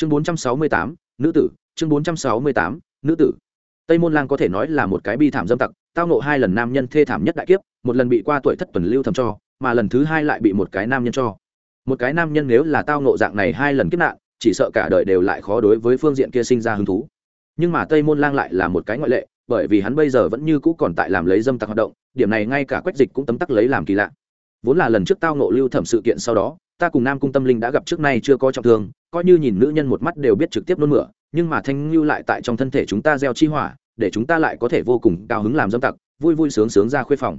chương bốn trăm sáu mươi tám, nữ tử, chương bốn trăm sáu mươi tám, nữ tử. Tây môn lang có thể nói là một cái bi thảm dâm tặc, tao nộ hai lần nam nhân thê thảm nhất đại kiếp, một lần bị qua tuổi thất tuần lưu thầm cho, mà lần thứ hai lại bị một cái nam nhân cho. Một cái nam nhân nếu là tao nộ dạng này hai lần kiếp nạn, chỉ sợ cả đời đều lại khó đối với phương diện kia sinh ra hứng thú. Nhưng mà tây môn lang lại là một cái ngoại lệ, bởi vì hắn bây giờ vẫn như cũ còn tại làm lấy dâm tặc hoạt động, điểm này ngay cả quách dịch cũng tấm tắc lấy làm kỳ lạ. Vốn là lần trước tao nộ lưu thẩm sự kiện sau đó, ta cùng nam cung tâm linh đã gặp trước nay chưa có trọng thương coi như nhìn nữ nhân một mắt đều biết trực tiếp nôn mửa, nhưng mà thanh lưu lại tại trong thân thể chúng ta gieo chi hỏa, để chúng ta lại có thể vô cùng cao hứng làm dâm tặc, vui vui sướng sướng ra khuê phòng.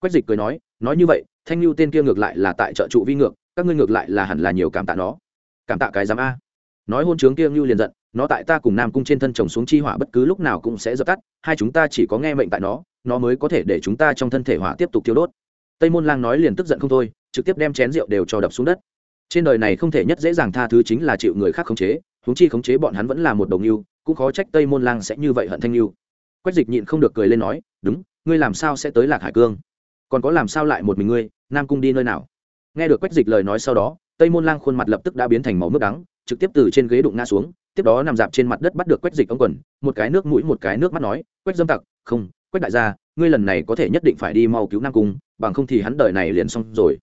Quách dịch cười nói nói như vậy, thanh lưu tên kia ngược lại là tại trợ trụ vi ngược, các ngươi ngược lại là hẳn là nhiều cảm tạ nó. Cảm tạ cái giám a. Nói hôn trướng kia lưu liền giận, nó tại ta cùng nam cung trên thân chồng xuống chi hỏa bất cứ lúc nào cũng sẽ dập tắt, hai chúng ta chỉ có nghe mệnh tại nó nó mới có thể để chúng ta trong thân thể hỏa tiếp tục thiêu đốt. Tây môn lang nói liền tức giận không thôi, trực tiếp đem chén rượu đều cho đập xuống đất trên đời này không thể nhất dễ dàng tha thứ chính là chịu người khác khống chế, huống chi khống chế bọn hắn vẫn là một đồng yêu, cũng khó trách tây môn lang sẽ như vậy hận thanh yêu quách dịch nhịn không được cười lên nói, đúng, ngươi làm sao sẽ tới lạc hải cương? Còn có làm sao lại một mình ngươi, nam cung đi nơi nào? Nghe được quách dịch lời nói sau đó, tây môn lang khuôn mặt lập tức đã biến thành màu nước đắng, trực tiếp từ trên ghế đụng ngã xuống, tiếp đó nằm dạp trên mặt đất bắt được quách dịch ông quần, một cái nước mũi một cái nước mắt nói, quách dâm tặc, không, quách đại gia, ngươi lần này có thể nhất định phải đi mau cứu nam cung, bằng không thì hắn đời này liền xong rồi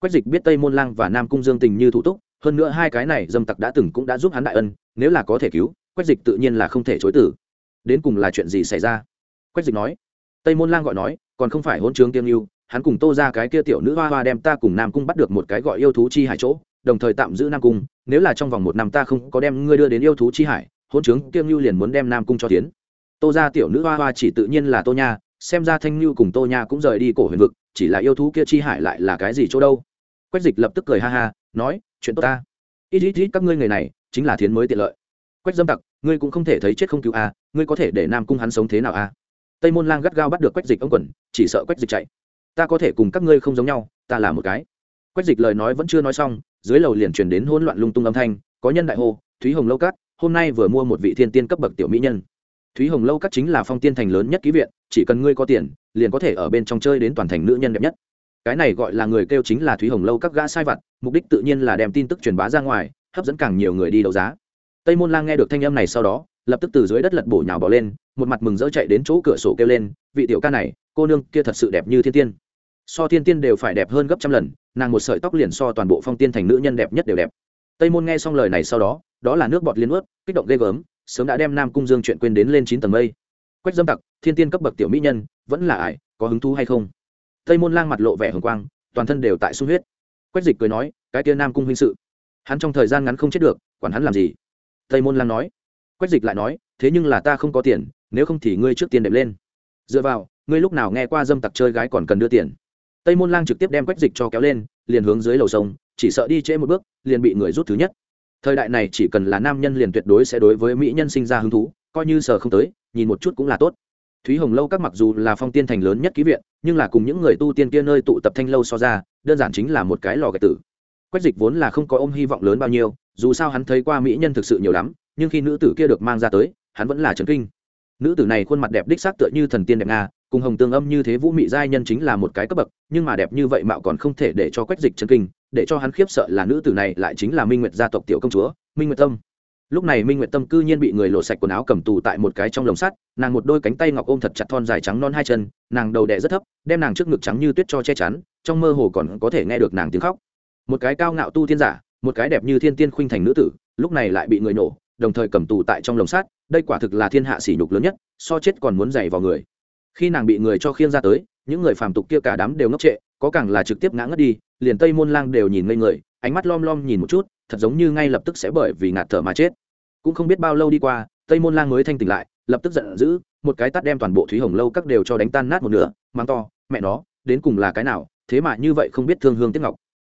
quách dịch biết tây môn lang và nam cung dương tình như thủ túc, hơn nữa hai cái này dâm tặc đã từng cũng đã giúp hắn đại ân, nếu là có thể cứu, quách dịch tự nhiên là không thể chối tử đến cùng là chuyện gì xảy ra? Quách dịch nói. Tây môn lang gọi nói, còn không phải hôn trướng tiêm yêu hắn cùng tô ra cái kia tiểu nữ hoa hoa đem ta cùng nam cung bắt được một cái gọi yêu thú chi hải chỗ, đồng thời tạm giữ nam cung, nếu là trong vòng một năm ta không có đem ngươi đưa đến yêu thú chi hải hôn trướng tiêm Lưu liền muốn đem nam cung cho tiến. Tô ra tiểu nữ hoa hoa chỉ tự nhiên là tô nha, xem ra thanh lưu cùng tô nha cũng rời đi cổ huyền vực chỉ là yêu thú kia chi hải lại là cái gì chỗ đâu? Quách dịch lập tức cười ha ha, nói, chuyện tốt ta. Ít ít ít, các ngươi người này chính là thiến mới tiện lợi. Quách dâm tặc, ngươi cũng không thể thấy chết không cứu a ngươi có thể để nam cung hắn sống thế nào a tây môn lang gắt gao bắt được quách dịch ông quần, chỉ sợ quách dịch chạy. Ta có thể cùng các ngươi không giống nhau, ta là một cái. Quách dịch lời nói vẫn chưa nói xong, dưới lầu liền truyền đến hỗn loạn lung tung âm thanh, có nhân đại hô, thúy hồng lâu cát, hôm nay vừa mua một vị thiên tiên cấp bậc tiểu mỹ nhân. Thúy hồng lâu cát chính là phong tiên thành lớn nhất ký viện, chỉ cần ngươi có tiền liền có thể ở bên trong chơi đến toàn thành nữ nhân đẹp nhất. Cái này gọi là người kêu chính là thúy hồng lâu các gã sai vặt, mục đích tự nhiên là đem tin tức truyền bá ra ngoài, hấp dẫn càng nhiều người đi đấu giá. Tây môn lang nghe được thanh âm này sau đó, lập tức từ dưới đất lật bổ nhào bỏ lên, một mặt mừng rỡ chạy đến chỗ cửa sổ kêu lên, vị tiểu ca này, cô nương kia thật sự đẹp như thiên tiên. So thiên tiên đều phải đẹp hơn gấp trăm lần, nàng một sợi tóc liền so toàn bộ phong tiên thành nữ nhân đẹp nhất đều đẹp. Tây môn nghe xong lời này sau đó đó là nước bọt liên ướt, kích động ghê gớm, sớm đã đem nam cung dương chuyện quên đến lên chín tầng mây. Quách dâm tặc, thiên tiên cấp bậc tiểu mỹ nhân vẫn là ải có hứng thú hay không? Tây môn lang mặt lộ vẻ hồng quang, toàn thân đều tại sung huyết. Quách dịch cười nói, cái tia nam cung huynh sự, hắn trong thời gian ngắn không chết được, quản hắn làm gì? Tây môn lang nói. Quách dịch lại nói, thế nhưng là ta không có tiền, nếu không thì ngươi trước tiền đệm lên. Dựa vào, ngươi lúc nào nghe qua dâm tặc chơi gái còn cần đưa tiền? Tây môn lang trực tiếp đem quách dịch cho kéo lên, liền hướng dưới lầu sông, chỉ sợ đi trễ một bước, liền bị người rút thứ nhất. Thời đại này chỉ cần là nam nhân liền tuyệt đối sẽ đối với mỹ nhân sinh ra hứng thú, coi như sờ không tới, nhìn một chút cũng là tốt thúy hồng lâu các mặc dù là phong tiên thành lớn nhất ký viện, nhưng là cùng những người tu tiên kia nơi tụ tập thanh lâu so ra, đơn giản chính là một cái lò gạch tử. Quách dịch vốn là không có ôm hy vọng lớn bao nhiêu, dù sao hắn thấy qua mỹ nhân thực sự nhiều lắm, nhưng khi nữ tử kia được mang ra tới, hắn vẫn là trấn kinh. Nữ tử này khuôn mặt đẹp đích xác tựa như thần tiên đẹp nga, cùng hồng tương âm như thế vũ mị giai nhân chính là một cái cấp bậc, nhưng mà đẹp như vậy mạo còn không thể để cho quách dịch chấn kinh, để cho hắn khiếp sợ là nữ tử này lại chính là minh nguyệt gia tộc tiểu công chúa, minh nguyệt tâm lúc này minh nguyệt tâm cư nhiên bị người lộ sạch quần áo cầm tù tại một cái trong lồng sắt, nàng một đôi cánh tay ngọc ôm thật chặt thon dài trắng non hai chân, nàng đầu đẻ rất thấp, đem nàng trước ngực trắng như tuyết cho che chắn, trong mơ hồ còn có thể nghe được nàng tiếng khóc. Một cái cao ngạo tu thiên giả, một cái đẹp như thiên tiên khuynh thành nữ tử, lúc này lại bị người nổ, đồng thời cầm tù tại trong lồng sắt, đây quả thực là thiên hạ sỉ nhục lớn nhất, so chết còn muốn dày vào người. Khi nàng bị người cho khiêng ra tới, những người phàm tục kia cả đám đều ngốc trệ, có càng là trực tiếp ngã ngất đi, liền tây môn lang đều nhìn ngây người ánh mắt lom lom nhìn một chút, thật giống như ngay lập tức sẽ bởi vì ngạt thở mà chết. Cũng không biết bao lâu đi qua, tây môn lang mới thanh tỉnh lại, lập tức giận dữ, một cái tắt đem toàn bộ thúy hồng lâu các đều cho đánh tan nát một nửa mang to, mẹ nó, đến cùng là cái nào, thế mà như vậy không biết thương hương tiếc ngọc.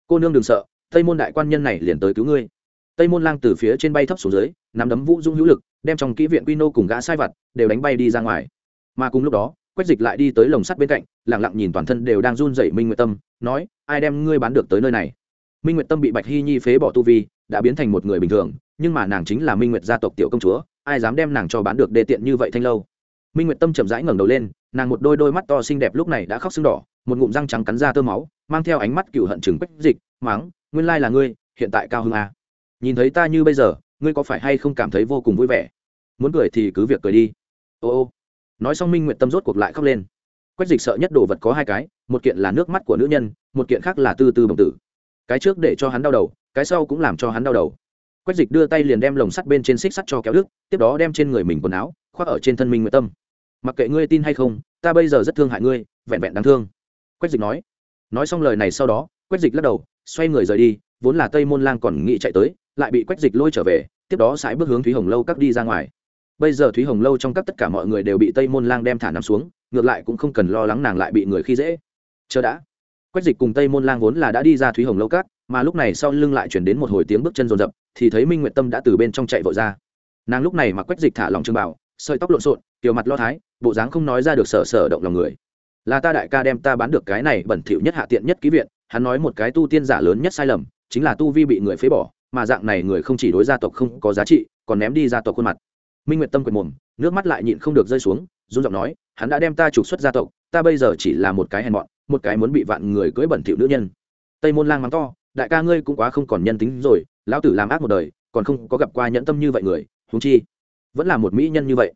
Cô nương đừng sợ, tây môn đại quan nhân này liền tới cứu ngươi. Tây môn lang từ phía trên bay thấp xuống dưới, nắm đấm vũ dung hữu lực, đem trong kỹ viện quy nô cùng gã sai vặt đều đánh bay đi ra ngoài. Mà cùng lúc đó, quách dịch lại đi tới lồng sắt bên cạnh lẳng lặng nhìn toàn thân đều đang run dậy minh nguyệt tâm, nói, ai đem ngươi bán được tới nơi này? Minh nguyệt tâm bị bạch hy nhi phế bỏ tu vi, đã biến thành một người bình thường, nhưng mà nàng chính là minh nguyệt gia tộc tiểu công chúa, ai dám đem nàng cho bán được đề tiện như vậy thanh lâu? Minh nguyệt tâm chậm rãi ngẩng đầu lên, nàng một đôi đôi mắt to xinh đẹp lúc này đã khóc sưng đỏ, một ngụm răng trắng cắn ra tơ máu, mang theo ánh mắt cựu hận chừng quách dịch máng nguyên lai là ngươi, hiện tại cao hưng a à? nhìn thấy ta như bây giờ, ngươi có phải hay không cảm thấy vô cùng vui vẻ? Muốn cười thì cứ việc cười đi. Ô ô. Nói xong minh Nguyệt tâm rốt cuộc lại khóc lên. Quách dịch sợ nhất đồ vật có hai cái, một kiện là nước mắt của nữ nhân, một kiện khác là tư tư bồng tử cái trước để cho hắn đau đầu, cái sau cũng làm cho hắn đau đầu. Quách dịch đưa tay liền đem lồng sắt bên trên xích sắt cho kéo đức tiếp đó đem trên người mình quần áo khoác ở trên thân minh nguyện tâm. Mặc kệ ngươi tin hay không, ta bây giờ rất thương hại ngươi, vẹn vẹn đáng thương. Quách dịch nói. Nói xong lời này sau đó, quách dịch lắc đầu, xoay người rời đi, vốn là tây môn lang còn nghĩ chạy tới, lại bị quách dịch lôi trở về, tiếp đó sải bước hướng thúy hồng lâu các đi ra ngoài. Bây giờ thúy hồng lâu trong các tất cả mọi người đều bị tây môn lang đem thả nằm xuống, ngược lại cũng không cần lo lắng nàng lại bị người khi dễ. Chờ đã quách dịch cùng tây môn lang vốn là đã đi ra thúy hồng lâu cát, mà lúc này sau lưng lại chuyển đến một hồi tiếng bước chân rồn rập thì thấy minh nguyệt tâm đã từ bên trong chạy vội ra. Nàng lúc này mặc quách dịch thả lòng trương bảo sợi tóc lộn xộn tiểu mặt lo thái bộ dáng không nói ra được sở sở động lòng người. Là ta đại ca đem ta bán được cái này bẩn thỉu nhất hạ tiện nhất ký viện hắn nói một cái tu tiên giả lớn nhất sai lầm chính là tu vi bị người phế bỏ mà dạng này người không chỉ đối gia tộc không có giá trị còn ném đi gia tộc khuôn mặt. Minh nguyệt tâm quệt mồm nước mắt lại nhịn không được rơi xuống run giọng nói hắn đã đem ta trục xuất gia tộc ta bây giờ chỉ là một cái hèn mọn một cái muốn bị vạn người cưới bẩn thỉu nữ nhân. Tây môn lang mắng to, đại ca ngươi cũng quá không còn nhân tính rồi, lão tử làm ác một đời, còn không có gặp qua nhẫn tâm như vậy người húng chi vẫn là một mỹ nhân như vậy.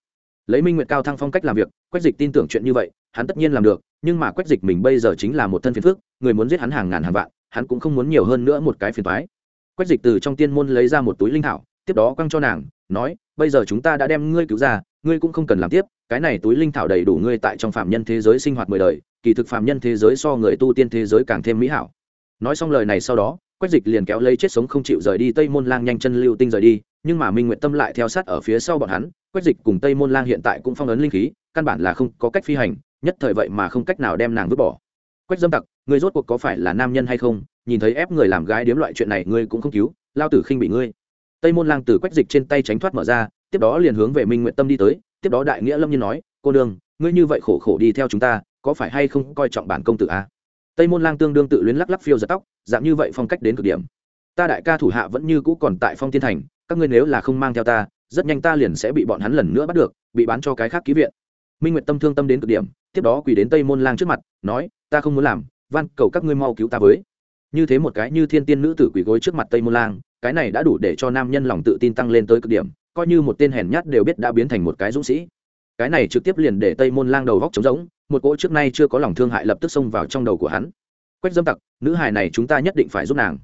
Lấy minh nguyệt cao thăng phong cách làm việc, quách dịch tin tưởng chuyện như vậy, hắn tất nhiên làm được, nhưng mà quách dịch mình bây giờ chính là một thân phiền phước người muốn giết hắn hàng ngàn hàng vạn, hắn cũng không muốn nhiều hơn nữa một cái phiền thoái quách dịch từ trong tiên môn lấy ra một túi linh thảo tiếp đó quăng cho nàng, nói, bây giờ chúng ta đã đem ngươi cứu ra, ngươi cũng không cần làm tiếp, cái này túi linh thảo đầy đủ ngươi tại trong phạm nhân thế giới sinh hoạt mười đời, kỳ thực phạm nhân thế giới so người tu tiên thế giới càng thêm mỹ hảo. Nói xong lời này sau đó, quách dịch liền kéo lấy chết sống không chịu rời đi tây môn lang nhanh chân lưu tinh rời đi, nhưng mà minh nguyện tâm lại theo sát ở phía sau bọn hắn, quách dịch cùng tây môn lang hiện tại cũng phong ấn linh khí, căn bản là không có cách phi hành, nhất thời vậy mà không cách nào đem nàng vứt bỏ. Quách dâm tặc, ngươi rốt cuộc có phải là nam nhân hay không? Nhìn thấy ép người làm gái điếm loại chuyện này, ngươi cũng không cứu, lao tử khinh bị ngươi tây môn lang từ quách dịch trên tay tránh thoát mở ra tiếp đó liền hướng về minh nguyện tâm đi tới tiếp đó đại nghĩa lâm nhiên nói cô Đường, ngươi như vậy khổ khổ đi theo chúng ta có phải hay không coi trọng bản công tử a à? tây môn lang tương đương tự luyến lắc lắc phiêu giật tóc dạng như vậy phong cách đến cực điểm. Ta đại ca thủ hạ vẫn như cũ còn tại phong tiên thành các ngươi nếu là không mang theo ta rất nhanh ta liền sẽ bị bọn hắn lần nữa bắt được bị bán cho cái khác ký viện. Minh nguyệt tâm thương tâm đến cực điểm tiếp đó quỳ đến tây môn lang trước mặt nói ta không muốn làm van cầu các ngươi mau cứu ta với. Như thế một cái như thiên tiên nữ tử quỳ gối trước mặt tây môn lang cái này đã đủ để cho nam nhân lòng tự tin tăng lên tới cực điểm, coi như một tên hèn nhát đều biết đã biến thành một cái dũng sĩ. Cái này trực tiếp liền để tây môn lang đầu góc trống rỗng, một cỗ trước nay chưa có lòng thương hại lập tức xông vào trong đầu của hắn. Quách dâm tặc, nữ hài này chúng ta nhất định phải giúp nàng.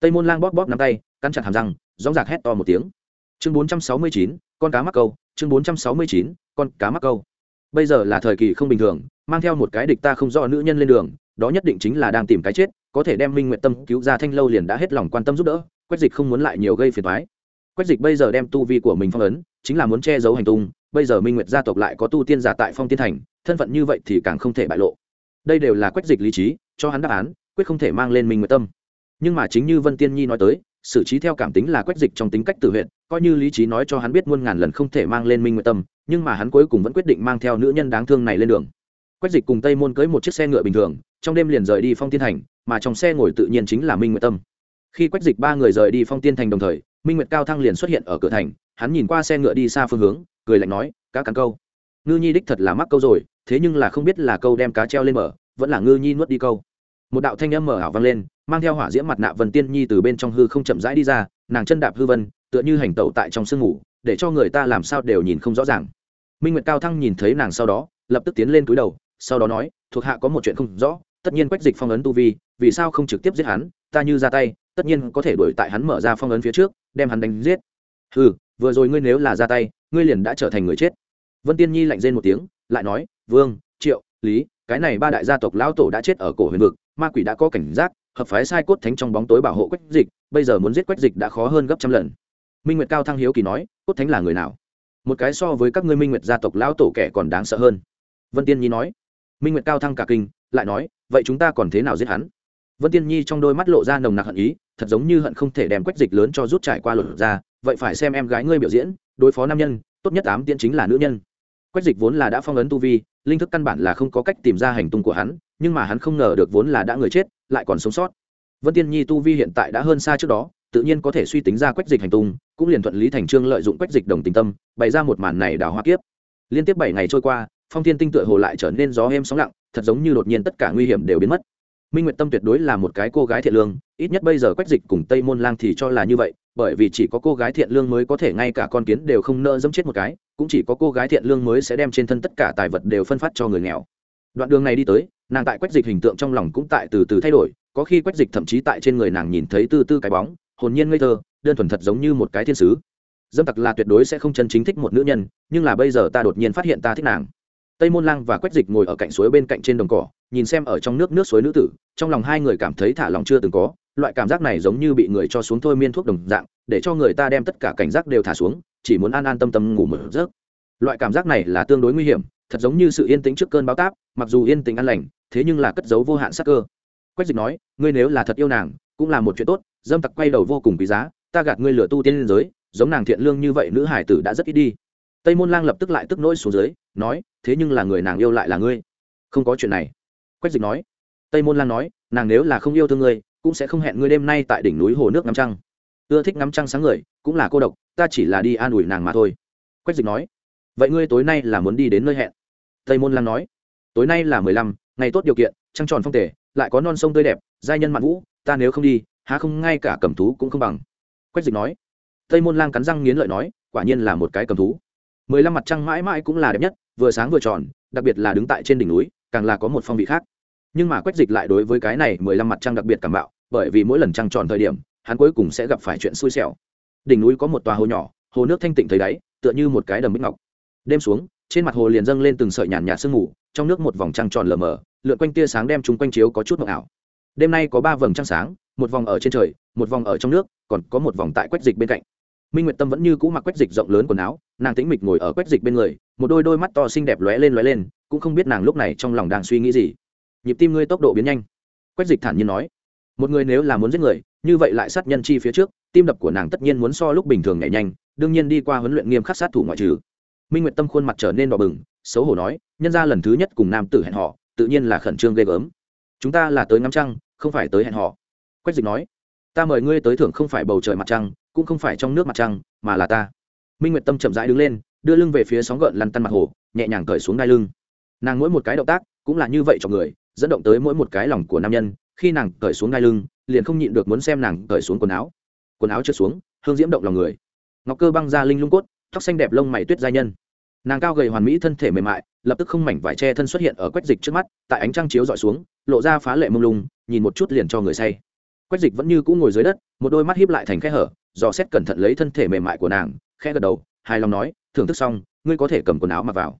Tây môn lang bóp bóp nắm tay, cắn chặt hàm răng dóng giạc hét to một tiếng. Chương bốn trăm sáu mươi chín, con cá mắc câu. Chương bốn trăm sáu mươi chín, con cá mắc câu. Bây giờ là thời kỳ không bình thường, mang theo một cái địch ta không do nữ nhân lên đường, đó nhất định chính là đang tìm cái chết, có thể đem minh nguyện tâm cứu ra thanh lâu liền đã hết lòng quan tâm giúp đỡ quách dịch không muốn lại nhiều gây phiền thoái quách dịch bây giờ đem tu vi của mình phong ấn, chính là muốn che giấu hành tung, bây giờ minh nguyệt gia tộc lại có tu tiên giả tại phong tiên thành, thân phận như vậy thì càng không thể bại lộ. Đây đều là quách dịch lý trí, cho hắn đáp án, quyết không thể mang lên minh nguyệt tâm. Nhưng mà chính như vân tiên nhi nói tới, xử trí theo cảm tính là quách dịch trong tính cách tự huyện, coi như lý trí nói cho hắn biết muôn ngàn lần không thể mang lên minh nguyệt tâm, nhưng mà hắn cuối cùng vẫn quyết định mang theo nữ nhân đáng thương này lên đường. Quách dịch cùng tây môn cưới một chiếc xe ngựa bình thường, trong đêm liền rời đi phong tiên thành, mà trong xe ngồi tự nhiên chính là minh nguyệt tâm khi quách dịch ba người rời đi phong tiên thành đồng thời, minh nguyệt cao thăng liền xuất hiện ở cửa thành, hắn nhìn qua xe ngựa đi xa phương hướng, cười lạnh nói, cá cắn câu. Ngư nhi đích thật là mắc câu rồi, thế nhưng là không biết là câu đem cá treo lên mở vẫn là ngư nhi nuốt đi câu. Một đạo thanh âm mở ảo vang lên, mang theo hỏa diễm mặt nạ vân tiên nhi từ bên trong hư không chậm rãi đi ra, nàng chân đạp hư vân, tựa như hành tẩu tại trong sương ngủ, để cho người ta làm sao đều nhìn không rõ ràng. Minh nguyệt cao thăng nhìn thấy nàng sau đó, lập tức tiến lên cúi đầu, sau đó nói, thuộc hạ có một chuyện không rõ, tất nhiên quách dịch phong ấn tu vi, vì sao không trực tiếp giết hắn, ta như ra tay tất nhiên có thể đuổi tại hắn mở ra phong ấn phía trước, đem hắn đánh giết. Ừ vừa rồi ngươi nếu là ra tay, ngươi liền đã trở thành người chết. Vân tiên nhi lạnh rên một tiếng, lại nói, vương, triệu, lý, cái này ba đại gia tộc lão tổ đã chết ở cổ huyền vực, ma quỷ đã có cảnh giác, hợp phái sai cốt thánh trong bóng tối bảo hộ quách dịch, bây giờ muốn giết quách dịch đã khó hơn gấp trăm lần. Minh nguyệt cao thăng hiếu kỳ nói, cốt thánh là người nào? Một cái so với các ngươi minh nguyệt gia tộc lão tổ kẻ còn đáng sợ hơn. Vân tiên nhi nói. Minh nguyệt cao thăng cả kinh, lại nói, vậy chúng ta còn thế nào giết hắn? Vân tiên nhi trong đôi mắt lộ ra nồng nặc hận ý, thật giống như hận không thể đem quách dịch lớn cho rút trải qua luật ra, vậy phải xem em gái ngươi biểu diễn, đối phó nam nhân, tốt nhất tám tiên chính là nữ nhân. Quách dịch vốn là đã phong ấn tu vi, linh thức căn bản là không có cách tìm ra hành tung của hắn, nhưng mà hắn không ngờ được vốn là đã người chết, lại còn sống sót. Vân tiên nhi tu vi hiện tại đã hơn xa trước đó, tự nhiên có thể suy tính ra quách dịch hành tung, cũng liền thuận lý thành trương lợi dụng quách dịch đồng tình tâm, bày ra một màn này đào hoa kiếp. Liên tiếp bảy ngày trôi qua, phong thiên tinh tựa hồ lại trở nên gió êm sóng lặng, thật giống như đột nhiên tất cả nguy hiểm đều biến mất minh nguyệt tâm tuyệt đối là một cái cô gái thiện lương, ít nhất bây giờ quách dịch cùng tây môn lang thì cho là như vậy, bởi vì chỉ có cô gái thiện lương mới có thể ngay cả con kiến đều không nỡ dẫm chết một cái, cũng chỉ có cô gái thiện lương mới sẽ đem trên thân tất cả tài vật đều phân phát cho người nghèo. Đoạn đường này đi tới, nàng tại quách dịch hình tượng trong lòng cũng tại từ từ thay đổi, có khi quách dịch thậm chí tại trên người nàng nhìn thấy tư tư cái bóng, hồn nhiên ngây thơ, đơn thuần thật giống như một cái thiên sứ. Dâm tặc là tuyệt đối sẽ không chân chính thích một nữ nhân, nhưng là bây giờ ta đột nhiên phát hiện ta thích nàng tây môn lang và quách dịch ngồi ở cạnh suối bên cạnh trên đồng cỏ, nhìn xem ở trong nước nước suối nữ tử, trong lòng hai người cảm thấy thả lòng chưa từng có, loại cảm giác này giống như bị người cho xuống thôi miên thuốc đồng dạng, để cho người ta đem tất cả cảnh giác đều thả xuống, chỉ muốn an an tâm tâm ngủ mở giấc. Loại cảm giác này là tương đối nguy hiểm, thật giống như sự yên tĩnh trước cơn báo táp, mặc dù yên tĩnh an lành, thế nhưng là cất giấu vô hạn sắc cơ. Quách dịch nói, ngươi nếu là thật yêu nàng, cũng là một chuyện tốt, dâm tặc quay đầu vô cùng quý giá, ta gạt ngươi lửa tu tiên giới, giống nàng thiện lương như vậy nữ hải tử đã rất ít đi tây môn lang lập tức lại tức nỗi xuống dưới, nói, thế nhưng là người nàng yêu lại là ngươi. Không có chuyện này. Quách dịch nói. Tây môn lang nói, nàng nếu là không yêu thương ngươi, cũng sẽ không hẹn ngươi đêm nay tại đỉnh núi hồ nước ngắm trăng. Ưa thích ngắm trăng sáng người, cũng là cô độc, ta chỉ là đi an ủi nàng mà thôi. Quách dịch nói. Vậy ngươi tối nay là muốn đi đến nơi hẹn? Tây môn lang nói. Tối nay là mười lăm, ngày tốt điều kiện, trăng tròn phong tể lại có non sông tươi đẹp, giai nhân mạn vũ, ta nếu không đi, há không ngay cả cầm thú cũng không bằng. Quách dịch nói. Tây môn lang cắn răng nghiến lợi nói, quả nhiên là một cái cầm thú mười lăm mặt trăng mãi mãi cũng là đẹp nhất, vừa sáng vừa tròn, đặc biệt là đứng tại trên đỉnh núi, càng là có một phong vị khác. Nhưng mà quách dịch lại đối với cái này mười lăm mặt trăng đặc biệt cảm bạo, bởi vì mỗi lần trăng tròn thời điểm, hắn cuối cùng sẽ gặp phải chuyện xui xẻo. Đỉnh núi có một tòa hồ nhỏ, hồ nước thanh tịnh thấy đáy, tựa như một cái đầm bích ngọc. Đêm xuống, trên mặt hồ liền dâng lên từng sợi nhàn nhạt sương mù, trong nước một vòng trăng tròn lờ mờ, lượn quanh tia sáng đem chúng quanh chiếu có chút mộng ảo. Đêm nay có ba vầng trăng sáng, một vòng ở trên trời, một vòng ở trong nước, còn có một vòng tại quách dịch bên cạnh minh nguyệt tâm vẫn như cũ mặc quách dịch rộng lớn quần áo nàng tĩnh mịch ngồi ở quách dịch bên người một đôi đôi mắt to xinh đẹp lóe lên lóe lên cũng không biết nàng lúc này trong lòng đang suy nghĩ gì nhịp tim ngươi tốc độ biến nhanh quách dịch thản nhiên nói một người nếu là muốn giết người như vậy lại sát nhân chi phía trước tim đập của nàng tất nhiên muốn so lúc bình thường nhảy nhanh đương nhiên đi qua huấn luyện nghiêm khắc sát thủ ngoại trừ minh nguyệt tâm khuôn mặt trở nên đỏ bừng xấu hổ nói nhân ra lần thứ nhất cùng nam tử hẹn họ tự nhiên là khẩn trương ghê gớm chúng ta là tới ngắm trăng không phải tới hẹn họ quách dịch nói ta mời ngươi tới thưởng không phải bầu trời mặt trăng cũng không phải trong nước mặt trăng, mà là ta. Minh nguyệt tâm chậm rãi đứng lên, đưa lưng về phía sóng gợn lăn tăn mặt hồ, nhẹ nhàng cởi xuống đai lưng. Nàng mỗi một cái động tác cũng là như vậy cho người, dẫn động tới mỗi một cái lòng của nam nhân, khi nàng cởi xuống đai lưng, liền không nhịn được muốn xem nàng cởi xuống quần áo. Quần áo trượt xuống, hương diễm động lòng người. Ngọc cơ băng ra linh lung cốt, tóc xanh đẹp lông mày tuyết giai nhân. Nàng cao gầy hoàn mỹ thân thể mềm mại, lập tức không mảnh vải che thân xuất hiện ở quách dịch trước mắt, tại ánh trăng chiếu dọi xuống, lộ ra phá lệ mông lung, nhìn một chút liền cho người say. Quách dịch vẫn như cũ ngồi dưới đất, một đôi mắt hiếp lại thành khe hở dò xét cẩn thận lấy thân thể mềm mại của nàng khe gật đầu, hài lòng nói, thưởng thức xong, ngươi có thể cầm quần áo mặc vào.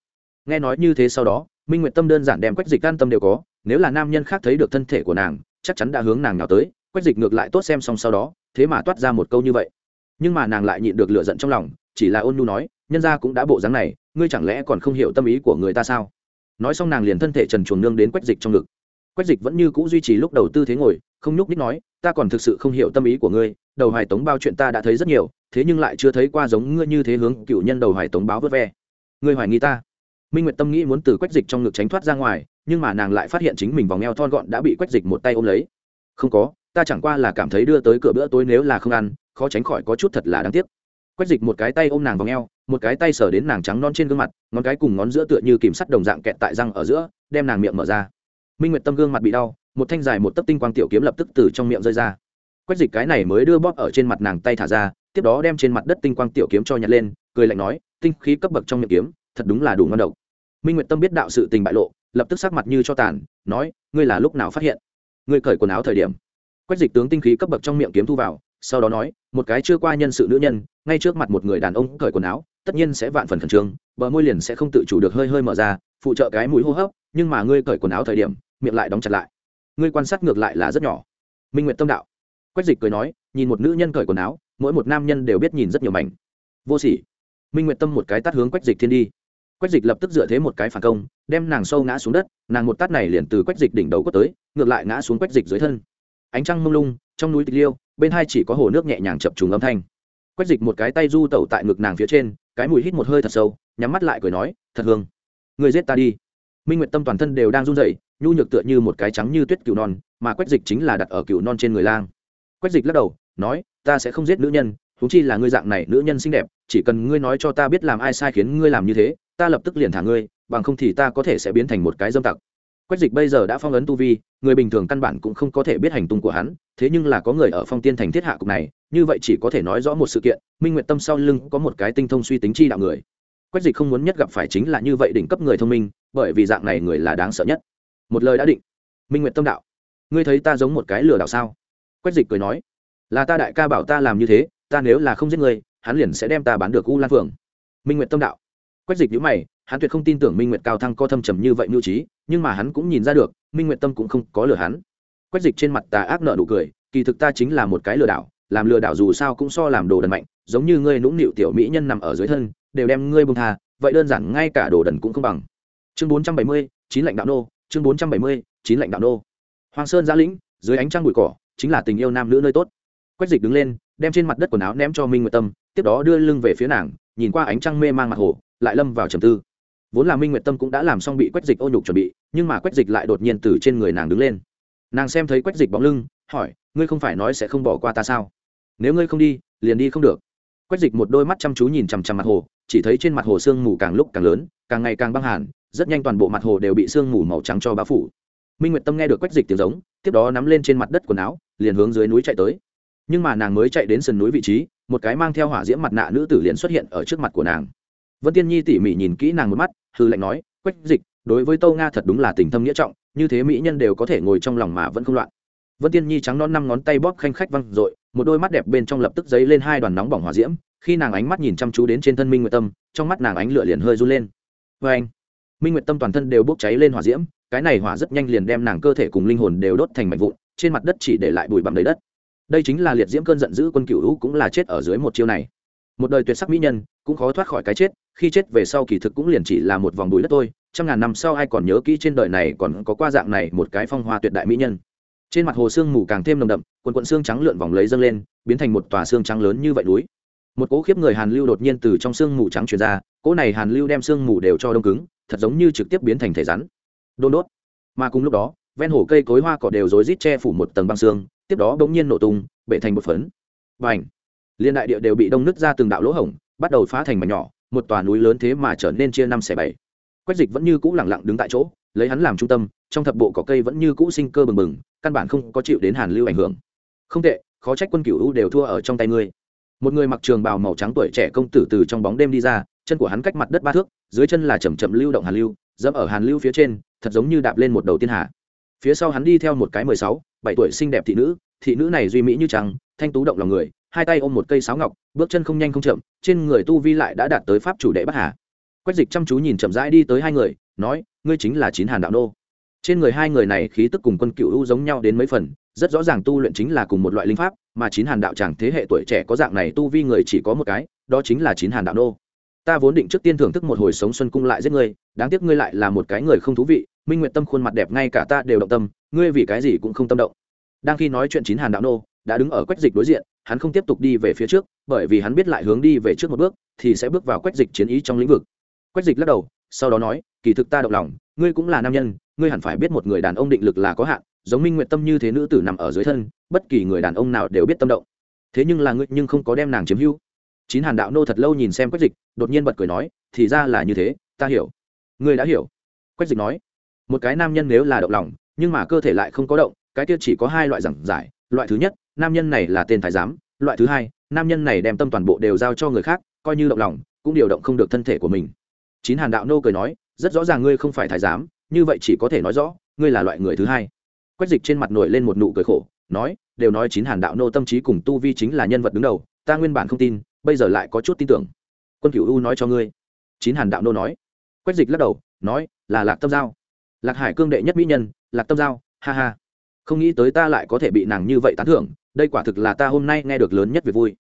Nghe nói như thế sau đó, minh nguyện tâm đơn giản đem quách dịch an tâm đều có, nếu là nam nhân khác thấy được thân thể của nàng, chắc chắn đã hướng nàng nào tới, quách dịch ngược lại tốt xem xong sau đó, thế mà toát ra một câu như vậy. Nhưng mà nàng lại nhịn được lựa giận trong lòng, chỉ là ôn nhu nói, nhân ra cũng đã bộ dáng này, ngươi chẳng lẽ còn không hiểu tâm ý của người ta sao? Nói xong nàng liền thân thể trần chuồng nương đến quách dịch trong ngực. Quách dịch vẫn như c ũ duy trì lúc đầu tư thế ngồi, không nhúc ních nói, ta còn thực sự không hiểu tâm ý của ngươi đầu hoài tống bao chuyện ta đã thấy rất nhiều, thế nhưng lại chưa thấy qua giống ngươi như thế hướng cựu nhân đầu hoài tống báo vớt ve. Ngươi hoài nghi ta. Minh nguyệt tâm nghĩ muốn từ quách dịch trong ngực tránh thoát ra ngoài, nhưng mà nàng lại phát hiện chính mình vòng eo thon gọn đã bị quách dịch một tay ôm lấy. Không có, ta chẳng qua là cảm thấy đưa tới cửa bữa tối nếu là không ăn, khó tránh khỏi có chút thật là đáng tiếc. Quách dịch một cái tay ôm nàng vòng eo, một cái tay sờ đến nàng trắng non trên gương mặt, ngón cái cùng ngón giữa tựa như kìm sắt đồng dạng kẹt tại răng ở giữa, đem nàng miệng mở ra. Minh nguyệt tâm gương mặt bị đau, một thanh dài một tấc tinh quang tiểu kiếm lập tức từ trong miệng rơi ra quách dịch cái này mới đưa bóp ở trên mặt nàng tay thả ra, tiếp đó đem trên mặt đất tinh quang tiểu kiếm cho nhặt lên, cười lạnh nói, tinh khí cấp bậc trong miệng kiếm, thật đúng là đủ ngon độc. Minh nguyệt tâm biết đạo sự tình bại lộ, lập tức sắc mặt như cho tàn, nói, ngươi là lúc nào phát hiện? Ngươi cởi quần áo thời điểm. Quách dịch tướng tinh khí cấp bậc trong miệng kiếm thu vào, sau đó nói, một cái chưa qua nhân sự nữ nhân, ngay trước mặt một người đàn ông cởi quần áo, tất nhiên sẽ vạn phần khẩn trương, bờ môi liền sẽ không tự chủ được hơi hơi mở ra, phụ trợ cái mũi hô hấp, nhưng mà ngươi cởi quần áo thời điểm, miệng lại đóng chặt lại. Ngươi quan sát ngược lại là rất nhỏ. Minh nguyện tâm đạo quách dịch cười nói, nhìn một nữ nhân cởi quần áo, mỗi một nam nhân đều biết nhìn rất nhiều mảnh. Vô sỉ. Minh nguyện tâm một cái tắt hướng quách dịch thiên đi. Quách dịch lập tức dựa thế một cái phản công, đem nàng sâu ngã xuống đất, nàng một tát này liền từ quách dịch đỉnh đầu quất tới, ngược lại ngã xuống quách dịch dưới thân. Ánh trăng mông lung, trong núi tịch liêu, bên hai chỉ có hồ nước nhẹ nhàng chập trùng âm thanh. Quách dịch một cái tay du tẩu tại ngực nàng phía trên, cái mùi hít một hơi thật sâu, nhắm mắt lại cười nói, thật hương. Người giết ta đi. Minh nguyệt tâm toàn thân đều đang run rẩy, nhu nhược tựa như một cái trắng như tuyết cừu non, mà quách dịch chính là đặt ở cừu non trên người lang quách dịch lắc đầu, nói, ta sẽ không giết nữ nhân thú chi là ngươi dạng này nữ nhân xinh đẹp, chỉ cần ngươi nói cho ta biết làm ai sai khiến ngươi làm như thế, ta lập tức liền thả ngươi, bằng không thì ta có thể sẽ biến thành một cái dâm tặc. Quách dịch bây giờ đã phong ấn tu vi, người bình thường căn bản cũng không có thể biết hành tung của hắn, thế nhưng là có người ở phong tiên thành thiết hạ cục này, như vậy chỉ có thể nói rõ một sự kiện, minh nguyện tâm sau lưng có một cái tinh thông suy tính chi đạo người. Quách dịch không muốn nhất gặp phải chính là như vậy đỉnh cấp người thông minh, bởi vì dạng này người là đáng sợ nhất. Một lời đã định. Minh nguyện tâm đạo, ngươi thấy ta giống một cái lừa đảo sao? Quách dịch cười nói, là ta đại ca bảo ta làm như thế, ta nếu là không giết ngươi hắn liền sẽ đem ta bán được u lan phượng. Minh nguyện tâm đạo. Quách dịch nhữ mày, hắn tuyệt không tin tưởng minh nguyệt cao thăng có thâm trầm như vậy mưu trí, nhưng mà hắn cũng nhìn ra được, minh nguyệt tâm cũng không có lừa hắn. Quách dịch trên mặt tà ác nợ nụ cười, kỳ thực ta chính là một cái lừa đảo, làm lừa đảo dù sao cũng so làm đồ đần mạnh, giống như ngươi nũng nịu tiểu mỹ nhân nằm ở dưới thân, đều đem ngươi bông tha, vậy đơn giản ngay cả đồ đần cũng không bằng. Chương bốn trăm bảy mươi, chín lạnh đạo nô, chương bốn trăm bảy mươi, chín lạnh đạo nô. Hoàng sơn giã lĩnh, dưới ánh trăng bụi cỏ chính là tình yêu nam nữ nơi tốt. Quách dịch đứng lên đem trên mặt đất quần áo ném cho minh nguyệt tâm tiếp đó đưa lưng về phía nàng nhìn qua ánh trăng mê mang mặt hồ lại lâm vào trầm tư. Vốn là minh nguyệt tâm cũng đã làm xong bị quách dịch ô nhục chuẩn bị nhưng mà quách dịch lại đột nhiên từ trên người nàng đứng lên. Nàng xem thấy quách dịch bóng lưng hỏi ngươi không phải nói sẽ không bỏ qua ta sao? Nếu ngươi không đi liền đi không được. Quách dịch một đôi mắt chăm chú nhìn chằm chằm mặt hồ chỉ thấy trên mặt hồ sương mù càng lúc càng lớn càng ngày càng băng hẳn, rất nhanh toàn bộ mặt hồ đều bị sương mù màu trắng cho bao phủ minh nguyệt tâm nghe được quách dịch tiếng giống, tiếp đó nắm lên trên mặt đất quần áo, liền hướng dưới núi chạy tới. Nhưng mà nàng mới chạy đến sườn núi vị trí, một cái mang theo hỏa diễm mặt nạ nữ tử liền xuất hiện ở trước mặt của nàng. Vân tiên nhi tỉ mỉ nhìn kỹ nàng một mắt, hư lạnh nói, quách dịch, đối với tâu nga thật đúng là tình thâm nghĩa trọng, như thế mỹ nhân đều có thể ngồi trong lòng mà vẫn không loạn. Vân tiên nhi trắng non năm ngón tay bóp khanh khách văng r ộ i một đôi mắt đẹp bên trong lập tức dấy lên hai đoàn nóng bỏng hòa diễm, khi nàng ánh mắt nhìn chăm chú đến trên thân minh nguyệt tâm, trong mắt nàng ánh lửa liền hơi run lên. Vê anh minh nguyệt tâm toàn thân đều bốc cháy lên hỏa diễm cái này hỏa rất nhanh liền đem nàng cơ thể cùng linh hồn đều đốt thành mảnh vụn, trên mặt đất chỉ để lại bụi bặm đầy đất. Đây chính là liệt diễm cơn giận dữ quân cựu hữu cũng là chết ở dưới một chiêu này. Một đời tuyệt sắc mỹ nhân, cũng khó thoát khỏi cái chết, khi chết về sau kỳ thực cũng liền chỉ là một vòng bụi đất thôi, trăm ngàn năm sau ai còn nhớ kỹ trên đời này còn có qua dạng này một cái phong hoa tuyệt đại mỹ nhân. Trên mặt hồ sương mù càng thêm nồng đậm, quần quận xương trắng lượn vòng lấy dâng lên, biến thành một tòa xương trắng lớn như vậy núi. Một cỗ khiếp người hàn lưu đột nhiên từ trong xương mù trắng truyền ra, cỗ này hàn lưu đem xương mù đều cho đông cứng, thật giống như trực tiếp biến thành thể rắn đôn đốt. Mà cùng lúc đó, ven hồ cây cối hoa cỏ đều rối rít che phủ một tầng băng xương, tiếp đó bỗng nhiên nổ tung, bể thành một phấn. Và ảnh liên đại địa đều bị đông nứt ra từng đạo lỗ hổng, bắt đầu phá thành mảnh nhỏ, một tòa núi lớn thế mà trở nên chia năm xẻ bảy. Quách dịch vẫn như cũ lẳng lặng đứng tại chỗ, lấy hắn làm trung tâm, trong thập bộ cỏ cây vẫn như cũ sinh cơ bừng bừng, căn bản không có chịu đến hàn lưu ảnh hưởng. Không tệ, khó trách quân cửu u đều thua ở trong tay ngươi. Một người mặc trường bào màu trắng tuổi trẻ công tử từ trong bóng đêm đi ra, chân của hắn cách mặt đất ba thước, dưới chân là chầm chậm lưu động hàn lưu dẫm ở hàn lưu phía trên, thật giống như đạp lên một đầu tiên hạ phía sau hắn đi theo một cái mười sáu, bảy tuổi xinh đẹp thị nữ thị nữ này duy mỹ như trăng, thanh tú động lòng người, hai tay ôm một cây sáo ngọc, bước chân không nhanh không chậm, trên người tu vi lại đã đạt tới pháp chủ đệ bắc hà. Quách dịch chăm chú nhìn chậm rãi đi tới hai người, nói, ngươi chính là chín hàn đạo nô. Trên người hai người này khí tức cùng quân cựu u giống nhau đến mấy phần, rất rõ ràng tu luyện chính là cùng một loại linh pháp, mà chín hàn đạo chẳng thế hệ tuổi trẻ có dạng này tu vi người chỉ có một cái, đó chính là chín hàn đạo nô ta vốn định trước tiên thưởng thức một hồi sống xuân cung lại giết ngươi, đáng tiếc ngươi lại là một cái người không thú vị, minh nguyện tâm khuôn mặt đẹp ngay cả ta đều động tâm, ngươi vì cái gì cũng không tâm động. Đang khi nói chuyện chín hàn đạo nô đã đứng ở quách dịch đối diện, hắn không tiếp tục đi về phía trước, bởi vì hắn biết lại hướng đi về trước một bước, thì sẽ bước vào quách dịch chiến ý trong lĩnh vực. Quách dịch lắc đầu, sau đó nói, kỳ thực ta động lòng, ngươi cũng là nam nhân, ngươi hẳn phải biết một người đàn ông định lực là có hạn, giống minh nguyện tâm như thế nữ tử nằm ở dưới thân, bất kỳ người đàn ông nào đều biết tâm động. Thế nhưng là ngươi nhưng không có đem nàng chiếm hữu chín hàn đạo nô thật lâu nhìn xem quách dịch, đột nhiên bật cười nói, thì ra là như thế, ta hiểu. Ngươi đã hiểu. Quách dịch nói, một cái nam nhân nếu là động lòng, nhưng mà cơ thể lại không có động, cái kia chỉ có hai loại giảng giải, loại thứ nhất, nam nhân này là tên thái giám, loại thứ hai, nam nhân này đem tâm toàn bộ đều giao cho người khác, coi như động lòng, cũng điều động không được thân thể của mình. Chín hàn đạo nô cười nói, rất rõ ràng ngươi không phải thái giám, như vậy chỉ có thể nói rõ, ngươi là loại người thứ hai. Quách dịch trên mặt nổi lên một nụ cười khổ, nói, đều nói chín hàn đạo nô tâm trí cùng tu vi chính là nhân vật đứng đầu, ta nguyên bản không tin bây giờ lại có chút tin tưởng. Quân cửu u nói cho ngươi. Chín hàn đạo nô nói. Quách dịch lắc đầu, nói, là lạc tâm giao. Lạc hải cương đệ nhất mỹ nhân, lạc tâm giao, ha ha. Không nghĩ tới ta lại có thể bị nàng như vậy tán thưởng, đây quả thực là ta hôm nay nghe được lớn nhất về vui.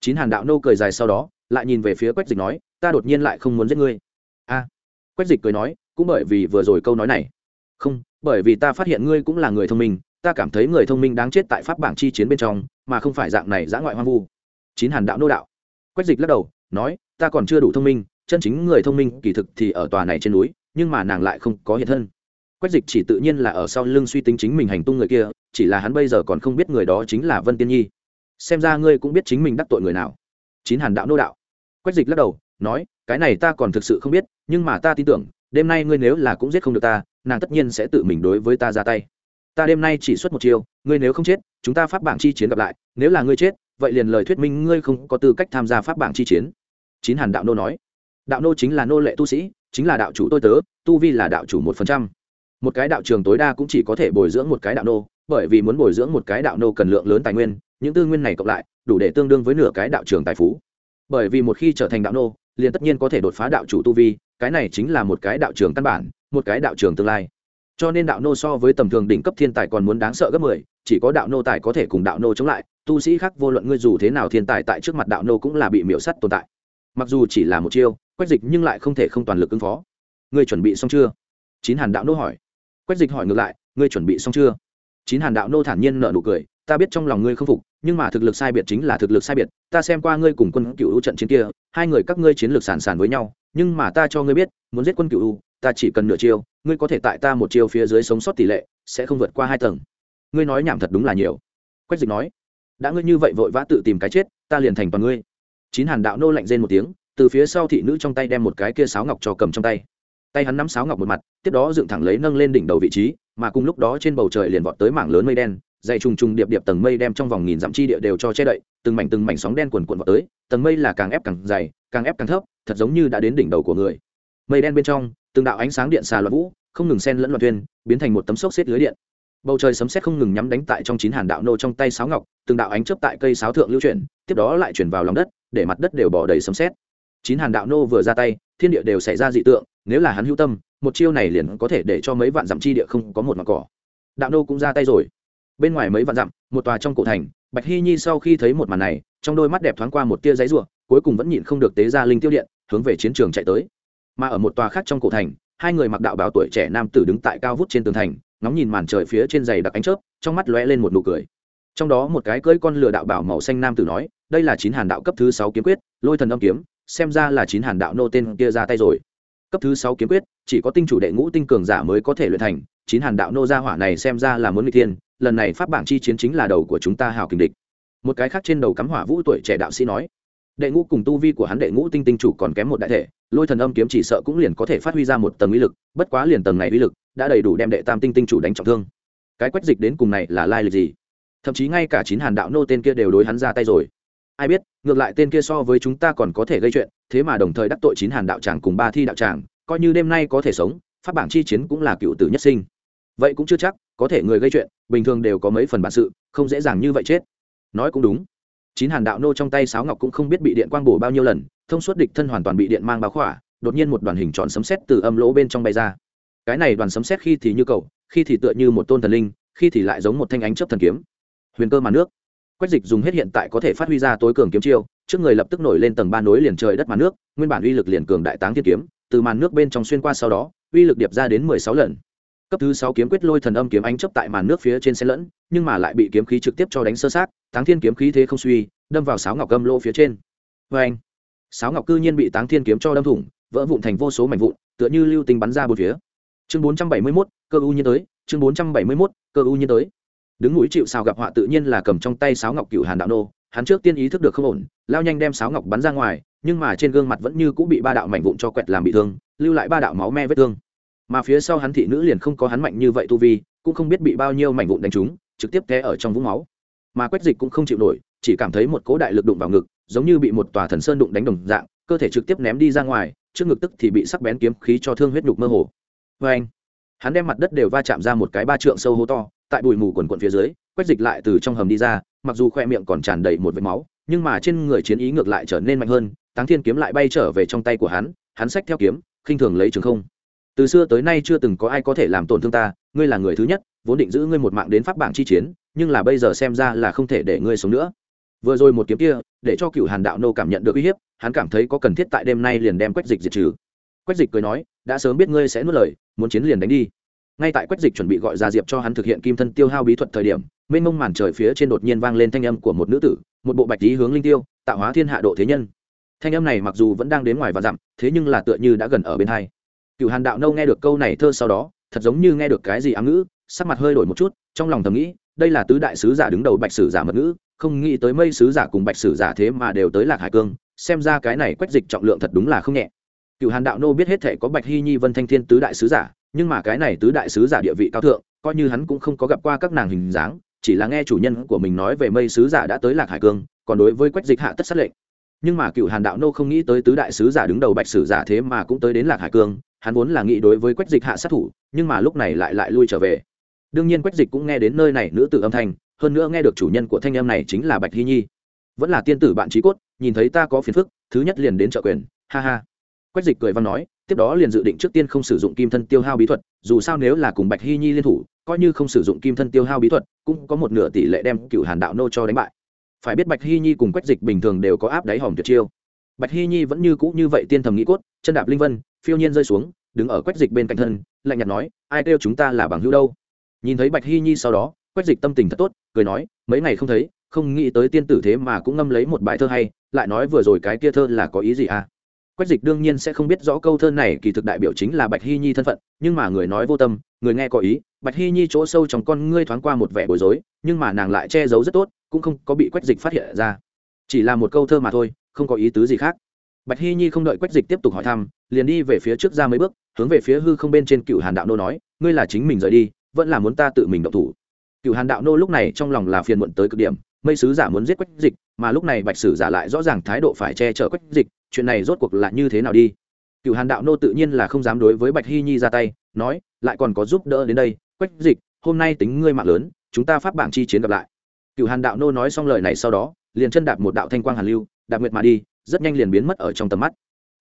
Chín hàn đạo nô cười dài sau đó, lại nhìn về phía quách dịch nói, ta đột nhiên lại không muốn giết ngươi. A. Quách dịch cười nói, cũng bởi vì vừa rồi câu nói này. Không, bởi vì ta phát hiện ngươi cũng là người thông minh, ta cảm thấy người thông minh đáng chết tại pháp bảng chi chiến bên trong, mà không phải dạng này giã ngoại hoang vu. Chín hàn đạo nô đạo quách dịch lắc đầu, nói, ta còn chưa đủ thông minh, chân chính người thông minh kỳ thực thì ở tòa này trên núi, nhưng mà nàng lại không có hiện thân. Quách dịch chỉ tự nhiên là ở sau lưng suy tính chính mình hành tung người kia, chỉ là hắn bây giờ còn không biết người đó chính là vân tiên nhi. Xem ra ngươi cũng biết chính mình đắc tội người nào. Chín hàn đạo nô đạo. Quách dịch lắc đầu, nói, cái này ta còn thực sự không biết, nhưng mà ta tin tưởng, đêm nay ngươi nếu là cũng giết không được ta, nàng tất nhiên sẽ tự mình đối với ta ra tay ta đêm nay chỉ xuất một chiêu, ngươi nếu không chết, chúng ta pháp bảng chi chiến gặp lại, nếu là ngươi chết, vậy liền lời thuyết minh ngươi không có tư cách tham gia pháp bảng chi chiến. Chín hàn đạo nô nói. Đạo nô chính là nô lệ tu sĩ, chính là đạo chủ tôi tớ, tu vi là đạo chủ một phần trăm. Một cái đạo trường tối đa cũng chỉ có thể bồi dưỡng một cái đạo nô, bởi vì muốn bồi dưỡng một cái đạo nô cần lượng lớn tài nguyên, những tư nguyên này cộng lại, đủ để tương đương với nửa cái đạo trường tài phú. Bởi vì một khi trở thành đạo nô, liền tất nhiên có thể đột phá đạo chủ tu vi, cái này chính là một cái đạo trường căn bản, một cái đạo trường tương lai cho nên đạo nô so với tầm thường đỉnh cấp thiên tài còn muốn đáng sợ gấp mười, chỉ có đạo nô tài có thể cùng đạo nô chống lại. Tu sĩ khác vô luận ngươi dù thế nào thiên tài tại trước mặt đạo nô cũng là bị miễu sắt tồn tại. Mặc dù chỉ là một chiêu, quách dịch nhưng lại không thể không toàn lực ứng phó. Ngươi chuẩn bị xong chưa? Chín hàn đạo nô hỏi. Quách dịch hỏi ngược lại, ngươi chuẩn bị xong chưa? Chín hàn đạo nô thản nhiên nợ nụ cười, ta biết trong lòng ngươi không phục, nhưng mà thực lực sai biệt chính là thực lực sai biệt. Ta xem qua ngươi cùng quân cựu trận chiến kia, hai người các ngươi chiến lược sàn sàn với nhau, nhưng mà ta cho ngươi biết, muốn giết quân cựu ta chỉ cần nửa chiêu, ngươi có thể tại ta một chiêu phía dưới sống sót tỷ lệ, sẽ không vượt qua hai tầng. Ngươi nói nhảm thật đúng là nhiều. Quách dịch nói. Đã ngươi như vậy vội vã tự tìm cái chết, ta liền thành toàn ngươi. Chín hàn đạo nô lạnh rên một tiếng, từ phía sau thị nữ trong tay đem một cái kia sáo ngọc cho cầm trong tay. Tay hắn nắm sáo ngọc một mặt, tiếp đó dựng thẳng lấy nâng lên đỉnh đầu vị trí, mà cùng lúc đó trên bầu trời liền vọt tới mảng lớn mây đen, dày trùng trùng điệp điệp tầng mây đem trong vòng nghìn dặm chi địa đều cho che đậy, từng mảnh từng mảnh sóng đen quần cuộn vọt tới, tầng mây là càng ép càng dày, càng ép càng thấp, thật giống như đã đến đỉnh đầu của người. Mây đen bên trong từng đạo ánh sáng điện xà loạn vũ, không ngừng xen lẫn loạn thuyền, biến thành một tấm sốc xếp lưới điện. Bầu trời sấm sét không ngừng nhắm đánh tại trong chín hàn đạo nô trong tay sáo ngọc, từng đạo ánh chớp tại cây sáo thượng lưu chuyển, tiếp đó lại chuyển vào lòng đất, để mặt đất đều bỏ đầy sấm sét. Chín hàn đạo nô vừa ra tay, thiên địa đều xảy ra dị tượng, nếu là hắn hữu tâm, một chiêu này liền có thể để cho mấy vạn dặm chi địa không có một mặt cỏ. Đạo nô cũng ra tay rồi. Bên ngoài mấy vạn dặm, một tòa trong cổ thành, bạch hy nhi sau khi thấy một màn này, trong đôi mắt đẹp thoáng qua một tia giấy ruộng cuối cùng vẫn nhịn không được tế ra linh tiêu điện, hướng về chiến trường chạy tới mà ở một tòa khác trong cổ thành, hai người mặc đạo bào tuổi trẻ nam tử đứng tại cao vút trên tường thành, ngóng nhìn màn trời phía trên giày đặc ánh chớp, trong mắt lóe lên một nụ cười. Trong đó một cái cưỡi con lừa đạo bảo màu xanh nam tử nói, đây là chín hàn đạo cấp thứ sáu kiếm quyết, lôi thần âm kiếm, xem ra là chín hàn đạo nô tên kia ra tay rồi. Cấp thứ sáu kiếm quyết, chỉ có tinh chủ đệ ngũ tinh cường giả mới có thể luyện thành, chín hàn đạo nô gia hỏa này xem ra là muốn n thiên, lần này pháp bảng chi chiến chính là đầu của chúng ta hào kình địch. Một cái khác trên đầu cắm hỏa vũ tuổi trẻ đạo sĩ nói đệ ngũ cùng tu vi của hắn đệ ngũ tinh tinh chủ còn kém một đại thể, lôi thần âm kiếm chỉ sợ cũng liền có thể phát huy ra một tầng uy lực, bất quá liền tầng này uy lực đã đầy đủ đem đệ tam tinh tinh chủ đánh trọng thương. Cái quách dịch đến cùng này là lai lịch gì? Thậm chí ngay cả chín hàn đạo nô tên kia đều đối hắn ra tay rồi. Ai biết, ngược lại tên kia so với chúng ta còn có thể gây chuyện, thế mà đồng thời đắc tội chín hàn đạo tràng cùng ba thi đạo tràng, coi như đêm nay có thể sống, pháp bảng chi chiến cũng là cựu tử nhất sinh. Vậy cũng chưa chắc có thể người gây chuyện, bình thường đều có mấy phần bản sự, không dễ dàng như vậy chết. Nói cũng đúng chín hàn đạo nô trong tay sáo ngọc cũng không biết bị điện quang bổ bao nhiêu lần, thông suốt địch thân hoàn toàn bị điện mang báo khỏa, đột nhiên một đoàn hình tròn sấm sét từ âm lỗ bên trong bay ra. Cái này đoàn sấm sét khi thì như cầu, khi thì tựa như một tôn thần linh, khi thì lại giống một thanh ánh chấp thần kiếm. Huyền cơ màn nước. Quách dịch dùng hết hiện tại có thể phát huy ra tối cường kiếm chiêu, trước người lập tức nổi lên tầng ba nối liền trời đất màn nước, nguyên bản uy lực liền cường đại táng thiên kiếm, từ màn nước bên trong xuyên qua sau đó, uy lực điệp ra đến mười sáu lần. Cấp thứ sáu kiếm quyết lôi thần âm kiếm ánh chấp tại màn nước phía trên xe lẫn, nhưng mà lại bị kiếm khí trực tiếp cho đánh sơ sát táng thiên kiếm khí thế không suy, đâm vào sáo ngọc gâm lỗ phía trên. Vê anh, sáo ngọc cư nhiên bị táng thiên kiếm cho đâm thủng, vỡ vụn thành vô số mảnh vụn, tựa như lưu tinh bắn ra bốn phía. Chương bốn trăm bảy mươi mốt, cơ u nhiên tới, chương bốn trăm bảy mươi mốt, cơ u nhiên tới. Đứng mũi chịu sao gặp họa tự nhiên là cầm trong tay sáo ngọc cựu hàn đạo nô, hắn trước tiên ý thức được không ổn, lao nhanh đem sáo ngọc bắn ra ngoài, nhưng mà trên gương mặt vẫn như cũng bị ba đạo mảnh vụn cho quẹt làm bị thương, lưu lại ba đạo máu me vết thương. Mà phía sau hắn thị nữ liền không có hắn mạnh như vậy tu vi, cũng không biết bị bao nhiêu mảnh vụn đánh trúng, trực tiếp té ở trong vũng máu mà quách dịch cũng không chịu nổi, chỉ cảm thấy một cỗ đại lực đụng vào ngực, giống như bị một tòa thần sơn đụng đánh đồng dạng, cơ thể trực tiếp ném đi ra ngoài, trước ngực tức thì bị sắc bén kiếm khí cho thương huyết nhục mơ hồ. Vê anh, hắn đem mặt đất đều va chạm ra một cái ba trượng sâu hố to, tại bụi mù quần quận phía dưới, quách dịch lại từ trong hầm đi ra, mặc dù khoe miệng còn tràn đầy một vệt máu, nhưng mà trên người chiến ý ngược lại trở nên mạnh hơn, táng thiên kiếm lại bay trở về trong tay của hắn hắn xách theo kiếm, khinh thường lấy trường không. Từ xưa tới nay chưa từng có ai có thể làm tổn thương ta, ngươi là người thứ nhất, vốn định giữ ngươi một mạng đến pháp bảng chi chiến nhưng là bây giờ xem ra là không thể để ngươi sống nữa. Vừa rồi một kiếm kia, để cho cựu hàn đạo nô cảm nhận được uy hiếp, hắn cảm thấy có cần thiết tại đêm nay liền đem quách dịch diệt trừ. Quách dịch cười nói, đã sớm biết ngươi sẽ nuốt lời, muốn chiến liền đánh đi. Ngay tại quách dịch chuẩn bị gọi ra diệp cho hắn thực hiện kim thân tiêu hao bí thuật thời điểm, mênh mông màn trời phía trên đột nhiên vang lên thanh âm của một nữ tử, một bộ bạch lý hướng linh tiêu, tạo hóa thiên hạ độ thế nhân. Thanh âm này mặc dù vẫn đang đến ngoài và dặm, thế nhưng là tựa như đã gần ở bên hai. Cựu hàn đạo nâu nghe được câu này thơ sau đó, thật giống như nghe được cái gì ám ngữ, sắc mặt hơi đổi một chút, trong lòng thầm nghĩ đây là tứ đại sứ giả đứng đầu bạch sử giả mật ngữ, không nghĩ tới mây sứ giả cùng bạch sử giả thế mà đều tới lạc hải cương, xem ra cái này quách dịch trọng lượng thật đúng là không nhẹ. Cựu hàn đạo nô biết hết thể có bạch hy nhi vân thanh thiên tứ đại sứ giả, nhưng mà cái này tứ đại sứ giả địa vị cao thượng, coi như hắn cũng không có gặp qua các nàng hình dáng, chỉ là nghe chủ nhân của mình nói về mây sứ giả đã tới lạc hải cương, còn đối với quách dịch hạ tất sát lệnh. Nhưng mà cựu hàn đạo nô không nghĩ tới tứ đại sứ giả đứng đầu bạch sử giả thế mà cũng tới đến lạc hải cương, hắn vốn là nghĩ đối với quách dịch hạ sát thủ, nhưng mà lúc này lại lại lui trở về đương nhiên quách dịch cũng nghe đến nơi này nữ tử âm thanh, hơn nữa nghe được chủ nhân của thanh em này chính là bạch hy nhi. Vẫn là tiên tử bạn trí cốt, nhìn thấy ta có phiền phức, thứ nhất liền đến trợ quyền, ha ha. Quách dịch cười văn nói, tiếp đó liền dự định trước tiên không sử dụng kim thân tiêu hao bí thuật, dù sao nếu là cùng bạch hy nhi liên thủ, coi như không sử dụng kim thân tiêu hao bí thuật, cũng có một nửa tỷ lệ đem cựu hàn đạo nô cho đánh bại. Phải biết bạch hy nhi cùng quách dịch bình thường đều có áp đáy hòm tuyệt chiêu. Bạch hy nhi vẫn như cũ như vậy tiên thầm nghĩ cốt, chân đạp linh vân, phiêu nhiên rơi xuống, đứng ở quách dịch bên cạnh thân, lạnh nhạt nói, ai kêu chúng ta là bằng hữu đâu? Nhìn thấy bạch hy nhi sau đó, quách dịch tâm tình thật tốt, cười nói, mấy ngày không thấy, không nghĩ tới tiên tử thế mà cũng ngâm lấy một bài thơ hay, lại nói vừa rồi cái kia thơ là có ý gì à? Quách dịch đương nhiên sẽ không biết rõ câu thơ này kỳ thực đại biểu chính là bạch hy nhi thân phận, nhưng mà người nói vô tâm, người nghe có ý, bạch hy nhi chỗ sâu trong con ngươi thoáng qua một vẻ bối rối, nhưng mà nàng lại che giấu rất tốt, cũng không có bị quách dịch phát hiện ra. Chỉ là một câu thơ mà thôi, không có ý tứ gì khác. Bạch hy nhi không đợi quách dịch tiếp tục hỏi thăm, liền đi về phía trước ra mấy bước, hướng về phía hư không bên trên cựu hàn đạo nô nói, ngươi là chính mình rời đi vẫn là muốn ta tự mình động thủ. Cựu hàn đạo nô lúc này trong lòng là phiền muộn tới cực điểm, mây sứ giả muốn giết quách dịch, mà lúc này bạch sử giả lại rõ ràng thái độ phải che chở quách dịch, chuyện này rốt cuộc là như thế nào đi? Cựu hàn đạo nô tự nhiên là không dám đối với bạch hy nhi ra tay, nói, lại còn có giúp đỡ đến đây, quách dịch, hôm nay tính ngươi mạng lớn, chúng ta pháp bảng chi chiến gặp lại. Cựu hàn đạo nô nói xong lời này sau đó, liền chân đạp một đạo thanh quang hàn lưu, đạp nguyệt mà đi, rất nhanh liền biến mất ở trong tầm mắt.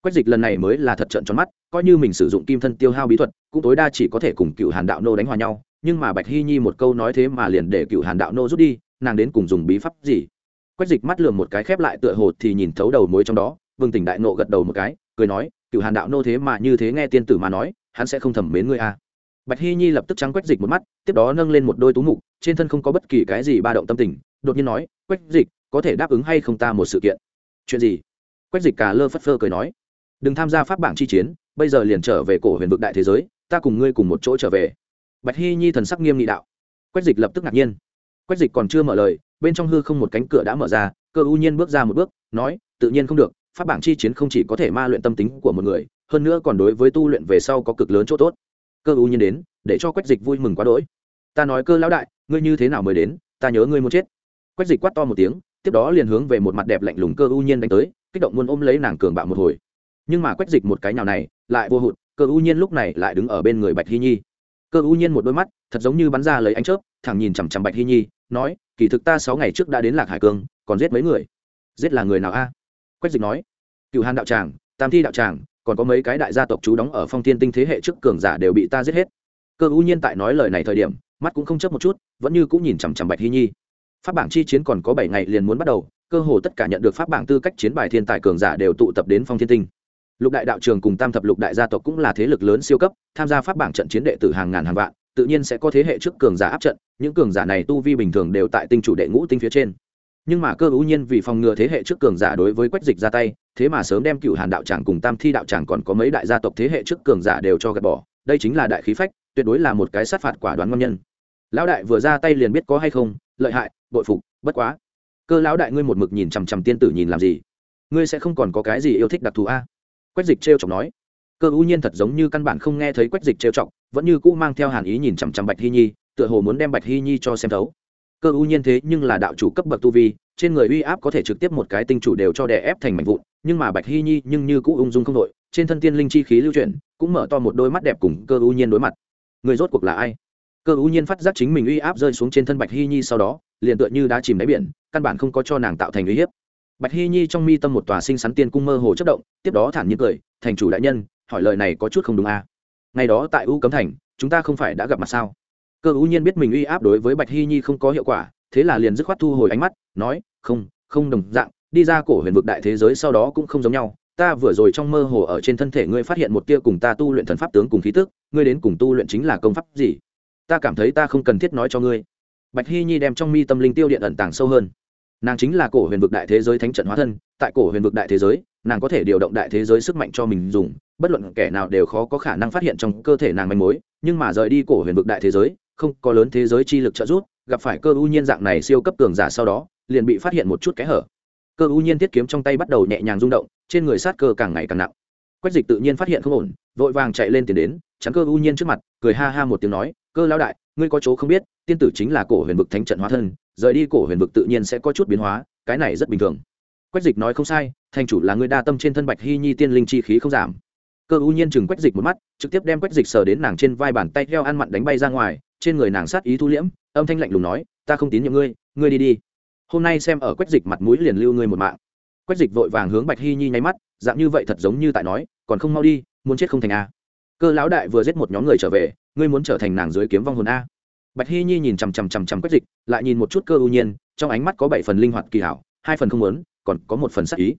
Quách dịch lần này mới là thật trận tròn mắt, coi như mình sử dụng kim thân tiêu hao bí thuật, cũng tối đa chỉ có thể cùng cựu hàn đạo nô đánh hòa nhau nhưng mà bạch hy nhi một câu nói thế mà liền để cựu hàn đạo nô rút đi, nàng đến cùng dùng bí pháp gì? Quách dịch mắt lườm một cái khép lại tựa hồ thì nhìn thấu đầu mối trong đó, vương tỉnh đại nộ gật đầu một cái, cười nói, cựu hàn đạo nô thế mà như thế nghe tiên tử mà nói, hắn sẽ không thầm mến ngươi à. bạch hy nhi lập tức trắng quách dịch một mắt, tiếp đó nâng lên một đôi tú mục, trên thân không có bất kỳ cái gì ba động tâm tình, đột nhiên nói, quách dịch, có thể đáp ứng hay không ta một sự kiện? Chuyện gì? Quách dịch cả lơ phất phơ cười nói, đừng tham gia pháp bảng chi chiến, bây giờ liền trở về cổ huyền vực đại thế giới, ta cùng ngươi cùng một chỗ trở về bạch hy nhi thần sắc nghiêm nghị đạo. Quách dịch lập tức ngạc nhiên. Quách dịch còn chưa mở lời, bên trong hư không một cánh cửa đã mở ra, cơ ưu nhiên bước ra một bước, nói, tự nhiên không được, pháp bảng chi chiến không chỉ có thể ma luyện tâm tính của một người, hơn nữa còn đối với tu luyện về sau có cực lớn chỗ tốt. Cơ ưu nhiên đến, để cho quách dịch vui mừng quá đỗi. Ta nói cơ lão đại, ngươi như thế nào mới đến? Ta nhớ ngươi muốn chết. Quách dịch quát to một tiếng, tiếp đó liền hướng về một mặt đẹp lạnh lùng cơ ưu nhiên đánh tới, kích động muốn ôm lấy nàng cường bạo một hồi. Nhưng mà quách dịch một cái nào này, lại vô hụt, cơ ưu nhiên lúc này lại đứng ở bên người bạch hy nhi cơ U nhiên một đôi mắt, thật giống như bắn ra lấy ánh chớp, thẳng nhìn chằm chằm bạch hy nhi, nói, kỳ thực ta sáu ngày trước đã đến lạc hải cương, còn giết mấy người? Giết là người nào a? Quách dịch nói. Cựu hàn đạo tràng, tam thi đạo tràng, còn có mấy cái đại gia tộc chú đóng ở phong thiên tinh thế hệ trước cường giả đều bị ta giết hết. Cơ U nhiên tại nói lời này thời điểm, mắt cũng không chấp một chút, vẫn như cũng nhìn chằm chằm bạch hy nhi. Pháp bảng chi chiến còn có bảy ngày liền muốn bắt đầu, cơ hồ tất cả nhận được pháp bảng tư cách chiến bài thiên tài cường giả đều tụ tập đến phong thiên tinh lục đại đạo trường cùng tam thập lục đại gia tộc cũng là thế lực lớn siêu cấp, tham gia pháp bảng trận chiến đệ tử hàng ngàn hàng vạn, tự nhiên sẽ có thế hệ trước cường giả áp trận, những cường giả này tu vi bình thường đều tại tinh chủ đệ ngũ tinh phía trên. Nhưng mà cơ ưu nhiên vì phòng ngừa thế hệ trước cường giả đối với quách dịch ra tay, thế mà sớm đem cựu hàn đạo tràng cùng tam thi đạo tràng còn có mấy đại gia tộc thế hệ trước cường giả đều cho gạt bỏ, đây chính là đại khí phách, tuyệt đối là một cái sát phạt quả đoán ngon nhân. Lão đại vừa ra tay liền biết có hay không, lợi hại, bội phục, bất quá. Cơ lão đại ngươi một mực nhìn chằm chằm tiên tử nhìn làm gì? Ngươi sẽ không còn có cái gì yêu thích đặc thù a? Quách dịch trêu chọc nói. Cơ ưu nhiên thật giống như căn bản không nghe thấy quách dịch trêu chọc, vẫn như cũ mang theo hàn ý nhìn chằm chằm bạch hy nhi, tựa hồ muốn đem bạch hy nhi cho xem thấu. Cơ ưu nhiên thế nhưng là đạo chủ cấp bậc tu vi, trên người uy áp có thể trực tiếp một cái tinh chủ đều cho đè ép thành mảnh vụn, nhưng mà bạch hy nhi nhưng như cũ ung dung không đội, trên thân tiên linh chi khí lưu chuyển, cũng mở to một đôi mắt đẹp cùng cơ ưu nhiên đối mặt. Người rốt cuộc là ai? Cơ ưu nhiên phát giác chính mình uy áp rơi xuống trên thân bạch hy nhi sau đó, liền tựa như đã chìm đáy biển, căn bản không có cho nàng tạo thành uy hiếp bạch hy nhi trong mi tâm một tòa sinh sắn tiên cung mơ hồ chất động, tiếp đó thản nhiên cười, thành chủ đại nhân, hỏi lời này có chút không đúng à. ngày đó tại u cấm thành, chúng ta không phải đã gặp mặt sao? Cơ ưu nhiên biết mình uy áp đối với bạch hy nhi không có hiệu quả, thế là liền dứt khoát thu hồi ánh mắt, nói, không không đồng dạng, đi ra cổ huyền vực đại thế giới sau đó cũng không giống nhau, ta vừa rồi trong mơ hồ ở trên thân thể ngươi phát hiện một tia cùng ta tu luyện thần pháp tướng cùng khí tức, ngươi đến cùng tu luyện chính là công pháp gì? Ta cảm thấy ta không cần thiết nói cho ngươi. Bạch hy nhi đem trong mi tâm linh tiêu điện ẩn tàng sâu hơn nàng chính là cổ huyền vực đại thế giới thánh trận hóa thân, tại cổ huyền vực đại thế giới, nàng có thể điều động đại thế giới sức mạnh cho mình dùng, bất luận kẻ nào đều khó có khả năng phát hiện trong cơ thể nàng manh mối, nhưng mà rời đi cổ huyền vực đại thế giới, không có lớn thế giới chi lực trợ giúp, gặp phải cơ ưu nhiên dạng này siêu cấp cường giả sau đó, liền bị phát hiện một chút kẽ hở. Cơ ưu nhiên thiết kiếm trong tay bắt đầu nhẹ nhàng rung động, trên người sát cơ càng ngày càng nặng. Quách dịch tự nhiên phát hiện không ổn, vội vàng chạy lên tiền đến, chắn cơ u nhiên trước mặt, cười ha ha một tiếng nói, cơ lão đại ngươi có chỗ không biết, tiên tử chính là cổ huyền vực thánh trận hóa thân, rời đi cổ huyền vực tự nhiên sẽ có chút biến hóa, cái này rất bình thường. Quách dịch nói không sai, thành chủ là người đa tâm trên thân bạch hy nhi tiên linh chi khí không giảm. Cơ u nhiên chừng quách dịch một mắt, trực tiếp đem quách dịch sờ đến nàng trên vai bàn tay theo ăn mặn đánh bay ra ngoài, trên người nàng sát ý thu liễm, âm thanh lạnh lùng nói, ta không tín nhiệm ngươi ngươi đi đi. Hôm nay xem ở quách dịch mặt mũi liền lưu ngươi một mạng. Quách dịch vội vàng hướng bạch hy nhi nháy mắt, dạng như vậy thật giống như tại nói, còn không mau đi, muốn chết không thành a cơ lão đại vừa giết một nhóm người trở về, ngươi muốn trở thành nàng dưới kiếm vong hồn a. Bạch hy nhi nhìn chằm chằm chằm chằm quách dịch, lại nhìn một chút cơ ưu nhiên, trong ánh mắt có bảy phần linh hoạt kỳ hảo, hai phần không muốn, còn có một phần sắc ý.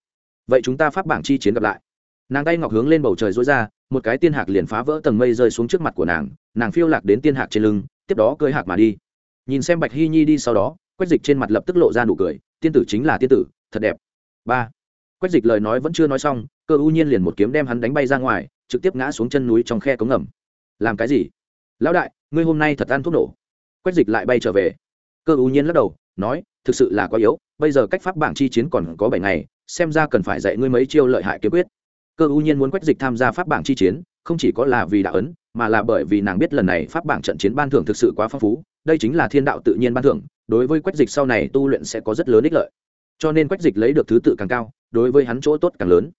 Vậy chúng ta pháp bảng chi chiến gặp lại. Nàng tay ngọc hướng lên bầu trời dối ra, một cái tiên hạc liền phá vỡ tầng mây rơi xuống trước mặt của nàng nàng phiêu lạc đến tiên hạc trên lưng, tiếp đó cơi hạc mà đi. Nhìn xem bạch hy nhi đi sau đó, quách dịch trên mặt lập tức lộ ra nụ cười, tiên tử chính là tiên tử, thật đẹp. Ba. Quách dịch lời nói vẫn chưa nói xong, cơ ưu nhiên liền một kiếm đem hắn đánh bay ra ngoài trực tiếp ngã xuống chân núi trong khe cống ngầm. Làm cái gì? Lão đại, ngươi hôm nay thật ăn thuốc nổ. Quách dịch lại bay trở về. Cơ ưu nhiên lắc đầu, nói, thực sự là quá yếu, bây giờ cách pháp bảng chi chiến còn có bảy ngày, xem ra cần phải dạy ngươi mấy chiêu lợi hại kiếm quyết. Cơ ưu nhiên muốn quách dịch tham gia pháp bảng chi chiến, không chỉ có là vì đạo ấn, mà là bởi vì nàng biết lần này pháp bảng trận chiến ban thưởng thực sự quá phong phú, đây chính là thiên đạo tự nhiên ban thưởng, đối với quách dịch sau này tu luyện sẽ có rất lớn ích lợi. Cho nên quách dịch lấy được thứ tự càng cao, đối với hắn chỗ tốt càng lớn.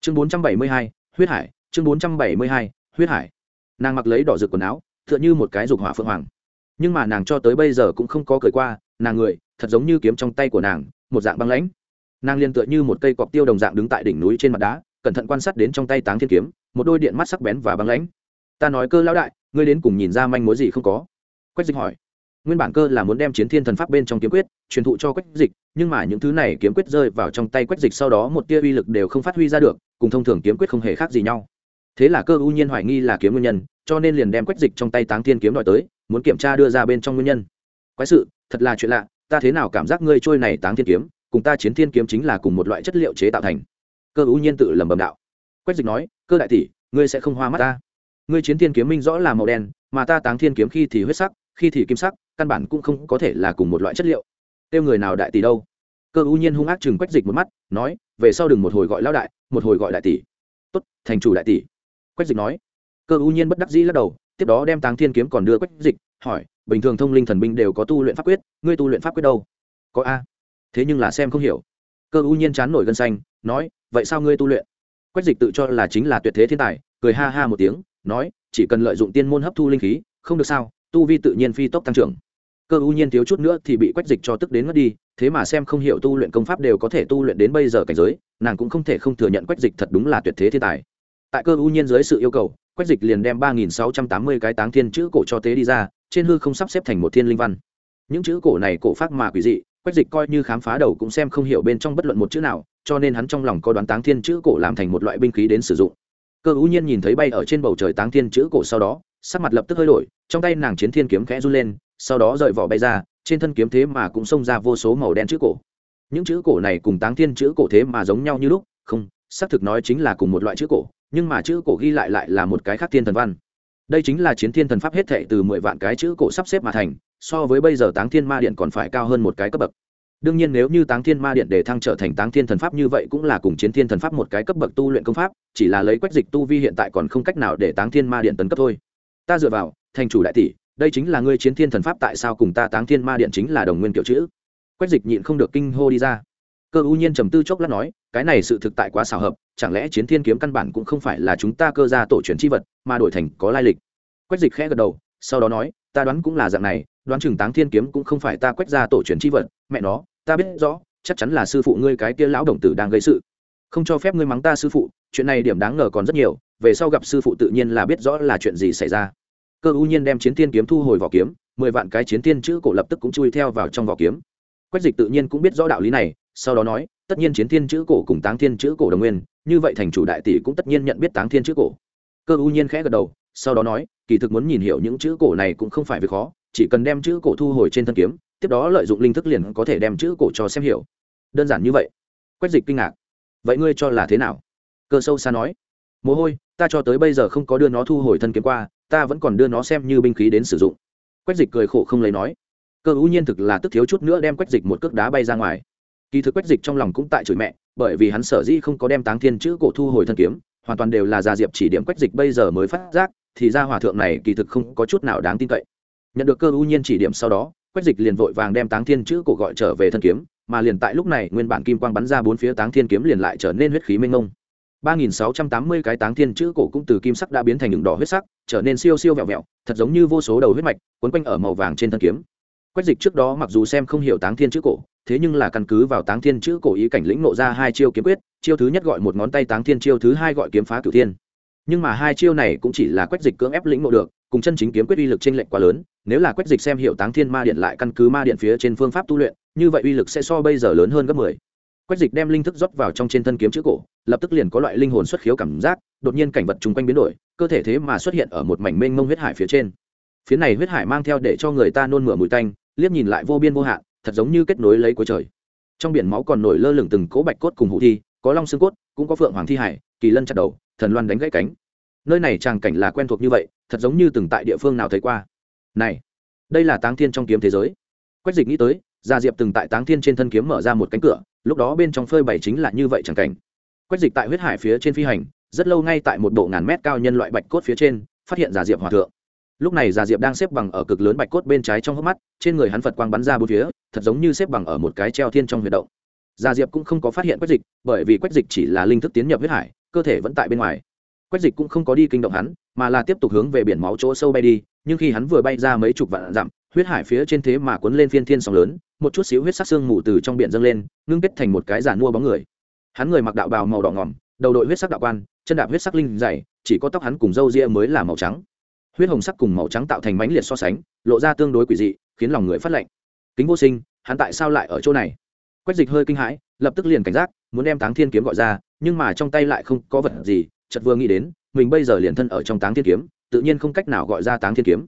Chương bốn trăm bảy mươi hai, huyết hải chương bốn trăm bảy mươi hai, huyết hải. Nàng mặc lấy đỏ rực quần áo t h ư ợ n h ư một cái dục hỏa phượng hoàng. Nhưng mà nàng cho tới bây giờ cũng không có cười qua, nàng người, thật giống như kiếm trong tay của nàng, một dạng băng lãnh. Nàng liền tựa như một cây cọc tiêu đồng dạng đứng tại đỉnh núi trên mặt đá, cẩn thận quan sát đến trong tay táng thiên kiếm, một đôi điện mắt sắc bén và băng lãnh. Ta nói cơ lão đại, ngươi đến cùng nhìn ra manh mối gì không có? Quách dịch hỏi. Nguyên bản cơ là muốn đem chiến thiên thần pháp bên trong kiếm quyết, truyền thụ cho quách dịch, nhưng mà những thứ này kiếm quyết rơi vào trong tay quách dịch sau đó một tia uy lực đều không phát huy ra được, cùng thông thường kiếm quyết không hề khác gì nhau thế là cơ ưu nhiên hoài nghi là kiếm nguyên nhân, cho nên liền đem quách dịch trong tay táng thiên kiếm đòi tới, muốn kiểm tra đưa ra bên trong nguyên nhân. Quái sự, thật là chuyện lạ, ta thế nào cảm giác ngươi trôi này táng thiên kiếm, cùng ta chiến thiên kiếm chính là cùng một loại chất liệu chế tạo thành. Cơ ưu nhiên tự lầm bầm đạo. Quách dịch nói, cơ đại tỷ, ngươi sẽ không hoa mắt ta. Ngươi chiến thiên kiếm minh rõ là màu đen, mà ta táng thiên kiếm khi thì huyết sắc, khi thì kim sắc, căn bản cũng không có thể là cùng một loại chất liệu. Tiêu người nào đại tỷ đâu? Cơ ưu nhiên hung ác chừng quách dịch một mắt, nói, về sau đừng một hồi gọi lão đại, một hồi gọi đại tỷ. Tốt, thành chủ đại tỷ quách dịch nói. Cơ U nhiên bất đắc dĩ lắc đầu, tiếp đó đem táng thiên kiếm còn đưa quách dịch, hỏi, bình thường thông linh thần binh đều có tu luyện pháp quyết, ngươi tu luyện pháp quyết đâu? Có a. Thế nhưng là xem không hiểu. Cơ U nhiên chán nổi gân xanh, nói, vậy sao ngươi tu luyện? Quách dịch tự cho là chính là tuyệt thế thiên tài, cười ha ha một tiếng, nói, chỉ cần lợi dụng tiên môn hấp thu linh khí, không được sao, tu vi tự nhiên phi tốc tăng trưởng. Cơ U nhiên thiếu chút nữa thì bị quách dịch cho tức đến mất đi, thế mà xem không hiểu tu luyện công pháp đều có thể tu luyện đến bây giờ cảnh giới, nàng cũng không thể không thừa nhận quách dịch thật đúng là tuyệt thế thiên tài tại cơ ưu nhiên dưới sự yêu cầu, quách dịch liền đem ba nghìn sáu trăm tám mươi cái táng thiên chữ cổ cho tế đi ra, trên hư không sắp xếp thành một thiên linh văn. Những chữ cổ này cổ phát mà quỷ dị, quách dịch coi như khám phá đầu cũng xem không hiểu bên trong bất luận một chữ nào, cho nên hắn trong lòng có đoán táng thiên chữ cổ làm thành một loại binh khí đến sử dụng. Cơ ưu nhiên nhìn thấy bay ở trên bầu trời táng thiên chữ cổ sau đó, sắc mặt lập tức hơi đổi, trong tay nàng chiến thiên kiếm khẽ run lên, sau đó rời vỏ bay ra, trên thân kiếm thế mà cũng xông ra vô số màu đen chữ cổ. Những chữ cổ này cùng táng thiên chữ cổ thế mà giống nhau như lúc, không, xác thực nói chính là cùng một loại chữ cổ nhưng mà chữ cổ ghi lại lại là một cái khác thiên thần văn. Đây chính là chiến thiên thần pháp hết thệ từ mười vạn cái chữ cổ sắp xếp mà thành, so với bây giờ táng thiên ma điện còn phải cao hơn một cái cấp bậc. Đương nhiên nếu như táng thiên ma điện để thăng trở thành táng thiên thần pháp như vậy cũng là cùng chiến thiên thần pháp một cái cấp bậc tu luyện công pháp, chỉ là lấy quách dịch tu vi hiện tại còn không cách nào để táng thiên ma điện tấn cấp thôi. Ta dựa vào, thành chủ đại tỷ, đây chính là ngươi chiến thiên thần pháp tại sao cùng ta táng thiên ma điện chính là đồng nguyên kiểu chữ? Quách dịch nhịn không được kinh hô đi ra. Cơ ưu nhiên trầm tư chốc lát nói, cái này sự thực tại quá xảo hợp chẳng lẽ chiến thiên kiếm căn bản cũng không phải là chúng ta cơ ra tổ truyền chi vật, mà đổi thành có lai lịch? Quách dịch khẽ gật đầu, sau đó nói, ta đoán cũng là dạng này, đoán chừng táng thiên kiếm cũng không phải ta quách ra tổ truyền chi vật, mẹ nó, ta biết rõ, chắc chắn là sư phụ ngươi cái kia lão đồng tử đang gây sự. Không cho phép ngươi mắng ta sư phụ, chuyện này điểm đáng ngờ còn rất nhiều, về sau gặp sư phụ tự nhiên là biết rõ là chuyện gì xảy ra. Cơ ưu nhiên đem chiến thiên kiếm thu hồi vỏ kiếm, mười vạn cái chiến thiên chữ cổ lập tức cũng chui theo vào trong vỏ kiếm. Quách dịch tự nhiên cũng biết rõ đạo lý này, sau đó nói, tất nhiên chiến thiên chữ cổ cùng táng thiên chữ cổ đồng nguyên như vậy thành chủ đại tỷ cũng tất nhiên nhận biết táng thiên chữ cổ. Cơ u nhiên khẽ gật đầu, sau đó nói, kỳ thực muốn nhìn hiểu những chữ cổ này cũng không phải việc khó, chỉ cần đem chữ cổ thu hồi trên thân kiếm, tiếp đó lợi dụng linh thức liền có thể đem chữ cổ cho xem hiểu. Đơn giản như vậy. Quách dịch kinh ngạc. Vậy ngươi cho là thế nào? Cơ sâu xa nói. Mồ hôi, ta cho tới bây giờ không có đưa nó thu hồi thân kiếm qua, ta vẫn còn đưa nó xem như binh khí đến sử dụng. Quách dịch cười khổ không lấy nói. Cơ u nhiên thực là tức thiếu chút nữa đem quách dịch một cước đá bay ra ngoài kỳ thực quách dịch trong lòng cũng tại chửi mẹ, bởi vì hắn sở dĩ không có đem táng thiên chữ cổ thu hồi thân kiếm, hoàn toàn đều là già diệp chỉ điểm quách dịch bây giờ mới phát giác, thì ra hòa thượng này kỳ thực không có chút nào đáng tin cậy. Nhận được cơ ưu nhiên chỉ điểm sau đó, quách dịch liền vội vàng đem táng thiên chữ cổ gọi trở về thân kiếm, mà liền tại lúc này nguyên bản kim quang bắn ra bốn phía táng thiên kiếm liền lại trở nên huyết khí mênh mông. ba nghìn sáu trăm tám mươi cái táng thiên chữ cổ cũng từ kim sắc đã biến thành đường đỏ huyết sắc, trở nên siêu siêu vẹo vẹo, thật giống như vô số đầu huyết mạch, quấn quanh ở màu vàng trên thân kiếm quách dịch trước đó mặc dù xem không hiểu táng thiên chữ cổ, thế nhưng là căn cứ vào táng thiên chữ cổ ý cảnh lĩnh nộ ra hai chiêu kiếm quyết, chiêu thứ nhất gọi một ngón tay táng thiên, chiêu thứ hai gọi kiếm phá cửu thiên. Nhưng mà hai chiêu này cũng chỉ là quách dịch cưỡng ép lĩnh ngộ được, cùng chân chính kiếm quyết uy lực trên lệnh quá lớn, nếu là quách dịch xem hiểu táng thiên ma điện lại căn cứ ma điện phía trên phương pháp tu luyện, như vậy uy lực sẽ so bây giờ lớn hơn gấp mười. Quách dịch đem linh thức rót vào trong trên thân kiếm chữ cổ, lập tức liền có loại linh hồn xuất khiếu cảm giác, đột nhiên cảnh vật chung quanh biến đổi, cơ thể thế mà xuất hiện ở một mảnh mênh mông huyết hải phía trên phía này huyết hải mang theo để cho người ta nôn mửa mùi tanh, liếc nhìn lại vô biên vô hạn, thật giống như kết nối lấy cuối trời. Trong biển máu còn nổi lơ lửng từng cỗ bạch cốt cùng hụ thi, có long xương cốt, cũng có phượng hoàng thi hải, kỳ lân chặt đầu, thần loan đánh gãy cánh. Nơi này tràng cảnh là quen thuộc như vậy, thật giống như từng tại địa phương nào thấy qua. Này, đây là táng thiên trong kiếm thế giới. Quách dịch nghĩ tới, gia diệp từng tại táng thiên trên thân kiếm mở ra một cánh cửa, lúc đó bên trong phơi bày chính là như vậy tràng cảnh. Quách dịch tại huyết hải phía trên phi hành, rất lâu ngay tại một bộ ngàn mét cao nhân loại bạch cốt phía trên, phát hiện gia diệp hòa thượng lúc này già diệp đang xếp bằng ở cực lớn bạch cốt bên trái trong hốc mắt, trên người hắn phật quang bắn ra bốn phía, thật giống như xếp bằng ở một cái treo thiên trong huyệt động. Già diệp cũng không có phát hiện quách dịch, bởi vì quách dịch chỉ là linh thức tiến nhập huyết hải, cơ thể vẫn tại bên ngoài. Quách dịch cũng không có đi kinh động hắn, mà là tiếp tục hướng về biển máu chỗ sâu bay đi, nhưng khi hắn vừa bay ra mấy chục vạn dặm, huyết hải phía trên thế mà cuốn lên phiên thiên sóng lớn, một chút xíu huyết sắc xương mù từ trong biển dâng lên, ngưng kết thành một cái giàn mua bóng người. Hắn người mặc đạo bào màu đỏ ngỏm, đầu đội huyết sắc đạo quan, chân đạp huyết sắc linh dày, chỉ có tóc hắn cùng râu ria mới là màu trắng huyết hồng sắc cùng màu trắng tạo thành mãnh liệt so sánh, lộ ra tương đối quỷ dị, khiến lòng người phát lạnh. Kính vô sinh, hắn tại sao lại ở chỗ này? Quách dịch hơi kinh hãi, lập tức liền cảnh giác, muốn đem táng thiên kiếm gọi ra, nhưng mà trong tay lại không có vật gì, chợt vừa nghĩ đến, mình bây giờ liền thân ở trong táng thiên kiếm, tự nhiên không cách nào gọi ra táng thiên kiếm.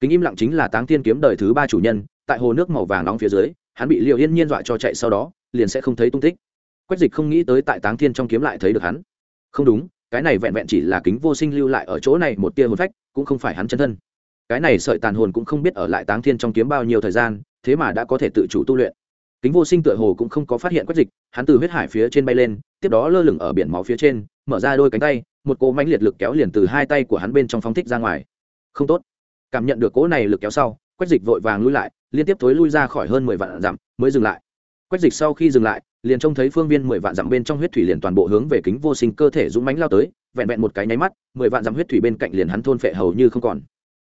Kính im lặng chính là táng thiên kiếm đời thứ ba chủ nhân, tại hồ nước màu vàng nóng phía dưới, hắn bị liệu yên nhiên dọa cho chạy sau đó, liền sẽ không thấy tung tích. Quách dịch không nghĩ tới tại táng thiên trong kiếm lại thấy được hắn. Không đúng, cái này vẹn vẹn chỉ là kính vô sinh lưu lại ở chỗ này một tia hồn phách cũng không phải hắn chân thân. Cái này sợi tàn hồn cũng không biết ở lại táng thiên trong kiếm bao nhiêu thời gian, thế mà đã có thể tự chủ tu luyện. Kính vô sinh tựa hồ cũng không có phát hiện quách dịch, hắn từ huyết hải phía trên bay lên, tiếp đó lơ lửng ở biển máu phía trên, mở ra đôi cánh tay, một cỗ mánh liệt lực kéo liền từ hai tay của hắn bên trong phóng thích ra ngoài. Không tốt. Cảm nhận được cỗ này lực kéo sau, quách dịch vội vàng lui lại, liên tiếp thối lui ra khỏi hơn mười vạn dặm, mới dừng lại. Quách dịch sau khi dừng lại liền trông thấy phương viên mười vạn dặm bên trong huyết thủy liền toàn bộ hướng về kính vô sinh cơ thể dũng mánh lao tới, vẹn vẹn một cái nháy mắt, mười vạn dặm huyết thủy bên cạnh liền hắn thôn phệ hầu như không còn.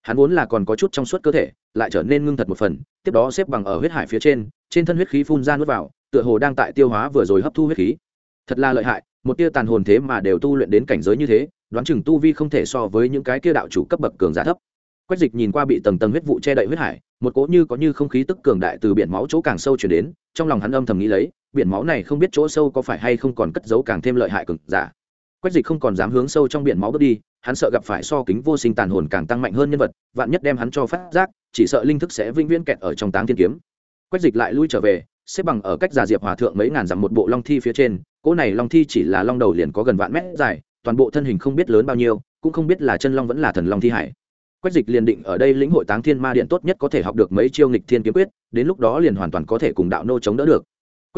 Hắn vốn là còn có chút trong suốt cơ thể, lại trở nên ngưng thật một phần, tiếp đó xếp bằng ở huyết hải phía trên trên thân huyết khí phun ra nuốt vào, tựa hồ đang tại tiêu hóa vừa rồi hấp thu huyết khí. Thật là lợi hại, một tia tàn hồn thế mà đều tu luyện đến cảnh giới như thế, đoán chừng tu vi không thể so với những cái kia đạo chủ cấp bậc cường giả thấp. Quách dịch nhìn qua bị tầng tầng huyết vụ che đậy huyết hải, một cỗ như có như không khí tức cường đại từ biển máu chỗ càng sâu chuyển đến, trong lòng hắn âm thầm nghĩ lấy biển máu này không biết chỗ sâu có phải hay không còn cất giấu càng thêm lợi hại cực giả. Quách dịch không còn dám hướng sâu trong biển máu bước đi, hắn sợ gặp phải so kính vô sinh tàn hồn càng tăng mạnh hơn nhân vật, vạn nhất đem hắn cho phát giác, chỉ sợ linh thức sẽ vĩnh viễn kẹt ở trong táng thiên kiếm. Quách dịch lại lui trở về, xếp bằng ở cách già diệp hòa thượng mấy ngàn dặm một bộ long thi phía trên, cỗ này long thi chỉ là long đầu liền có gần vạn mét dài, toàn bộ thân hình không biết lớn bao nhiêu, cũng không biết là chân long vẫn là thần long thi hải. Quách dịch liền định ở đây lĩnh hội táng thiên ma điện tốt nhất có thể học được mấy chiêu nghịch thiên kiếm quyết, đến lúc đó liền hoàn toàn có thể cùng đạo nô chống đỡ được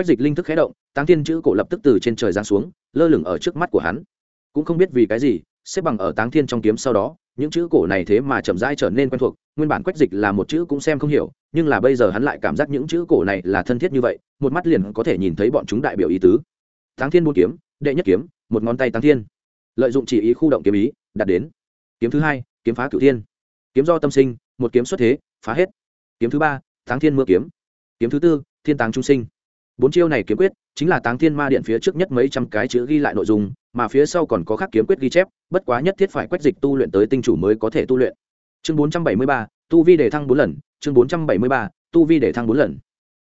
quách dịch linh thức khé động, táng thiên chữ cổ lập tức từ trên trời giáng xuống, lơ lửng ở trước mắt của hắn. Cũng không biết vì cái gì, xếp bằng ở táng thiên trong kiếm sau đó, những chữ cổ này thế mà chậm rãi trở nên quen thuộc, nguyên bản quách dịch là một chữ cũng xem không hiểu, nhưng là bây giờ hắn lại cảm giác những chữ cổ này là thân thiết như vậy, một mắt liền có thể nhìn thấy bọn chúng đại biểu ý tứ. Táng thiên buôn kiếm, đệ nhất kiếm, một ngón tay táng thiên. Lợi dụng chỉ ý khu động kiếm ý, đạt đến. Kiếm thứ hai, kiếm phá cửu thiên. Kiếm do tâm sinh, một kiếm xuất thế, phá hết. Kiếm thứ ba, táng thiên mưa kiếm. Kiếm thứ tư, thiên táng trung sinh bốn chiêu này kiếm quyết, chính là táng thiên ma điện phía trước nhất mấy trăm cái chữ ghi lại nội dung, mà phía sau còn có khác kiếm quyết ghi chép, bất quá nhất thiết phải quét dịch tu luyện tới tinh chủ mới có thể tu luyện. Chương bốn trăm bảy mươi ba, tu vi để thăng bốn lần, chương bốn trăm bảy mươi ba, tu vi để thăng bốn lần.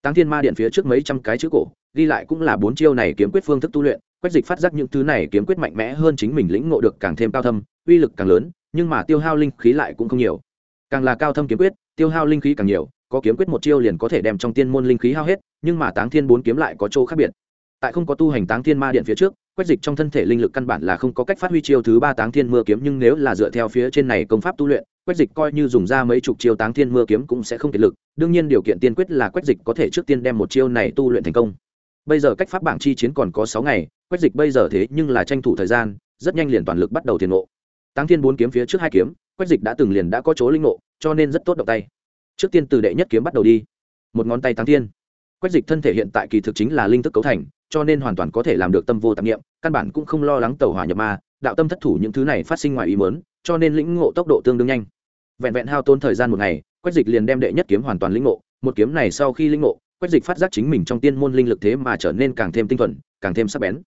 Táng thiên ma điện phía trước mấy trăm cái chữ cổ, ghi lại cũng là bốn chiêu này kiếm quyết phương thức tu luyện, quét dịch phát giác những thứ này kiếm quyết mạnh mẽ hơn chính mình lĩnh ngộ được càng thêm cao thâm, uy lực càng lớn, nhưng mà tiêu hao linh khí lại cũng không nhiều. Càng là cao thâm kiếm quyết, tiêu hao linh khí càng nhiều có kiếm quyết một chiêu liền có thể đem trong tiên môn linh khí hao hết, nhưng mà táng thiên bốn kiếm lại có chỗ khác biệt. Tại không có tu hành táng thiên ma điện phía trước quách dịch trong thân thể linh lực căn bản là không có cách phát huy chiêu thứ ba táng thiên mưa kiếm, nhưng nếu là dựa theo phía trên này công pháp tu luyện quách dịch coi như dùng ra mấy chục chiêu táng thiên mưa kiếm cũng sẽ không kiệt lực. Đương nhiên điều kiện tiên quyết là quách dịch có thể trước tiên đem một chiêu này tu luyện thành công. Bây giờ cách pháp bảng chi chiến còn có sáu ngày quách dịch bây giờ thế nhưng là tranh thủ thời gian, rất nhanh liền toàn lực bắt đầu tiền ngộ. Táng thiên bốn kiếm phía trước hai kiếm quách dịch đã từng liền đã có chỗ linh ngộ, cho nên rất tốt động tay trước tiên từ đệ nhất kiếm bắt đầu đi. Một ngón tay tăng tiên quách dịch thân thể hiện tại kỳ thực chính là linh thức cấu thành, cho nên hoàn toàn có thể làm được tâm vô tạp nghiệm căn bản cũng không lo lắng tàu hỏa nhập ma, đạo tâm thất thủ những thứ này phát sinh ngoài ý mớn cho nên lĩnh ngộ tốc độ tương đương nhanh. Vẹn vẹn hao tốn thời gian một ngày, quách dịch liền đem đệ nhất kiếm hoàn toàn lĩnh ngộ. Một kiếm này sau khi lĩnh ngộ, quách dịch phát giác chính mình trong tiên môn linh lực thế mà trở nên càng thêm tinh thuần, càng thêm sắc bén.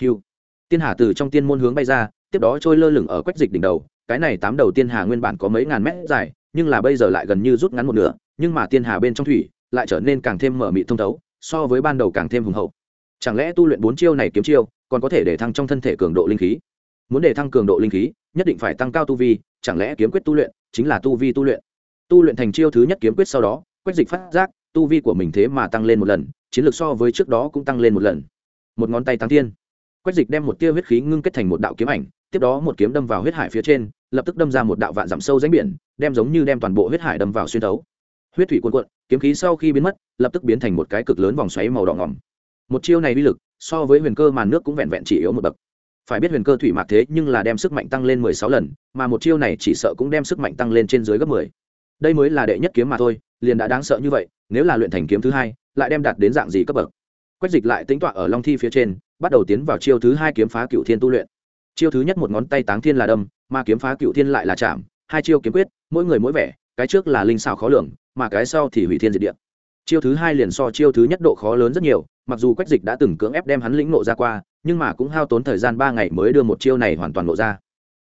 Hiu tiên hà từ trong tiên môn hướng bay ra, tiếp đó trôi lơ lửng ở quách dịch đỉnh đầu. Cái này tám đầu tiên hà nguyên bản có mấy ngàn mét dài nhưng là bây giờ lại gần như rút ngắn một nửa, nhưng mà tiên hà bên trong thủy lại trở nên càng thêm mở mị thông thấu, so với ban đầu càng thêm hùng hậu. Chẳng lẽ tu luyện bốn chiêu này kiếm chiêu, còn có thể để thăng trong thân thể cường độ linh khí? Muốn để thăng cường độ linh khí, nhất định phải tăng cao tu vi, chẳng lẽ kiếm quyết tu luyện chính là tu vi tu luyện? Tu luyện thành chiêu thứ nhất kiếm quyết sau đó quét dịch phát giác, tu vi của mình thế mà tăng lên một lần, chiến lược so với trước đó cũng tăng lên một lần. Một ngón tay tăng thiên. Quét dịch đem một tia huyết khí ngưng kết thành một đạo kiếm ảnh, tiếp đó một kiếm đâm vào huyết hải phía trên lập tức đâm ra một đạo vạn dặm sâu rãnh biển, đem giống như đem toàn bộ huyết hải đâm vào xuyên thấu. Huyết thủy cuồn cuộn, kiếm khí sau khi biến mất, lập tức biến thành một cái cực lớn vòng xoáy màu đỏ ngỏm. Một chiêu này uy lực, so với huyền cơ màn nước cũng vẹn vẹn chỉ yếu một bậc. Phải biết huyền cơ thủy mạc thế nhưng là đem sức mạnh tăng lên mười sáu lần, mà một chiêu này chỉ sợ cũng đem sức mạnh tăng lên trên dưới gấp mười. Đây mới là đệ nhất kiếm mà thôi, liền đã đáng sợ như vậy, nếu là luyện thành kiếm thứ hai, lại đem đạt đến dạng gì cấp bậc? Quách dịch lại tính tọa ở long thi phía trên, bắt đầu tiến vào chiêu thứ hai kiếm phá cựu thiên tu luyện. Chiêu thứ nhất một ngón tay táng thiên là đâm mà kiếm phá cựu thiên lại là chạm, hai chiêu kiếm quyết, mỗi người mỗi vẻ, cái trước là linh xảo khó lường, mà cái sau thì hủy thiên diệt địa. Chiêu thứ hai liền so chiêu thứ nhất độ khó lớn rất nhiều, mặc dù quách dịch đã từng cưỡng ép đem hắn lĩnh nộ ra qua, nhưng mà cũng hao tốn thời gian ba ngày mới đưa một chiêu này hoàn toàn nộ ra.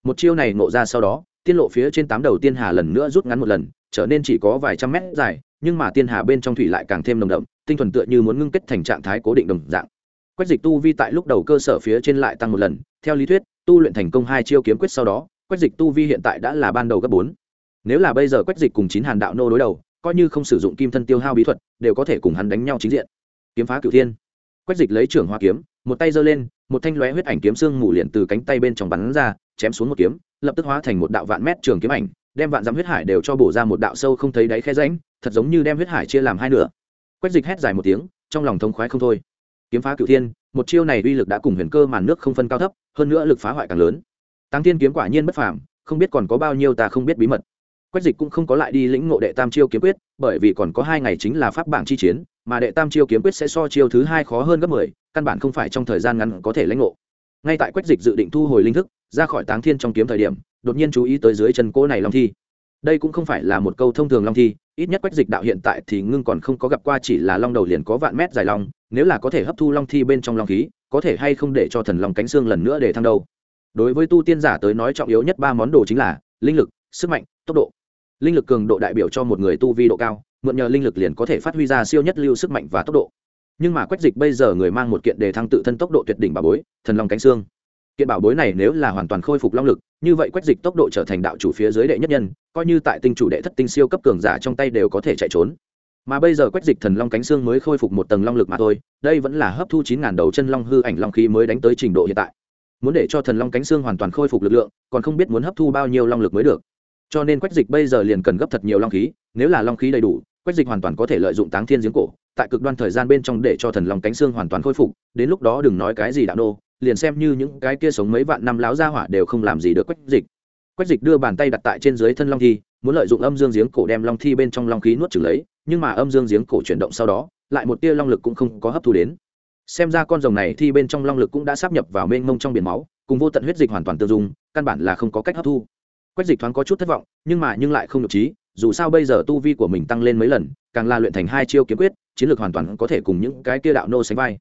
Một chiêu này nộ ra sau đó, tiên lộ phía trên tám đầu tiên hà lần nữa rút ngắn một lần, trở nên chỉ có vài trăm mét dài, nhưng mà tiên hà bên trong thủy lại càng thêm nồng đậm, tinh thuần tựa như muốn ngưng kết thành trạng thái cố định đồng dạng. Quách dịch tu vi tại lúc đầu cơ sở phía trên lại tăng một lần, theo lý thuyết, tu luyện thành công hai chiêu kiếm quyết sau đó quách dịch tu vi hiện tại đã là ban đầu gấp bốn. Nếu là bây giờ quách dịch cùng chín hàn đạo nô đối đầu, coi như không sử dụng kim thân tiêu hao bí thuật, đều có thể cùng hắn đánh nhau chính diện. Kiếm phá cửu thiên. Quách dịch lấy trưởng hoa kiếm, một tay giơ lên, một thanh lóe huyết ảnh kiếm xương mù liền từ cánh tay bên trong bắn ra, chém xuống một kiếm, lập tức hóa thành một đạo vạn mét trường kiếm ảnh, đem vạn dặm huyết hải đều cho bổ ra một đạo sâu không thấy đáy khe rãnh, thật giống như đem huyết hải chia làm hai nửa. Quách dịch hét dài một tiếng, trong lòng thông khoái không thôi. Kiếm phá cửu thiên, một chiêu này uy lực đã cùng huyền cơ màn nước không phân cao thấp, hơn nữa lực phá hoại càng lớn tăng thiên kiếm quả nhiên bất phàm, không biết còn có bao nhiêu ta không biết bí mật. Quách dịch cũng không có lại đi lĩnh ngộ đệ tam chiêu kiếm quyết, bởi vì còn có hai ngày chính là pháp bảng chi chiến, mà đệ tam chiêu kiếm quyết sẽ so chiêu thứ hai khó hơn gấp mười, căn bản không phải trong thời gian ngắn có thể lãnh ngộ. Ngay tại quách dịch dự định thu hồi linh thức, ra khỏi táng thiên trong kiếm thời điểm, đột nhiên chú ý tới dưới chân cỗ này long thi. Đây cũng không phải là một câu thông thường long thi, ít nhất quách dịch đạo hiện tại thì ngưng còn không có gặp qua chỉ là long đầu liền có vạn mét dài long, nếu là có thể hấp thu long thi bên trong long khí, có thể hay không để cho thần long cánh xương lần nữa để thăng đầu đối với tu tiên giả tới nói trọng yếu nhất ba món đồ chính là linh lực, sức mạnh, tốc độ. Linh lực cường độ đại biểu cho một người tu vi độ cao, mượn nhờ linh lực liền có thể phát huy ra siêu nhất lưu sức mạnh và tốc độ. Nhưng mà quách dịch bây giờ người mang một kiện đề thăng tự thân tốc độ tuyệt đỉnh bảo bối, thần long cánh xương. Kiện bảo bối này nếu là hoàn toàn khôi phục long lực, như vậy quách dịch tốc độ trở thành đạo chủ phía dưới đệ nhất nhân, coi như tại tinh chủ đệ thất tinh siêu cấp cường giả trong tay đều có thể chạy trốn. Mà bây giờ quách dịch thần long cánh xương mới khôi phục một tầng long lực mà thôi, đây vẫn là hấp thu chín ngàn đầu chân long hư ảnh long khí mới đánh tới trình độ hiện tại muốn để cho thần long cánh xương hoàn toàn khôi phục lực lượng, còn không biết muốn hấp thu bao nhiêu long lực mới được. Cho nên quách dịch bây giờ liền cần gấp thật nhiều long khí, nếu là long khí đầy đủ, quách dịch hoàn toàn có thể lợi dụng táng thiên giếng cổ, tại cực đoan thời gian bên trong để cho thần long cánh xương hoàn toàn khôi phục, đến lúc đó đừng nói cái gì đạo nô, liền xem như những cái kia sống mấy vạn năm láo ra hỏa đều không làm gì được quách dịch. Quách dịch đưa bàn tay đặt tại trên dưới thân long thi, muốn lợi dụng âm dương giếng cổ đem long thi bên trong long khí nuốt trừng lấy, nhưng mà âm dương giếng cổ chuyển động sau đó, lại một tia long lực cũng không có hấp thu đến xem ra con rồng này thì bên trong long lực cũng đã sắp nhập vào mênh mông trong biển máu, cùng vô tận huyết dịch hoàn toàn tiêu dùng căn bản là không có cách hấp thu. Quách dịch thoáng có chút thất vọng, nhưng mà nhưng lại không được trí dù sao bây giờ tu vi của mình tăng lên mấy lần, càng là luyện thành hai chiêu kiếm quyết, chiến lược hoàn toàn có thể cùng những cái kia đạo nô sánh vai.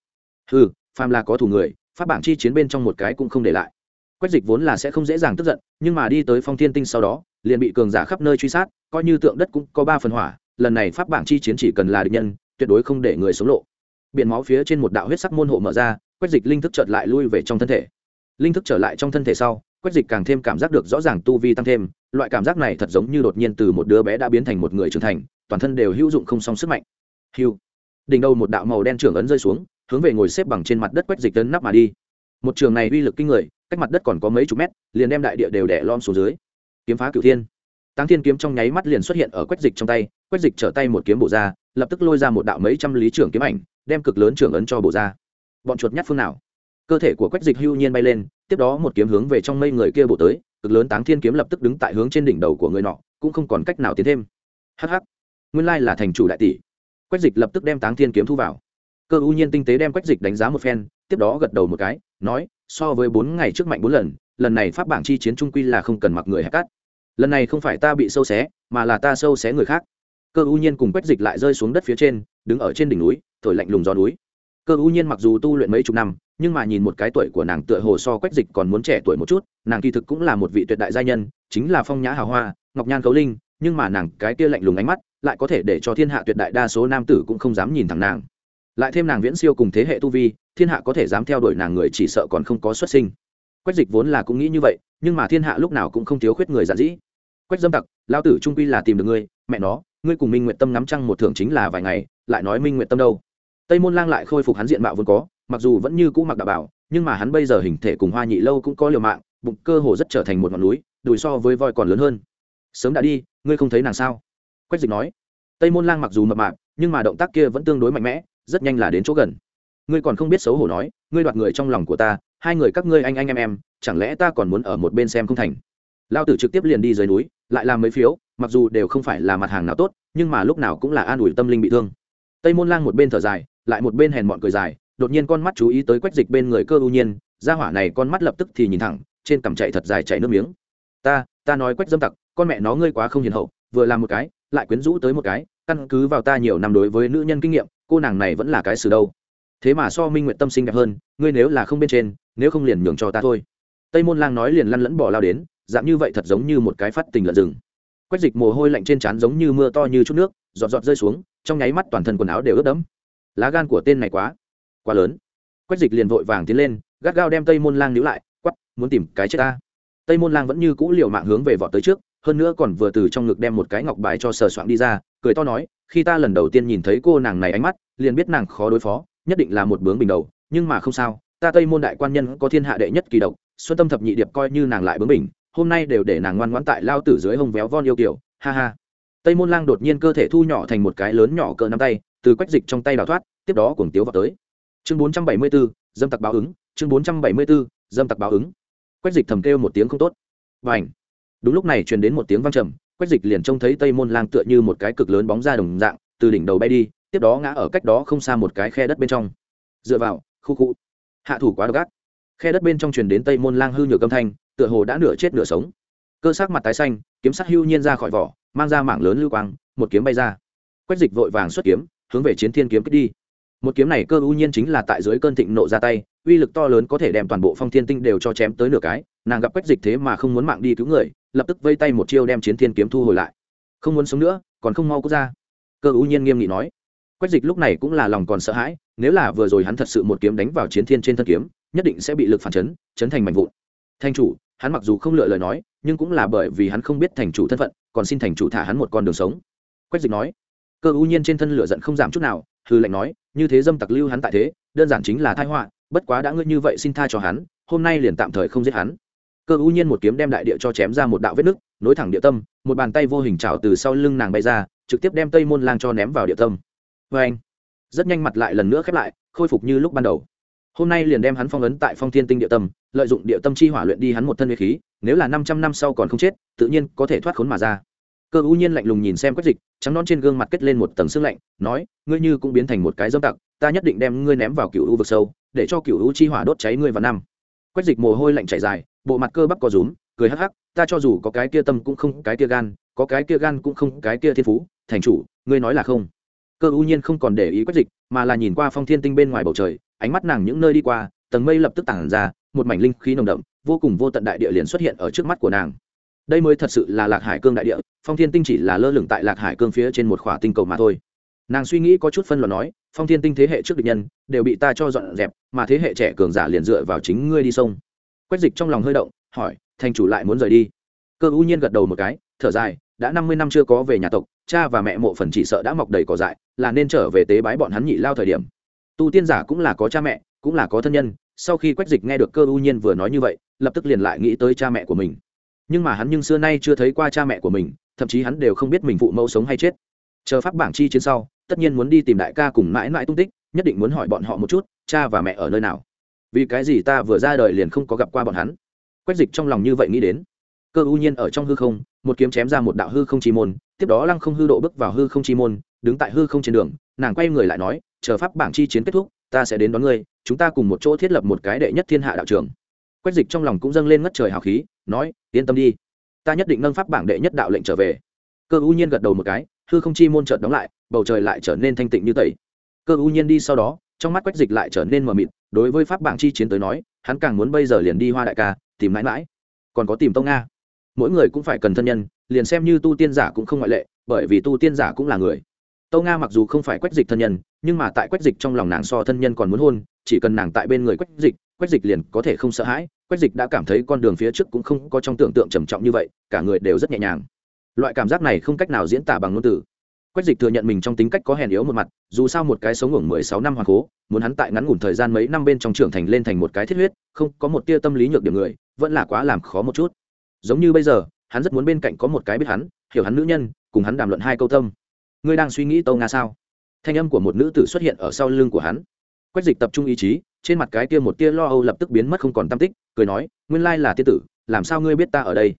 Ừ phàm là có thủ người phát bảng chi chiến bên trong một cái cũng không để lại. Quách dịch vốn là sẽ không dễ dàng tức giận, nhưng mà đi tới phong thiên tinh sau đó, liền bị cường giả khắp nơi truy sát, coi như tượng đất cũng có ba phần hỏa, lần này pháp bảng chi chiến chỉ cần là địch nhân, tuyệt đối không để người sống lộ biển máu phía trên một đạo huyết sắc môn hộ mở ra quách dịch linh thức chợt lại lui về trong thân thể. Linh thức trở lại trong thân thể sau quách dịch càng thêm cảm giác được rõ ràng tu vi tăng thêm, loại cảm giác này thật giống như đột nhiên từ một đứa bé đã biến thành một người trưởng thành, toàn thân đều hữu dụng không song sức mạnh. Hưu. đỉnh đầu một đạo màu đen trưởng ấn rơi xuống, hướng về ngồi xếp bằng trên mặt đất quách dịch tấn nắp mà đi. Một trường này uy lực kinh người, cách mặt đất còn có mấy chục mét, liền đem đại địa đều đẻ lom xuống dưới. Kiếm phá cửu thiên. Tăng thiên kiếm trong nháy mắt liền xuất hiện ở quách dịch trong tay quách dịch trở tay một kiếm bổ ra, lập tức lôi ra một đạo mấy trăm lý trưởng kiếm ảnh đem cực lớn trưởng ấn cho bổ ra. Bọn chuột nhát phương nào? Cơ thể của quách dịch hưu nhiên bay lên, tiếp đó một kiếm hướng về trong mây người kia bổ tới, cực lớn táng thiên kiếm lập tức đứng tại hướng trên đỉnh đầu của người nọ, cũng không còn cách nào tiến thêm. Hh nguyên lai là thành chủ đại tỷ. Quách dịch lập tức đem táng thiên kiếm thu vào. Cơ ưu nhiên tinh tế đem quách dịch đánh giá một phen, tiếp đó gật đầu một cái, nói, so với bốn ngày trước mạnh bốn lần lần này pháp bảng chi chiến trung quy là không cần mặc người hạt cắt. Lần này không phải ta bị sâu xé, mà là ta sâu xé người khác. Cơ ưu nhiên cùng quách dịch lại rơi xuống đất phía trên đứng ở trên đỉnh núi, thổi lạnh lùng gió núi. Cơ u nhiên mặc dù tu luyện mấy chục năm, nhưng mà nhìn một cái tuổi của nàng tựa hồ so quách dịch còn muốn trẻ tuổi một chút, nàng kỳ thực cũng là một vị tuyệt đại gia nhân, chính là phong nhã hào hoa, ngọc nhan cấu linh, nhưng mà nàng cái kia lạnh lùng ánh mắt, lại có thể để cho thiên hạ tuyệt đại đa số nam tử cũng không dám nhìn thẳng nàng. Lại thêm nàng viễn siêu cùng thế hệ tu vi, thiên hạ có thể dám theo đuổi nàng người chỉ sợ còn không có xuất sinh. Quách dịch vốn là cũng nghĩ như vậy, nhưng mà thiên hạ lúc nào cũng không thiếu khuyết người giản dĩ quách dâm tặc lao tử trung quy là tìm được ngươi mẹ nó, ngươi cùng minh nguyện tâm ngắm trăng một thưởng chính là vài ngày, lại nói minh nguyện tâm đâu? Tây môn lang lại khôi phục hắn diện mạo vốn có, mặc dù vẫn như cũ mặc đạo bảo, nhưng mà hắn bây giờ hình thể cùng hoa nhị lâu cũng có liều mạng, bụng cơ hồ rất trở thành một ngọn núi, đùi so với voi còn lớn hơn. Sớm đã đi, ngươi không thấy nàng sao? Quách dịch nói. Tây môn lang mặc dù mập mạp, nhưng mà động tác kia vẫn tương đối mạnh mẽ, rất nhanh là đến chỗ gần. Ngươi còn không biết xấu hổ nói, ngươi đoạt người trong lòng của ta, hai người các ngươi anh anh em em, chẳng lẽ ta còn muốn ở một bên xem không thành? Lao tử trực tiếp liền đi dưới núi lại làm mấy phiếu, mặc dù đều không phải là mặt hàng nào tốt, nhưng mà lúc nào cũng là an ủi tâm linh bị thương. Tây môn lang một bên thở dài, lại một bên hèn mọn cười dài, đột nhiên con mắt chú ý tới quách dịch bên người cơ ưu nhiên ra hỏa này con mắt lập tức thì nhìn thẳng, trên cằm chạy thật dài chạy nước miếng. Ta ta nói quách dâm tặc, con mẹ nó ngươi quá không hiền hậu, vừa làm một cái, lại quyến rũ tới một cái, căn cứ vào ta nhiều năm đối với nữ nhân kinh nghiệm, cô nàng này vẫn là cái xử đâu. Thế mà so minh nguyện tâm sinh đẹp hơn, ngươi nếu là không bên trên, nếu không liền nhường cho ta thôi. Tây môn lang nói liền lăn lẫn bỏ lao đến dạng như vậy thật giống như một cái phát tình lợn rừng. Quách dịch mồ hôi lạnh trên trán giống như mưa to như chút nước, giọt giọt rơi xuống, trong nháy mắt toàn thân quần áo đều ướt đẫm. Lá gan của tên này quá quá lớn. Quách dịch liền vội vàng tiến lên, gắt gao đem tây môn lang níu lại, quắp, muốn tìm cái chết ta. Tây môn lang vẫn như cũ liều mạng hướng về vọt tới trước, hơn nữa còn vừa từ trong ngực đem một cái ngọc bài cho sờ soạn đi ra, cười to nói, khi ta lần đầu tiên nhìn thấy cô nàng này ánh mắt, liền biết nàng khó đối phó, nhất định là một bướng bình đầu, nhưng mà không sao, ta tây môn đại quan nhân có thiên hạ đệ nhất kỳ độc, xuân tâm thập nhị điệp coi như nàng lại bướng bình hôm nay đều để nàng ngoan ngoãn tại lao tử dưới hông véo von yêu kiểu ha ha. Tây môn lang đột nhiên cơ thể thu nhỏ thành một cái lớn nhỏ cỡ nắm tay từ quách dịch trong tay đào thoát tiếp đó cuồng tiếu vào tới. Chương bốn trăm bảy mươi 474, dâm tặc báo ứng chương bốn trăm bảy mươi 474, dâm tặc báo ứng. Quách dịch thầm kêu một tiếng không tốt. Và ảnh đúng lúc này truyền đến một tiếng vang trầm quách dịch liền trông thấy tây môn lang tựa như một cái cực lớn bóng ra đồng dạng từ đỉnh đầu bay đi tiếp đó ngã ở cách đó không xa một cái khe đất bên trong. Dựa vào khu khu. Hạ thủ quá độc ác. Khe đất bên trong truyền đến tây môn lang hư nhược âm thanh tựa hồ đã nửa chết nửa sống. Cơ xác mặt tái xanh, kiếm sắc hưu nhiên ra khỏi vỏ, mang ra mảng lớn lưu quang, một kiếm bay ra. Quách dịch vội vàng xuất kiếm, hướng về chiến thiên kiếm kích đi. Một kiếm này cơ ưu nhiên chính là tại dưới cơn thịnh nộ ra tay, uy lực to lớn có thể đem toàn bộ phong thiên tinh đều cho chém tới nửa cái, nàng gặp quách dịch thế mà không muốn mạng đi cứu người, lập tức vây tay một chiêu đem chiến thiên kiếm thu hồi lại. Không muốn sống nữa, còn không mau quốc ra. Cơ ưu nhiên nghiêm nghị nói. Quách dịch lúc này cũng là lòng còn sợ hãi, nếu là vừa rồi hắn thật sự một kiếm đánh vào chiến thiên trên thân kiếm, nhất định sẽ bị lực phản chấn chấn thành mảnh vụn. Thanh chủ hắn mặc dù không lựa lời nói, nhưng cũng là bởi vì hắn không biết thành chủ thân phận, còn xin thành chủ thả hắn một con đường sống. Quách dịch nói, cơ ưu nhiên trên thân lửa giận không giảm chút nào, hư lệnh nói, như thế dâm tặc lưu hắn tại thế, đơn giản chính là thai họa, bất quá đã ngươi như vậy xin tha cho hắn, hôm nay liền tạm thời không giết hắn. Cơ ưu nhiên một kiếm đem đại địa cho chém ra một đạo vết nứt, nối thẳng địa tâm, một bàn tay vô hình trào từ sau lưng nàng bay ra, trực tiếp đem tây môn lang cho ném vào địa tâm. Vê anh rất nhanh mặt lại lần nữa khép lại, khôi phục như lúc ban đầu hôm nay liền đem hắn phong ấn tại phong thiên tinh địa tâm, lợi dụng địa tâm chi hỏa luyện đi hắn một thân huyết khí, nếu là năm trăm năm sau còn không chết, tự nhiên có thể thoát khốn mà ra. Cơ U nhiên lạnh lùng nhìn xem quách dịch, trắng non trên gương mặt kết lên một tầng sương lạnh, nói, ngươi như cũng biến thành một cái dâm tặc, ta nhất định đem ngươi ném vào cựu u vực sâu, để cho cựu u chi hỏa đốt cháy ngươi vào năm. Quách dịch mồ hôi lạnh chảy dài, bộ mặt cơ bắp có rúm, cười hắc hắc, ta cho dù có cái kia tâm cũng không, cái kia gan, có cái kia gan cũng không, cái kia thiên phú, thành chủ, ngươi nói là không cơ U nhiên không còn để ý quách dịch, mà là nhìn qua phong thiên tinh bên ngoài bầu trời, ánh mắt nàng những nơi đi qua, tầng mây lập tức tản ra, một mảnh linh khí nồng đậm, vô cùng vô tận đại địa liền xuất hiện ở trước mắt của nàng. Đây mới thật sự là lạc hải cương đại địa, phong thiên tinh chỉ là lơ lửng tại lạc hải cương phía trên một khỏa tinh cầu mà thôi. Nàng suy nghĩ có chút phân luận nói, phong thiên tinh thế hệ trước địch nhân, đều bị ta cho dọn dẹp, mà thế hệ trẻ cường giả liền dựa vào chính ngươi đi sông. Quách dịch trong lòng hơi động, hỏi, thành chủ lại muốn rời đi? Cơ U nhiên gật đầu một cái, thở dài đã năm mươi năm chưa có về nhà tộc, cha và mẹ mộ phần chỉ sợ đã mọc đầy cỏ dại, là nên trở về tế bái bọn hắn nhị lao thời điểm. Tu tiên giả cũng là có cha mẹ, cũng là có thân nhân, sau khi quách dịch nghe được cơ u nhiên vừa nói như vậy, lập tức liền lại nghĩ tới cha mẹ của mình. Nhưng mà hắn nhưng xưa nay chưa thấy qua cha mẹ của mình, thậm chí hắn đều không biết mình phụ mẫu sống hay chết. Chờ pháp bảng chi chiến sau, tất nhiên muốn đi tìm đại ca cùng mãi mãi tung tích, nhất định muốn hỏi bọn họ một chút, cha và mẹ ở nơi nào. Vì cái gì ta vừa ra đời liền không có gặp qua bọn hắn? Quách dịch trong lòng như vậy nghĩ đến cơ U nhiên ở trong hư không, một kiếm chém ra một đạo hư không chi môn, tiếp đó lăng không hư độ bước vào hư không chi môn, đứng tại hư không trên đường, nàng quay người lại nói, chờ pháp bảng chi chiến kết thúc, ta sẽ đến đón ngươi, chúng ta cùng một chỗ thiết lập một cái đệ nhất thiên hạ đạo trường. Quách dịch trong lòng cũng dâng lên ngất trời hào khí, nói, yên tâm đi, ta nhất định nâng pháp bảng đệ nhất đạo lệnh trở về. Cơ U nhiên gật đầu một cái, hư không chi môn trợt đóng lại, bầu trời lại trở nên thanh tịnh như tẩy. Cơ U nhiên đi sau đó, trong mắt quách dịch lại trở nên mờ mịt, đối với pháp bảng chi chiến tới nói, hắn càng muốn bây giờ liền đi hoa đại ca, tìm mãi mãi. Còn có tìm tông nga mỗi người cũng phải cần thân nhân, liền xem như tu tiên giả cũng không ngoại lệ, bởi vì tu tiên giả cũng là người. Tâu nga mặc dù không phải quách dịch thân nhân, nhưng mà tại quách dịch trong lòng nàng so thân nhân còn muốn hôn, chỉ cần nàng tại bên người quách dịch quách dịch liền có thể không sợ hãi. Quách dịch đã cảm thấy con đường phía trước cũng không có trong tưởng tượng trầm trọng như vậy, cả người đều rất nhẹ nhàng. Loại cảm giác này không cách nào diễn tả bằng ngôn từ. Quách dịch thừa nhận mình trong tính cách có hèn yếu một mặt, dù sao một cái sống ngủ mười sáu năm hoàng cố muốn hắn tại ngắn ngủn thời gian mấy năm bên trong trưởng thành lên thành một cái thiết huyết, không có một tia tâm lý nhược điểm người, vẫn là quá làm khó một chút giống như bây giờ, hắn rất muốn bên cạnh có một cái biết hắn, hiểu hắn nữ nhân, cùng hắn đàm luận hai câu tâm. Ngươi đang suy nghĩ tâu nga sao? Thanh âm của một nữ tử xuất hiện ở sau lưng của hắn. Quách dịch tập trung ý chí, trên mặt cái kia một tia lo âu lập tức biến mất không còn tam tích, cười nói, nguyên lai là tiên tử, làm sao ngươi biết ta ở đây?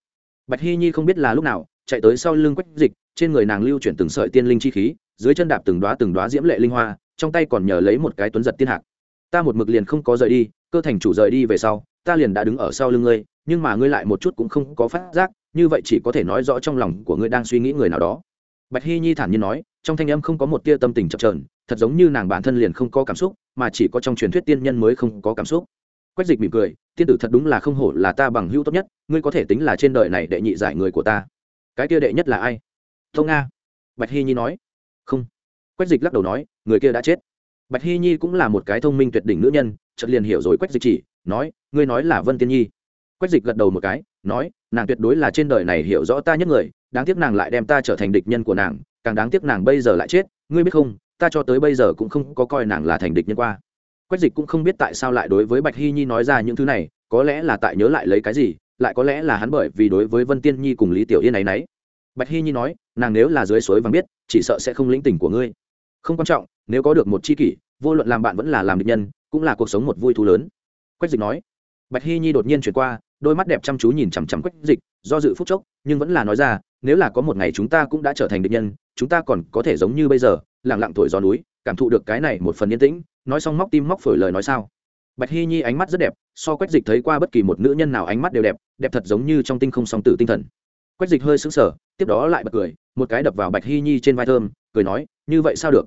Bạch hy nhi không biết là lúc nào, chạy tới sau lưng quách dịch, trên người nàng lưu chuyển từng sợi tiên linh chi khí, dưới chân đạp từng đoá từng đoá diễm lệ linh hoa, trong tay còn nhờ lấy một cái tuấn giật tiên hạc. Ta một mực liền không có rời đi cơ thành chủ rời đi về sau, ta liền đã đứng ở sau lưng ngươi, nhưng mà ngươi lại một chút cũng không có phát giác, như vậy chỉ có thể nói rõ trong lòng của ngươi đang suy nghĩ người nào đó. Bạch hy nhi thản nhiên nói, trong thanh âm không có một tia tâm tình chập trờn thật giống như nàng bản thân liền không có cảm xúc, mà chỉ có trong truyền thuyết tiên nhân mới không có cảm xúc. Quách dịch mỉm cười, tiên tử thật đúng là không hổ là ta bằng hữu tốt nhất, ngươi có thể tính là trên đời này đệ nhị giải người của ta. Cái kia đệ nhất là ai? Thông nga bạch hy nhi nói. Không. Quách dịch lắc đầu nói, người kia đã chết. Bạch hy nhi cũng là một cái thông minh tuyệt đỉnh nữ nhân chợt liền hiểu rồi quách dịch chỉ, nói, ngươi nói là vân tiên nhi. Quách dịch gật đầu một cái, nói, nàng tuyệt đối là trên đời này hiểu rõ ta nhất người, đáng tiếc nàng lại đem ta trở thành địch nhân của nàng, càng đáng tiếc nàng bây giờ lại chết, ngươi biết không, ta cho tới bây giờ cũng không có coi nàng là thành địch nhân qua. Quách dịch cũng không biết tại sao lại đối với bạch hy nhi nói ra những thứ này, có lẽ là tại nhớ lại lấy cái gì, lại có lẽ là hắn bởi vì đối với vân tiên nhi cùng lý tiểu yên ấy nấy. Bạch hy nhi nói, nàng nếu là dưới suối vàng biết, chỉ sợ sẽ không lĩnh tình của ngươi. Không quan trọng, nếu có được một c h i kỷ, vô luận làm bạn vẫn là làm địch nhân cũng là cuộc sống một vui thú lớn. Quách dịch nói, bạch hy nhi đột nhiên chuyển qua, đôi mắt đẹp chăm chú nhìn chằm chằm quách dịch, do dự phút chốc, nhưng vẫn là nói ra, nếu là có một ngày chúng ta cũng đã trở thành địch nhân, chúng ta còn có thể giống như bây giờ lẳng lặng thổi gió núi, cảm thụ được cái này một phần yên tĩnh, nói xong móc tim móc phổi lời nói sao. Bạch hy nhi ánh mắt rất đẹp, so quách dịch thấy qua bất kỳ một nữ nhân nào ánh mắt đều đẹp đẹp thật giống như trong tinh không song tử tinh thần. Quách dịch hơi sững sờ, tiếp đó lại bật cười, một cái đập vào bạch hy nhi trên vai thơm, cười nói, như vậy sao được?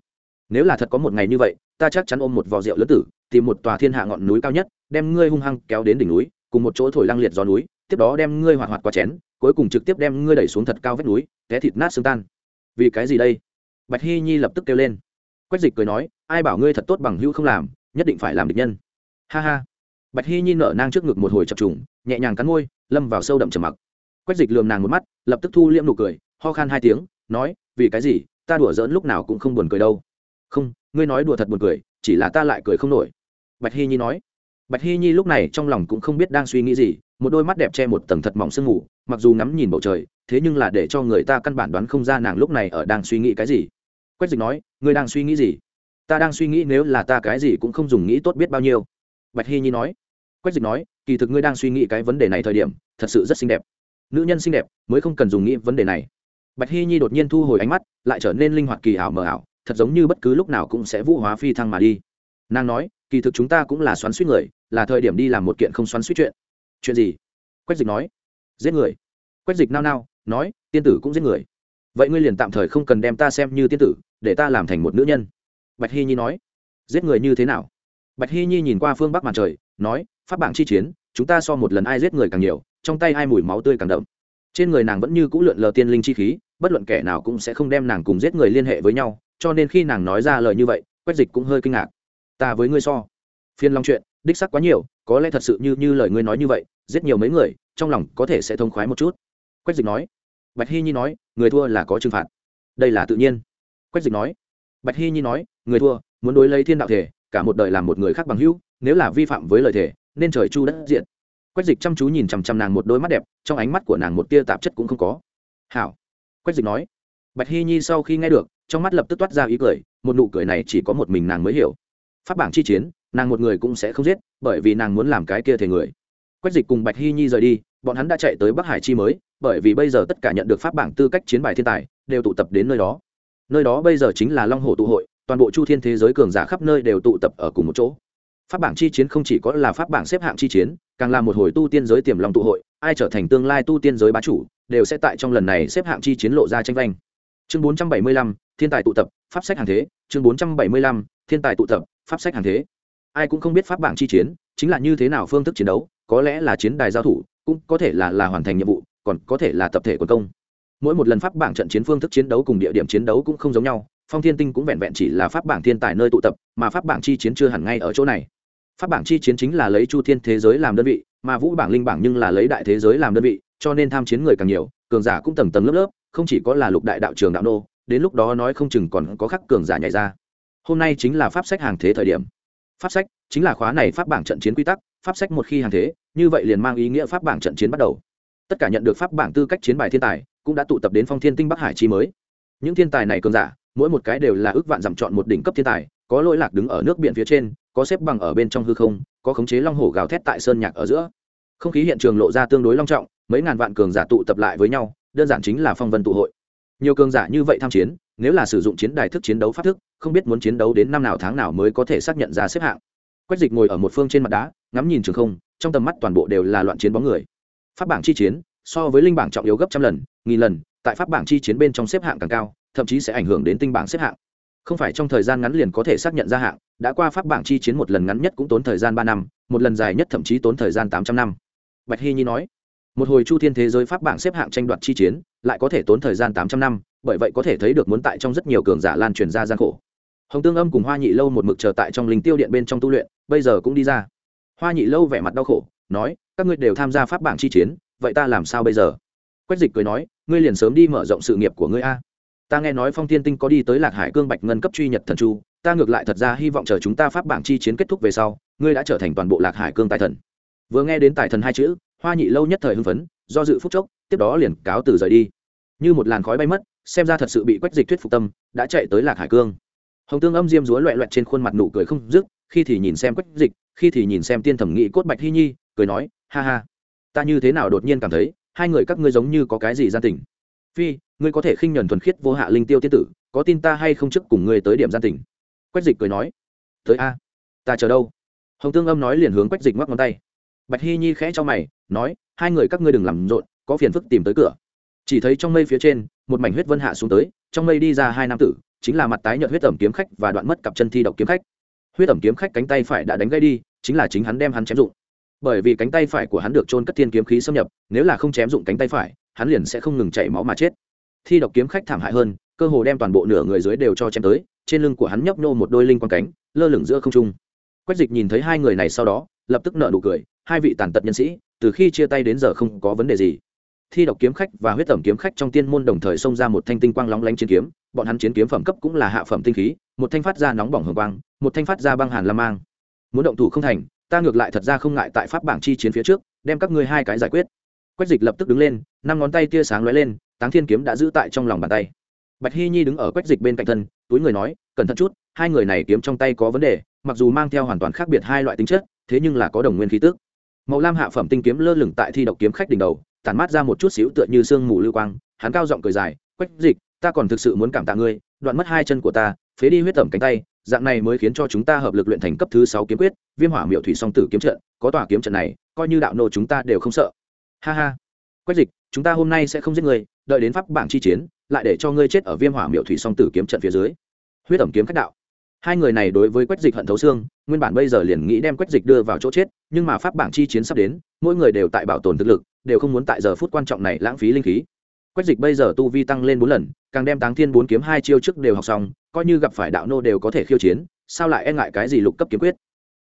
Nếu là thật có một ngày như vậy, ta chắc chắn ôm một vò rượu lớn tử tìm một tòa thiên hạ ngọn núi cao nhất, đem ngươi hung hăng kéo đến đỉnh núi, cùng một chỗ thổi lăng liệt gió núi, tiếp đó đem ngươi hoạt hoạt qua chén, cuối cùng trực tiếp đem ngươi đẩy xuống thật cao vách núi, té thịt nát xương tan. Vì cái gì đây? Bạch hy nhi lập tức kêu lên. Quách dịch cười nói, ai bảo ngươi thật tốt bằng hữu không làm, nhất định phải làm địch nhân. Ha ha. Bạch hy nhi nở nang trước ngực một hồi chập trùng, nhẹ nhàng cắn môi, lâm vào sâu đậm trầm mặc. Quách dịch lườm nàng một mắt, lập tức thu liễm nụ cười, ho khan hai tiếng, nói, vì cái gì, ta đùa giỡn lúc nào cũng không buồn cười đâu. Không, ngươi nói đùa thật buồn cười chỉ là ta lại cười không nổi. Bạch hy nhi nói. Bạch hy nhi lúc này trong lòng cũng không biết đang suy nghĩ gì, một đôi mắt đẹp che một tầng thật mỏng sương mù, mặc dù ngắm nhìn bầu trời, thế nhưng là để cho người ta căn bản đoán không ra nàng lúc này ở đang suy nghĩ cái gì. Quách dịch nói, ngươi đang suy nghĩ gì? Ta đang suy nghĩ nếu là ta cái gì cũng không dùng nghĩ tốt biết bao nhiêu. Bạch hy nhi nói. Quách dịch nói, kỳ thực ngươi đang suy nghĩ cái vấn đề này thời điểm, thật sự rất xinh đẹp. Nữ nhân xinh đẹp mới không cần dùng nghĩ vấn đề này. Bạch hy nhi đột nhiên thu hồi ánh mắt, lại trở nên linh hoạt kỳ ảo mờ ảo thật giống như bất cứ lúc nào cũng sẽ vũ hóa phi thăng mà đi. Nàng nói, kỳ thực chúng ta cũng là xoắn suýt người, là thời điểm đi làm một kiện không xoắn suýt chuyện. Chuyện gì? Quách dịch nói. Giết người. Quách dịch nao nao, nói, tiên tử cũng giết người. Vậy ngươi liền tạm thời không cần đem ta xem như tiên tử, để ta làm thành một nữ nhân. Bạch hy nhi nói. Giết người như thế nào? Bạch hy nhi nhìn qua phương bắc mặt trời, nói phát bảng chi chiến, chúng ta so một lần ai giết người càng nhiều, trong tay ai mùi máu tươi càng đậm. Trên người nàng vẫn như c ũ lượn lờ tiên linh chi khí, bất luận kẻ nào cũng sẽ không đem nàng cùng giết người liên hệ với nhau cho nên khi nàng nói ra lời như vậy, quách dịch cũng hơi kinh ngạc. Ta với ngươi so. Phiên long chuyện, đích sắc quá nhiều, có lẽ thật sự như như lời ngươi nói như vậy, giết nhiều mấy người, trong lòng có thể sẽ thông khoái một chút. Quách dịch nói. Bạch hy nhi nói, người thua là có trừng phạt. Đây là tự nhiên. Quách dịch nói. Bạch hy nhi nói, người thua, muốn đối lấy thiên đạo thể, cả một đời làm một người khác bằng hữu, nếu là vi phạm với lời thể, nên trời chu đất diện. Quách dịch chăm chú nhìn chằm chằm nàng một đôi mắt đẹp, trong ánh mắt của nàng một tia tạp chất cũng không có. Hảo. Quách dịch nói. Bạch hy nhi sau khi nghe được trong mắt lập tức toát ra ý cười một nụ cười này chỉ có một mình nàng mới hiểu. Phát bảng chi chiến nàng một người cũng sẽ không giết bởi vì nàng muốn làm cái kia thể người. Quách dịch cùng bạch hy nhi rời đi bọn hắn đã chạy tới bắc hải chi mới bởi vì bây giờ tất cả nhận được pháp bảng tư cách chiến bài thiên tài đều tụ tập đến nơi đó. Nơi đó bây giờ chính là long hồ tụ hội toàn bộ chu thiên thế giới cường giả khắp nơi đều tụ tập ở cùng một chỗ. Pháp bảng chi chiến không chỉ có là pháp bảng xếp hạng chi chiến càng là một hồi tu tiên giới tiềm lòng tụ hội ai trở thành tương lai tu tiên giới bá chủ đều sẽ tại trong lần này xếp hạng chi chiến lộ ra tranh danh. chương 475, thiên tài tụ tập pháp sách hàng thế chương 475, thiên tài tụ tập pháp sách hàng thế. Ai cũng không biết pháp bảng chi chiến chính là như thế nào phương thức chiến đấu có lẽ là chiến đài giao thủ cũng có thể là là hoàn thành nhiệm vụ còn có thể là tập thể quần công. Mỗi một lần pháp bảng trận chiến phương thức chiến đấu cùng địa điểm chiến đấu cũng không giống nhau phong thiên tinh cũng vẹn vẹn chỉ là pháp bảng thiên tài nơi tụ tập mà pháp bảng chi chiến chưa hẳn ngay ở chỗ này. Pháp bảng chi chiến chính là lấy chu thiên thế giới làm đơn vị mà vũ bảng linh bảng nhưng là lấy đại thế giới làm đơn vị cho nên tham chiến người càng nhiều cường giả cũng tầng tầng lớp lớp không chỉ có là lục đại đạo trường đạo nô đến lúc đó nói không chừng còn có khắc cường giả nhảy ra. Hôm nay chính là pháp sách hàng thế thời điểm. Pháp sách chính là khóa này pháp bảng trận chiến quy tắc, pháp sách một khi hàng thế, như vậy liền mang ý nghĩa pháp bảng trận chiến bắt đầu. Tất cả nhận được pháp bảng tư cách chiến bài thiên tài, cũng đã tụ tập đến phong thiên tinh bắc hải chi mới. Những thiên tài này cường giả, mỗi một cái đều là ước vạn dặm chọn một đỉnh cấp thiên tài, có lỗi lạc đứng ở nước biển phía trên, có xếp bằng ở bên trong hư không, có khống chế long hổ gào thét tại sơn nhạc ở giữa. Không khí hiện trường lộ ra tương đối long trọng, mấy ngàn vạn cường giả tụ tập lại với nhau, đơn giản chính là phong vân tụ hội nhiều cường giả như vậy tham chiến, nếu là sử dụng chiến đài thức chiến đấu pháp thức, không biết muốn chiến đấu đến năm nào tháng nào mới có thể xác nhận ra xếp hạng. Quách dịch ngồi ở một phương trên mặt đá, ngắm nhìn trường không, trong tầm mắt toàn bộ đều là loạn chiến bóng người. Pháp bảng chi chiến, so với linh bảng trọng yếu gấp trăm lần, nghìn lần, tại pháp bảng chi chiến bên trong xếp hạng càng cao, thậm chí sẽ ảnh hưởng đến tinh bảng xếp hạng. Không phải trong thời gian ngắn liền có thể xác nhận ra hạng, đã qua pháp bảng chi chiến một lần ngắn nhất cũng tốn thời gian ba năm, một lần dài nhất thậm chí tốn thời gian tám trăm năm. Bạch hy nhi nói một hồi chu thiên thế giới pháp bảng xếp hạng tranh đoạt chi chiến, lại có thể tốn thời gian tám trăm năm, bởi vậy có thể thấy được muốn tại trong rất nhiều cường giả lan truyền ra gian khổ. Hồng tương âm cùng hoa nhị lâu một mực chờ tại trong linh tiêu điện bên trong tu luyện, bây giờ cũng đi ra. Hoa nhị lâu vẻ mặt đau khổ, nói, các ngươi đều tham gia pháp bảng chi chiến, vậy ta làm sao bây giờ? Quách dịch cười nói, ngươi liền sớm đi mở rộng sự nghiệp của ngươi a. Ta nghe nói phong tiên tinh có đi tới lạc hải cương bạch ngân cấp truy nhật thần chu, ta ngược lại thật ra hy vọng chờ chúng ta pháp bảng chi chiến kết thúc về sau, ngươi đã trở thành toàn bộ lạc hải cương tài thần. Vừa nghe đến tài thần hai chữ hoa nhị lâu nhất thời hưng phấn, do dự phúc chốc, tiếp đó liền cáo từ rời đi. Như một làn khói bay mất, xem ra thật sự bị quách dịch thuyết phục tâm, đã chạy tới lạc hải cương. Hồng tương âm diêm dúa loẹ loẹt trên khuôn mặt nụ cười không dứt, khi thì nhìn xem quách dịch, khi thì nhìn xem tiên thẩm nghị cốt bạch hy nhi, cười nói, ha ha, ta như thế nào đột nhiên cảm thấy, hai người các ngươi giống như có cái gì gian tình. Phi, ngươi có thể khinh nhuần thuần khiết vô hạ linh tiêu tiên tử, có tin ta hay không trước cùng ngươi tới điểm gian tình? Quách dịch cười nói, tới a, ta chờ đâu? Hồng tương âm nói liền hướng quách dịch ngoắc ngón tay bạch hy nhi khẽ cho mày, nói, hai người các ngươi đừng làm rộn, có phiền phức tìm tới cửa. Chỉ thấy trong mây phía trên, một mảnh huyết vân hạ xuống tới, trong mây đi ra hai nam tử, chính là mặt tái nhợt huyết ẩm kiếm khách và đoạn mất cặp chân thi độc kiếm khách. Huyết ẩm kiếm khách cánh tay phải đã đánh gãy đi, chính là chính hắn đem hắn chém dụng. Bởi vì cánh tay phải của hắn được trôn cất thiên kiếm khí xâm nhập, nếu là không chém dụng cánh tay phải, hắn liền sẽ không ngừng chảy máu mà chết. Thi độc kiếm khách thảm hại hơn, cơ hồ đem toàn bộ nửa người dưới đều cho chém tới, trên lưng của hắn nhấp nhô một đôi linh quang cánh, lơ lửng giữa không trung. Quách dịch nhìn thấy hai người này sau đó, lập tức nợ nụ cười hai vị tàn tật nhân sĩ, từ khi chia tay đến giờ không có vấn đề gì. Thi độc kiếm khách và huyết tẩm kiếm khách trong tiên môn đồng thời xông ra một thanh tinh quang lóng lánh chiến kiếm, bọn hắn chiến kiếm phẩm cấp cũng là hạ phẩm tinh khí, một thanh phát ra nóng bỏng hồng quang, một thanh phát ra băng hàn lam mang. Muốn động thủ không thành, ta ngược lại thật ra không ngại tại pháp bảng chi chiến phía trước, đem các ngươi hai cái giải quyết. Quách dịch lập tức đứng lên, năm ngón tay tia sáng lóe lên, táng thiên kiếm đã giữ tại trong lòng bàn tay. Bạch hy nhi đứng ở quách dịch bên cạnh thân, túi người nói, cẩn thận chút, hai người này kiếm trong tay có vấn đề, mặc dù mang theo hoàn toàn khác biệt hai loại tính chất, thế nhưng là có đồng nguyên khí tức màu lam hạ phẩm tinh kiếm lơ lửng tại thi độc kiếm khách đỉnh đầu tản mát ra một chút xíu tựa như sương mù lưu quang hắn cao giọng cười dài quách dịch ta còn thực sự muốn cảm tạ ngươi đoạn mất hai chân của ta phế đi huyết tẩm cánh tay dạng này mới khiến cho chúng ta hợp lực luyện thành cấp thứ sáu kiếm quyết viêm hỏa miệu thủy song tử kiếm trận có tòa kiếm trận này coi như đạo nô chúng ta đều không sợ. Ha ha quách dịch chúng ta hôm nay sẽ không giết người, đợi đến pháp bảng chi chiến lại để cho ngươi chết ở viêm hỏa miệu thủy song tử kiếm trận phía dưới. Huyết tẩm kiếm khách đạo. Hai người này đối với quách dịch hận thấu xương nguyên bản bây giờ liền nghĩ đem quách dịch đưa vào chỗ chết, nhưng mà pháp bảng chi chiến sắp đến, mỗi người đều tại bảo tồn thực lực, đều không muốn tại giờ phút quan trọng này lãng phí linh khí. Quách dịch bây giờ tu vi tăng lên bốn lần, càng đem táng thiên bốn kiếm hai chiêu trước đều học xong, coi như gặp phải đạo nô đều có thể khiêu chiến, sao lại e ngại cái gì lục cấp kiếm quyết?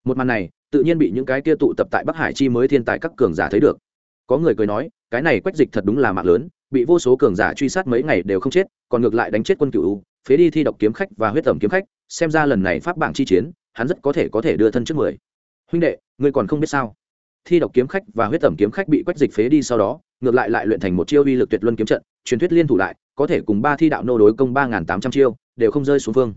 Một màn này, tự nhiên bị những cái kia tụ tập tại bắc hải chi mới thiên tài các cường giả thấy được. Có người cười nói, cái này quách dịch thật đúng là mạng lớn, bị vô số cường giả truy sát mấy ngày đều không chết, còn ngược lại đánh chết quân cựu phế đi thi độc kiếm khách và huyết tẩm kiếm khách, xem ra lần này pháp bảng chi chiến hắn rất có thể có thể đưa thân trước mười. Huynh đệ, ngươi còn không biết sao? Thi độc kiếm khách và huyết tẩm kiếm khách bị quách dịch phế đi sau đó, ngược lại lại luyện thành một chiêu uy lực tuyệt luân kiếm trận, truyền thuyết liên thủ lại, có thể cùng ba thi đạo nô đối công ba tám trăm chiêu, đều không rơi xuống phương.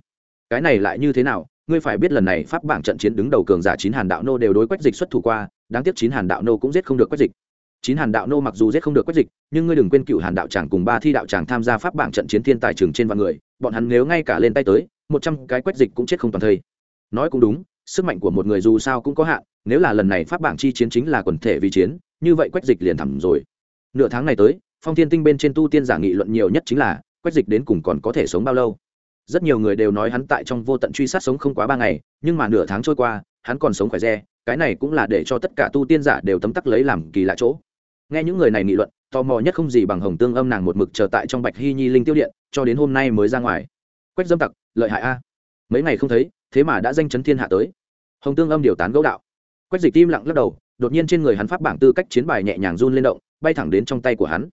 Cái này lại như thế nào? Ngươi phải biết lần này pháp bảng trận chiến đứng đầu cường giả chín hàn đạo nô đều đối quách dịch xuất thủ qua, đáng tiếc chín hàn đạo nô cũng giết không được quách dịch. Chín hàn đạo nô mặc dù giết không được quách dịch, nhưng ngươi đừng quên cựu hàn đạo tràng cùng ba thi đạo tràng tham gia pháp bảng trận chiến thiên tài trường trên vạn người, bọn hắn nếu ngay cả lên tay tới, một trăm cái quách dịch cũng chết không toàn thây nói cũng đúng, sức mạnh của một người dù sao cũng có hạn, nếu là lần này pháp bảng chi chiến chính là quần thể vì chiến, như vậy quách dịch liền thẳng rồi. Nửa tháng này tới, phong thiên tinh bên trên tu tiên giả nghị luận nhiều nhất chính là, quách dịch đến cùng còn có thể sống bao lâu? Rất nhiều người đều nói hắn tại trong vô tận truy sát sống không quá ba ngày, nhưng mà nửa tháng trôi qua, hắn còn sống khỏe re, cái này cũng là để cho tất cả tu tiên giả đều tấm tắc lấy làm kỳ lạ chỗ. Nghe những người này nghị luận, tò mò nhất không gì bằng hồng tương âm nàng một mực chờ tại trong bạch hy nhi linh tiêu điện, cho đến hôm nay mới ra ngoài. Quách dâm tặc, lợi hại a. Mấy ngày không thấy thế mà đã danh chấn thiên hạ tới. Hồng tương âm điều tán gấu đạo. Quách dịch tim lặng lắc đầu, đột nhiên trên người hắn pháp bảng tư cách chiến bài nhẹ nhàng run lên động, bay thẳng đến trong tay của hắn.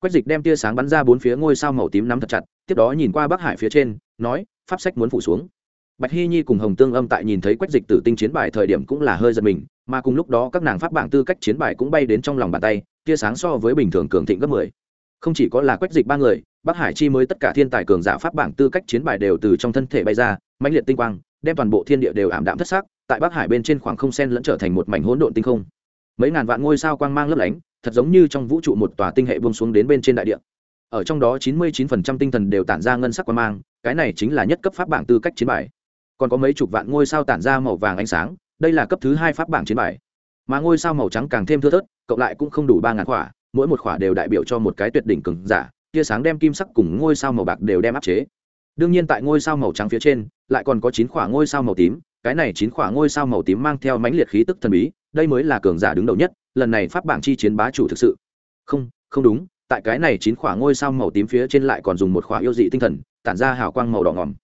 Quách dịch đem tia sáng bắn ra bốn phía ngôi sao màu tím nắm thật chặt, tiếp đó nhìn qua bắc hải phía trên, nói, pháp sách muốn phủ xuống. Bạch hy nhi cùng hồng tương âm tại nhìn thấy quách dịch tử tinh chiến bài thời điểm cũng là hơi giật mình, mà cùng lúc đó các nàng pháp bảng tư cách chiến bài cũng bay đến trong lòng bàn tay, tia sáng so với bình thường cường thịnh gấp mười. Không chỉ có là quách dịch ba người, bắc hải chi mới tất cả thiên tài cường giả pháp bảng tư cách chiến bài đều từ trong thân thể bay ra, mãnh liệt tinh quang đem toàn bộ thiên địa đều ảm đạm thất sắc tại bắc hải bên trên khoảng không sen lẫn trở thành một mảnh hỗn độn tinh không. Mấy ngàn vạn ngôi sao quang mang lấp lánh, thật giống như trong vũ trụ một tòa tinh hệ buông xuống đến bên trên đại địa. Ở trong đó chín mươi 99% tinh thần đều tản ra ngân sắc quang mang, cái này chính là nhất cấp pháp bảng tư cách chiến bài. Còn có mấy chục vạn ngôi sao tản ra màu vàng ánh sáng, đây là cấp thứ hai pháp bảng chiến bài. Mà ngôi sao màu trắng càng thêm thưa thớt, cộng lại cũng không đủ ba ngàn khỏa, mỗi một khỏa đều đại biểu cho một cái tuyệt đỉnh cường giả, tia sáng đem kim sắc cùng ngôi sao màu bạc đều đem áp chế đương nhiên tại ngôi sao màu trắng phía trên, lại còn có chín khỏa ngôi sao màu tím, cái này chín khỏa ngôi sao màu tím mang theo mãnh liệt khí tức thần bí, đây mới là cường giả đứng đầu nhất, lần này pháp bảng chi chiến bá chủ thực sự. Không không đúng, tại cái này chín khỏa ngôi sao màu tím phía trên lại còn dùng một khỏa yêu dị tinh thần, tản ra hào quang màu đỏ ngòm.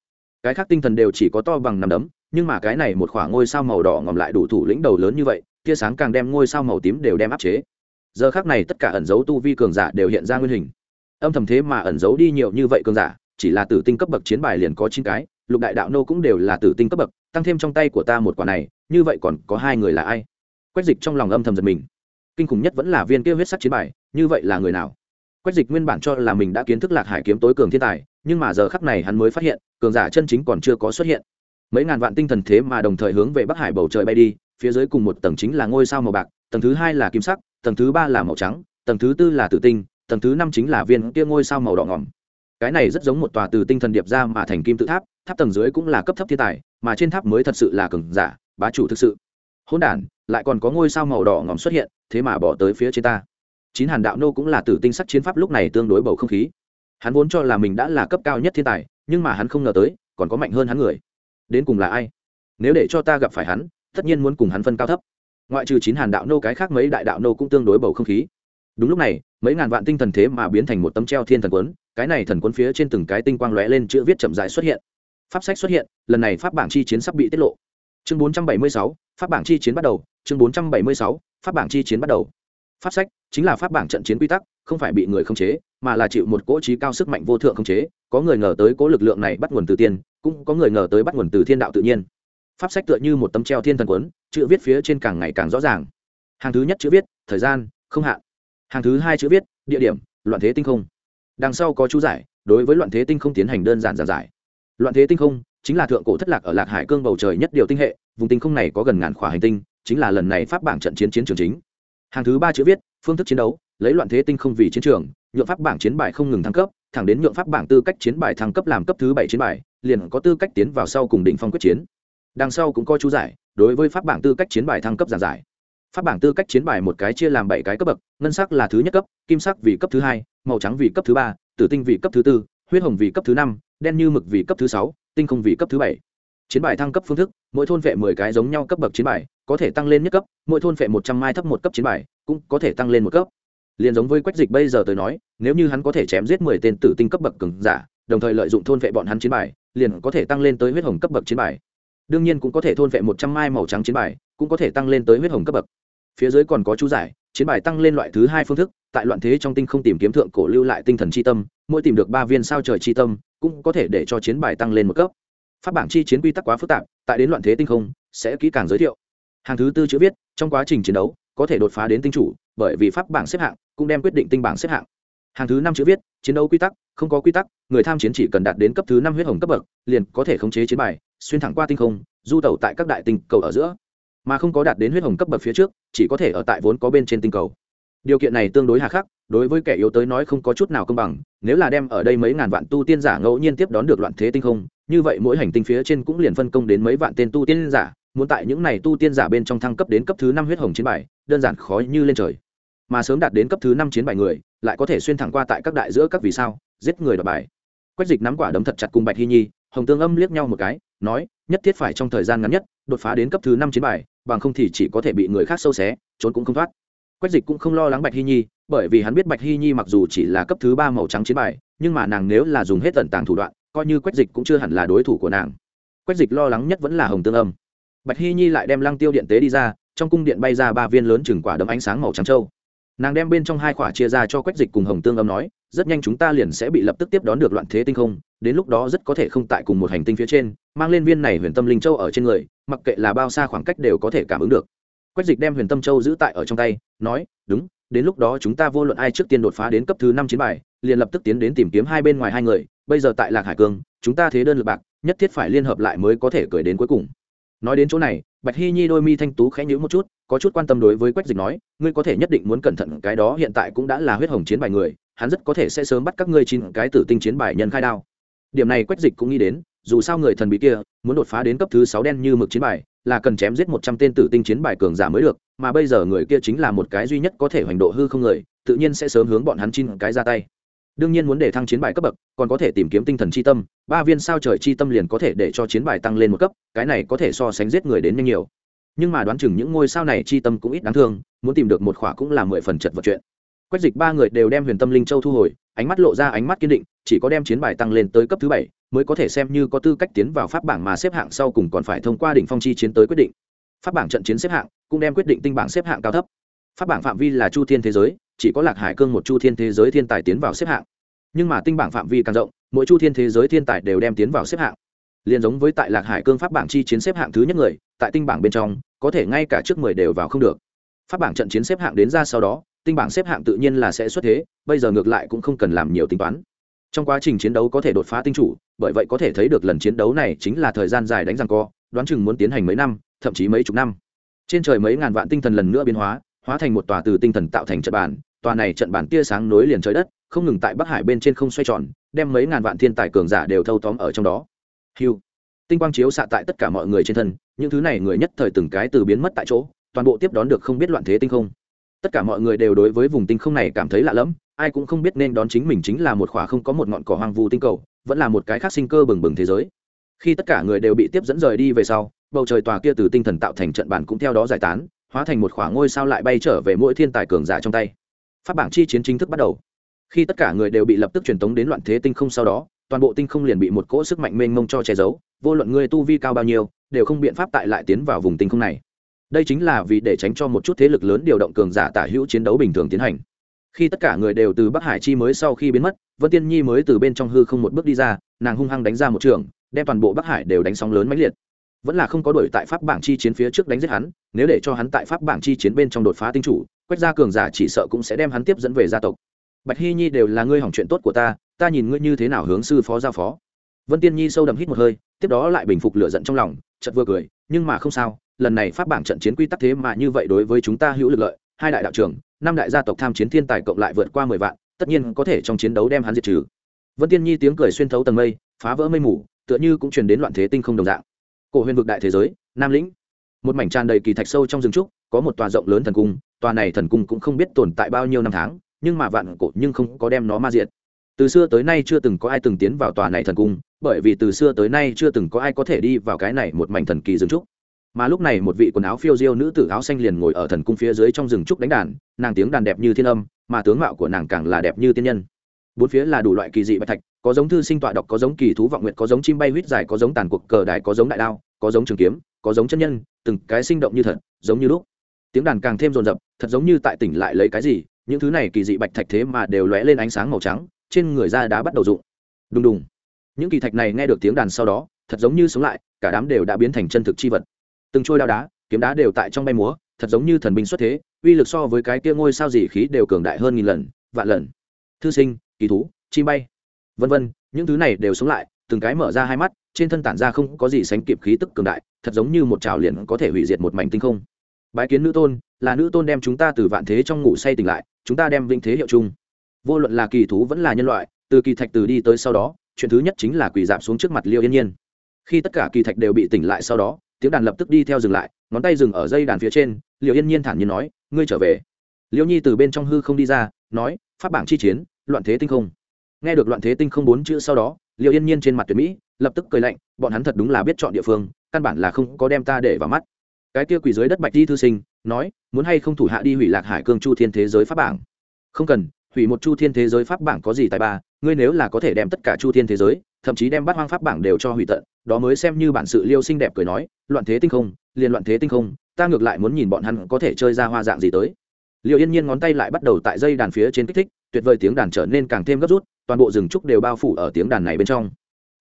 Cái khác tinh thần đều chỉ có to bằng nằm đấm, nhưng mà cái này một khỏa ngôi sao màu đỏ ngòm lại đủ thủ lĩnh đầu lớn như vậy, tia sáng càng đem ngôi sao màu tím đều đem áp chế. Giờ khác này tất cả ẩn dấu tu vi cường giả đều hiện ra nguyên hình. Âm thầm thế mà ẩn giấu đi nhiều như vậy cường giả chỉ là tử tinh cấp bậc chiến bài liền có chín cái, lục đại đạo nô cũng đều là tử tinh cấp bậc, tăng thêm trong tay của ta một quả này, như vậy còn có hai người là ai? Quách dịch trong lòng âm thầm giật mình. Kinh khủng nhất vẫn là viên kia huyết sắc chiến bài, như vậy là người nào? Quách dịch nguyên bản cho là mình đã kiến thức lạc hải kiếm tối cường thiên tài, nhưng mà giờ khắc này hắn mới phát hiện, cường giả chân chính còn chưa có xuất hiện. Mấy ngàn vạn tinh thần thế mà đồng thời hướng về bắc hải bầu trời bay đi, phía dưới cùng một tầng chính là ngôi sao màu bạc, tầng thứ hai là kim sắc, tầng thứ ba là màu trắng, tầng thứ tư là tử tinh, tầng thứ năm chính là viên kia ngôi sao màu đỏ ngỏm cái này rất giống một tòa từ tinh thần điệp ra mà thành kim tự tháp tháp tầng dưới cũng là cấp thấp thiên tài, mà trên tháp mới thật sự là cường giả, bá chủ thực sự. Hôn đản, lại còn có ngôi sao màu đỏ ngòm xuất hiện, thế mà bỏ tới phía trên ta. Chín hàn đạo nô cũng là tử tinh sắc chiến pháp lúc này tương đối bầu không khí. Hắn vốn cho là mình đã là cấp cao nhất thiên tài, nhưng mà hắn không ngờ tới, còn có mạnh hơn hắn người. Đến cùng là ai? Nếu để cho ta gặp phải hắn, tất nhiên muốn cùng hắn phân cao thấp. Ngoại trừ chín hàn đạo nô cái khác mấy đại đạo nô cũng tương đối bầu không khí. Đúng lúc này mấy ngàn vạn tinh thần thế mà biến thành một tấm treo thiên thần quấn cái này thần quấn phía trên từng cái tinh quang lóe lên chữ viết chậm dài xuất hiện. Pháp sách xuất hiện lần này pháp bảng chi chiến sắp bị tiết lộ. Chương 476, pháp bảng chi chiến bắt đầu chương 476, pháp bảng chi chiến bắt đầu. Pháp sách chính là pháp bảng trận chiến quy tắc không phải bị người khống chế mà là chịu một cỗ trí cao sức mạnh vô thượng khống chế có người ngờ tới cỗ lực lượng này bắt nguồn từ tiên cũng có người ngờ tới bắt nguồn từ thiên đạo tự nhiên. Pháp sách tựa như một tấm treo thiên thần quấn chữ viết phía trên càng ngày càng rõ ràng. Hàng thứ nhất chữ viết thời gian không hạn hàng thứ hai chữ viết, địa điểm, loạn thế tinh không. Đằng sau có chú giải, đối với loạn thế tinh không tiến hành đơn giản giản giải. Loạn thế tinh không chính là thượng cổ thất lạc ở lạc hải cương bầu trời nhất điều tinh hệ, vùng tinh không này có gần ngàn khỏa hành tinh, chính là lần này pháp bảng trận chiến chiến trường chính. Hàng thứ ba chữ viết, phương thức chiến đấu, lấy loạn thế tinh không vì chiến trường, nhượng pháp bảng chiến bài không ngừng thăng cấp, thẳng đến nhượng pháp bảng tư cách chiến bài thăng cấp làm cấp thứ bảy chiến bài, liền có tư cách tiến vào sau cùng đỉnh phong quyết chiến. Đằng sau cũng có chú giải, đối với pháp bảng tư cách chiến bài thăng cấp giản giải. Pháp bảng tư cách chiến bài một cái chia làm bảy cái cấp bậc ngân sắc là thứ nhất cấp, kim sắc vì cấp thứ hai, màu trắng vì cấp thứ ba, tử tinh vì cấp thứ tư, huyết hồng vì cấp thứ năm, đen như mực vì cấp thứ sáu, tinh không vì cấp thứ bảy. Chiến bài thăng cấp phương thức, mỗi thôn vệ mười cái giống nhau cấp bậc chiến bài, có thể tăng lên nhất cấp, mỗi thôn vệ một trăm mai thấp một cấp chiến bài, cũng có thể tăng lên một cấp. Liền giống với quách dịch bây giờ tới nói, nếu như hắn có thể chém giết mười tên tử tinh cấp bậc cường giả, đồng thời lợi dụng thôn vệ bọn hắn chiến bài, liền có thể tăng lên tới huyết hồng cấp bậc chiến bài. Đương nhiên cũng có thể thôn vệ một trăm mai màu trắng chiến bài, cũng có thể tăng lên tới huyết hồng cấp bậc. Phía dưới còn có chú giải chiến bài tăng lên loại thứ hai phương thức, tại loạn thế trong tinh không tìm kiếm thượng cổ lưu lại tinh thần c h i tâm, mỗi tìm được ba viên sao trời c h i tâm, cũng có thể để cho chiến bài tăng lên một cấp. Phát bảng chi chiến quy tắc quá phức tạp, tại đến loạn thế tinh không, sẽ kỹ càng giới thiệu. Hàng thứ tư chữ viết, trong quá trình chiến đấu, có thể đột phá đến tinh chủ, bởi vì pháp bảng xếp hạng cũng đem quyết định tinh bảng xếp hạng. Hàng thứ năm chữ viết, chiến đấu quy tắc, không có quy tắc, người tham chiến chỉ cần đạt đến cấp thứ năm huyết hồng cấp bậc, liền có thể khống chế chiến bài, xuyên thẳng qua tinh không, du tẩu tại các đại tinh cầu ở giữa mà không có đạt đến huyết hồng cấp bậc phía trước, chỉ có thể ở tại vốn có bên trên tinh cầu. Điều kiện này tương đối hà khắc, đối với kẻ yếu tới nói không có chút nào công bằng, nếu là đem ở đây mấy ngàn vạn tu tiên giả ngẫu nhiên tiếp đón được loạn thế tinh không, như vậy mỗi hành tinh phía trên cũng liền phân công đến mấy vạn tên tu tiên giả, muốn tại những này tu tiên giả bên trong thăng cấp đến cấp thứ năm huyết hồng chiến bài, đơn giản khó như lên trời. Mà sớm đạt đến cấp thứ năm chiến bài người, lại có thể xuyên thẳng qua tại các đại giữa các vì sao, giết người đọc bài. Quách dịch nắm quả đấm thật chặt cùng bạch hy nhi, hồng tương âm liếc nhau một cái, nói, nhất thiết phải trong thời gian ngắn nhất, đột phá đến cấp thứ năm chiến bài bằng không thì chỉ có thể bị người khác sâu xé, trốn cũng không thoát. Quách dịch cũng không lo lắng bạch hy nhi, bởi vì hắn biết bạch hy nhi mặc dù chỉ là cấp thứ ba màu trắng chiến bài, nhưng mà nàng nếu là dùng hết tận tàng thủ đoạn, coi như quách dịch cũng chưa hẳn là đối thủ của nàng. Quách dịch lo lắng nhất vẫn là hồng tương âm. Bạch hy nhi lại đem lăng tiêu điện tế đi ra, trong cung điện bay ra ba viên lớn chừng quả đấm ánh sáng màu trắng trâu nàng đem bên trong hai quả chia ra cho quách dịch cùng hồng tương âm nói, rất nhanh chúng ta liền sẽ bị lập tức tiếp đón được loạn thế tinh không đến lúc đó rất có thể không tại cùng một hành tinh phía trên, mang lên viên này huyền tâm linh châu ở trên người, mặc kệ là bao xa khoảng cách đều có thể cảm ứng được. Quách dịch đem huyền tâm châu giữ tại ở trong tay, nói, đúng, đến lúc đó chúng ta vô luận ai trước tiên đột phá đến cấp thứ năm chiến bài, liền lập tức tiến đến tìm kiếm hai bên ngoài hai người, bây giờ tại lạc hải cương, chúng ta thế đơn lực bạc, nhất thiết phải liên hợp lại mới có thể cười đến cuối cùng. Nói đến chỗ này, bạch hy nhi đôi mi thanh tú khẽ nhữ một chút, có chút quan tâm đối với quách dịch nói, ngươi có thể nhất định muốn cẩn thận, cái đó hiện tại cũng đã là huyết hồng chiến bài người, hắn rất có thể sẽ sớm bắt các ngươi chín cái tử tinh chiến bài nhân khai đao điểm này quách dịch cũng nghĩ đến, dù sao người thần bí kia muốn đột phá đến cấp thứ sáu đen như mực chiến bài, là cần chém giết một trăm tên tử tinh chiến bài cường giả mới được, mà bây giờ người kia chính là một cái duy nhất có thể hoành độ hư không người, tự nhiên sẽ sớm hướng bọn hắn chín cái ra tay. Đương nhiên muốn để thăng chiến bài cấp bậc, còn có thể tìm kiếm tinh thần c h i tâm, ba viên sao trời c h i tâm liền có thể để cho chiến bài tăng lên một cấp, cái này có thể so sánh giết người đến nhanh nhiều. Nhưng mà đoán chừng những ngôi sao này chi tâm cũng ít đáng thương, muốn tìm được một khỏa cũng là mười phần chật vật chuyện. Quách dịch ba người đều đem huyền tâm linh châu thu hồi ánh mắt lộ ra ánh mắt kiên định, chỉ có đem chiến bài tăng lên tới cấp thứ bảy, mới có thể xem như có tư cách tiến vào pháp bảng mà xếp hạng sau cùng còn phải thông qua đỉnh phong chi chiến tới quyết định. Pháp bảng trận chiến xếp hạng cũng đem quyết định tinh bảng xếp hạng cao thấp. Pháp bảng phạm vi là chu thiên thế giới, chỉ có lạc hải cương một chu thiên thế giới thiên tài tiến vào xếp hạng. Nhưng mà tinh bảng phạm vi càng rộng, mỗi chu thiên thế giới thiên tài đều đem tiến vào xếp hạng. Liền giống với tại lạc hải cương pháp bảng chi chiến xếp hạng thứ nhất người, tại tinh bảng bên trong, có thể ngay cả trước mười đều vào không được. Pháp bảng trận chiến xếp hạng đến ra sau đó tinh bảng xếp hạng tự nhiên là sẽ xuất thế, bây giờ ngược lại cũng không cần làm nhiều tính toán. Trong quá trình chiến đấu có thể đột phá tinh chủ, bởi vậy có thể thấy được lần chiến đấu này chính là thời gian dài đánh răng co, đoán chừng muốn tiến hành mấy năm, thậm chí mấy chục năm. Trên trời mấy ngàn vạn tinh thần lần nữa biến hóa hóa thành một tòa từ tinh thần tạo thành trận bản tòa này trận bản tia sáng nối liền trời đất, không ngừng tại bắc hải bên trên không xoay tròn, đem mấy ngàn vạn thiên tài cường giả đều thâu tóm ở trong đó. Hiu tinh quang chiếu xạ tại tất cả mọi người trên thân, những thứ này người nhất thời từng cái từ biến mất tại chỗ, toàn bộ tiếp đón được không biết loạn thế tinh không tất cả mọi người đều đối với vùng tinh không này cảm thấy lạ lẫm, ai cũng không biết nên đón chính mình chính là một khỏa không có một ngọn cỏ hoang vu tinh cầu, vẫn là một cái khác sinh cơ bừng bừng thế giới. Khi tất cả người đều bị tiếp dẫn rời đi về sau, bầu trời tòa kia từ tinh thần tạo thành trận bản cũng theo đó giải tán, hóa thành một khỏa ngôi sao lại bay trở về mỗi thiên tài cường giả trong tay. Phát bảng chi chiến chính thức bắt đầu. Khi tất cả người đều bị lập tức truyền tống đến loạn thế tinh không sau đó, toàn bộ tinh không liền bị một cỗ sức mạnh mênh mông cho che giấu, vô luận ngươi tu vi cao bao nhiêu, đều không biện pháp tại lại tiến vào vùng tinh không này đây chính là vì để tránh cho một chút thế lực lớn điều động cường giả tả hữu chiến đấu bình thường tiến hành. Khi tất cả người đều từ bắc hải chi mới sau khi biến mất, vân tiên nhi mới từ bên trong hư không một bước đi ra, nàng hung hăng đánh ra một trường, đem toàn bộ bắc hải đều đánh sóng lớn mãnh liệt. Vẫn là không có đổi tại pháp bảng chi chiến phía trước đánh giết hắn, nếu để cho hắn tại pháp bảng chi chiến bên trong đột phá tinh chủ quách gia cường giả chỉ sợ cũng sẽ đem hắn tiếp dẫn về gia tộc. Bạch hy nhi đều là ngươi hỏng chuyện tốt của ta ta nhìn ngươi như thế nào hướng sư phó giao phó. Vân tiên nhi sâu đậm hít một hơi tiếp đó lại bình phục lửa giận trong lòng chật vừa cười, nhưng mà không sao, lần này pháp bảng trận chiến quy tắc thế mà như vậy đối với chúng ta hữu lực lợi, hai đại đạo trưởng, năm đại gia tộc tham chiến thiên tài cộng lại vượt qua mười vạn, tất nhiên có thể trong chiến đấu đem hắn diệt trừ. Vân tiên nhi tiếng cười xuyên thấu tầng mây, phá vỡ mây mù, tựa như cũng truyền đến loạn thế tinh không đồng dạng. Cổ huyền vực đại thế giới, nam lĩnh. Một mảnh tràn đầy kỳ thạch sâu trong rừng trúc, có một tòa rộng lớn thần cung, tòa này thần cung cũng không biết tồn tại bao nhiêu năm tháng, nhưng mà vạn cổ nhưng không có đem nó ma diệt từ xưa tới nay chưa từng có ai từng tiến vào tòa này thần cung, bởi vì từ xưa tới nay chưa từng có ai có thể đi vào cái này một mảnh thần kỳ rừng trúc. Mà lúc này một vị quần áo phiêu diêu nữ tử áo xanh liền ngồi ở thần cung phía dưới trong rừng trúc đánh đàn, nàng tiếng đàn đẹp như thiên âm, mà tướng mạo của nàng càng là đẹp như tiên nhân. Bốn phía là đủ loại kỳ dị bạch thạch, có giống thư sinh tọa đọc có giống kỳ thú vọng nguyện có giống chim bay huýt dài, có giống tàn cuộc cờ đài, có giống đại đao, có giống trường kiếm, có giống chân nhân, từng cái sinh động như thật, giống như lúc. Tiếng đàn càng thêm rồn rập thật giống như tại tỉnh lại lấy cái gì, những thứ này kỳ dị bạch thạch thế mà đều lóe lên ánh sáng màu trắng trên người da đá bắt đầu rụng. Đùng đùng. Những kỳ thạch này nghe được tiếng đàn sau đó, thật giống như sống lại, cả đám đều đã biến thành chân thực chi vật. Từng trôi đao đá, kiếm đá đều tại trong bay múa, thật giống như thần binh xuất thế, uy lực so với cái kia ngôi sao dỉ khí đều cường đại hơn nghìn lần, vạn lần. Thư sinh, kỳ thú, chim bay. Vân vân, những thứ này đều sống lại, từng cái mở ra hai mắt, trên thân tản ra không có gì sánh kịp khí tức cường đại, thật giống như một trào liền có thể hủy diệt một mảnh tinh không. Bái kiến nữ tôn, là nữ tôn đem chúng ta từ vạn thế trong ngủ say tỉnh lại, chúng ta đem vinh thế hiệu chung vô luận là kỳ thú vẫn là nhân loại, từ kỳ thạch từ đi tới sau đó, chuyện thứ nhất chính là quỳ dạp xuống trước mặt liêu yên nhiên. Khi tất cả kỳ thạch đều bị tỉnh lại sau đó, tiếng đàn lập tức đi theo dừng lại, ngón tay dừng ở dây đàn phía trên liệu yên nhiên thản nhiên nói, ngươi trở về. Liêu nhi từ bên trong hư không đi ra, nói phát bảng chi chiến, loạn thế tinh không. Nghe được loạn thế tinh không bốn chữ sau đó liệu yên nhiên trên mặt tuyệt mỹ, lập tức cười lạnh, bọn hắn thật đúng là biết chọn địa phương, căn bản là không có đem ta để vào mắt. Cái kia quỳ dưới đất bạch di thư sinh, nói, muốn hay không thủ hạ đi hủy lạc hải cương chu thiên thế giới pháp bảng? Không cần hủy một chu thiên thế giới pháp bảng có gì tài ba, ngươi nếu là có thể đem tất cả chu thiên thế giới, thậm chí đem bắt hoang pháp bảng đều cho hủy tận, đó mới xem như bản sự liêu xinh đẹp cười nói, loạn thế tinh không, liền loạn thế tinh không, ta ngược lại muốn nhìn bọn hắn có thể chơi ra hoa dạng gì tới. Liệu yên nhiên ngón tay lại bắt đầu tại dây đàn phía trên kích thích, tuyệt vời tiếng đàn trở nên càng thêm gấp rút, toàn bộ rừng trúc đều bao phủ ở tiếng đàn này bên trong.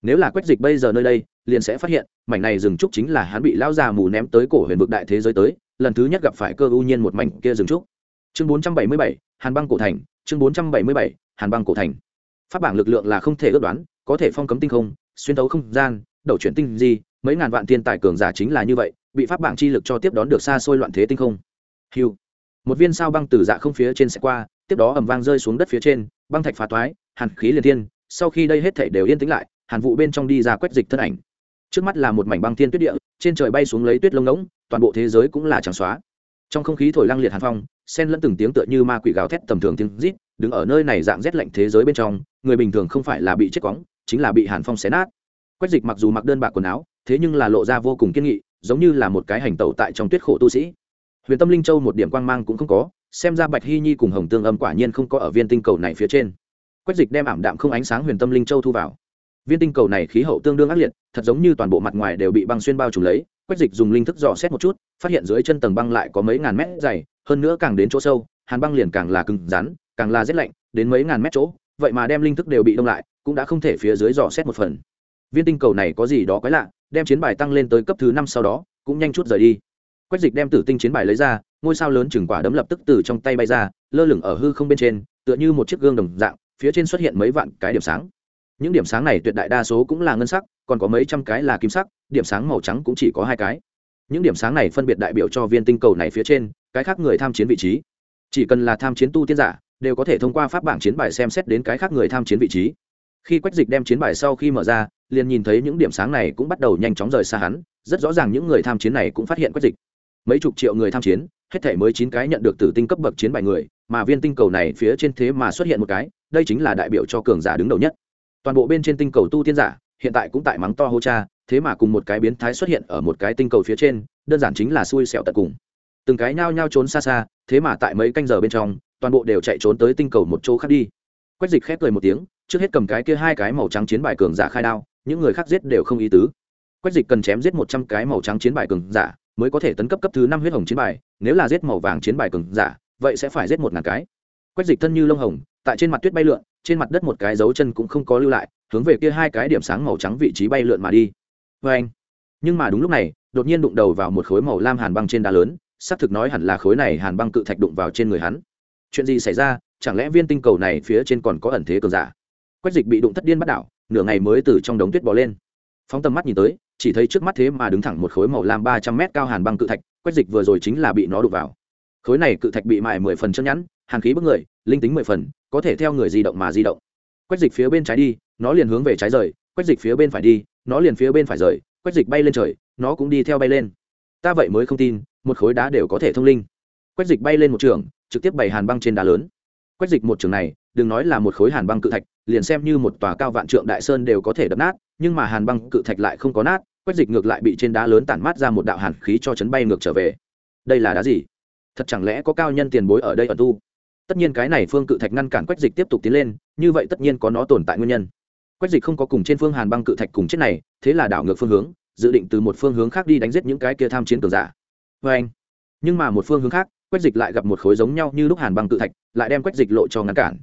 Nếu là quách dịch bây giờ nơi đây, liền sẽ phát hiện, mảnh này rừng trúc chính là hắn bị lão già mù ném tới cổ huyền vực đại thế giới tới, lần thứ nhất gặp phải cơ ưu nhiên một mảnh kia rừng trúc. Chương bốn trăm bảy mươi bảy, hàn băng cổ thành chương bốn trăm bảy mươi bảy, hàn băng cổ thành. Pháp bảng lực lượng là không thể ước đoán, có thể phong cấm tinh không, xuyên tấu không gian, đầu chuyển tinh di, mấy ngàn vạn thiên tài cường giả chính là như vậy, bị pháp bảng chi lực cho tiếp đón được xa xôi loạn thế tinh không. Hiu một viên sao băng từ dạ không phía trên sẽ qua, tiếp đó ầm vang rơi xuống đất phía trên, băng thạch phá toái, hàn khí liền thiên, sau khi đây hết thảy đều yên tĩnh lại, hàn vụ bên trong đi ra quét dịch thân ảnh. Trước mắt là một mảnh băng thiên tuyết địa, trên trời bay xuống lấy tuyết lông ngỗng, toàn bộ thế giới cũng là trắng xóa. Trong không khí thổi lăng liệt hàn phong sen lẫn từng tiếng tựa như ma quỷ gào thét tầm thường tiếng rít, đứng ở nơi này dạng rét lạnh thế giới bên trong, người bình thường không phải là bị chết cóng chính là bị hàn phong xé nát. Quách dịch mặc dù mặc đơn bạc quần áo, thế nhưng là lộ ra vô cùng kiên nghị, giống như là một cái hành tẩu tại trong tuyết khổ tu sĩ. Huyền tâm linh châu một điểm quang mang cũng không có, xem ra bạch hy nhi cùng hồng tương âm quả nhiên không có ở viên tinh cầu này phía trên. Quách dịch đem ảm đạm không ánh sáng huyền tâm linh châu thu vào. Viên tinh cầu này khí hậu tương đương ác liệt, thật giống như toàn bộ mặt ngoài đều bị băng xuyên bao trùm lấy quách dịch dùng linh thức dò xét một chút, phát hiện dưới chân tầng băng lại có mấy ngàn mét dày, hơn nữa càng đến chỗ sâu, hàn băng liền càng là cứng rắn, càng là rét lạnh, đến mấy ngàn mét chỗ, vậy mà đem linh thức đều bị đông lại, cũng đã không thể phía dưới dò xét một phần. Viên tinh cầu này có gì đó quái lạ, đem chiến bài tăng lên tới cấp thứ năm sau đó, cũng nhanh chút rời đi. Quách dịch đem tử tinh chiến bài lấy ra, ngôi sao lớn chừng quả đấm lập tức từ trong tay bay ra, lơ lửng ở hư không bên trên, tựa như một chiếc gương đồng dạng, phía trên xuất hiện mấy vạn cái điểm sáng. Những điểm sáng này tuyệt đại đa số cũng là ngân sắc còn có mấy trăm cái là kim sắc, điểm sáng màu trắng cũng chỉ có hai cái. Những điểm sáng này phân biệt đại biểu cho viên tinh cầu này phía trên, cái khác người tham chiến vị trí. Chỉ cần là tham chiến tu tiên giả, đều có thể thông qua pháp bảng chiến bài xem xét đến cái khác người tham chiến vị trí. Khi quách dịch đem chiến bài sau khi mở ra, liền nhìn thấy những điểm sáng này cũng bắt đầu nhanh chóng rời xa hắn, rất rõ ràng những người tham chiến này cũng phát hiện quách dịch. Mấy chục triệu người tham chiến, hết thể mới chín cái nhận được tử tinh cấp bậc chiến bài người, mà viên tinh cầu này phía trên thế mà xuất hiện một cái, đây chính là đại biểu cho cường giả đứng đầu nhất. Toàn bộ bên trên tinh cầu tu tiên giả hiện tại cũng tại mắng to hô cha, thế mà cùng một cái biến thái xuất hiện ở một cái tinh cầu phía trên, đơn giản chính là xui xẹo tận cùng. Từng cái nhao nhao trốn xa xa, thế mà tại mấy canh giờ bên trong, toàn bộ đều chạy trốn tới tinh cầu một chỗ khác đi. Quách dịch khép cười một tiếng, trước hết cầm cái kia hai cái màu trắng chiến bài cường giả khai đao, những người khác giết đều không ý tứ. Quách dịch cần chém giết một trăm cái màu trắng chiến bài cường giả, mới có thể tấn cấp cấp thứ năm huyết hồng chiến bài, nếu là giết màu vàng chiến bài cường giả, vậy sẽ phải giết một ngàn cái. Quách dịch thân như lông hồng tại trên mặt tuyết bay lượn, trên mặt đất một cái dấu chân cũng không có lưu lại, hướng về kia hai cái điểm sáng màu trắng vị trí bay lượn mà đi. Vê anh, nhưng mà đúng lúc này, đột nhiên đụng đầu vào một khối màu lam hàn băng trên đá lớn, xác thực nói hẳn là khối này hàn băng cự thạch đụng vào trên người hắn. Chuyện gì xảy ra? Chẳng lẽ viên tinh cầu này phía trên còn có ẩn thế cường giả? Quách dịch bị đụng thất điên bắt đảo, nửa ngày mới từ trong đống tuyết bò lên. Phóng tầm mắt nhìn tới, chỉ thấy trước mắt thế mà đứng thẳng một khối màu lam ba trăm mét cao hàn băng cự thạch, quách dịch vừa rồi chính là bị nó đụng vào. Khối này cự thạch bị mại mười phần chân nhẵn, hàn khí bức người, linh tính mười phần có thể theo người di động mà di động. Quách dịch phía bên trái đi, nó liền hướng về trái rời quách dịch phía bên phải đi, nó liền phía bên phải rời quách dịch bay lên trời, nó cũng đi theo bay lên. Ta vậy mới không tin, một khối đá đều có thể thông linh. Quách dịch bay lên một trường, trực tiếp bày hàn băng trên đá lớn. Quách dịch một trường này, đừng nói là một khối hàn băng cự thạch, liền xem như một tòa cao vạn trượng đại sơn đều có thể đập nát, nhưng mà hàn băng cự thạch lại không có nát quách dịch ngược lại bị trên đá lớn tản mát ra một đạo hàn khí cho chấn bay ngược trở về. Đây là đá gì? Thật chẳng lẽ có cao nhân tiền bối ở đây ở tu? Tất nhiên cái này phương cự thạch ngăn cản quách dịch tiếp tục tiến lên, như vậy tất nhiên có nó tồn tại nguyên nhân. Quách dịch không có cùng trên phương hàn băng cự thạch cùng chết này, thế là đảo ngược phương hướng, dự định từ một phương hướng khác đi đánh giết những cái kia tham chiến cường giả. Vê anh, nhưng mà một phương hướng khác, quách dịch lại gặp một khối giống nhau như lúc hàn băng cự thạch, lại đem quách dịch lộ cho ngăn cản.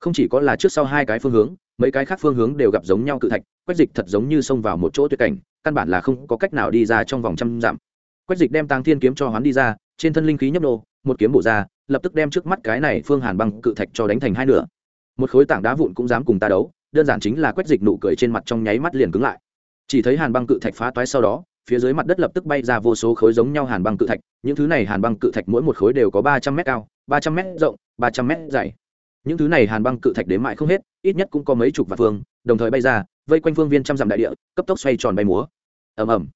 Không chỉ có là trước sau hai cái phương hướng, mấy cái khác phương hướng đều gặp giống nhau cự thạch, quách dịch thật giống như xông vào một chỗ tuyệt cảnh, căn bản là không có cách nào đi ra trong vòng trăm dặm. Quách dịch đem tàng thiên kiếm cho hoán đi ra, trên thân linh khí nhấp nô, một kiếm bổ ra lập tức đem trước mắt cái này phương hàn băng cự thạch cho đánh thành hai nửa. Một khối tảng đá vụn cũng dám cùng ta đấu, đơn giản chính là quét dịch nụ cười trên mặt trong nháy mắt liền cứng lại. Chỉ thấy hàn băng cự thạch phá toái sau đó, phía dưới mặt đất lập tức bay ra vô số khối giống nhau hàn băng cự thạch, những thứ này hàn băng cự thạch mỗi một khối đều có ba trăm m cao, ba trăm m rộng, ba trăm m dày. Những thứ này hàn băng cự thạch đến mãi không hết, ít nhất cũng có mấy chục vạn phương, đồng thời bay ra, vây quanh phương viên trăm dặm đại địa, cấp tốc xoay tròn bay múa. Ầm ầm.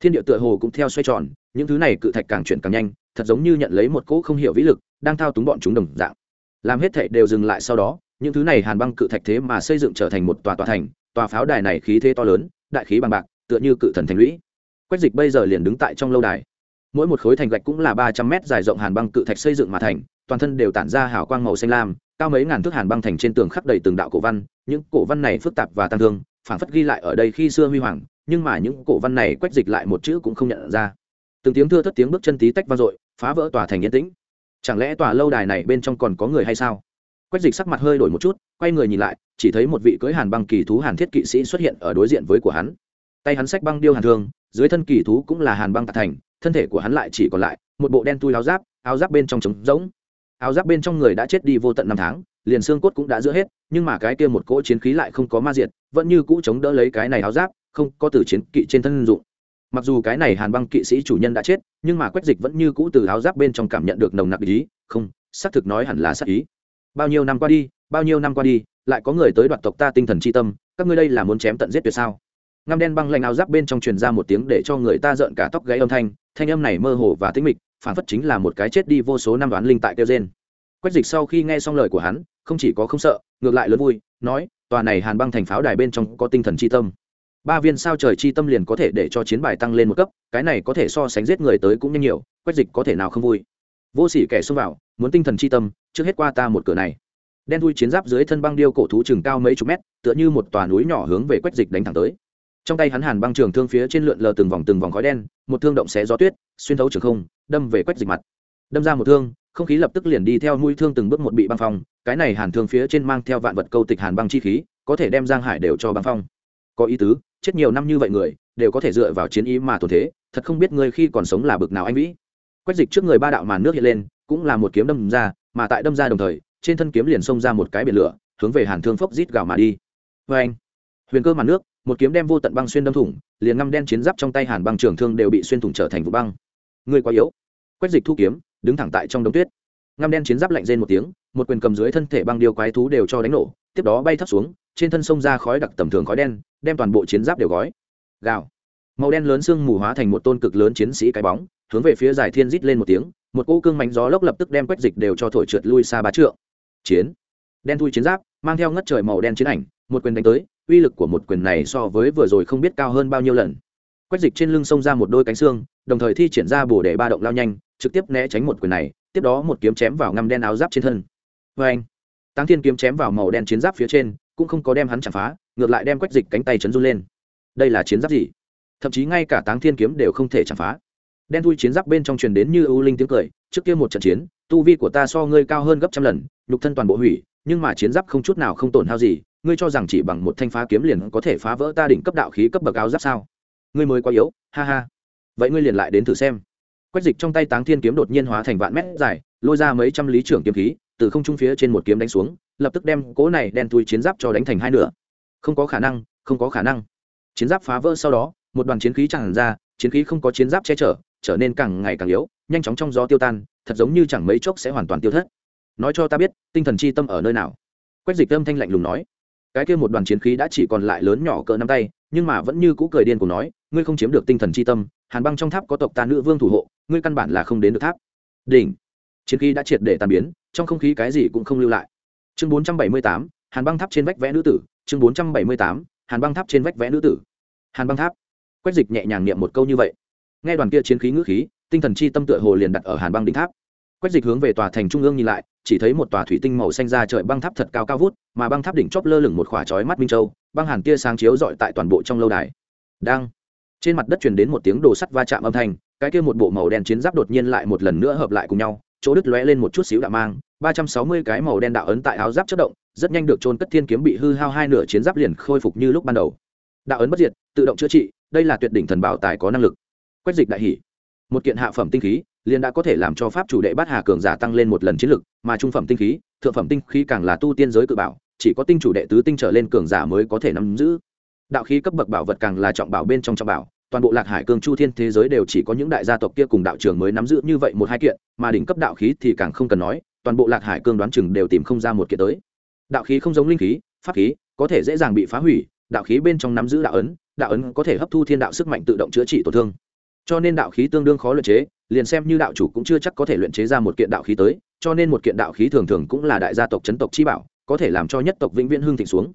Thiên địa tựa hồ cũng theo xoay tròn, những thứ này cự thạch càng chuyển càng nhanh, thật giống như nhận lấy một cỗ không hiểu vĩ lực đang thao túng bọn chúng đồng dạng. Làm hết thệ đều dừng lại sau đó, những thứ này hàn băng cự thạch thế mà xây dựng trở thành một tòa tòa thành, tòa pháo đài này khí thế to lớn, đại khí bằng bạc, tựa như cự thần thành lũy. Quách dịch bây giờ liền đứng tại trong lâu đài. Mỗi một khối thành gạch cũng là ba trăm mét dài rộng hàn băng cự thạch xây dựng mà thành, toàn thân đều tản ra hào quang màu xanh lam, cao mấy ngàn thước hàn băng thành trên tường khắc đầy từng đạo cổ văn, những cổ văn này phức tạp và tăng thương, phảng phất ghi lại ở đây khi xưa huy hoàng, nhưng mà những cổ văn này quách dịch lại một chữ cũng không nhận ra. Từng tiếng thưa thất tiếng bước chân tí tách vang dội, phá vỡ tòa thành yên tĩnh chẳng lẽ tòa lâu đài này bên trong còn có người hay sao? Quách dịch sắc mặt hơi đổi một chút, quay người nhìn lại, chỉ thấy một vị cưới hàn băng kỳ thú hàn thiết kỵ sĩ xuất hiện ở đối diện với của hắn. Tay hắn sách băng điêu hàn thương, dưới thân kỳ thú cũng là hàn băng tạc thành, thân thể của hắn lại chỉ còn lại một bộ đen tui áo giáp áo giáp bên trong trống rỗng. Áo giáp bên trong người đã chết đi vô tận năm tháng, liền xương cốt cũng đã giữa hết, nhưng mà cái kia một cỗ chiến khí lại không có ma diệt, vẫn như cũ chống đỡ lấy cái này áo giáp, không có từ chiến kỵ trên thân dụng mặc dù cái này hàn băng kỵ sĩ chủ nhân đã chết, nhưng mà quách dịch vẫn như cũ từ áo giáp bên trong cảm nhận được nồng nặc ý. Không, xác thực nói hẳn là xác ý. Bao nhiêu năm qua đi, bao nhiêu năm qua đi, lại có người tới đoạt tộc ta tinh thần c h i tâm, các ngươi đây là muốn chém tận giết tuyệt sao? Ngăm đen băng lạnh áo giáp bên trong truyền ra một tiếng để cho người ta rợn cả tóc gáy âm thanh thanh âm này mơ hồ và tĩnh mịch, phản phất chính là một cái chết đi vô số năm đoán linh tại kêu trên quách dịch sau khi nghe xong lời của hắn, không chỉ có không sợ, ngược lại lớn vui, nói, tòa này hàn băng thành pháo đài bên trong có tinh thần c tâm ba viên sao trời chi tâm liền có thể để cho chiến bài tăng lên một cấp, cái này có thể so sánh giết người tới cũng nhanh nhiều, quách dịch có thể nào không vui? Vô s ỉ kẻ xông vào, muốn tinh thần chi tâm, trước hết qua ta một cửa này. Đen thui chiến giáp dưới thân băng điêu cổ thú chừng cao mấy chục mét, tựa như một tòa núi nhỏ hướng về quách dịch đánh thẳng tới. Trong tay hắn hàn băng trường thương phía trên lượn lờ từng vòng từng vòng khói đen, một thương động xé gió tuyết, xuyên thấu trường không, đâm về quách dịch mặt. Đâm ra một thương, không khí lập tức liền đi theo mũi thương từng bước một bị băng phong, cái này hàn thương phía trên mang theo vạn vật câu tịch hàn băng chi khí, có thể đem giang hải đều cho băng phong. Có ý tứ chết nhiều năm như vậy người, đều có thể dựa vào chiến ý mà tổn thế, thật không biết ngươi khi còn sống là bực nào anh vĩ. Quách dịch trước người ba đạo màn nước hiện lên, cũng là một kiếm đâm ra, mà tại đâm ra đồng thời, trên thân kiếm liền xông ra một cái biển lửa, hướng về hàn thương phốc rít gào mà đi. Vê anh, huyền cơ màn nước, một kiếm đem vô tận băng xuyên đâm thủng, liền ngăm đen chiến giáp trong tay hàn băng trường thương đều bị xuyên thủng trở thành vụ băng. Người quá yếu. Quách dịch thu kiếm, đứng thẳng tại trong đống tuyết. Ngăm đen chiến giáp lạnh rên một tiếng, một quyền cầm dưới thân thể băng điêu quái thú đều cho đánh nổ, tiếp đó bay thấp xuống trên thân sông ra khói đặc tầm thường khói đen, đem toàn bộ chiến giáp đều gói. Gào. Màu đen lớn xương mù hóa thành một tôn cực lớn chiến sĩ cái bóng, hướng về phía giải thiên rít lên một tiếng, một cỗ cương mánh gió lốc lập tức đem quét dịch đều cho thổi trượt lui xa bá trượng. Chiến. Đen thui chiến giáp, mang theo ngất trời màu đen chiến ảnh, một quyền đánh tới, uy lực của một quyền này so với vừa rồi không biết cao hơn bao nhiêu lần. Quét dịch trên lưng xông ra một đôi cánh xương, đồng thời thi triển ra bổ để ba động lao nhanh, trực tiếp né tránh một quyền này, tiếp đó một kiếm chém vào ngăm đen áo giáp trên thân. Vê anh táng thiên kiếm chém vào màu đen chiến giáp phía trên cũng không có đem hắn chạm phá, ngược lại đem quách dịch cánh tay chấn run lên. Đây là chiến giáp gì? Thậm chí ngay cả táng thiên kiếm đều không thể chạm phá. Đen thui chiến giáp bên trong truyền đến như ưu linh tiếng cười, trước kia một trận chiến, tu vi của ta so ngươi cao hơn gấp trăm lần, nhục thân toàn bộ hủy, nhưng mà chiến giáp không chút nào không tổn hao gì, ngươi cho rằng chỉ bằng một thanh phá kiếm liền có thể phá vỡ ta đỉnh cấp đạo khí cấp bậc áo giáp sao? Ngươi mới quá yếu, ha ha. Vậy ngươi liền lại đến thử xem. Quách dịch trong tay táng thiên kiếm đột nhiên hóa thành vạn mét dài, lôi ra mấy trăm lý trưởng kiếm khí, từ không trung phía trên một kiếm đánh xuống lập tức đem cố này đen thui chiến giáp cho đánh thành hai nửa. Không có khả năng, không có khả năng. Chiến giáp phá vỡ sau đó, một đoàn chiến khí chẳng ra, chiến khí không có chiến giáp che chở, trở nên càng ngày càng yếu, nhanh chóng trong gió tiêu tan, thật giống như chẳng mấy chốc sẽ hoàn toàn tiêu thất. Nói cho ta biết, tinh thần chi tâm ở nơi nào? Quách dịch âm thanh lạnh lùng nói. Cái kia một đoàn chiến khí đã chỉ còn lại lớn nhỏ cỡ năm tay, nhưng mà vẫn như cũ cười điên của nói, ngươi không chiếm được tinh thần c h i tâm, hàn băng trong tháp có tộc ta nữ vương thủ hộ, ngươi căn bản là không đến được tháp. Đỉnh! Chiến khí đã triệt để tàn biến, trong không khí cái gì cũng không lưu lại chương bốn trăm bảy mươi tám, hàn băng tháp trên vách vẽ nữ tử. Chương bốn trăm bảy mươi tám, hàn băng tháp trên vách vẽ nữ tử. Hàn băng tháp. Quách dịch nhẹ nhàng niệm một câu như vậy. Nghe đoàn kia chiến khí ngữ khí, tinh thần chi tâm tựa hồ liền đặt ở hàn băng đỉnh tháp. Quách dịch hướng về tòa thành trung ương nhìn lại, chỉ thấy một tòa thủy tinh màu xanh ra trời băng tháp thật cao cao vút, mà băng tháp đỉnh chóp lơ lửng một khỏa chói mắt minh châu, băng hàn tia sáng chiếu rọi tại toàn bộ trong lâu đài. Đang. Trên mặt đất truyền đến một tiếng đồ sắt va chạm âm thanh, cái kia một bộ màu đen chiến giáp đột nhiên lại một lần nữa hợp lại cùng nhau chỗ đứt lóe lên một chút xíu đạo mang ba trăm sáu mươi cái màu đen đạo ấn tại áo giáp chớp động rất nhanh được trôn cất thiên kiếm bị hư hao hai nửa chiến giáp liền khôi phục như lúc ban đầu. Đạo ấn bất diệt tự động chữa trị đây là tuyệt đỉnh thần bảo tài có năng lực. Quách dịch đại hỉ, một kiện hạ phẩm tinh khí liền đã có thể làm cho pháp chủ đệ bát hà cường giả tăng lên một lần chiến lực mà trung phẩm tinh khí thượng phẩm tinh khí càng là tu tiên giới cự bảo chỉ có tinh chủ đệ tứ tinh trở lên cường giả mới có thể nắm giữ. Đạo khí cấp bậc bảo vật càng là trọng bảo bên trong trọng bảo toàn bộ lạc hải cương chu thiên thế giới đều chỉ có những đại gia tộc kia cùng đạo trường mới nắm giữ như vậy một hai kiện, mà đỉnh cấp đạo khí thì càng không cần nói, toàn bộ lạc hải cương đoán chừng đều tìm không ra một kiện tới. Đạo khí không giống linh khí, pháp khí, có thể dễ dàng bị phá hủy, đạo khí bên trong nắm giữ đạo ấn đạo ấn có thể hấp thu thiên đạo sức mạnh tự động chữa trị tổn thương. Cho nên đạo khí tương đương khó luyện chế, liền xem như đạo chủ cũng chưa chắc có thể luyện chế ra một kiện đạo khí tới, cho nên một kiện đạo khí thường thường cũng là đại gia tộc chấn tộc chi bảo, có thể làm cho nhất tộc vĩnh viễn hương thịnh xuống.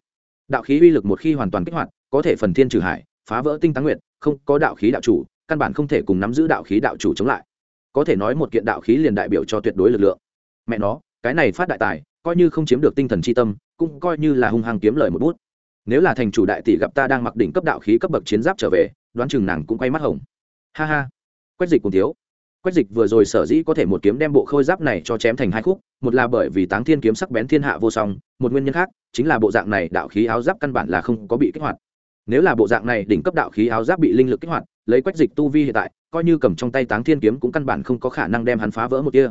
Đạo khí uy lực một khi hoàn toàn kích hoạt, có thể phần thiên trừ hải phá vỡ tinh táng nguyện không có đạo khí đạo chủ, căn bản không thể cùng nắm giữ đạo khí đạo chủ chống lại. Có thể nói một kiện đạo khí liền đại biểu cho tuyệt đối lực lượng. Mẹ nó, cái này phát đại tài, coi như không chiếm được tinh thần c h i tâm, cũng coi như là hung hăng kiếm lời một bút. Nếu là thành chủ đại tỷ gặp ta đang mặc đỉnh cấp đạo khí cấp bậc chiến giáp trở về, đoán chừng nàng cũng quay mắt hồng. Ha ha. Quách dịch cùng thiếu quách dịch vừa rồi sở dĩ có thể một kiếm đem bộ khôi giáp này cho chém thành hai khúc, một là bởi vì táng thiên kiếm sắc bén thiên hạ vô song, một nguyên nhân khác, chính là bộ dạng này đạo khí áo giáp căn bản là không có bị kích hoạt nếu là bộ dạng này, đỉnh cấp đạo khí áo giáp bị linh lực kích hoạt, lấy quách dịch tu vi hiện tại, coi như cầm trong tay táng thiên kiếm cũng căn bản không có khả năng đem hắn phá vỡ một kia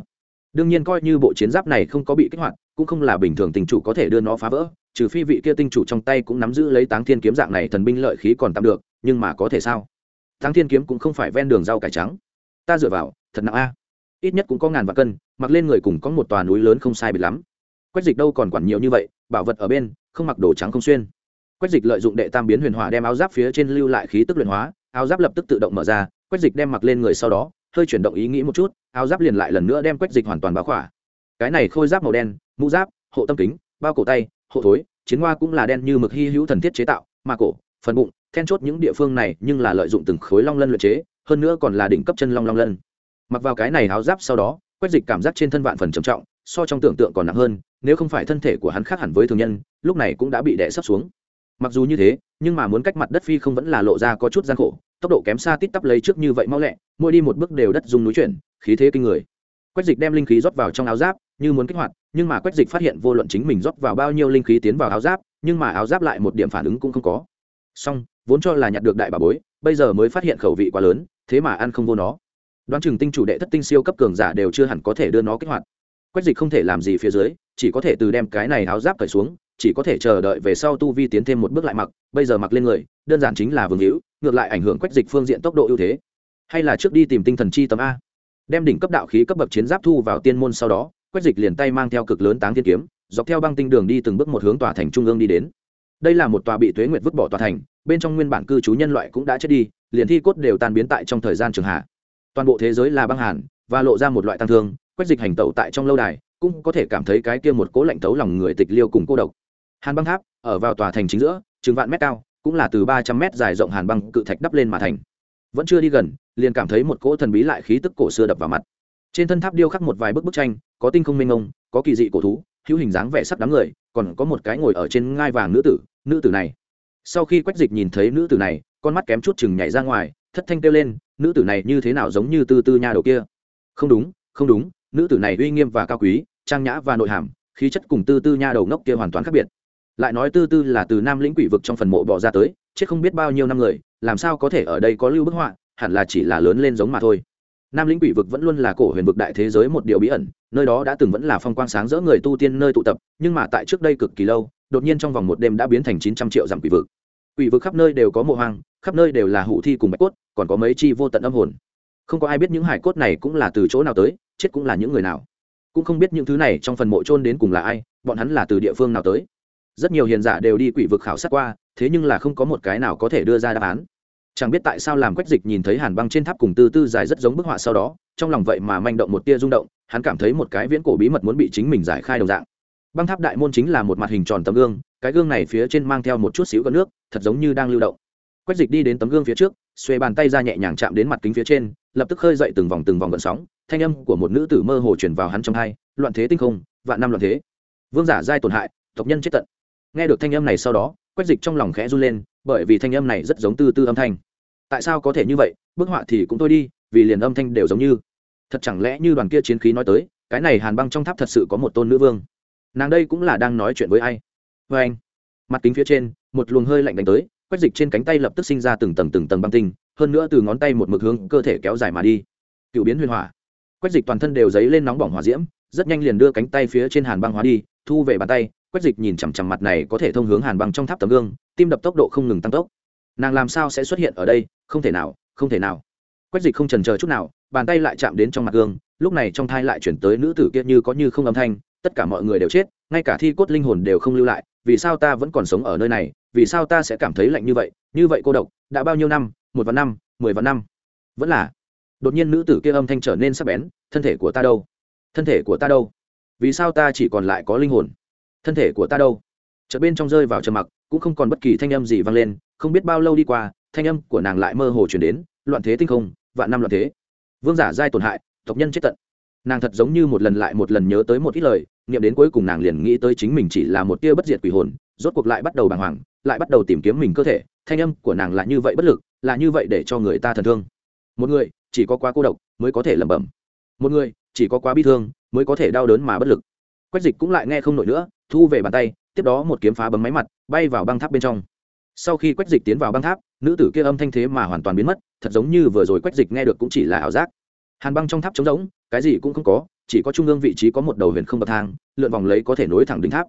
đương nhiên coi như bộ chiến giáp này không có bị kích hoạt, cũng không là bình thường tình chủ có thể đưa nó phá vỡ, trừ phi vị kia tinh chủ trong tay cũng nắm giữ lấy táng thiên kiếm dạng này thần binh lợi khí còn tạm được, nhưng mà có thể sao? Táng thiên kiếm cũng không phải ven đường rau cải trắng. Ta dựa vào, thật nặng a. Ít nhất cũng có ngàn vạn cân, mặc lên người cùng có một tòa núi lớn không sai biệt lắm. Quách dịch đâu còn quản nhiều như vậy, bảo vật ở bên, không mặc đồ trắng không xuyên quách dịch lợi dụng đệ tam biến huyền hỏa đem áo giáp phía trên lưu lại khí tức luyện hóa, áo giáp lập tức tự động mở ra, quách dịch đem mặc lên người sau đó, hơi chuyển động ý nghĩ một chút, áo giáp liền lại lần nữa đem quách dịch hoàn toàn báo khỏa. Cái này khôi giáp màu đen, mũ giáp, hộ tâm kính, bao cổ tay, hộ thối, chiến hoa cũng là đen như mực hy hữu thần thiết chế tạo, mà cổ, phần bụng, then chốt những địa phương này nhưng là lợi dụng từng khối long lân luyện chế, hơn nữa còn là đỉnh cấp chân long long lân. Mặc vào cái này áo giáp sau đó, quách dịch cảm giác trên thân vạn phần trầm trọng, so trong tưởng tượng còn nặng hơn, nếu không phải thân thể của hắn khác hẳn với thường nhân, lúc này cũng đã bị đè sấp xuống mặc dù như thế, nhưng mà muốn cách mặt đất phi không vẫn là lộ ra có chút gian khổ, tốc độ kém xa tít tắp lấy trước như vậy mau lẹ, mỗi đi một bước đều đất dùng núi chuyển, khí thế kinh người. Quách dịch đem linh khí rót vào trong áo giáp, như muốn kích hoạt, nhưng mà quách dịch phát hiện vô luận chính mình rót vào bao nhiêu linh khí tiến vào áo giáp, nhưng mà áo giáp lại một điểm phản ứng cũng không có. Song vốn cho là nhặt được đại bà bối, bây giờ mới phát hiện khẩu vị quá lớn, thế mà ăn không vô nó. Đoán chừng tinh chủ đệ thất tinh siêu cấp cường giả đều chưa hẳn có thể đưa nó kích hoạt. Quách dịch không thể làm gì phía dưới, chỉ có thể từ đem cái này áo giáp cởi xuống chỉ có thể chờ đợi về sau tu vi tiến thêm một bước lại mặc, bây giờ mặc lên người, đơn giản chính là vương hữu, ngược lại ảnh hưởng quách dịch phương diện tốc độ ưu thế. Hay là trước đi tìm tinh thần chi tấm a? Đem đỉnh cấp đạo khí cấp bậc chiến giáp thu vào tiên môn sau đó, quách dịch liền tay mang theo cực lớn táng thiên kiếm, dọc theo băng tinh đường đi từng bước một hướng tòa thành trung ương đi đến. Đây là một tòa bị tuế nguyệt vứt bỏ tòa thành, bên trong nguyên bản cư trú nhân loại cũng đã chết đi, liền thi cốt đều tan biến tại trong thời gian trường hạ. Toàn bộ thế giới là băng hàn, và lộ ra một loại tăng thương, quách dịch hành tẩu tại trong lâu đài, cũng có thể cảm thấy cái kia một cố lạnh thấu lòng người tịch liêu cùng cô độc hàn băng tháp, ở vào tòa thành chính giữa chừng vạn mét cao, cũng là từ ba trăm mét dài rộng hàn băng cự thạch đắp lên mà thành. Vẫn chưa đi gần, liền cảm thấy một cỗ thần bí lại khí tức cổ xưa đập vào mặt. Trên thân tháp điêu khắc một vài bức bức tranh, có tinh không minh ông có kỳ dị cổ thú, hữu hình dáng vẻ sắc đám người, còn có một cái ngồi ở trên ngai vàng nữ tử nữ tử này. Sau khi quách dịch nhìn thấy nữ tử này, con mắt kém chút chừng nhảy ra ngoài, thất thanh kêu lên, nữ tử này như thế nào giống như tư tư nha đầu kia? Không đúng không đúng, nữ tử này uy nghiêm và cao quý, trang nhã và nội hàm, khí chất cùng tư tư nha đầu ngốc kia hoàn toàn khác biệt lại nói tư tư là từ nam lĩnh quỷ vực trong phần mộ bỏ ra tới, chết không biết bao nhiêu năm người, làm sao có thể ở đây có lưu bức họa, hẳn là chỉ là lớn lên giống mà thôi. Nam lĩnh quỷ vực vẫn luôn là cổ huyền vực đại thế giới một điều bí ẩn, nơi đó đã từng vẫn là phong quang sáng rỡ người tu tiên nơi tụ tập, nhưng mà tại trước đây cực kỳ lâu, đột nhiên trong vòng một đêm đã biến thành chín trăm triệu dặm quỷ vực. Quỷ vực khắp nơi đều có mộ hoang, khắp nơi đều là hủ thi cùng bạch cốt, còn có mấy chi vô tận âm hồn. Không có ai biết những hải cốt này cũng là từ chỗ nào tới, chết cũng là những người nào. Cũng không biết những thứ này trong phần mộ trôn đến cùng là ai, bọn hắn là từ địa phương nào tới rất nhiều hiền giả đều đi quỷ vực khảo sát qua, thế nhưng là không có một cái nào có thể đưa ra đáp án. Chẳng biết tại sao làm quách dịch nhìn thấy hàn băng trên tháp cùng tư tư dài rất giống bức họa sau đó, trong lòng vậy mà manh động một tia rung động, hắn cảm thấy một cái viễn cổ bí mật muốn bị chính mình giải khai đồng dạng. Băng tháp đại môn chính là một mặt hình tròn tấm gương, cái gương này phía trên mang theo một chút xíu gần nước, thật giống như đang lưu động. Quách dịch đi đến tấm gương phía trước, xuê bàn tay ra nhẹ nhàng chạm đến mặt kính phía trên, lập tức khơi dậy từng vòng từng vòng gợn sóng, thanh âm của một nữ tử mơ hồ chuyển vào hắn trong hai, loạn thế tinh không, vạn năm loạn thế. Vương giả giai tổn hại, tộc nhân chết tận nghe được thanh âm này sau đó, quách dịch trong lòng khẽ run lên, bởi vì thanh âm này rất giống tư tư âm thanh. Tại sao có thể như vậy? Bức họa thì cũng thôi đi, vì liền âm thanh đều giống như. Thật chẳng lẽ như đoàn kia chiến khí nói tới, cái này hàn băng trong tháp thật sự có một tôn nữ vương? Nàng đây cũng là đang nói chuyện với ai? Vê anh, mặt kính phía trên, một luồng hơi lạnh đánh tới, quách dịch trên cánh tay lập tức sinh ra từng tầng từng tầng băng tinh, hơn nữa từ ngón tay một mực hướng cơ thể kéo dài mà đi. Cựu biến huyền hỏa. Quách dịch toàn thân đều dấy lên nóng bỏng hỏa diễm rất nhanh liền đưa cánh tay phía trên hàn băng hóa đi, thu về bàn tay, quách dịch nhìn chằm chằm mặt này có thể thông hướng hàn băng trong tháp tấm gương, tim đập tốc độ không ngừng tăng tốc. Nàng làm sao sẽ xuất hiện ở đây? Không thể nào, không thể nào. Quách dịch không trần chờ chút nào, bàn tay lại chạm đến trong mặt gương, lúc này trong thai lại chuyển tới nữ tử kia như có như không âm thanh, tất cả mọi người đều chết, ngay cả thi cốt linh hồn đều không lưu lại, vì sao ta vẫn còn sống ở nơi này, vì sao ta sẽ cảm thấy lạnh như vậy? Như vậy cô độc, đã bao nhiêu năm? Một vạn năm, mười vạn năm. Vẫn là, đột nhiên nữ tử kia âm thanh trở nên sắc bén, thân thể của ta đâu? Thân thể của ta đâu? Vì sao ta chỉ còn lại có linh hồn? Thân thể của ta đâu? Chợt bên trong rơi vào trầm mặc, cũng không còn bất kỳ thanh âm gì vang lên, không biết bao lâu đi qua, thanh âm của nàng lại mơ hồ chuyển đến, loạn thế tinh không, vạn năm loạn thế. Vương giả giai tổn hại, tộc nhân chết tận. Nàng thật giống như một lần lại một lần nhớ tới một ít lời nghiệm đến cuối cùng nàng liền nghĩ tới chính mình chỉ là một tia bất diệt quỷ hồn, rốt cuộc lại bắt đầu bàng hoàng, lại bắt đầu tìm kiếm mình cơ thể, thanh âm của nàng là như vậy bất lực, là như vậy để cho người ta thần thương. Một người, chỉ có quá cô độc mới có thể lẩm bẩm. Một người chỉ có quá bi thương mới có thể đau đớn mà bất lực. Quách dịch cũng lại nghe không nổi nữa, thu về bàn tay, tiếp đó một kiếm phá bấm máy mặt, bay vào băng tháp bên trong. Sau khi quách dịch tiến vào băng tháp, nữ tử kia âm thanh thế mà hoàn toàn biến mất, thật giống như vừa rồi quách dịch nghe được cũng chỉ là ảo giác. Hàn băng trong tháp trống rỗng, cái gì cũng không có, chỉ có trung ương vị trí có một đầu huyền không bậc thang, lượn vòng lấy có thể nối thẳng đỉnh tháp.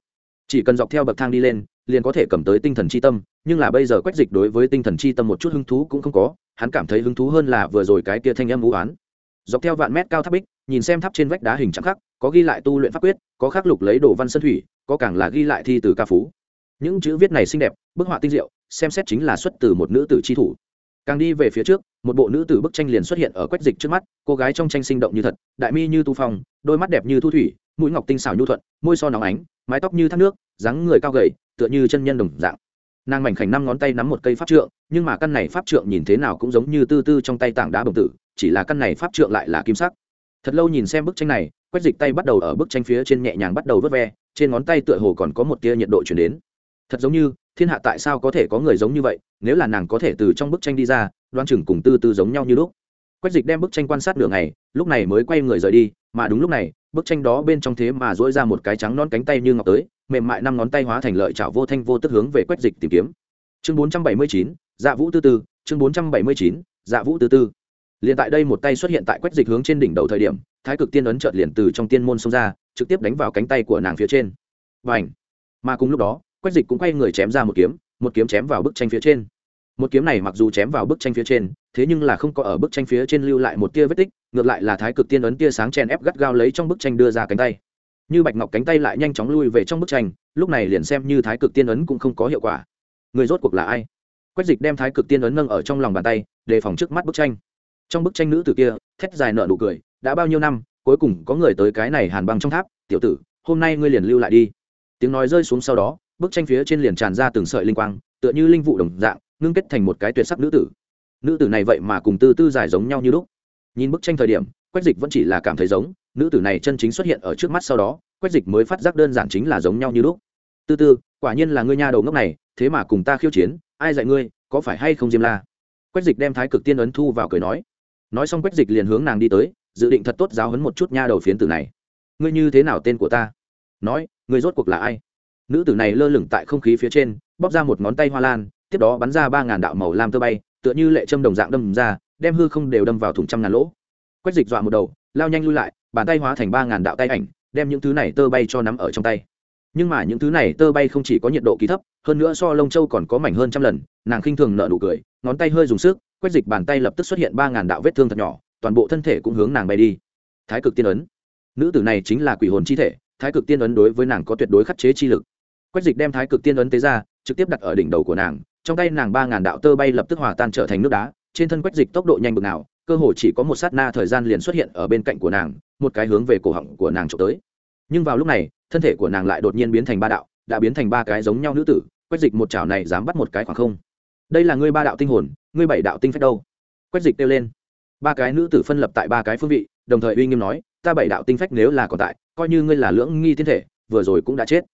Chỉ cần dọc theo bậc thang đi lên, liền có thể cầm tới tinh thần c h i tâm, nhưng là bây giờ quách dịch đối với tinh thần c h i tâm một chút hứng thú cũng không có, hắn cảm thấy hứng thú hơn là vừa rồi cái kia thanh âm vũ oán dọc theo vạn mét cao tháp bích nhìn xem tháp trên vách đá hình trắng khắc, có ghi lại tu luyện pháp quyết, có khắc lục lấy đồ văn sân thủy, có càng là ghi lại thi từ ca phú. Những chữ viết này xinh đẹp, bức họa tinh diệu, xem xét chính là xuất từ một nữ tử tri thủ. Càng đi về phía trước, một bộ nữ tử bức tranh liền xuất hiện ở quách dịch trước mắt, cô gái trong tranh sinh động như thật, đại mi như tu phong, đôi mắt đẹp như thu thủy, mũi ngọc tinh xảo nhu thuận, môi so nóng ánh, mái tóc như thác nước, dáng người cao gầy, tựa như chân nhân đồng dạng. Nàng mảnh khảnh năm ngón tay nắm một cây pháp trượng, nhưng mà căn này pháp trượng nhìn thế nào cũng giống như tư tư trong tay tảng đá bồng tử, chỉ là căn này pháp trượng lại là kim sắc thật lâu nhìn xem bức tranh này, quách dịch tay bắt đầu ở bức tranh phía trên nhẹ nhàng bắt đầu vớt ve, trên ngón tay tựa hồ còn có một tia nhiệt độ chuyển đến. Thật giống như, thiên hạ tại sao có thể có người giống như vậy, nếu là nàng có thể từ trong bức tranh đi ra, đoan chừng cùng tư tư giống nhau như lúc. Quách dịch đem bức tranh quan sát nửa ngày, lúc này mới quay người rời đi, mà đúng lúc này, bức tranh đó bên trong thế mà dỗi ra một cái trắng non cánh tay như ngọc tới, mềm mại năm ngón tay hóa thành lợi chảo vô thanh vô tức hướng về quách dịch tìm kiếm. Chương bốn trăm bảy mươi chín dạ vũ tư tư, chương bốn trăm bảy mươi chín dạ vũ tư tư liền tại đây một tay xuất hiện tại quách dịch hướng trên đỉnh đầu thời điểm, thái cực tiên ấn trợt liền từ trong tiên môn xông ra, trực tiếp đánh vào cánh tay của nàng phía trên. Và ảnh mà cùng lúc đó, quách dịch cũng quay người chém ra một kiếm một kiếm chém vào bức tranh phía trên. Một kiếm này mặc dù chém vào bức tranh phía trên, thế nhưng là không có ở bức tranh phía trên lưu lại một tia vết tích, ngược lại là thái cực tiên ấn tia sáng chen ép gắt gao lấy trong bức tranh đưa ra cánh tay. Như bạch ngọc cánh tay lại nhanh chóng lui về trong bức tranh, lúc này liền xem như thái cực tiên ấn cũng không có hiệu quả. Người rốt cuộc là ai? Quách dịch đem thái cực tiên ấn nâng ở trong lòng bàn tay, đề phòng trước mắt bức tranh trong bức tranh nữ tử kia, thét dài nợ nụ cười, đã bao nhiêu năm, cuối cùng có người tới cái này hàn băng trong tháp, tiểu tử, hôm nay ngươi liền lưu lại đi. Tiếng nói rơi xuống sau đó, bức tranh phía trên liền tràn ra từng sợi linh quang, tựa như linh vụ đồng dạng, ngưng kết thành một cái tuyệt sắc nữ tử. Nữ tử này vậy mà cùng tư tư dài giống nhau như lúc. Nhìn bức tranh thời điểm, quách dịch vẫn chỉ là cảm thấy giống, nữ tử này chân chính xuất hiện ở trước mắt sau đó, quách dịch mới phát giác đơn giản chính là giống nhau như lúc. Tư tư, quả nhiên là ngươi nha đầu ngốc này, thế mà cùng ta khiêu chiến, ai dạy ngươi, có phải hay không diêm la? Quách dịch đem thái cực tiên ấn thu vào cười nói nói xong quách dịch liền hướng nàng đi tới, dự định thật tốt giáo hấn một chút nha đầu phiến tử này. Ngươi như thế nào tên của ta? Nói, ngươi rốt cuộc là ai? Nữ tử này lơ lửng tại không khí phía trên, bóp ra một ngón tay hoa lan, tiếp đó bắn ra ba ngàn đạo màu lam tơ bay, tựa như lệ châm đồng dạng đâm ra, đem hư không đều đâm vào thùng trăm ngàn lỗ. Quách dịch dọa một đầu, lao nhanh lui lại, bàn tay hóa thành ba ngàn đạo tay ảnh, đem những thứ này tơ bay cho nắm ở trong tay. Nhưng mà những thứ này tơ bay không chỉ có nhiệt độ kỳ thấp, hơn nữa so lông châu còn có mảnh hơn trăm lần, nàng khinh thường nợ nụ cười, ngón tay hơi dùng sức quách dịch bàn tay lập tức xuất hiện ba ngàn đạo vết thương thật nhỏ, toàn bộ thân thể cũng hướng nàng bay đi. Thái cực tiên ấn. Nữ tử này chính là quỷ hồn chi thể, thái cực tiên ấn đối với nàng có tuyệt đối khắc chế chi lực. Quách dịch đem thái cực tiên ấn tế ra, trực tiếp đặt ở đỉnh đầu của nàng, trong tay nàng ba ngàn đạo tơ bay lập tức hòa tan trở thành nước đá, trên thân quách dịch tốc độ nhanh bực nào, cơ hồ chỉ có một sát na thời gian liền xuất hiện ở bên cạnh của nàng, một cái hướng về cổ họng của nàng trộm tới. Nhưng vào lúc này, thân thể của nàng lại đột nhiên biến thành ba đạo, đã biến thành ba cái giống nhau nữ tử quách dịch một chảo này dám bắt một cái khoảng không. Đây là ngươi ba đạo tinh hồn ngươi bảy đạo tinh phách đâu? Quách dịch kêu lên. Ba cái nữ tử phân lập tại ba cái phương vị, đồng thời uy nghiêm nói, ta bảy đạo tinh phách nếu là còn tại, coi như ngươi là lưỡng nghi thiên thể, vừa rồi cũng đã chết.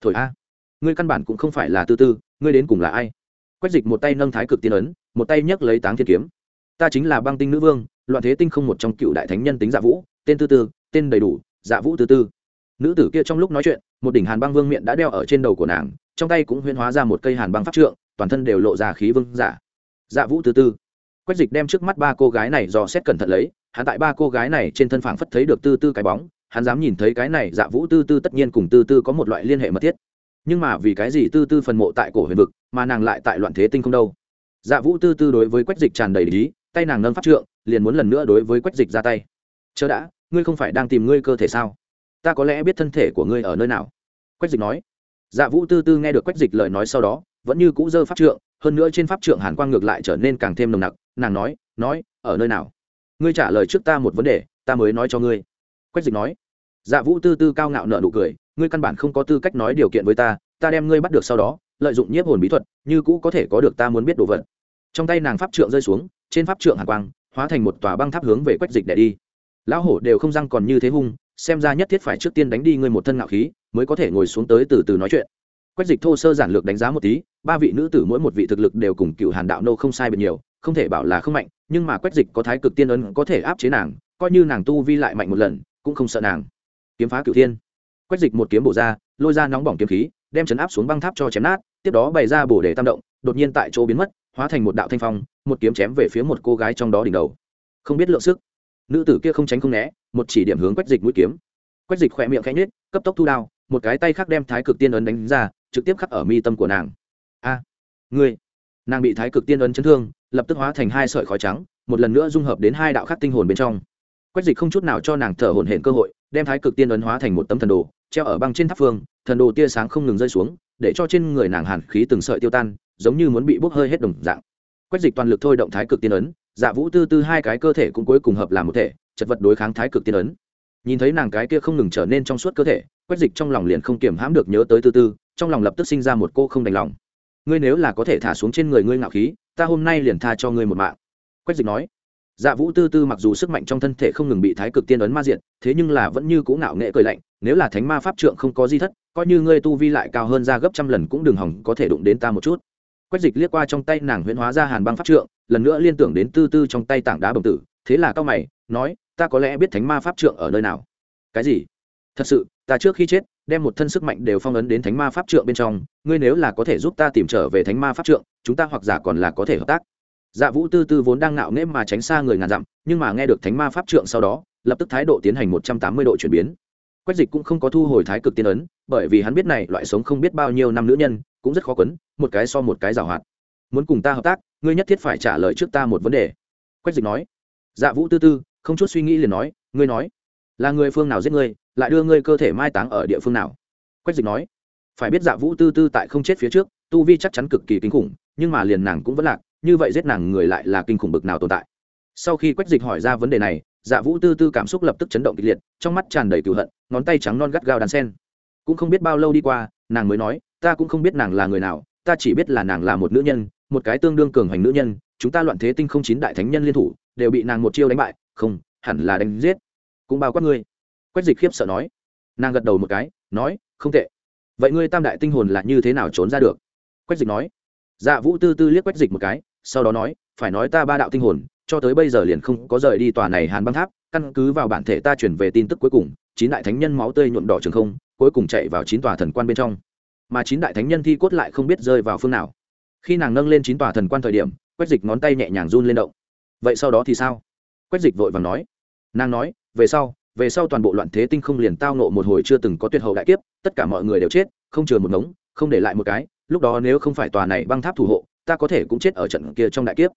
Thổi a, ngươi căn bản cũng không phải là tư tư, ngươi đến cùng là ai? Quách dịch một tay nâng thái cực tiên ấn, một tay nhấc lấy táng thiên kiếm. Ta chính là băng tinh nữ vương, loạn thế tinh không một trong cựu đại thánh nhân tính dạ vũ, tên tư tư, tên đầy đủ dạ vũ tư tư. Nữ tử kia trong lúc nói chuyện, một đỉnh hàn băng vương miệng đã đeo ở trên đầu của nàng, trong tay cũng huyên hóa ra một cây hàn băng pháp trượng, toàn thân đều lộ ra khí vương giả dạ vũ tư tư quách dịch đem trước mắt ba cô gái này dò xét cẩn thận lấy, hắn tại ba cô gái này trên thân phảng phất thấy được tư tư cái bóng, hắn dám nhìn thấy cái này dạ vũ tư tư tất nhiên cùng tư tư có một loại liên hệ mật thiết. Nhưng mà vì cái gì tư tư phần mộ tại cổ huyền vực, mà nàng lại tại loạn thế tinh không đâu? Dạ vũ tư tư đối với quách dịch tràn đầy lý tay nàng nâng pháp trượng, liền muốn lần nữa đối với quách dịch ra tay. Chớ đã, ngươi không phải đang tìm ngươi cơ thể sao? Ta có lẽ biết thân thể của ngươi ở nơi nào. Quách dịch nói. Dạ vũ tư tư nghe được quách dịch lời nói sau đó, vẫn như cũ dơ pháp trượng hơn nữa trên pháp trượng hàn quang ngược lại trở nên càng thêm nồng nặc, nàng nói nói, ở nơi nào? Ngươi trả lời trước ta một vấn đề, ta mới nói cho ngươi. Quách dịch nói dạ vũ tư tư cao ngạo nợ nụ cười, ngươi căn bản không có tư cách nói điều kiện với ta ta đem ngươi bắt được sau đó, lợi dụng nhiếp hồn bí thuật, như cũ có thể có được ta muốn biết đồ vật. Trong tay nàng pháp trượng rơi xuống, trên pháp trượng hàn quang, hóa thành một tòa băng tháp hướng về quách dịch để đi. Lão hổ đều không răng còn như thế hung, xem ra nhất thiết phải trước tiên đánh đi ngươi một thân ngạo khí, mới có thể ngồi xuống tới từ từ nói chuyện. Quách dịch thô sơ giản lược đánh giá một tí ba vị nữ tử mỗi một vị thực lực đều cùng cựu hàn đạo nô không sai biệt nhiều, không thể bảo là không mạnh, nhưng mà quách dịch có thái cực tiên ấn có thể áp chế nàng, coi như nàng tu vi lại mạnh một lần, cũng không sợ nàng. Kiếm phá cựu thiên. Quách dịch một kiếm bổ ra, lôi ra nóng bỏng kiếm khí, đem chấn áp xuống băng tháp cho chém nát, tiếp đó bày ra bổ để tam động, đột nhiên tại chỗ biến mất, hóa thành một đạo thanh phong, một kiếm chém về phía một cô gái trong đó đỉnh đầu. Không biết lượng sức. Nữ tử kia không tránh không né, một chỉ điểm hướng quách dịch mũi kiếm. Quách dịch khỏe miệng khẽ nhếch, cấp tốc thu đao, một cái tay khác đem thái cực tiên ấn đánh ra, trực tiếp khắc ở mi tâm của nàng a, ngươi. Nàng bị thái cực tiên ấn chấn thương, lập tức hóa thành hai sợi khói trắng, một lần nữa dung hợp đến hai đạo khắc tinh hồn bên trong. Quách dịch không chút nào cho nàng thở hồn hển cơ hội, đem thái cực tiên ấn hóa thành một tấm thần đồ, treo ở băng trên tháp phương, thần đồ tia sáng không ngừng rơi xuống, để cho trên người nàng hàn khí từng sợi tiêu tan, giống như muốn bị bốc hơi hết đồng dạng. Quách dịch toàn lực thôi động thái cực tiên ấn dạ vũ tư tư hai cái cơ thể cũng cuối cùng hợp làm một thể, chật vật đối kháng thái cực tiên ấn. Nhìn thấy nàng cái kia không ngừng trở nên trong suốt cơ thể, quách dịch trong lòng liền không kiểm hãm được nhớ tới tư tư, trong lòng lập tức sinh ra một cô không đành lòng ngươi nếu là có thể thả xuống trên người ngươi ngạo khí, ta hôm nay liền tha cho ngươi một mạng. Quách dịch nói. Dạ vũ tư tư mặc dù sức mạnh trong thân thể không ngừng bị thái cực tiên ấn ma diện thế nhưng là vẫn như cũ ngạo nghệ cười lạnh, nếu là thánh ma pháp trượng không có di thất, coi như ngươi tu vi lại cao hơn ra gấp trăm lần cũng đừng hỏng có thể đụng đến ta một chút. Quách dịch liếc qua trong tay nàng huyễn hóa ra hàn băng pháp trượng, lần nữa liên tưởng đến tư tư trong tay tảng đá bồng tử, thế là cao mày, nói, ta có lẽ biết thánh ma pháp trượng ở nơi nào. Cái gì? Thật sự, ta trước khi chết đem một thân sức mạnh đều phong ấn đến thánh ma pháp trượng bên trong, ngươi nếu là có thể giúp ta tìm trở về thánh ma pháp trượng, chúng ta hoặc giả còn là có thể hợp tác. Dạ vũ tư tư vốn đang ngạo nghễ mà tránh xa người ngàn dặm, nhưng mà nghe được thánh ma pháp trượng sau đó, lập tức thái độ tiến hành một trăm tám mươi độ chuyển biến. Quách dịch cũng không có thu hồi thái cực tiên ấn, bởi vì hắn biết này loại sống không biết bao nhiêu năm nữ nhân, cũng rất khó quấn, một cái so một cái giảo hoạt muốn cùng ta hợp tác, ngươi nhất thiết phải trả lời trước ta một vấn đề. Quách dịch nói. Dạ vũ tư tư, không chút suy nghĩ liền nói, ngươi nói, là người phương nào giết ngươi lại đưa ngươi cơ thể mai táng ở địa phương nào? Quách dịch nói. Phải biết dạ vũ tư tư tại không chết phía trước, tu vi chắc chắn cực kỳ kinh khủng, nhưng mà liền nàng cũng vẫn lạc, như vậy giết nàng người lại là kinh khủng bực nào tồn tại? Sau khi quách dịch hỏi ra vấn đề này dạ vũ tư tư cảm xúc lập tức chấn động kịch liệt, trong mắt tràn đầy cựu hận, ngón tay trắng non gắt gao đàn sen. Cũng không biết bao lâu đi qua, nàng mới nói, ta cũng không biết nàng là người nào, ta chỉ biết là nàng là một nữ nhân, một cái tương đương cường hoành nữ nhân, chúng ta loạn thế tinh không chín đại thánh nhân liên thủ, đều bị nàng một chiêu đánh bại, không, hẳn là đánh giết. Cũng bao quát ngươi quách dịch khiếp sợ nói. Nàng gật đầu một cái, nói, không tệ. Vậy ngươi tam đại tinh hồn là như thế nào trốn ra được? Quách dịch nói. Dạ vũ tư tư liếc quách dịch một cái, sau đó nói, phải nói ta ba đạo tinh hồn, cho tới bây giờ liền không có rời đi tòa này hàn băng tháp, căn cứ vào bản thể ta chuyển về tin tức cuối cùng, chín đại thánh nhân máu tươi nhuộm đỏ trường không, cuối cùng chạy vào chín tòa thần quan bên trong. Mà chín đại thánh nhân thi cốt lại không biết rơi vào phương nào. Khi nàng nâng lên chín tòa thần quan thời điểm, quách dịch ngón tay nhẹ nhàng run lên động. Vậy sau đó thì sao? Quách dịch vội vàng nói. Nàng nói, về sau về sau toàn bộ loạn thế tinh không liền tao nộ một hồi chưa từng có tuyệt hậu đại kiếp, tất cả mọi người đều chết, không chừa một ngống, không để lại một cái, lúc đó nếu không phải tòa này băng tháp thủ hộ, ta có thể cũng chết ở trận kia trong đại kiếp.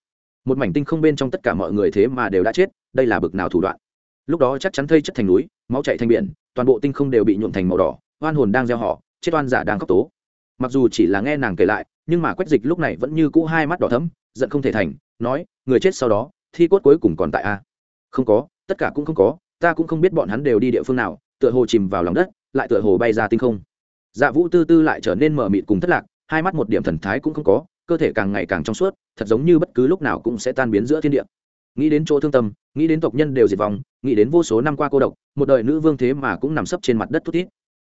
Một mảnh tinh không bên trong tất cả mọi người thế mà đều đã chết, đây là bực nào thủ đoạn. Lúc đó chắc chắn thây chất thành núi, máu chạy thành biển, toàn bộ tinh không đều bị nhuộm thành màu đỏ, oan hồn đang gieo họ, chết oan giả đang khóc tố. Mặc dù chỉ là nghe nàng kể lại, nhưng mà quách dịch lúc này vẫn như cũ hai mắt đỏ thấm giận không thể thành, nói, người chết sau đó, thi cốt cuối cùng còn tại a. Không có, tất cả cũng không có ta cũng không biết bọn hắn đều đi địa phương nào, tựa hồ chìm vào lòng đất, lại tựa hồ bay ra tinh không. Dạ vũ tư tư lại trở nên mờ mịt cùng thất lạc, hai mắt một điểm thần thái cũng không có, cơ thể càng ngày càng trong suốt, thật giống như bất cứ lúc nào cũng sẽ tan biến giữa thiên địa. Nghĩ đến chỗ thương tâm, nghĩ đến tộc nhân đều diệt vong, nghĩ đến vô số năm qua cô độc, một đời nữ vương thế mà cũng nằm sấp trên mặt đất thút thít.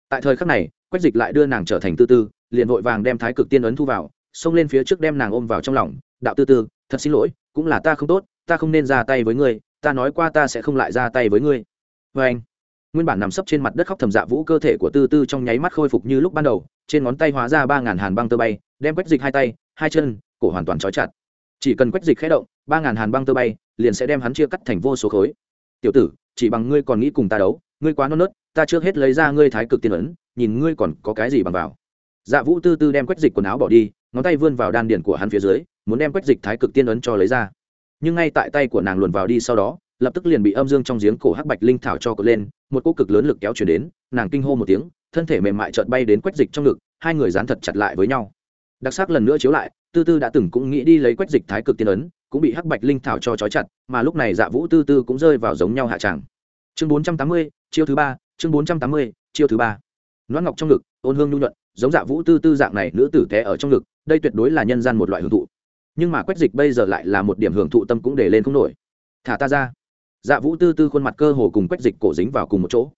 Tại thời khắc này, quách dịch lại đưa nàng trở thành tư tư, liền vội vàng đem thái cực tiên ấn thu vào, xông lên phía trước đem nàng ôm vào trong lòng, đạo tư tư, thật xin lỗi, cũng là ta không tốt, ta không nên ra tay với ngươi ta nói qua ta sẽ không lại ra tay với ngươi. Vê anh, nguyên bản nằm sấp trên mặt đất khóc thầm dạ vũ cơ thể của tư tư trong nháy mắt khôi phục như lúc ban đầu, trên ngón tay hóa ra ba ngàn hàn băng tơ bay, đem quách dịch hai tay, hai chân, cổ hoàn toàn trói chặt. Chỉ cần quách dịch khé động, ba ngàn hàn băng tơ bay liền sẽ đem hắn chia cắt thành vô số khối. Tiểu tử, chỉ bằng ngươi còn nghĩ cùng ta đấu, ngươi quá non nớt, ta trước hết lấy ra ngươi thái cực tiên ấn, nhìn ngươi còn có cái gì bằng vào. Dạ vũ tư tư đem quách dịch quần áo bỏ đi, ngón tay vươn vào đan điền của hắn phía dưới, muốn đem quách dịch thái cực tiên ấn cho lấy ra nhưng ngay tại tay của nàng luồn vào đi sau đó, lập tức liền bị âm dương trong giếng cổ hắc bạch linh thảo cho cột lên, một cỗ cực lớn lực kéo chuyển đến, nàng kinh hô một tiếng, thân thể mềm mại chợt bay đến quách dịch trong ngực, hai người dán thật chặt lại với nhau. Đặc sắc lần nữa chiếu lại, tư tư đã từng cũng nghĩ đi lấy quách dịch thái cực tiên ấn, cũng bị hắc bạch linh thảo cho trói chặt, mà lúc này dạ vũ tư tư cũng rơi vào giống nhau hạ tràng chương bốn trăm tám mươi, chiêu thứ ba, chương bốn trăm tám mươi, chiêu thứ ba. Loan ngọc trong ngực, ôn hương nhu nhuận, giống dạ vũ tư tư dạng này nữ tử té ở trong ngực, đây tuyệt đối là nhân gian một loại hưởng thụ nhưng mà quách dịch bây giờ lại là một điểm hưởng thụ tâm cũng để lên không nổi. Thả ta ra. Dạ vũ tư tư khuôn mặt cơ hồ cùng quách dịch cổ dính vào cùng một chỗ.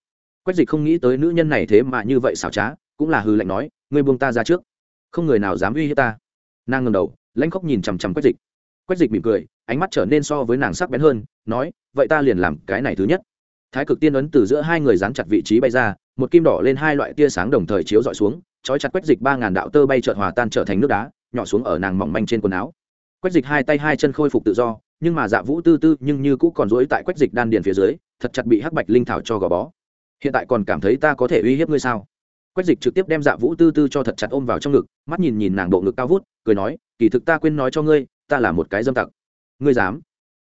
Quách dịch không nghĩ tới nữ nhân này thế mà như vậy xảo trá, cũng là hư lệnh nói, ngươi buông ta ra trước. Không người nào dám uy hiếp ta. Nàng ngầm đầu, lãnh khóc nhìn chằm chằm quách dịch. Quách dịch mỉm cười, ánh mắt trở nên so với nàng sắc bén hơn, nói, vậy ta liền làm cái này thứ nhất. Thái cực tiên ấn từ giữa hai người dán chặt vị trí bay ra, một kim đỏ lên hai loại tia sáng đồng thời chiếu dọi xuống, trói chặt quách dịch ba ngàn đạo tơ bay trợt hòa tan trở thành nước đá, nhỏ xuống ở nàng mỏng manh trên quần áo quách dịch hai tay hai chân khôi phục tự do, nhưng mà dạ vũ tư tư nhưng như cũ còn rối tại quách dịch đan điền phía dưới, thật chặt bị hắc bạch linh thảo cho gò bó. Hiện tại còn cảm thấy ta có thể uy hiếp ngươi sao? Quách dịch trực tiếp đem dạ vũ tư tư cho thật chặt ôm vào trong ngực, mắt nhìn nhìn nàng độ ngực cao vút, cười nói, kỳ thực ta quên nói cho ngươi, ta là một cái dâm tặc. Ngươi dám?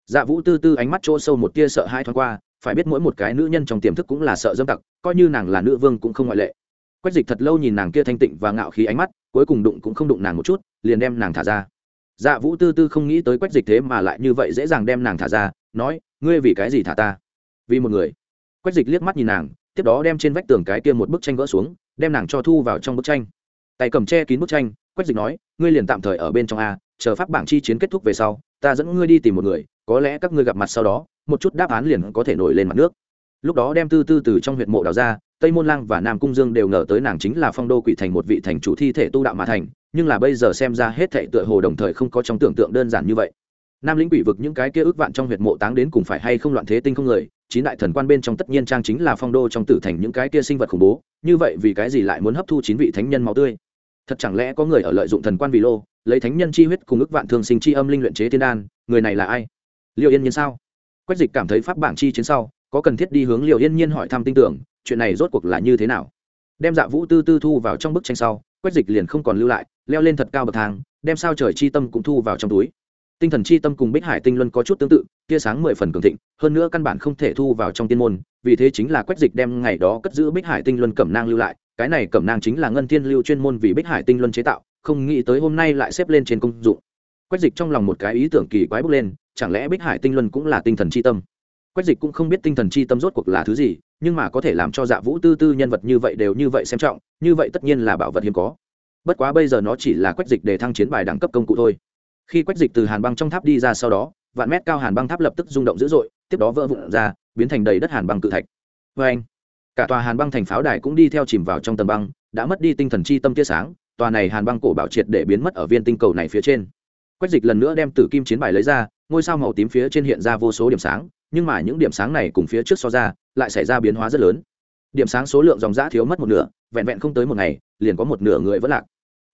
Dạ vũ tư tư ánh mắt chỗ sâu một tia sợ hai thoáng qua, phải biết mỗi một cái nữ nhân trong tiềm thức cũng là sợ dâm tặc, coi như nàng là nữ vương cũng không ngoại lệ. Quách dịch thật lâu nhìn nàng kia thanh tịnh và ngạo khí ánh mắt, cuối cùng đụng cũng không đụng nàng một chút, liền đem nàng thả ra dạ vũ tư tư không nghĩ tới quách dịch thế mà lại như vậy dễ dàng đem nàng thả ra, nói, ngươi vì cái gì thả ta? Vì một người. Quách dịch liếc mắt nhìn nàng, tiếp đó đem trên vách tường cái kia một bức tranh gỡ xuống, đem nàng cho thu vào trong bức tranh. Tay cầm che kín bức tranh, quách dịch nói, ngươi liền tạm thời ở bên trong a, chờ pháp bảng chi chiến kết thúc về sau, ta dẫn ngươi đi tìm một người, có lẽ các ngươi gặp mặt sau đó, một chút đáp án liền có thể nổi lên mặt nước. Lúc đó đem tư tư từ trong huyện mộ đào ra tây môn lang và nam cung dương đều ngờ tới nàng chính là phong đô quỷ thành một vị thành chủ thi thể tu đạo mà thành, nhưng là bây giờ xem ra hết thệ tựa hồ đồng thời không có trong tưởng tượng đơn giản như vậy. Nam lĩnh quỷ vực những cái kia ước vạn trong huyệt mộ táng đến cùng phải hay không loạn thế tinh không người, chín đại thần quan bên trong tất nhiên trang chính là phong đô trong tử thành những cái kia sinh vật khủng bố, như vậy vì cái gì lại muốn hấp thu chín vị thánh nhân máu tươi? Thật chẳng lẽ có người ở lợi dụng thần quan vì lô, lấy thánh nhân chi huyết cùng ước vạn thường sinh chi âm linh luyện chế tiên đan, người này là ai? Liệu yên nhiên sao? Quách dịch cảm thấy pháp bảng chi chiến sau, có cần thiết đi hướng liệu yên nhiên hỏi thăm tin tưởng chuyện này rốt cuộc là như thế nào? Đem dạ vũ tư tư thu vào trong bức tranh sau, quách dịch liền không còn lưu lại, leo lên thật cao bậc thang, đem sao trời chi tâm cũng thu vào trong túi. Tinh thần chi tâm cùng bích hải tinh luân có chút tương tự, tia sáng mười phần cường thịnh, hơn nữa căn bản không thể thu vào trong tiên môn, vì thế chính là quách dịch đem ngày đó cất giữ bích hải tinh luân cẩm nang lưu lại, cái này cẩm nang chính là ngân thiên lưu chuyên môn vì bích hải tinh luân chế tạo, không nghĩ tới hôm nay lại xếp lên trên công dụng. Quách dịch trong lòng một cái ý tưởng kỳ quái bước lên, chẳng lẽ bích hải tinh luân cũng là tinh thần chi tâm? Quách dịch cũng không biết tinh thần chi tâm rốt cuộc là thứ gì, nhưng mà có thể làm cho dạ vũ tư tư nhân vật như vậy đều như vậy xem trọng, như vậy tất nhiên là bảo vật hiếm có. Bất quá bây giờ nó chỉ là quách dịch để thăng chiến bài đẳng cấp công cụ thôi. Khi quách dịch từ hàn băng trong tháp đi ra sau đó, vạn mét cao hàn băng tháp lập tức rung động dữ dội, tiếp đó vỡ vụn ra, biến thành đầy đất hàn băng cự thạch. Vê anh, cả tòa hàn băng thành pháo đài cũng đi theo chìm vào trong tầng băng, đã mất đi tinh thần chi tâm tia sáng, tòa này hàn băng cổ bảo triệt để biến mất ở viên tinh cầu này phía trên. Quách dịch lần nữa đem tử kim chiến bài lấy ra, ngôi sao màu tím phía trên hiện ra vô số điểm sáng nhưng mà những điểm sáng này cùng phía trước so ra, lại xảy ra biến hóa rất lớn. Điểm sáng số lượng dòng giã thiếu mất một nửa, vẹn vẹn không tới một ngày, liền có một nửa người vẫn lạc.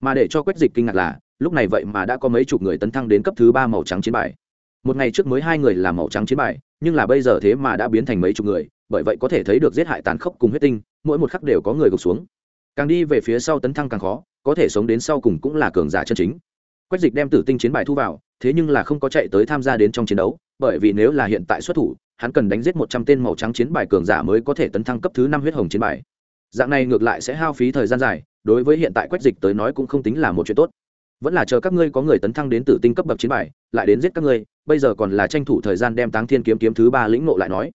Mà để cho quách dịch kinh ngạc là, lúc này vậy mà đã có mấy chục người tấn thăng đến cấp thứ ba màu trắng chiến bài. Một ngày trước mới hai người làm màu trắng chiến bài, nhưng là bây giờ thế mà đã biến thành mấy chục người, bởi vậy có thể thấy được giết hại tàn khốc cùng huyết tinh, mỗi một khắc đều có người gục xuống. Càng đi về phía sau tấn thăng càng khó, có thể sống đến sau cùng cũng là cường giả chân chính. Quách dịch đem tử tinh chiến bài thu vào, thế nhưng là không có chạy tới tham gia đến trong chiến đấu bởi vì nếu là hiện tại xuất thủ, hắn cần đánh giết một trăm tên màu trắng chiến bài cường giả mới có thể tấn thăng cấp thứ năm huyết hồng chiến bài. Dạng này ngược lại sẽ hao phí thời gian dài, đối với hiện tại quách dịch tới nói cũng không tính là một chuyện tốt. Vẫn là chờ các ngươi có người tấn thăng đến tử tinh cấp bậc chiến bài, lại đến giết các ngươi, bây giờ còn là tranh thủ thời gian đem táng thiên kiếm kiếm thứ ba lĩnh nộ lại nói.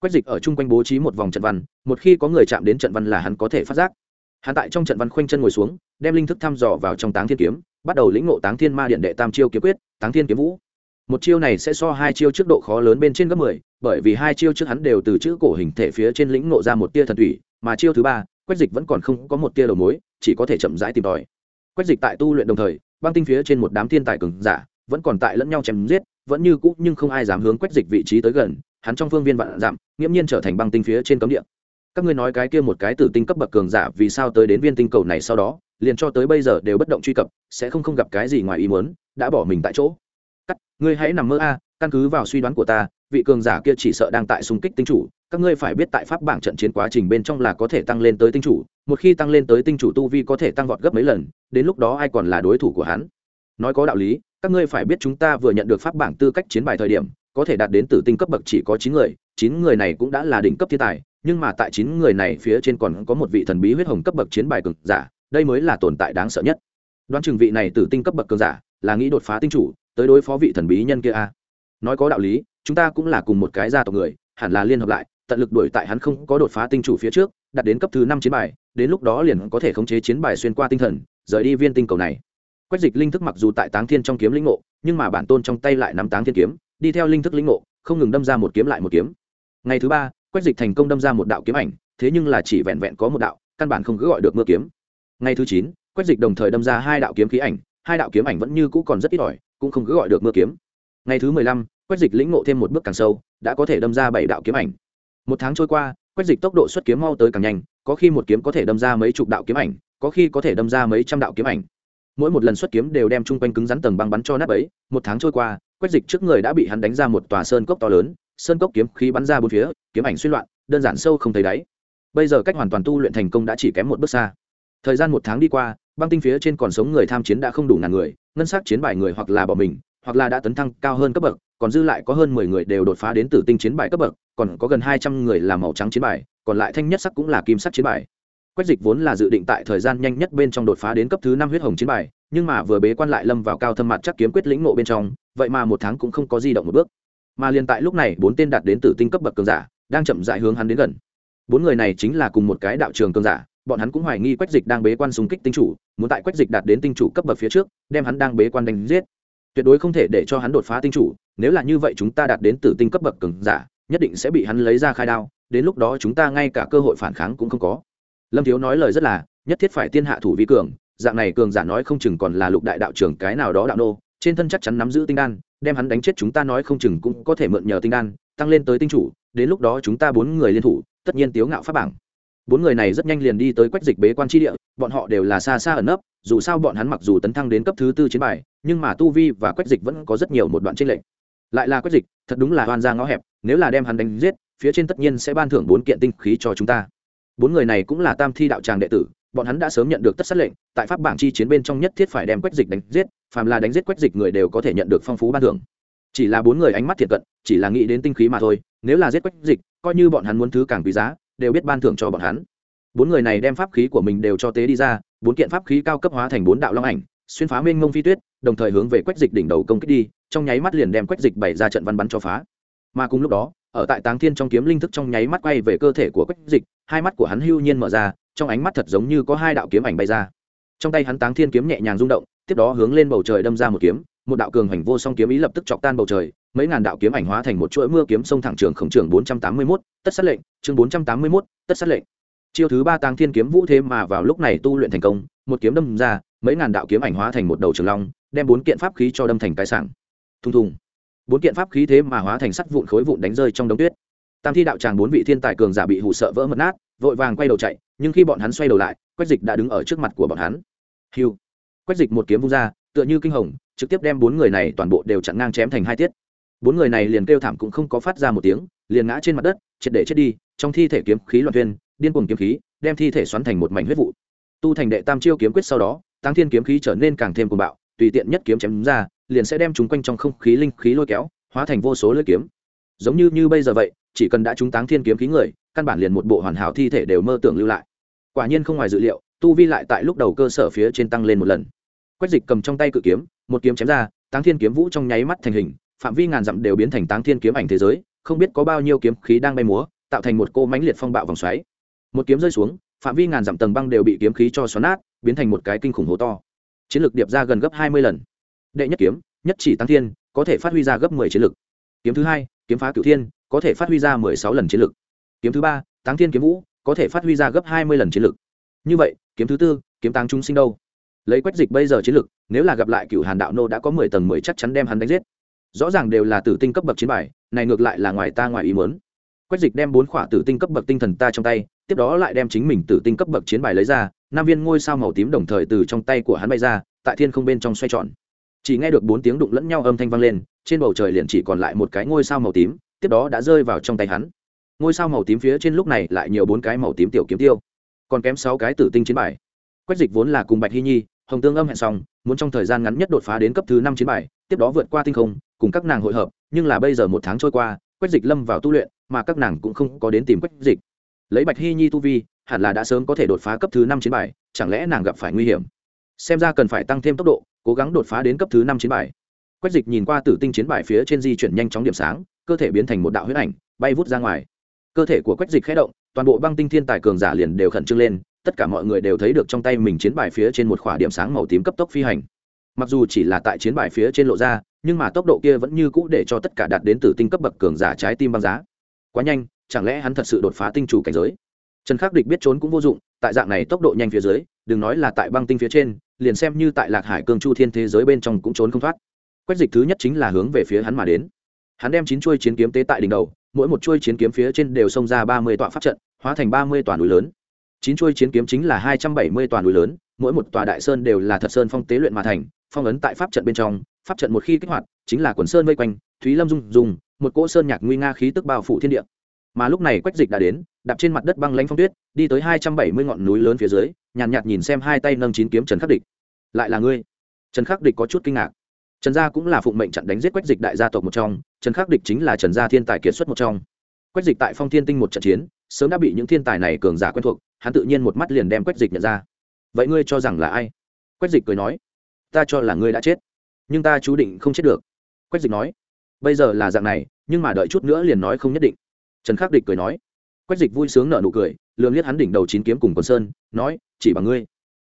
Quách dịch ở chung quanh bố trí một vòng trận văn, một khi có người chạm đến trận văn là hắn có thể phát giác. Hắn tại trong trận văn khoanh chân ngồi xuống, đem linh thức thăm dò vào trong táng thiên kiếm, bắt đầu lĩnh ngộ táng thiên ma điện đệ tam chiêu kiếm quyết, táng thiên kiếm vũ một chiêu này sẽ so hai chiêu trước độ khó lớn bên trên gấp mười, bởi vì hai chiêu trước hắn đều từ chữ cổ hình thể phía trên lĩnh ngộ ra một tia thần thủy mà chiêu thứ ba, quách dịch vẫn còn không có một tia đầu mối, chỉ có thể chậm rãi tìm tòi. Quách dịch tại tu luyện đồng thời, băng tinh phía trên một đám thiên tài cường giả vẫn còn tại lẫn nhau chém giết, vẫn như cũ nhưng không ai dám hướng quách dịch vị trí tới gần, hắn trong phương viên vạn giảm nghiễm nhiên trở thành băng tinh phía trên cấm địa. Các ngươi nói cái kia một cái tử tinh cấp bậc cường giả vì sao tới đến viên tinh cầu này sau đó, liền cho tới bây giờ đều bất động truy cập, sẽ không không gặp cái gì ngoài ý muốn, đã bỏ mình tại chỗ ngươi hãy nằm mơ a, căn cứ vào suy đoán của ta, vị cường giả kia chỉ sợ đang tại xung kích tinh chủ. Các ngươi phải biết tại pháp bảng trận chiến quá trình bên trong là có thể tăng lên tới tinh chủ, một khi tăng lên tới tinh chủ tu vi có thể tăng vọt gấp mấy lần, đến lúc đó ai còn là đối thủ của hắn? Nói có đạo lý, các ngươi phải biết chúng ta vừa nhận được pháp bảng tư cách chiến bài thời điểm, có thể đạt đến tử tinh cấp bậc chỉ có chín người chín người này cũng đã là đỉnh cấp thiên tài, nhưng mà tại chín người này phía trên còn có một vị thần bí huyết hồng cấp bậc chiến bài cường giả, đây mới là tồn tại đáng sợ nhất. Đoán chừng vị này tử tinh cấp bậc cường giả là nghĩ đột phá tinh chủ, tới đối phó vị thần bí nhân kia a. À. nói có đạo lý, chúng ta cũng là cùng một cái gia tộc người, hẳn là liên hợp lại, tận lực đuổi tại hắn không có đột phá tinh chủ phía trước, đạt đến cấp thứ năm chiến bài, đến lúc đó liền có thể khống chế chiến bài xuyên qua tinh thần, rời đi viên tinh cầu này. Quách dịch linh thức mặc dù tại táng thiên trong kiếm linh ngộ, nhưng mà bản tôn trong tay lại nắm táng thiên kiếm, đi theo linh thức linh ngộ, không ngừng đâm ra một kiếm lại một kiếm. Ngày thứ ba, quách dịch thành công đâm ra một đạo kiếm ảnh, thế nhưng là chỉ vẹn vẹn có một đạo, căn bản không cứ gọi được mưa kiếm. Ngày thứ chín, quách dịch đồng thời đâm ra hai đạo kiếm khí ảnh hai đạo kiếm ảnh vẫn như cũ còn rất ít ỏi, cũng không cứ gọi được mưa kiếm. Ngày thứ mười lăm, quách dịch lĩnh ngộ thêm một bước càng sâu, đã có thể đâm ra bảy đạo kiếm ảnh. Một tháng trôi qua, quách dịch tốc độ xuất kiếm mau tới càng nhanh, có khi một kiếm có thể đâm ra mấy chục đạo kiếm ảnh, có khi có thể đâm ra mấy trăm đạo kiếm ảnh. Mỗi một lần xuất kiếm đều đem chung quanh cứng rắn tầng băng bắn cho nát ấy một tháng trôi qua, quách dịch trước người đã bị hắn đánh ra một tòa sơn cốc to lớn, sơn cốc kiếm khí bắn ra bốn phía, kiếm ảnh xuyên loạn, đơn giản sâu không thấy đáy. Bây giờ cách hoàn toàn tu luyện thành công đã chỉ kém một bước xa. Thời gian một tháng đi qua băng tinh phía trên còn sống người tham chiến đã không đủ ngàn người, ngân sắc chiến bài người hoặc là bỏ mình, hoặc là đã tấn thăng cao hơn cấp bậc, còn dư lại có hơn mười người đều đột phá đến tử tinh chiến bài cấp bậc, còn có gần hai trăm người là màu trắng chiến bài, còn lại thanh nhất sắc cũng là kim sắc chiến bài. Quách dịch vốn là dự định tại thời gian nhanh nhất bên trong đột phá đến cấp thứ năm huyết hồng chiến bài, nhưng mà vừa bế quan lại lâm vào cao thâm mặt chắc kiếm quyết lĩnh ngộ bên trong, vậy mà một tháng cũng không có di động một bước. Mà liền tại lúc này, bốn tên đạt đến tử tinh cấp bậc cường giả đang chậm dại hướng hắn đến gần. Bốn người này chính là cùng một cái đạo trường cường giả bọn hắn cũng hoài nghi quách dịch đang bế quan xung kích tinh chủ, muốn tại quách dịch đạt đến tinh chủ cấp bậc phía trước, đem hắn đang bế quan đánh giết. Tuyệt đối không thể để cho hắn đột phá tinh chủ, nếu là như vậy chúng ta đạt đến tử tinh cấp bậc cường giả, nhất định sẽ bị hắn lấy ra khai đao, đến lúc đó chúng ta ngay cả cơ hội phản kháng cũng không có. Lâm thiếu nói lời rất là, nhất thiết phải tiên hạ thủ vi cường, dạng này cường giả nói không chừng còn là lục đại đạo trưởng cái nào đó đạo nô, trên thân chắc chắn nắm giữ tinh đan, đem hắn đánh chết chúng ta nói không chừng cũng có thể mượn nhờ tinh đan, tăng lên tới tinh chủ, đến lúc đó chúng ta bốn người liên thủ, tất nhiên tiếu ngạo pháp bảng bốn người này rất nhanh liền đi tới quách dịch bế quan tri địa, bọn họ đều là xa xa ẩn nấp, dù sao bọn hắn mặc dù tấn thăng đến cấp thứ tư chiến bài, nhưng mà tu vi và quách dịch vẫn có rất nhiều một đoạn tranh lệch. Lại là quách dịch, thật đúng là hoan ra ngõ hẹp, nếu là đem hắn đánh giết, phía trên tất nhiên sẽ ban thưởng bốn kiện tinh khí cho chúng ta. Bốn người này cũng là tam thi đạo tràng đệ tử, bọn hắn đã sớm nhận được tất sát lệnh, tại pháp bảng chi chiến bên trong nhất thiết phải đem quách dịch đánh giết, phàm là đánh giết quách dịch người đều có thể nhận được phong phú ban thưởng. Chỉ là bốn người ánh mắt thiệt cận, chỉ là nghĩ đến tinh khí mà thôi, nếu là giết quách dịch, coi như bọn hắn muốn thứ càng quý giá đều biết ban thưởng cho bọn hắn. Bốn người này đem pháp khí của mình đều cho tế đi ra, bốn kiện pháp khí cao cấp hóa thành bốn đạo long ảnh, xuyên phá mênh mông phi tuyết, đồng thời hướng về quách dịch đỉnh đầu công kích đi, trong nháy mắt liền đem quách dịch bày ra trận văn bắn cho phá. Mà cùng lúc đó, ở tại táng thiên trong kiếm linh thức trong nháy mắt quay về cơ thể của quách dịch, hai mắt của hắn hưu nhiên mở ra, trong ánh mắt thật giống như có hai đạo kiếm ảnh bay ra. Trong tay hắn táng thiên kiếm nhẹ nhàng rung động, tiếp đó hướng lên bầu trời đâm ra một kiếm, một đạo cường hành vô song kiếm ý lập tức chọc tan bầu trời mấy ngàn đạo kiếm ảnh hóa thành một chuỗi mưa kiếm sông thẳng trường khổng trường bốn trăm tám mươi 481, tất sát lệnh chương bốn trăm tám mươi 481, tất sát lệnh. Chiêu thứ ba Tang thiên kiếm vũ thế mà vào lúc này tu luyện thành công một kiếm đâm ra mấy ngàn đạo kiếm ảnh hóa thành một đầu trường long đem bốn kiện pháp khí cho đâm thành cái sảng. Thùng thùng. Bốn kiện pháp khí thế mà hóa thành sắt vụn khối vụn đánh rơi trong đống tuyết. Tam thi đạo tràng bốn vị thiên tài cường giả bị hù sợ vỡ mật nát vội vàng quay đầu chạy nhưng khi bọn hắn xoay đầu lại quách dịch đã đứng ở trước mặt của bọn hắn. Hiu quách dịch một kiếm vung ra tựa như kinh hồng trực tiếp đem bốn người này toàn bộ đều chặn ngang chém thành hai tiết bốn người này liền kêu thảm cũng không có phát ra một tiếng, liền ngã trên mặt đất, triệt để chết đi, trong thi thể kiếm khí loạn thuyên điên cuồng kiếm khí, đem thi thể xoắn thành một mảnh huyết vụ. Tu thành đệ tam chiêu kiếm quyết sau đó tăng thiên kiếm khí trở nên càng thêm cuồng bạo, tùy tiện nhất kiếm chém ra, liền sẽ đem chúng quanh trong không khí linh khí lôi kéo, hóa thành vô số lưỡi kiếm. Giống như như bây giờ vậy, chỉ cần đã trúng táng thiên kiếm khí người, căn bản liền một bộ hoàn hảo thi thể đều mơ tưởng lưu lại. Quả nhiên không ngoài dự liệu, tu vi lại tại lúc đầu cơ sở phía trên tăng lên một lần. Quách dịch cầm trong tay cự kiếm, một kiếm chém ra, táng thiên kiếm vũ trong nháy mắt thành hình phạm vi ngàn dặm đều biến thành táng thiên kiếm ảnh thế giới, không biết có bao nhiêu kiếm khí đang bay múa, tạo thành một cô mánh liệt phong bạo vòng xoáy. Một kiếm rơi xuống, phạm vi ngàn dặm tầng băng đều bị kiếm khí cho xoắn nát, biến thành một cái kinh khủng hố to. Chiến lược điệp ra gần gấp hai mươi lần. Đệ nhất kiếm, nhất chỉ tăng thiên, có thể phát huy ra gấp mười chiến lược kiếm thứ hai, kiếm phá cửu thiên, có thể phát huy ra mười sáu lần chiến lược kiếm thứ ba, táng thiên kiếm vũ, có thể phát huy ra gấp hai mươi lần chiến lược như vậy, kiếm thứ tư, kiếm táng trung sinh đâu? Lấy quách dịch bây giờ chiến lược nếu là gặp lại cựu hàn đạo nô đã có mười tầng mười chắc chắn đem hắn đánh giết rõ ràng đều là tử tinh cấp bậc chiến bài, này ngược lại là ngoài ta ngoài ý muốn. Quách dịch đem bốn khỏa tử tinh cấp bậc tinh thần ta trong tay, tiếp đó lại đem chính mình tử tinh cấp bậc chiến bài lấy ra năm viên ngôi sao màu tím đồng thời từ trong tay của hắn bay ra, tại thiên không bên trong xoay tròn. Chỉ nghe được bốn tiếng đụng lẫn nhau âm thanh vang lên, trên bầu trời liền chỉ còn lại một cái ngôi sao màu tím, tiếp đó đã rơi vào trong tay hắn. Ngôi sao màu tím phía trên lúc này lại nhiều bốn cái màu tím tiểu kiếm tiêu, còn kém sáu cái tử tinh chiến bài. Quách dịch vốn là cùng bạch hy nhi, hồng tương âm hẹn xong, muốn trong thời gian ngắn nhất đột phá đến cấp thứ năm chiến bài, tiếp đó vượt qua tinh không cùng các nàng hội hợp, nhưng là bây giờ một tháng trôi qua, quách dịch lâm vào tu luyện, mà các nàng cũng không có đến tìm quách dịch. Lấy bạch hy nhi tu vi, hẳn là đã sớm có thể đột phá cấp thứ năm chiến bài, chẳng lẽ nàng gặp phải nguy hiểm? Xem ra cần phải tăng thêm tốc độ, cố gắng đột phá đến cấp thứ năm chiến bài. Quách dịch nhìn qua tử tinh chiến bài phía trên di chuyển nhanh chóng điểm sáng, cơ thể biến thành một đạo huyết ảnh, bay vút ra ngoài. Cơ thể của quách dịch khé động, toàn bộ băng tinh thiên tài cường giả liền đều khẩn trương lên, tất cả mọi người đều thấy được trong tay mình chiến bài phía trên một khỏa điểm sáng màu tím cấp tốc phi hành mặc dù chỉ là tại chiến bài phía trên lộ ra, nhưng mà tốc độ kia vẫn như cũ để cho tất cả đạt đến từ tinh cấp bậc cường giả trái tim băng giá. Quá nhanh, chẳng lẽ hắn thật sự đột phá tinh chủ cảnh giới? Trần khắc địch biết trốn cũng vô dụng, tại dạng này tốc độ nhanh phía dưới, đừng nói là tại băng tinh phía trên, liền xem như tại lạc hải cương chu thiên thế giới bên trong cũng trốn không thoát. Quách dịch thứ nhất chính là hướng về phía hắn mà đến. Hắn đem chín chuôi chiến kiếm tế tại đỉnh đầu, mỗi một chuôi chiến kiếm phía trên đều xông ra ba mươi tọa pháp trận, hóa thành ba mươi tòa núi lớn. Chín chuôi chiến kiếm chính là hai trăm bảy mươi tòa núi lớn, mỗi một tòa đại sơn đều là thật sơn phong tế luyện mà thành phong ấn tại pháp trận bên trong pháp trận một khi kích hoạt chính là quần sơn vây quanh thúy lâm dung dùng một cỗ sơn nhạc nguy nga khí tức bao phủ thiên địa. Mà lúc này quách dịch đã đến đạp trên mặt đất băng lãnh phong tuyết đi tới hai trăm bảy mươi ngọn núi lớn phía dưới nhàn nhạt, nhạt nhìn xem hai tay nâng chín kiếm trần khắc địch. Lại là ngươi? Trần khắc địch có chút kinh ngạc. Trần gia cũng là phụng mệnh chặn đánh giết quách dịch đại gia tộc một trong trần khắc địch chính là trần gia thiên tài kiệt xuất một trong. Quách dịch tại phong thiên tinh một trận chiến sớm đã bị những thiên tài này cường giả quen thuộc hắn tự nhiên một mắt liền đem quách dịch nhận ra. Vậy ngươi cho rằng là ai? Quách dịch cười nói ta cho là ngươi đã chết. Nhưng ta chú định không chết được. Quách dịch nói. Bây giờ là dạng này, nhưng mà đợi chút nữa liền nói không nhất định. Trần khắc địch cười nói. Quách dịch vui sướng nở nụ cười lường liếc hắn đỉnh đầu chín kiếm cùng quần sơn, nói, chỉ bằng ngươi.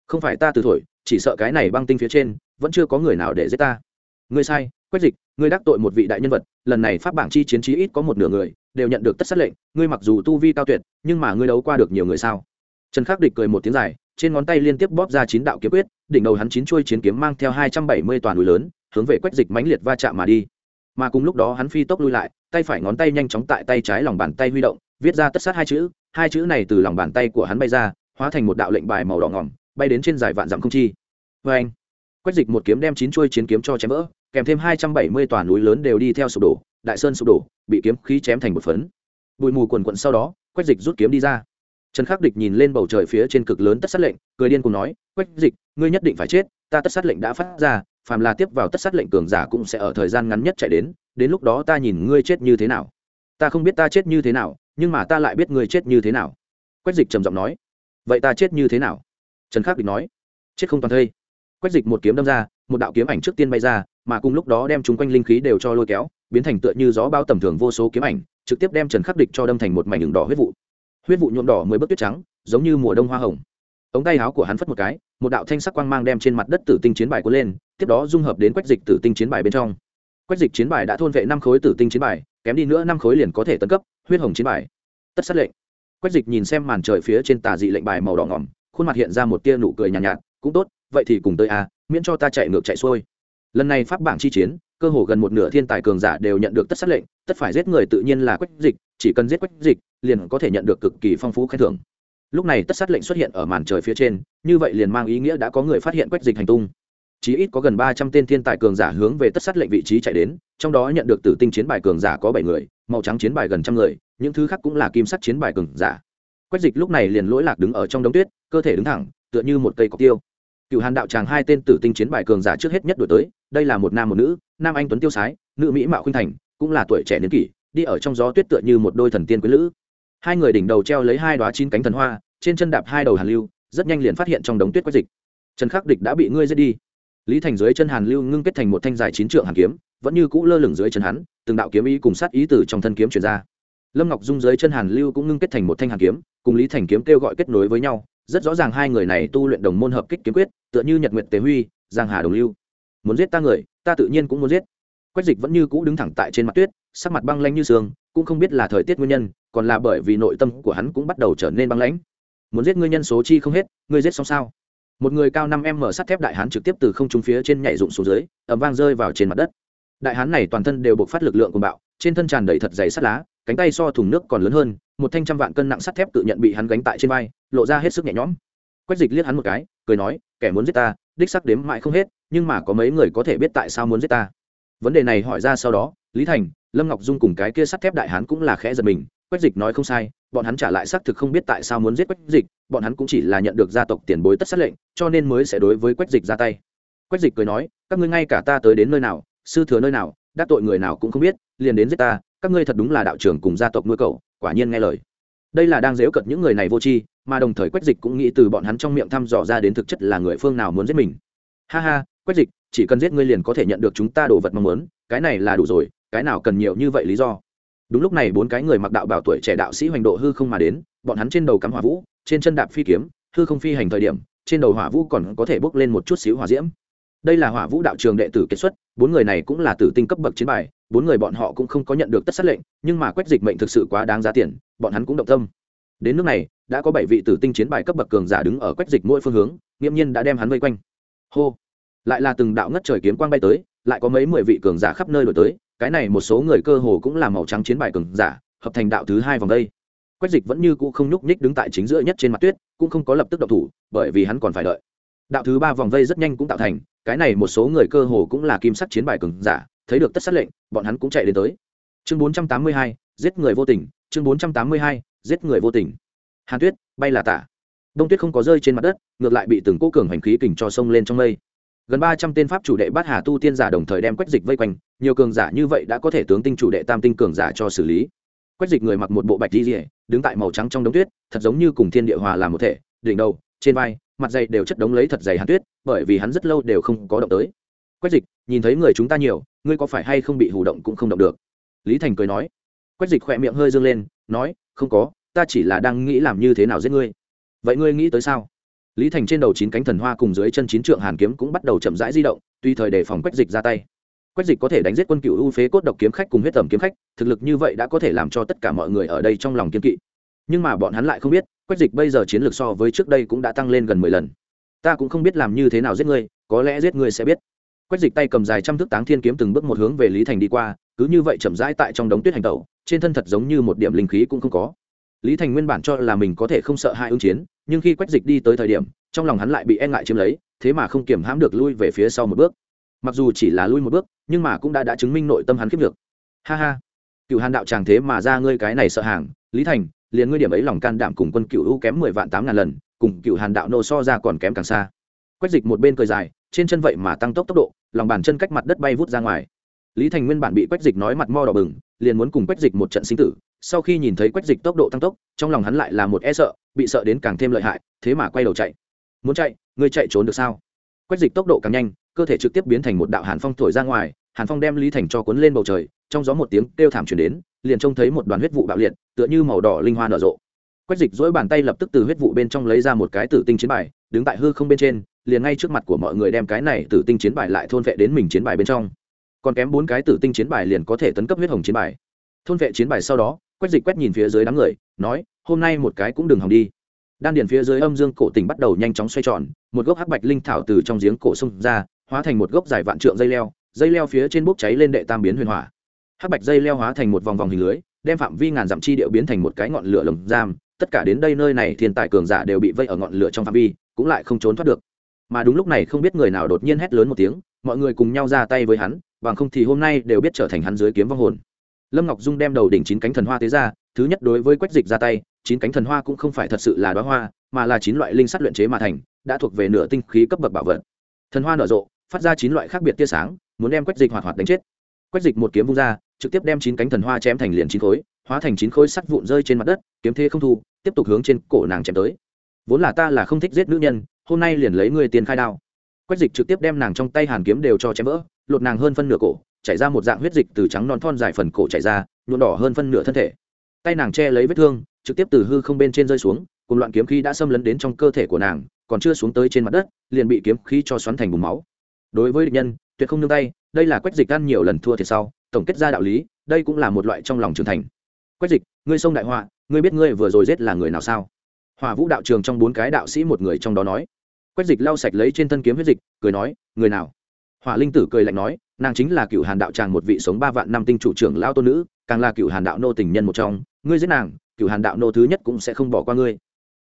Không phải ta từ thổi, chỉ sợ cái này băng tinh phía trên, vẫn chưa có người nào để giết ta. Ngươi sai, quách dịch, ngươi đắc tội một vị đại nhân vật, lần này pháp bảng chi chiến trí ít có một nửa người, đều nhận được tất sát lệnh, ngươi mặc dù tu vi cao tuyệt, nhưng mà ngươi đấu qua được nhiều người sao? Trần khắc địch cười một tiếng dài, trên ngón tay liên tiếp bóp ra chín đạo kiếm quyết đỉnh đầu hắn chín chuôi chiến kiếm mang theo hai trăm bảy mươi toàn núi lớn, hướng về quách dịch mãnh liệt va chạm mà đi. Mà cùng lúc đó hắn phi tốc lui lại, tay phải ngón tay nhanh chóng tại tay trái lòng bàn tay huy động, viết ra tất sát hai chữ hai chữ này từ lòng bàn tay của hắn bay ra, hóa thành một đạo lệnh bài màu đỏ ngỏm, bay đến trên dài vạn dặm không chi. Vê anh, quách dịch một kiếm đem chín chuôi chiến kiếm cho chém vỡ, kèm thêm hai trăm bảy mươi tòa núi lớn đều đi theo sụp đổ, đại sơn sụp đổ, bị kiếm khí chém thành một phấn. Bụi mù quần quận sau đó, quách dịch rút kiếm đi ra trần khắc địch nhìn lên bầu trời phía trên cực lớn tất sát lệnh, cười điên cùng nói, quách dịch, ngươi nhất định phải chết, ta tất sát lệnh đã phát ra, phàm là tiếp vào tất sát lệnh cường giả cũng sẽ ở thời gian ngắn nhất chạy đến đến lúc đó ta nhìn ngươi chết như thế nào. Ta không biết ta chết như thế nào, nhưng mà ta lại biết ngươi chết như thế nào. Quách dịch trầm giọng nói. Vậy ta chết như thế nào? Trần khắc địch nói. Chết không toàn thây. Quách dịch một kiếm đâm ra, một đạo kiếm ảnh trước tiên bay ra, mà cùng lúc đó đem chúng quanh linh khí đều cho lôi kéo, biến thành tựa như gió bao tầm thường vô số kiếm ảnh, trực tiếp đem trần khắc địch cho đâm thành một mảnh đường đỏ huyết vụ huyết vụ nhuộm đỏ mới bước tuyết trắng giống như mùa đông hoa hồng. Ống tay áo của hắn phất một cái một đạo thanh sắc quang mang đem trên mặt đất tử tinh chiến bài cuốn lên tiếp đó dung hợp đến quách dịch tử tinh chiến bài bên trong. Quách dịch chiến bài đã thôn vệ năm khối tử tinh chiến bài kém đi nữa năm khối liền có thể tấn cấp huyết hồng chiến bài. Tất sát lệnh. Quách dịch nhìn xem màn trời phía trên tà dị lệnh bài màu đỏ ngỏm khuôn mặt hiện ra một tia nụ cười nhàn nhạt, nhạt cũng tốt vậy thì cùng tới a à, miễn cho ta chạy ngược chạy xuôi. Lần này pháp bảng chi chiến cơ hồ gần một nửa thiên tài cường giả đều nhận được tất sát lệnh, tất phải giết người tự nhiên là quách dịch, chỉ cần giết quách dịch, liền có thể nhận được cực kỳ phong phú khen thưởng. Lúc này tất sát lệnh xuất hiện ở màn trời phía trên, như vậy liền mang ý nghĩa đã có người phát hiện quách dịch hành tung. Chí ít có gần ba trăm tên thiên tài cường giả hướng về tất sát lệnh vị trí chạy đến, trong đó nhận được tử tinh chiến bài cường giả có bảy người, màu trắng chiến bài gần trăm người, những thứ khác cũng là kim sắc chiến bài cường giả. Quách dịch lúc này liền lỗi lạc đứng ở trong đống tuyết, cơ thể đứng thẳng, tựa như một cây cọc tiêu. Cựu hàn đạo tràng hai tên tử tinh chiến bài cường giả trước hết nhất đổi tới đây là một nam một nữ, nam anh tuấn tiêu sái, nữ mỹ mạo khuynh thành, cũng là tuổi trẻ niên kỷ, đi ở trong gió tuyết tựa như một đôi thần tiên quý lữ. Hai người đỉnh đầu treo lấy hai đoá chín cánh thần hoa, trên chân đạp hai đầu hàn lưu, rất nhanh liền phát hiện trong đống tuyết quách dịch. Trần khắc địch đã bị ngươi giết đi. Lý thành dưới chân hàn lưu ngưng kết thành một thanh dài chín trượng hàn kiếm, vẫn như cũ lơ lửng dưới chân hắn, từng đạo kiếm ý cùng sát ý từ trong thân kiếm chuyển ra. Lâm ngọc dung dưới chân hàn lưu cũng ngưng kết thành một thanh hàn kiếm, cùng lý thành kiếm kêu gọi kết nối với nhau. Rất rõ ràng hai người này tu luyện đồng môn hợp kích kiếm quyết, tựa như nhật nguyệt tế huy, giang hà đồng lưu muốn giết ta người, ta tự nhiên cũng muốn giết. Quách dịch vẫn như cũ đứng thẳng tại trên mặt tuyết, sắc mặt băng lanh như sương, cũng không biết là thời tiết nguyên nhân, còn là bởi vì nội tâm của hắn cũng bắt đầu trở nên băng lãnh. Muốn giết ngươi nhân số chi không hết, ngươi giết xong sao? Một người cao năm em mở sắt thép đại hán trực tiếp từ không trung phía trên nhảy rụng xuống dưới ẩm vang rơi vào trên mặt đất. Đại hán này toàn thân đều buộc phát lực lượng của bạo, trên thân tràn đầy thật dày sắt lá, cánh tay so thùng nước còn lớn hơn, một thanh trăm vạn cân nặng sắt thép tự nhận bị hắn gánh tại trên vai, lộ ra hết sức nhẹ nhõm. Quách dịch liếc hắn một cái, cười nói, kẻ muốn giết ta đích sắc đếm mãi không hết, nhưng mà có mấy người có thể biết tại sao muốn giết ta. Vấn đề này hỏi ra sau đó, lý thành, lâm ngọc dung cùng cái kia sắt thép đại hán cũng là khẽ giật mình, quách dịch nói không sai, bọn hắn trả lại xác thực không biết tại sao muốn giết quách dịch, bọn hắn cũng chỉ là nhận được gia tộc tiền bối tất sát lệnh, cho nên mới sẽ đối với quách dịch ra tay. Quách dịch cười nói, các ngươi ngay cả ta tới đến nơi nào, sư thừa nơi nào, đắc tội người nào cũng không biết, liền đến giết ta, các ngươi thật đúng là đạo trưởng cùng gia tộc nuôi cậu, quả nhiên nghe lời. Đây là đang dễu cận những người này vô tri mà đồng thời quách dịch cũng nghĩ từ bọn hắn trong miệng thăm dò ra đến thực chất là người phương nào muốn giết mình. Ha ha, quách dịch, chỉ cần giết ngươi liền có thể nhận được chúng ta đồ vật mong muốn, cái này là đủ rồi, cái nào cần nhiều như vậy lý do? Đúng lúc này bốn cái người mặc đạo bảo tuổi trẻ đạo sĩ hoành độ hư không mà đến, bọn hắn trên đầu cắm hỏa vũ, trên chân đạp phi kiếm, hư không phi hành thời điểm, trên đầu hỏa vũ còn có thể bốc lên một chút xíu hỏa diễm. Đây là hỏa vũ đạo trường đệ tử kết xuất, bốn người này cũng là tử tinh cấp bậc chiến bài, bốn người bọn họ cũng không có nhận được tất sát lệnh, nhưng mà quách dịch mệnh thực sự quá đáng giá tiền, bọn hắn cũng động tâm đến nước này, đã có bảy vị tử tinh chiến bài cấp bậc cường giả đứng ở quách dịch mỗi phương hướng, nghiễm nhiên đã đem hắn vây quanh. Hô! Lại là từng đạo ngất trời kiếm quang bay tới, lại có mấy mười vị cường giả khắp nơi đổi tới, cái này một số người cơ hồ cũng là màu trắng chiến bài cường giả, hợp thành đạo thứ hai vòng đây. Quách dịch vẫn như cũ không nhúc nhích đứng tại chính giữa nhất trên mặt tuyết, cũng không có lập tức động thủ, bởi vì hắn còn phải đợi. Đạo thứ ba vòng vây rất nhanh cũng tạo thành, cái này một số người cơ hồ cũng là kim sắc chiến bài cường giả, thấy được tất sát lệnh, bọn hắn cũng chạy đến tới. Chương bốn trăm tám mươi hai, giết người vô tình, chương bốn trăm tám mươi hai giết người vô tình. Hàn tuyết, bay là tả. Đông tuyết không có rơi trên mặt đất, ngược lại bị từng cô cường hành khí kình cho sông lên trong mây. Gần ba trăm tên pháp chủ đệ bát hà tu tiên giả đồng thời đem quách dịch vây quanh, nhiều cường giả như vậy đã có thể tướng tinh chủ đệ tam tinh cường giả cho xử lý. Quách dịch người mặc một bộ bạch di rỉa đứng tại màu trắng trong đống tuyết, thật giống như cùng thiên địa hòa làm một thể, đỉnh đầu, trên vai, mặt dày đều chất đống lấy thật dày hàn tuyết, bởi vì hắn rất lâu đều không có động tới. Quách dịch, nhìn thấy người chúng ta nhiều, ngươi có phải hay không bị hủ động cũng không động được? Lý thành cười nói. Quách dịch khỏe miệng hơi dương lên, nói không có, ta chỉ là đang nghĩ làm như thế nào giết ngươi. Vậy ngươi nghĩ tới sao? Lý thành trên đầu chín cánh thần hoa cùng dưới chân chín trượng hàn kiếm cũng bắt đầu chậm rãi di động tùy thời đề phòng quách dịch ra tay. Quách dịch có thể đánh giết quân cựu ưu phế cốt độc kiếm khách cùng huyết tẩm kiếm khách, thực lực như vậy đã có thể làm cho tất cả mọi người ở đây trong lòng kiếm kỵ. Nhưng mà bọn hắn lại không biết, quách dịch bây giờ chiến lược so với trước đây cũng đã tăng lên gần mười lần. Ta cũng không biết làm như thế nào giết ngươi, có lẽ giết ngươi sẽ biết. Quách dịch tay cầm dài trăm thước táng thiên kiếm từng bước một hướng về lý thành đi qua, cứ như vậy chậm rãi tại trong đống tuyết hành tẩu trên thân thật giống như một điểm linh khí cũng không có. Lý thành nguyên bản cho là mình có thể không sợ hai ứng chiến, nhưng khi quách dịch đi tới thời điểm, trong lòng hắn lại bị e ngại chiếm lấy, thế mà không kiểm hãm được lui về phía sau một bước. Mặc dù chỉ là lui một bước, nhưng mà cũng đã đã chứng minh nội tâm hắn khiếp được. Ha ha. Cựu hàn đạo tràng thế mà ra ngươi cái này sợ hàng. Lý thành, liền ngươi điểm ấy lòng can đảm cùng quân cựu u kém mười vạn tám ngàn lần, cùng cựu hàn đạo nô so ra còn kém càng xa. Quách dịch một bên cười dài, trên chân vậy mà tăng tốc tốc độ, lòng bàn chân cách mặt đất bay vút ra ngoài. Lý thành nguyên bản bị quách dịch nói mặt mo đỏ bừng liền muốn cùng quách dịch một trận sinh tử, sau khi nhìn thấy quách dịch tốc độ tăng tốc, trong lòng hắn lại là một e sợ, bị sợ đến càng thêm lợi hại, thế mà quay đầu chạy. Muốn chạy, ngươi chạy trốn được sao? Quách dịch tốc độ càng nhanh, cơ thể trực tiếp biến thành một đạo hàn phong thổi ra ngoài, hàn phong đem lý thành cho cuốn lên bầu trời, trong gió một tiếng kêu thảm chuyển đến, liền trông thấy một đoàn huyết vụ bạo liệt, tựa như màu đỏ linh hoa nở rộ. Quách dịch dỗi bàn tay lập tức từ huyết vụ bên trong lấy ra một cái tử tinh chiến bài, đứng tại hư không bên trên, liền ngay trước mặt của mọi người đem cái này tử tinh chiến bài lại thôn vệ đến mình chiến bài bên trong còn kém bốn cái tử tinh chiến bài liền có thể tấn cấp huyết hồng chiến bài. Thôn vệ chiến bài sau đó, quách dịch quét nhìn phía dưới đám người, nói, hôm nay một cái cũng đừng hòng đi. Đan điền phía dưới âm dương cổ tỉnh bắt đầu nhanh chóng xoay tròn, một gốc hắc bạch linh thảo từ trong giếng cổ xông ra, hóa thành một gốc dài vạn trượng dây leo dây leo phía trên bốc cháy lên đệ tam biến huyền hỏa. Hắc bạch dây leo hóa thành một vòng vòng hình lưới, đem phạm vi ngàn dặm chi điệu biến thành một cái ngọn lửa lồng giam, tất cả đến đây nơi này thiên tài cường giả đều bị vây ở ngọn lửa trong phạm vi, cũng lại không trốn thoát được. Mà đúng lúc này không biết người nào đột nhiên hét lớn một tiếng, mọi người cùng nhau ra tay với hắn bằng không thì hôm nay đều biết trở thành hắn dưới kiếm vong hồn. Lâm ngọc dung đem đầu đỉnh chín cánh thần hoa tế ra, thứ nhất đối với quách dịch ra tay, chín cánh thần hoa cũng không phải thật sự là đoá hoa, mà là chín loại linh sắt luyện chế mà thành, đã thuộc về nửa tinh khí cấp bậc bảo vật. Thần hoa nở rộ, phát ra chín loại khác biệt tia sáng, muốn đem quách dịch hoạt hoạt đánh chết. Quách dịch một kiếm vung ra, trực tiếp đem chín cánh thần hoa chém thành liền chín khối, hóa thành chín khối sắt vụn rơi trên mặt đất, kiếm thế không thu, tiếp tục hướng trên cổ nàng chém tới. Vốn là ta là không thích giết nữ nhân, hôm nay liền lấy người tiền khai đao. Quách dịch trực tiếp đem nàng trong tay hàn kiếm đều cho chém vỡ lột nàng hơn phân nửa cổ, chảy ra một dạng huyết dịch từ trắng non thon dài phần cổ chảy ra nhuộn đỏ hơn phân nửa thân thể. Tay nàng che lấy vết thương, trực tiếp từ hư không bên trên rơi xuống, cùng loạn kiếm khí đã xâm lấn đến trong cơ thể của nàng, còn chưa xuống tới trên mặt đất, liền bị kiếm khí cho xoắn thành bùng máu. Đối với địch nhân, tuyệt không nương tay, đây là quách dịch ăn nhiều lần thua thiệt sau, tổng kết ra đạo lý, đây cũng là một loại trong lòng trưởng thành. Quách dịch, ngươi sông đại họa, ngươi biết ngươi vừa rồi giết là người nào sao? Hòa vũ đạo trường trong bốn cái đạo sĩ một người trong đó nói. Quách dịch lau sạch lấy trên thân kiếm huyết dịch, cười nói, người nào? Hỏa linh tử cười lạnh nói, nàng chính là cựu hàn đạo tràng một vị sống ba vạn năm tinh chủ trưởng lao tôn nữ, càng là cựu hàn đạo nô tình nhân một trong. Ngươi giết nàng, cựu hàn đạo nô thứ nhất cũng sẽ không bỏ qua ngươi.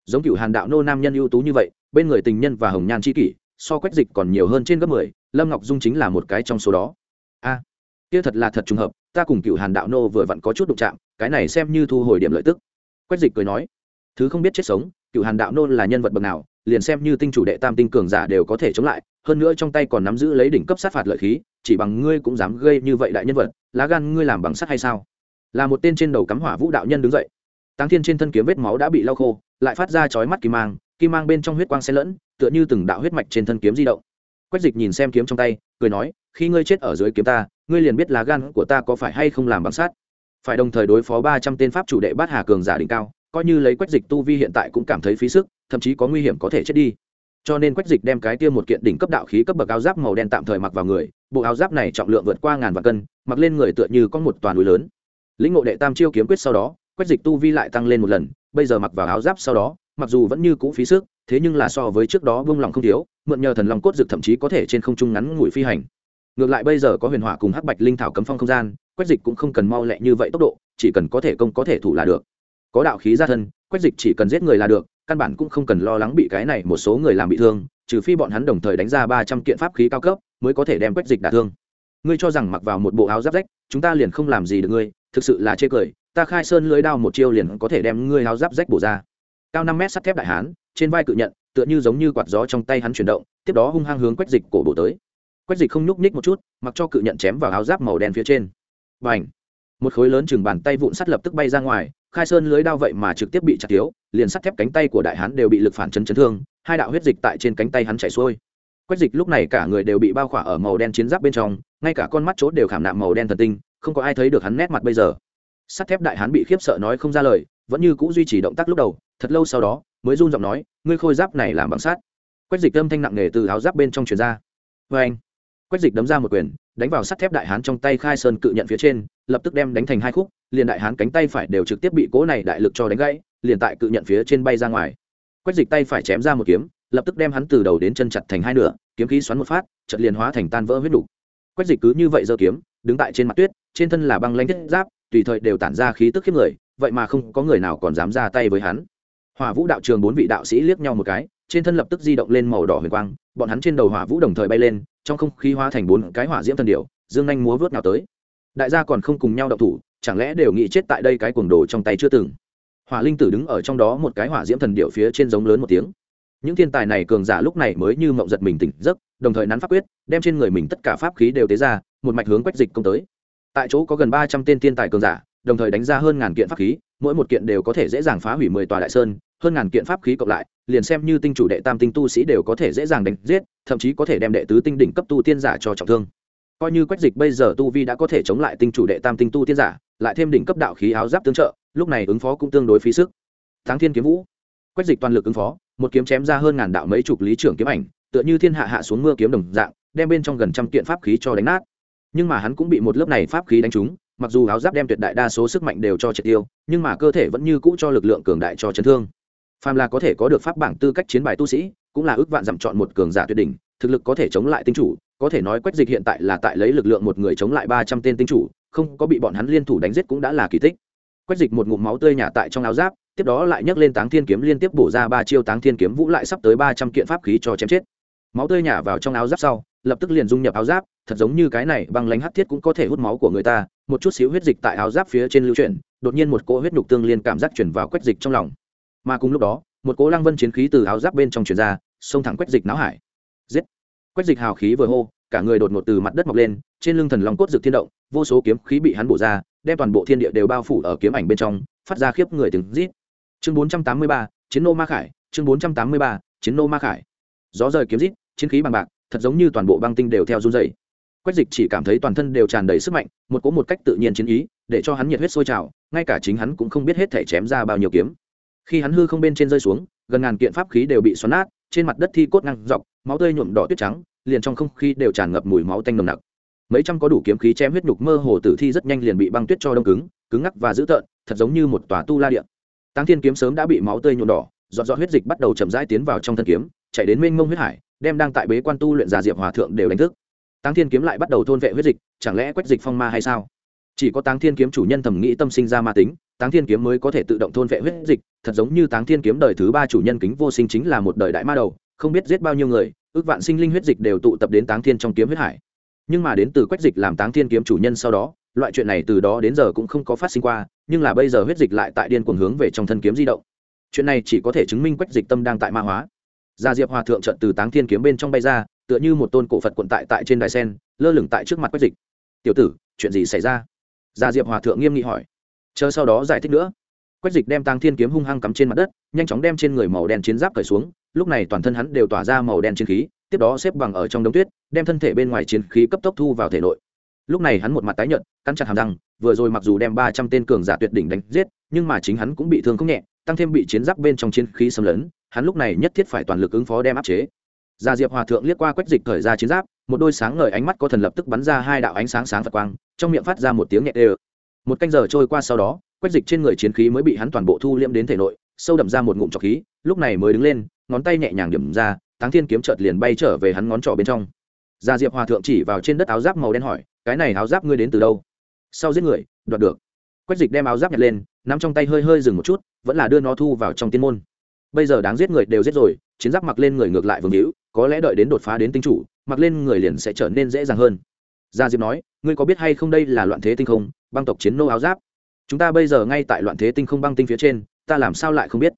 Giống cựu hàn đạo nô nam nhân ưu tú như vậy, bên người tình nhân và hồng nhan c h i kỷ, so quách dịch còn nhiều hơn trên gấp mười, lâm ngọc dung chính là một cái trong số đó. A, kia thật là thật trùng hợp, ta cùng cựu hàn đạo nô vừa vặn có chút đụng chạm, cái này xem như thu hồi điểm lợi tức. Quách dịch cười nói, thứ không biết chết sống, cựu hàn đạo nô là nhân vật bậc nào liền xem như tinh chủ đệ tam tinh cường giả đều có thể chống lại, hơn nữa trong tay còn nắm giữ lấy đỉnh cấp sát phạt lợi khí, chỉ bằng ngươi cũng dám gây như vậy đại nhân vật, lá gan ngươi làm bằng sắt hay sao? Là một tên trên đầu cắm hỏa vũ đạo nhân đứng dậy. Tăng thiên trên thân kiếm vết máu đã bị lau khô, lại phát ra chói mắt kim mang kim mang bên trong huyết quang xen lẫn, tựa như từng đạo huyết mạch trên thân kiếm di động. Quách dịch nhìn xem kiếm trong tay, cười nói, khi ngươi chết ở dưới kiếm ta, ngươi liền biết lá gan của ta có phải hay không làm bằng sát phải đồng thời đối phó ba trăm tên pháp chủ đệ bát hà cường giả đỉnh cao coi như lấy quách dịch tu vi hiện tại cũng cảm thấy phí sức, thậm chí có nguy hiểm có thể chết đi. Cho nên quách dịch đem cái kia một kiện đỉnh cấp đạo khí cấp bậc áo giáp màu đen tạm thời mặc vào người, bộ áo giáp này trọng lượng vượt qua ngàn vạn cân, mặc lên người tựa như có một toàn núi lớn. Lĩnh ngộ đệ tam chiêu kiếm quyết sau đó, quách dịch tu vi lại tăng lên một lần, bây giờ mặc vào áo giáp sau đó, mặc dù vẫn như cũ phí sức, thế nhưng là so với trước đó vương lòng không thiếu, mượn nhờ thần lòng cốt dực thậm chí có thể trên không trung ngắn ngủi phi hành. Ngược lại bây giờ có huyền hỏa cùng hắc bạch linh thảo cấm phong không gian, quách dịch cũng không cần mau lẹ như vậy tốc độ, chỉ cần có thể công có thể thủ là được có đạo khí ra thân, quách dịch chỉ cần giết người là được, căn bản cũng không cần lo lắng bị cái này một số người làm bị thương, trừ phi bọn hắn đồng thời đánh ra ba trăm kiện pháp khí cao cấp mới có thể đem quách dịch đả thương. Ngươi cho rằng mặc vào một bộ áo giáp rách, chúng ta liền không làm gì được ngươi, thực sự là chê cười, ta khai sơn lưới đao một chiêu liền có thể đem ngươi áo giáp rách bổ ra. Cao năm mét sắt thép đại hán, trên vai cự nhận, tựa như giống như quạt gió trong tay hắn chuyển động, tiếp đó hung hăng hướng quách dịch cổ bổ tới. Quách dịch không nhúc nhích một chút, mặc cho cự nhận chém vào áo giáp màu đen phía trên. Bành! một khối lớn chừng bàn tay vụn sắt lập tức bay ra ngoài khai sơn lưới đao vậy mà trực tiếp bị chặt thiếu, liền sắt thép cánh tay của đại hán đều bị lực phản chấn chấn thương, hai đạo huyết dịch tại trên cánh tay hắn chảy xuôi. Quách dịch lúc này cả người đều bị bao khỏa ở màu đen chiến giáp bên trong, ngay cả con mắt chốt đều khảm nạm màu đen thần tinh, không có ai thấy được hắn nét mặt bây giờ. Sắt thép đại hán bị khiếp sợ nói không ra lời, vẫn như c ũ duy trì động tác lúc đầu, thật lâu sau đó, mới run giọng nói, ngươi khôi giáp này làm bằng sắt. Quách dịch âm thanh nặng nề từ áo giáp bên trong truyền ra. Vê anh quách dịch đấm ra một quyền, đánh vào sắt thép đại hán trong tay khai sơn cự nhận phía trên, lập tức đem đánh thành hai khúc, liền đại hán cánh tay phải đều trực tiếp bị cố này đại lực cho đánh gãy, liền tại cự nhận phía trên bay ra ngoài quách dịch tay phải chém ra một kiếm, lập tức đem hắn từ đầu đến chân chặt thành hai nửa, kiếm khí xoắn một phát chật liền hóa thành tan vỡ huyết đủ. quách dịch cứ như vậy giơ kiếm, đứng tại trên mặt tuyết, trên thân là băng lanh thiết giáp, tùy thời đều tản ra khí tức khiếp người, vậy mà không có người nào còn dám ra tay với hắn hỏa vũ đạo trường bốn vị đạo sĩ liếc nhau một cái trên thân lập tức di động lên màu đỏ huyền quang, bọn hắn trên đầu hỏa vũ đồng thời bay lên, trong không khí hóa thành bốn cái hỏa diễm thần điệu dương nhanh múa vớt nào tới. Đại gia còn không cùng nhau động thủ, chẳng lẽ đều nghĩ chết tại đây cái cuồng đồ trong tay chưa từng? Hỏa linh tử đứng ở trong đó một cái hỏa diễm thần điệu phía trên giống lớn một tiếng. Những thiên tài này cường giả lúc này mới như mộng giật mình tỉnh giấc, đồng thời nắn pháp quyết, đem trên người mình tất cả pháp khí đều tế ra, một mạch hướng quách dịch công tới. Tại chỗ có gần ba trăm tên thiên tài cường giả, đồng thời đánh ra hơn ngàn kiện pháp khí, mỗi một kiện đều có thể dễ dàng phá hủy mười tòa đại sơn, hơn ngàn kiện pháp khí cộng lại liền xem như tinh chủ đệ tam tinh tu sĩ đều có thể dễ dàng đánh giết, thậm chí có thể đem đệ tứ tinh đỉnh cấp tu tiên giả cho trọng thương. Coi như quách dịch bây giờ tu vi đã có thể chống lại tinh chủ đệ tam tinh tu tiên giả, lại thêm đỉnh cấp đạo khí áo giáp tương trợ, lúc này ứng phó cũng tương đối phí sức. Thắng thiên kiếm vũ. Quách dịch toàn lực ứng phó, một kiếm chém ra hơn ngàn đạo mấy chục lý trưởng kiếm ảnh, tựa như thiên hạ hạ xuống mưa kiếm đồng dạng, đem bên trong gần trăm kiện pháp khí cho đánh nát. Nhưng mà hắn cũng bị một lớp này pháp khí đánh trúng, mặc dù áo giáp đem tuyệt đại đa số sức mạnh đều cho triệt tiêu, nhưng mà cơ thể vẫn như cũ cho lực lượng cường đại cho chấn thương phàm là có thể có được pháp bảng tư cách chiến bài tu sĩ, cũng là ước vạn dặm chọn một cường giả tuyệt đỉnh, thực lực có thể chống lại tinh chủ, có thể nói quách dịch hiện tại là tại lấy lực lượng một người chống lại ba trăm tên tinh chủ, không có bị bọn hắn liên thủ đánh giết cũng đã là kỳ tích. Quách dịch một ngụm máu tươi nhả tại trong áo giáp, tiếp đó lại nhấc lên táng thiên kiếm liên tiếp bổ ra ba chiêu táng thiên kiếm vũ lại sắp tới ba trăm kiện pháp khí cho chém chết. Máu tươi nhả vào trong áo giáp sau, lập tức liền dung nhập áo giáp, thật giống như cái này băng lánh hắt thiết cũng có thể hút máu của người ta, một chút xíu huyết dịch tại áo giáp phía trên lưu chuyển, đột nhiên một cỗ huyết nhục tương liên cảm giác chuyển vào quách dịch trong lòng mà cùng lúc đó, một cỗ lăng vân chiến khí từ áo giáp bên trong truyền ra, xông thẳng quách dịch náo hải. Giết! Quách dịch hào khí vừa hô, cả người đột ngột từ mặt đất mọc lên, trên lưng thần long cốt dược thiên động, vô số kiếm khí bị hắn bổ ra, đem toàn bộ thiên địa đều bao phủ ở kiếm ảnh bên trong, phát ra khiếp người từng rít. Chương bốn trăm tám mươi ba, chiến nô ma khải, chương bốn trăm tám mươi ba, chiến nô ma khải. Gió rời kiếm rít, chiến khí bằng bạc, thật giống như toàn bộ băng tinh đều theo run dày quách dịch chỉ cảm thấy toàn thân đều tràn đầy sức mạnh, một cố một cách tự nhiên chiến ý, để cho hắn nhiệt huyết sôi trào, ngay cả chính hắn cũng không biết hết thể chém ra bao nhiêu kiếm khi hắn hư không bên trên rơi xuống, gần ngàn kiện pháp khí đều bị xoắn nát, trên mặt đất thi cốt ngăn dọc, máu tươi nhuộm đỏ tuyết trắng, liền trong không khí đều tràn ngập mùi máu tanh nồng nặc. Mấy trăm có đủ kiếm khí chém huyết nhục mơ hồ tử thi rất nhanh liền bị băng tuyết cho đông cứng cứng ngắc và dữ tợn, thật giống như một tòa tu la điện. Tăng thiên kiếm sớm đã bị máu tươi nhuộm đỏ dọn dọn huyết dịch bắt đầu chậm rãi tiến vào trong thân kiếm, chạy đến mênh mông huyết hải, đem đang tại bế quan tu luyện già diệp hòa thượng đều đánh thức. Tăng thiên kiếm lại bắt đầu thôn vệ huyết dịch, chẳng lẽ quách dịch phong ma hay sao? Chỉ có tăng thiên kiếm chủ nhân thầm nghĩ tâm sinh ra ma tính, táng thiên kiếm mới có thể tự động thôn vệ huyết dịch thật giống như táng thiên kiếm đời thứ ba chủ nhân kính vô sinh chính là một đời đại ma đầu, không biết giết bao nhiêu người, ước vạn sinh linh huyết dịch đều tụ tập đến táng thiên trong kiếm huyết hải. Nhưng mà đến từ quách dịch làm táng thiên kiếm chủ nhân sau đó, loại chuyện này từ đó đến giờ cũng không có phát sinh qua, nhưng là bây giờ huyết dịch lại tại điên cuồng hướng về trong thân kiếm di động. Chuyện này chỉ có thể chứng minh quách dịch tâm đang tại ma hóa. Gia diệp hòa thượng trận từ táng thiên kiếm bên trong bay ra, tựa như một tôn cổ phật quận tại tại trên đài sen, lơ lửng tại trước mặt quách dịch. Tiểu tử, chuyện gì xảy ra? Gia diệp hòa thượng nghiêm nghị hỏi. Chờ sau đó giải thích nữa quách dịch đem Tang thiên kiếm hung hăng cắm trên mặt đất, nhanh chóng đem trên người màu đen chiến giáp cởi xuống, lúc này toàn thân hắn đều tỏa ra màu đen chiến khí, tiếp đó xếp bằng ở trong đống tuyết, đem thân thể bên ngoài chiến khí cấp tốc thu vào thể nội lúc này hắn một mặt tái nhợt, cắn chặt hàm răng, vừa rồi mặc dù đem ba trăm tên cường giả tuyệt đỉnh đánh giết, nhưng mà chính hắn cũng bị thương không nhẹ, tăng thêm bị chiến giáp bên trong chiến khí xâm lấn, hắn lúc này nhất thiết phải toàn lực ứng phó đem áp chế gia diệp hòa thượng liếc qua quách dịch thời ra chiến giáp, một đôi sáng ngời ánh mắt có thần lập tức bắn ra hai đạo ánh sáng sáng phật quang, trong miệng phát ra một tiếng nhẹ đều. một canh giờ trôi qua sau đó quách dịch trên người chiến khí mới bị hắn toàn bộ thu liễm đến thể nội, sâu đậm ra một ngụm trọc khí, lúc này mới đứng lên, ngón tay nhẹ nhàng điểm ra, táng thiên kiếm chợt liền bay trở về hắn ngón trỏ bên trong. Gia diệp hòa thượng chỉ vào trên đất áo giáp màu đen hỏi, cái này áo giáp ngươi đến từ đâu? Sau giết người, đoạt được. Quách dịch đem áo giáp nhặt lên, nắm trong tay hơi hơi dừng một chút, vẫn là đưa nó thu vào trong tiên môn. Bây giờ đáng giết người đều giết rồi, chiến giáp mặc lên người ngược lại vương hữu, có lẽ đợi đến đột phá đến tinh chủ, mặc lên người liền sẽ trở nên dễ dàng hơn. Gia diệp nói, ngươi có biết hay không đây là loạn thế tinh không, băng tộc chiến nô áo giáp? Chúng ta bây giờ ngay tại loạn thế tinh không băng tinh phía trên, ta làm sao lại không biết?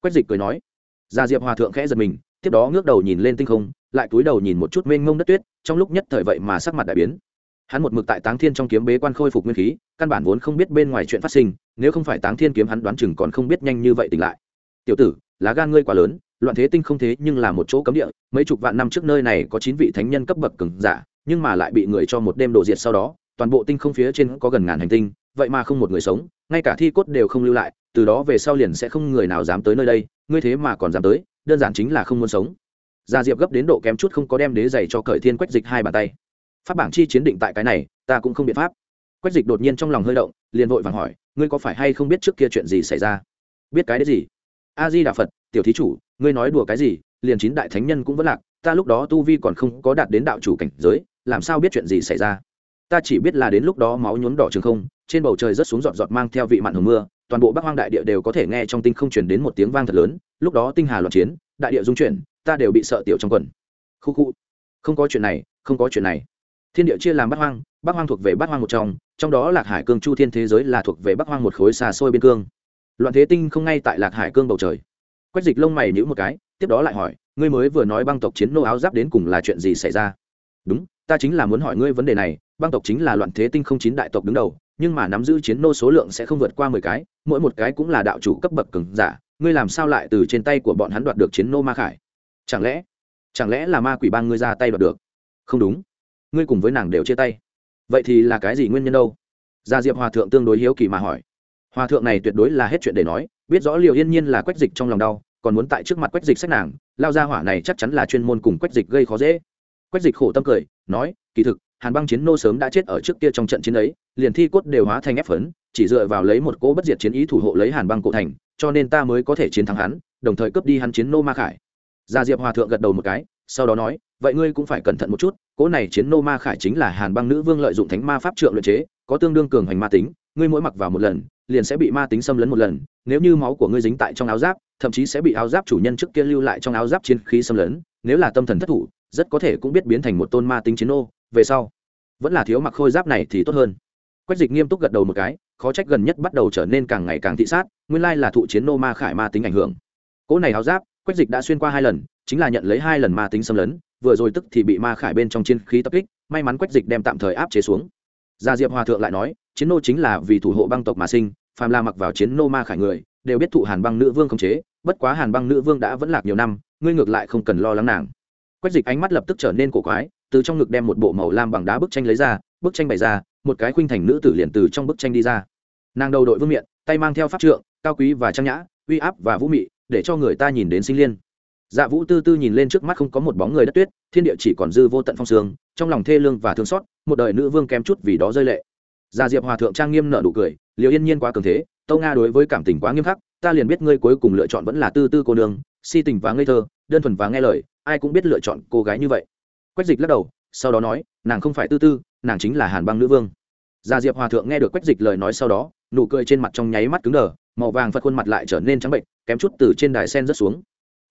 Quách dịch cười nói. Gia diệp hòa thượng khẽ giật mình, tiếp đó ngước đầu nhìn lên tinh không, lại cúi đầu nhìn một chút mênh mông đất tuyết, trong lúc nhất thời vậy mà sắc mặt đại biến. Hắn một mực tại táng thiên trong kiếm bế quan khôi phục nguyên khí, căn bản vốn không biết bên ngoài chuyện phát sinh, nếu không phải táng thiên kiếm hắn đoán chừng còn không biết nhanh như vậy tỉnh lại. Tiểu tử, lá gan ngươi quá lớn, loạn thế tinh không thế nhưng là một chỗ cấm địa, mấy chục vạn năm trước nơi này có chín vị thánh nhân cấp bậc cường giả, nhưng mà lại bị người cho một đêm đổ diệt sau đó, toàn bộ tinh không phía trên có gần ngàn hành tinh vậy mà không một người sống, ngay cả thi cốt đều không lưu lại, từ đó về sau liền sẽ không người nào dám tới nơi đây, ngươi thế mà còn dám tới, đơn giản chính là không muốn sống. Gia diệp gấp đến độ kém chút không có đem đế giày cho cởi thiên quách dịch hai bàn tay. Pháp bảng chi chiến định tại cái này, ta cũng không biện pháp. Quách dịch đột nhiên trong lòng hơi động, liền vội vàng hỏi, ngươi có phải hay không biết trước kia chuyện gì xảy ra? Biết cái đấy gì? A di đà phật tiểu thí chủ, ngươi nói đùa cái gì? Liền chín đại thánh nhân cũng vẫn lạc, ta lúc đó tu vi còn không có đạt đến đạo chủ cảnh giới, làm sao biết chuyện gì xảy ra? Ta chỉ biết là đến lúc đó máu nhuốm đỏ trường không, trên bầu trời rất xuống giọt giọt mang theo vị mặn hồng mưa, toàn bộ bắc hoang đại địa đều có thể nghe trong tinh không chuyển đến một tiếng vang thật lớn, lúc đó tinh hà loạn chiến, đại địa dung chuyển, ta đều bị sợ tiểu trong quần. Khu khu. Không có chuyện này, không có chuyện này. Thiên địa chia làm bắc hoang bắc hoang thuộc về bắc hoang một trong trong đó lạc hải cương chu thiên thế giới là thuộc về bắc hoang một khối xa xôi biên cương. Loạn thế tinh không ngay tại lạc hải cương bầu trời. Quách dịch lông mày nhữ một cái, tiếp đó lại hỏi, ngươi mới vừa nói băng tộc chiến nô áo giáp đến cùng là chuyện gì xảy ra? Đúng, ta chính là muốn hỏi ngươi vấn đề này băng tộc chính là loạn thế tinh không chín đại tộc đứng đầu, nhưng mà nắm giữ chiến nô số lượng sẽ không vượt qua mười cái, mỗi một cái cũng là đạo chủ cấp bậc cường giả, ngươi làm sao lại từ trên tay của bọn hắn đoạt được chiến nô ma khải? Chẳng lẽ chẳng lẽ là ma quỷ bang ngươi ra tay đoạt được? Không đúng. Ngươi cùng với nàng đều chia tay. Vậy thì là cái gì nguyên nhân đâu? Gia diệp hòa thượng tương đối hiếu kỳ mà hỏi. Hòa thượng này tuyệt đối là hết chuyện để nói, biết rõ liệu yên nhiên là quách dịch trong lòng đau, còn muốn tại trước mặt quách dịch sách nàng, lao ra hỏa này chắc chắn là chuyên môn cùng quách dịch gây khó dễ. Quách dịch khổ tâm cười, nói, kỳ thực hàn băng chiến nô sớm đã chết ở trước kia trong trận chiến ấy, liền thi cốt đều hóa thành ép phấn, chỉ dựa vào lấy một cỗ bất diệt chiến ý thủ hộ lấy hàn băng cổ thành, cho nên ta mới có thể chiến thắng hắn, đồng thời cướp đi hắn chiến nô ma khải. Gia diệp hòa thượng gật đầu một cái, sau đó nói, vậy ngươi cũng phải cẩn thận một chút, cỗ này chiến nô ma khải chính là hàn băng nữ vương lợi dụng thánh ma pháp trượng luyện chế, có tương đương cường hành ma tính, ngươi mỗi mặc vào một lần, liền sẽ bị ma tính xâm lấn một lần, nếu như máu của ngươi dính tại trong áo giáp, thậm chí sẽ bị áo giáp chủ nhân trước kia lưu lại trong áo giáp chiến khí xâm lấn, nếu là tâm thần thất thủ, rất có thể cũng biết biến thành một tôn ma tính chiến nô về sau, vẫn là thiếu mặc khôi giáp này thì tốt hơn. Quách dịch nghiêm túc gật đầu một cái, khó trách gần nhất bắt đầu trở nên càng ngày càng thị sát, nguyên lai là thụ chiến nô ma khải ma tính ảnh hưởng. Cỗ này háo giáp, quách dịch đã xuyên qua hai lần, chính là nhận lấy hai lần ma tính xâm lấn, vừa rồi tức thì bị ma khải bên trong chiến khí tập kích, may mắn quách dịch đem tạm thời áp chế xuống. Gia diệp hòa thượng lại nói, chiến nô chính là vì thủ hộ băng tộc mà sinh, phàm la mặc vào chiến nô ma khải người, đều biết thụ hàn băng nữ vương khống chế, bất quá hàn băng nữ vương đã vẫn lạc nhiều năm, ngươi ngược lại không cần lo lắng nàng. Quách dịch ánh mắt lập tức trở nên cổ quái từ trong ngực đem một bộ màu lam bằng đá bức tranh lấy ra, bức tranh bày ra, một cái khuynh thành nữ tử liền từ trong bức tranh đi ra. Nàng đầu đội vương miện, tay mang theo pháp trượng, cao quý và trang nhã, uy áp và vũ mị, để cho người ta nhìn đến sinh liên. Dạ vũ tư tư nhìn lên trước mắt không có một bóng người đất tuyết, thiên địa chỉ còn dư vô tận phong sương, trong lòng thê lương và thương xót, một đời nữ vương kém chút vì đó rơi lệ. Gia dạ diệp hòa thượng trang nghiêm nợ nụ cười liều yên nhiên quá cường thế, tâu nga đối với cảm tình quá nghiêm khắc, ta liền biết ngươi cuối cùng lựa chọn vẫn là tư tư cô nương, si tình và ngây thơ, đơn thuần và nghe lời, ai cũng biết lựa chọn cô gái như vậy quách dịch lắc đầu, sau đó nói, nàng không phải tư tư, nàng chính là hàn băng nữ vương. Gia diệp hòa thượng nghe được quách dịch lời nói sau đó, nụ cười trên mặt trong nháy mắt cứng đờ, màu vàng phật khuôn mặt lại trở nên trắng bệnh, kém chút từ trên đài sen rớt xuống.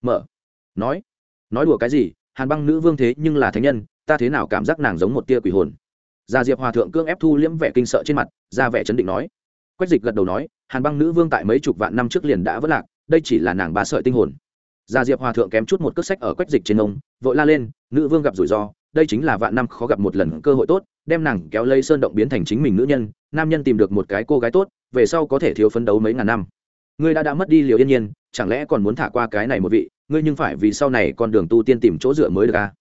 Mở. Nói. Nói đùa cái gì? Hàn băng nữ vương thế nhưng là thánh nhân, ta thế nào cảm giác nàng giống một tia quỷ hồn? Gia diệp hòa thượng cương ép thu liễm vẻ kinh sợ trên mặt, ra vẻ chấn định nói. Quách dịch gật đầu nói, hàn băng nữ vương tại mấy chục vạn năm trước liền đã vất lạc, đây chỉ là nàng bà sợi tinh hồn gia diệp hòa thượng kém chút một cước sách ở quách dịch trên ông, vội la lên nữ vương gặp rủi ro, đây chính là vạn năm khó gặp một lần cơ hội tốt, đem nàng kéo lây sơn động biến thành chính mình nữ nhân, nam nhân tìm được một cái cô gái tốt, về sau có thể thiếu phấn đấu mấy ngàn năm ngươi đã đã mất đi liều yên nhiên, chẳng lẽ còn muốn thả qua cái này một vị, ngươi nhưng phải vì sau này con đường tu tiên tìm chỗ dựa mới được à?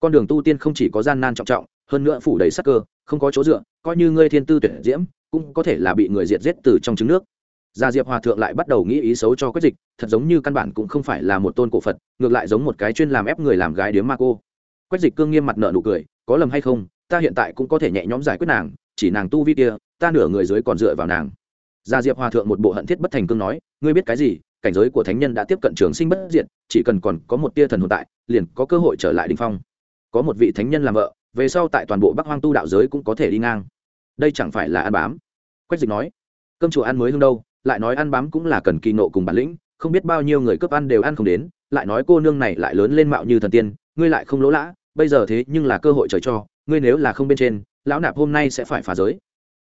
con đường tu tiên không chỉ có gian nan trọng trọng, hơn nữa phủ đầy sắc cơ, không có chỗ dựa, coi như ngươi thiên tư tuyển diễm, cũng có thể là bị người diệt giết từ trong trứng nước gia diệp hòa thượng lại bắt đầu nghĩ ý xấu cho quách dịch, thật giống như căn bản cũng không phải là một tôn cổ phật, ngược lại giống một cái chuyên làm ép người làm gái điếm ma cô. Quách dịch cương nghiêm mặt nợ nụ cười, có lầm hay không, ta hiện tại cũng có thể nhẹ nhõm giải quyết nàng, chỉ nàng tu vi kia, ta nửa người dưới còn dựa vào nàng. Gia diệp hòa thượng một bộ hận thiết bất thành cương nói, ngươi biết cái gì, cảnh giới của thánh nhân đã tiếp cận trường sinh bất diệt, chỉ cần còn có một tia thần hồn tại, liền có cơ hội trở lại đình phong. Có một vị thánh nhân làm vợ, về sau tại toàn bộ bắc hoang tu đạo giới cũng có thể đi ngang. Đây chẳng phải là ăn bám. Quách dịch nói, cơm chùa ăn mới hương đâu? Lại nói ăn bám cũng là cần kỳ nộ cùng bản lĩnh, không biết bao nhiêu người cướp ăn đều ăn không đến, lại nói cô nương này lại lớn lên mạo như thần tiên, ngươi lại không lỗ lã, bây giờ thế nhưng là cơ hội trời cho, ngươi nếu là không bên trên, lão nạp hôm nay sẽ phải phá giới.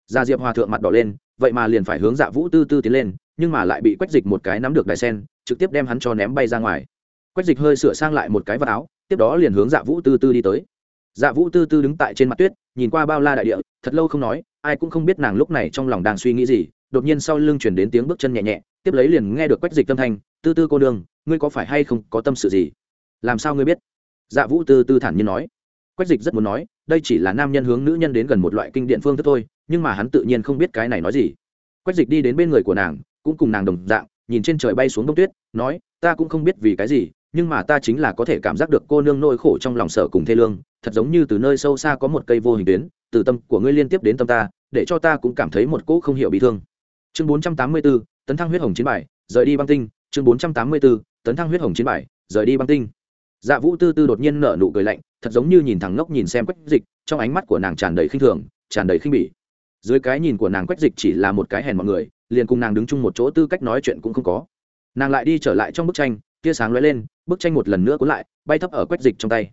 Gia diệp hòa thượng mặt đỏ lên, vậy mà liền phải hướng dạ vũ tư tư tiến lên, nhưng mà lại bị quách dịch một cái nắm được đài sen, trực tiếp đem hắn cho ném bay ra ngoài. Quách dịch hơi sửa sang lại một cái vật áo, tiếp đó liền hướng dạ vũ tư tư đi tới. Dạ vũ tư tư đứng tại trên mặt tuyết, nhìn qua bao la đại địa, thật lâu không nói, ai cũng không biết nàng lúc này trong lòng đang suy nghĩ gì đột nhiên sau lưng chuyển đến tiếng bước chân nhẹ nhẹ, tiếp lấy liền nghe được quách dịch tâm thanh, tư tư cô đương ngươi có phải hay không có tâm sự gì? Làm sao ngươi biết? Dạ vũ tư tư thản nhiên nói. Quách dịch rất muốn nói, đây chỉ là nam nhân hướng nữ nhân đến gần một loại kinh điện phương thức thôi, nhưng mà hắn tự nhiên không biết cái này nói gì. Quách dịch đi đến bên người của nàng, cũng cùng nàng đồng dạng, nhìn trên trời bay xuống đông tuyết, nói, ta cũng không biết vì cái gì, nhưng mà ta chính là có thể cảm giác được cô nương nỗi khổ trong lòng sở cùng thê lương, thật giống như từ nơi sâu xa có một cây vô hình tuyến, từ tâm của ngươi liên tiếp đến tâm ta, để cho ta cũng cảm thấy một cỗ không hiểu bị thương chương bốn trăm tám mươi 484, tấn thăng huyết hồng chiến bài rời đi băng tinh. Chương bốn trăm tám mươi 484, tấn thăng huyết hồng chiến bài rời đi băng tinh. Dạ vũ tư tư đột nhiên nở nụ cười lạnh thật giống như nhìn thằng ngốc nhìn xem quách dịch trong ánh mắt của nàng tràn đầy khinh thường tràn đầy khinh bỉ. Dưới cái nhìn của nàng quách dịch chỉ là một cái hèn mọi người liền cùng nàng đứng chung một chỗ tư cách nói chuyện cũng không có. Nàng lại đi trở lại trong bức tranh tia sáng lóe lên bức tranh một lần nữa cuốn lại bay thấp ở quách dịch trong tay.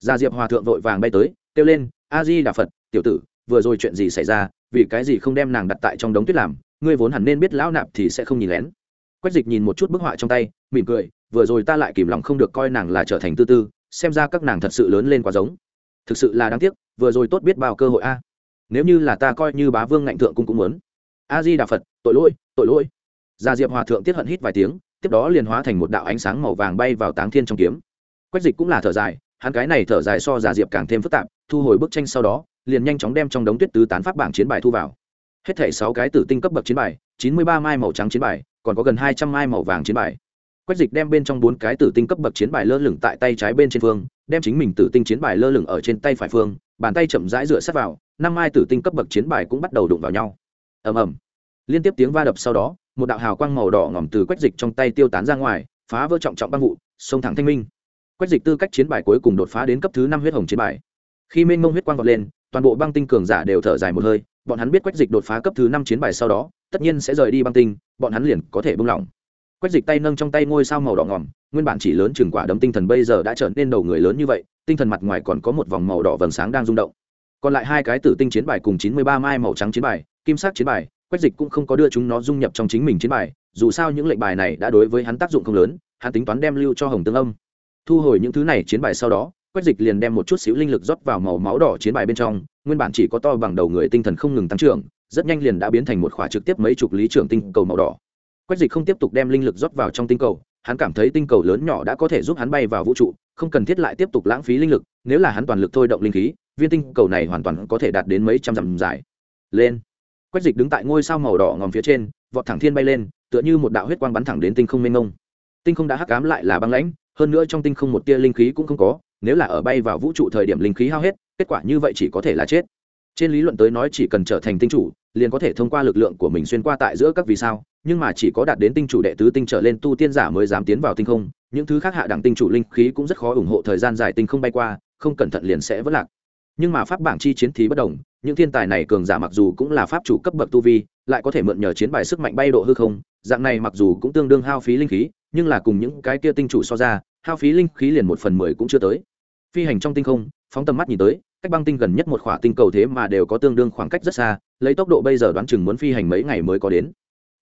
Gia diệp hòa thượng vội vàng bay tới kêu lên a di đà phật tiểu tử vừa rồi chuyện gì xảy ra? Vì cái gì không đem nàng đặt tại trong đống tuyết làm? Ngươi vốn hẳn nên biết lão nạp thì sẽ không nhìn lén. Quách dịch nhìn một chút bức họa trong tay, mỉm cười, vừa rồi ta lại kìm lòng không được coi nàng là trở thành tư tư, xem ra các nàng thật sự lớn lên quá giống. Thực sự là đáng tiếc, vừa rồi tốt biết bao cơ hội a. Nếu như là ta coi như bá vương ngạnh thượng cung cũng muốn. A di đà phật, tội lỗi tội lỗi. Gia diệp hòa thượng tiết hận hít vài tiếng, tiếp đó liền hóa thành một đạo ánh sáng màu vàng bay vào táng thiên trong kiếm. Quách dịch cũng là thở dài, hắn cái này thở dài so già diệp càng thêm phức tạp, thu hồi bức tranh sau đó, liền nhanh chóng đem trong đống tuyết tứ tán pháp bảng chiến bài thu vào hết thảy sáu cái tử tinh cấp bậc chiến bài, chín mươi ba mai màu trắng chiến bài, còn có gần hai trăm mai màu vàng chiến bài. Quách dịch đem bên trong bốn cái tử tinh cấp bậc chiến bài lơ lửng tại tay trái bên trên phương, đem chính mình tử tinh chiến bài lơ lửng ở trên tay phải phương, bàn tay chậm rãi dựa sát vào, năm mai tử tinh cấp bậc chiến bài cũng bắt đầu đụng vào nhau. Ầm ầm. Liên tiếp tiếng va đập sau đó, một đạo hào quang màu đỏ ngỏm từ quách dịch trong tay tiêu tán ra ngoài, phá vỡ trọng trọng băng vụ sông thẳng thanh minh. Quách dịch tư cách chiến bài cuối cùng đột phá đến cấp thứ năm huyết hồng chiến bài. Khi mênh mông huyết quang vọt lên, toàn bộ băng tinh cường giả đều thở dài một hơi bọn hắn biết quách dịch đột phá cấp thứ năm chiến bài sau đó, tất nhiên sẽ rời đi băng tinh, bọn hắn liền có thể buông lỏng. Quách dịch tay nâng trong tay ngôi sao màu đỏ ngỏm nguyên bản chỉ lớn chừng quả đấm tinh thần bây giờ đã trở nên đầu người lớn như vậy, tinh thần mặt ngoài còn có một vòng màu đỏ vầng sáng đang rung động. Còn lại hai cái tử tinh chiến bài cùng chín mươi ba mai màu trắng chiến bài, kim sắc chiến bài, quách dịch cũng không có đưa chúng nó dung nhập trong chính mình chiến bài, dù sao những lệnh bài này đã đối với hắn tác dụng không lớn, hắn tính toán đem lưu cho hồng tương âm. Thu hồi những thứ này chiến bài sau đó quách dịch liền đem một chút xíu linh lực rót vào màu máu đỏ chiến bài bên trong, nguyên bản chỉ có to bằng đầu người tinh thần không ngừng tăng trưởng, rất nhanh liền đã biến thành một khỏa trực tiếp mấy chục lý trưởng tinh cầu màu đỏ. Quách dịch không tiếp tục đem linh lực rót vào trong tinh cầu, hắn cảm thấy tinh cầu lớn nhỏ đã có thể giúp hắn bay vào vũ trụ, không cần thiết lại tiếp tục lãng phí linh lực, nếu là hắn toàn lực thôi động linh khí, viên tinh cầu này hoàn toàn có thể đạt đến mấy trăm dặm dài. Lên. Quách dịch đứng tại ngôi sao màu đỏ ngòm phía trên, vọt thẳng thiên bay lên, tựa như một đạo huyết quang bắn thẳng đến tinh không mênh mông. Tinh không đã hắc cám lại là băng lãnh, hơn nữa trong tinh không một tia linh khí cũng không có nếu là ở bay vào vũ trụ thời điểm linh khí hao hết, kết quả như vậy chỉ có thể là chết. Trên lý luận tới nói chỉ cần trở thành tinh chủ, liền có thể thông qua lực lượng của mình xuyên qua tại giữa các vì sao, nhưng mà chỉ có đạt đến tinh chủ đệ tứ tinh trở lên tu tiên giả mới dám tiến vào tinh không, những thứ khác hạ đẳng tinh chủ linh khí cũng rất khó ủng hộ thời gian dài tinh không bay qua, không cẩn thận liền sẽ vất lạc. Nhưng mà pháp bảng chi chiến thì bất đồng, những thiên tài này cường giả mặc dù cũng là pháp chủ cấp bậc tu vi, lại có thể mượn nhờ chiến bài sức mạnh bay độ hư không, dạng này mặc dù cũng tương đương hao phí linh khí, nhưng là cùng những cái kia tinh chủ so ra, hao phí linh khí liền một phần mười cũng chưa tới phi hành trong tinh không, phóng tầm mắt nhìn tới, cách băng tinh gần nhất một khỏa tinh cầu thế mà đều có tương đương khoảng cách rất xa, lấy tốc độ bây giờ đoán chừng muốn phi hành mấy ngày mới có đến.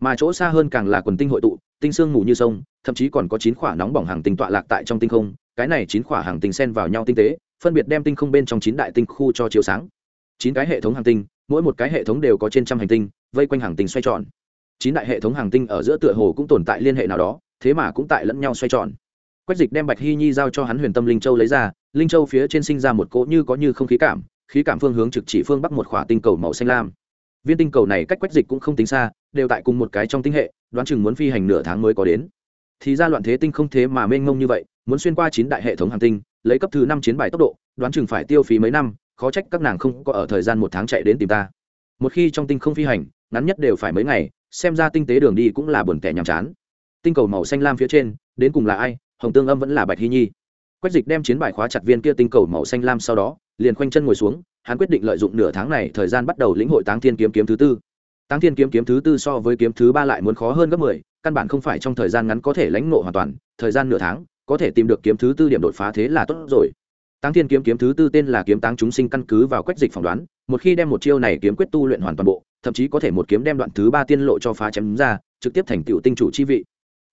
Mà chỗ xa hơn càng là quần tinh hội tụ, tinh sương mù như sông, thậm chí còn có chín khỏa nóng bỏng hàng tinh tọa lạc tại trong tinh không, cái này chín khỏa hàng tinh xen vào nhau tinh tế, phân biệt đem tinh không bên trong chín đại tinh khu cho chiếu sáng. Chín cái hệ thống hàng tinh, mỗi một cái hệ thống đều có trên trăm hành tinh, vây quanh hàng tinh xoay tròn. Chín đại hệ thống hàng tinh ở giữa tựa hồ cũng tồn tại liên hệ nào đó, thế mà cũng tại lẫn nhau xoay tròn. Quách dịch đem bạch hy nhi giao cho hắn huyền tâm linh châu lấy ra linh châu phía trên sinh ra một cỗ như có như không khí cảm khí cảm phương hướng trực chỉ phương bắc một khỏa tinh cầu màu xanh lam. Viên tinh cầu này cách quách dịch cũng không tính xa, đều tại cùng một cái trong tinh hệ, đoán chừng muốn phi hành nửa tháng mới có đến. Thì ra loạn thế tinh không thế mà mênh mông như vậy, muốn xuyên qua chín đại hệ thống hàng tinh, lấy cấp thứ năm chiến bài tốc độ, đoán chừng phải tiêu phí mấy năm, khó trách các nàng không có ở thời gian một tháng chạy đến tìm ta. Một khi trong tinh không phi hành, ngắn nhất đều phải mấy ngày, xem ra tinh tế đường đi cũng là buồn tẻ nhàm chán. Tinh cầu màu xanh lam phía trên, đến cùng là ai, hồng tương âm vẫn là bạch hy nhi quách dịch đem chiến bài khóa chặt viên kia tinh cầu màu xanh lam sau đó, liền khoanh chân ngồi xuống, hắn quyết định lợi dụng nửa tháng này thời gian bắt đầu lĩnh hội táng thiên kiếm kiếm thứ tư. Táng thiên kiếm kiếm thứ tư so với kiếm thứ ba lại muốn khó hơn gấp mười, căn bản không phải trong thời gian ngắn có thể lãnh ngộ hoàn toàn, thời gian nửa tháng, có thể tìm được kiếm thứ tư điểm đột phá thế là tốt rồi. Táng thiên kiếm kiếm thứ tư tên là kiếm táng chúng sinh căn cứ vào quách dịch phỏng đoán, một khi đem một chiêu này kiếm quyết tu luyện hoàn toàn bộ, thậm chí có thể một kiếm đem đoạn thứ ba tiên lộ cho phá chém ra, trực tiếp thành tựu tinh chủ chi vị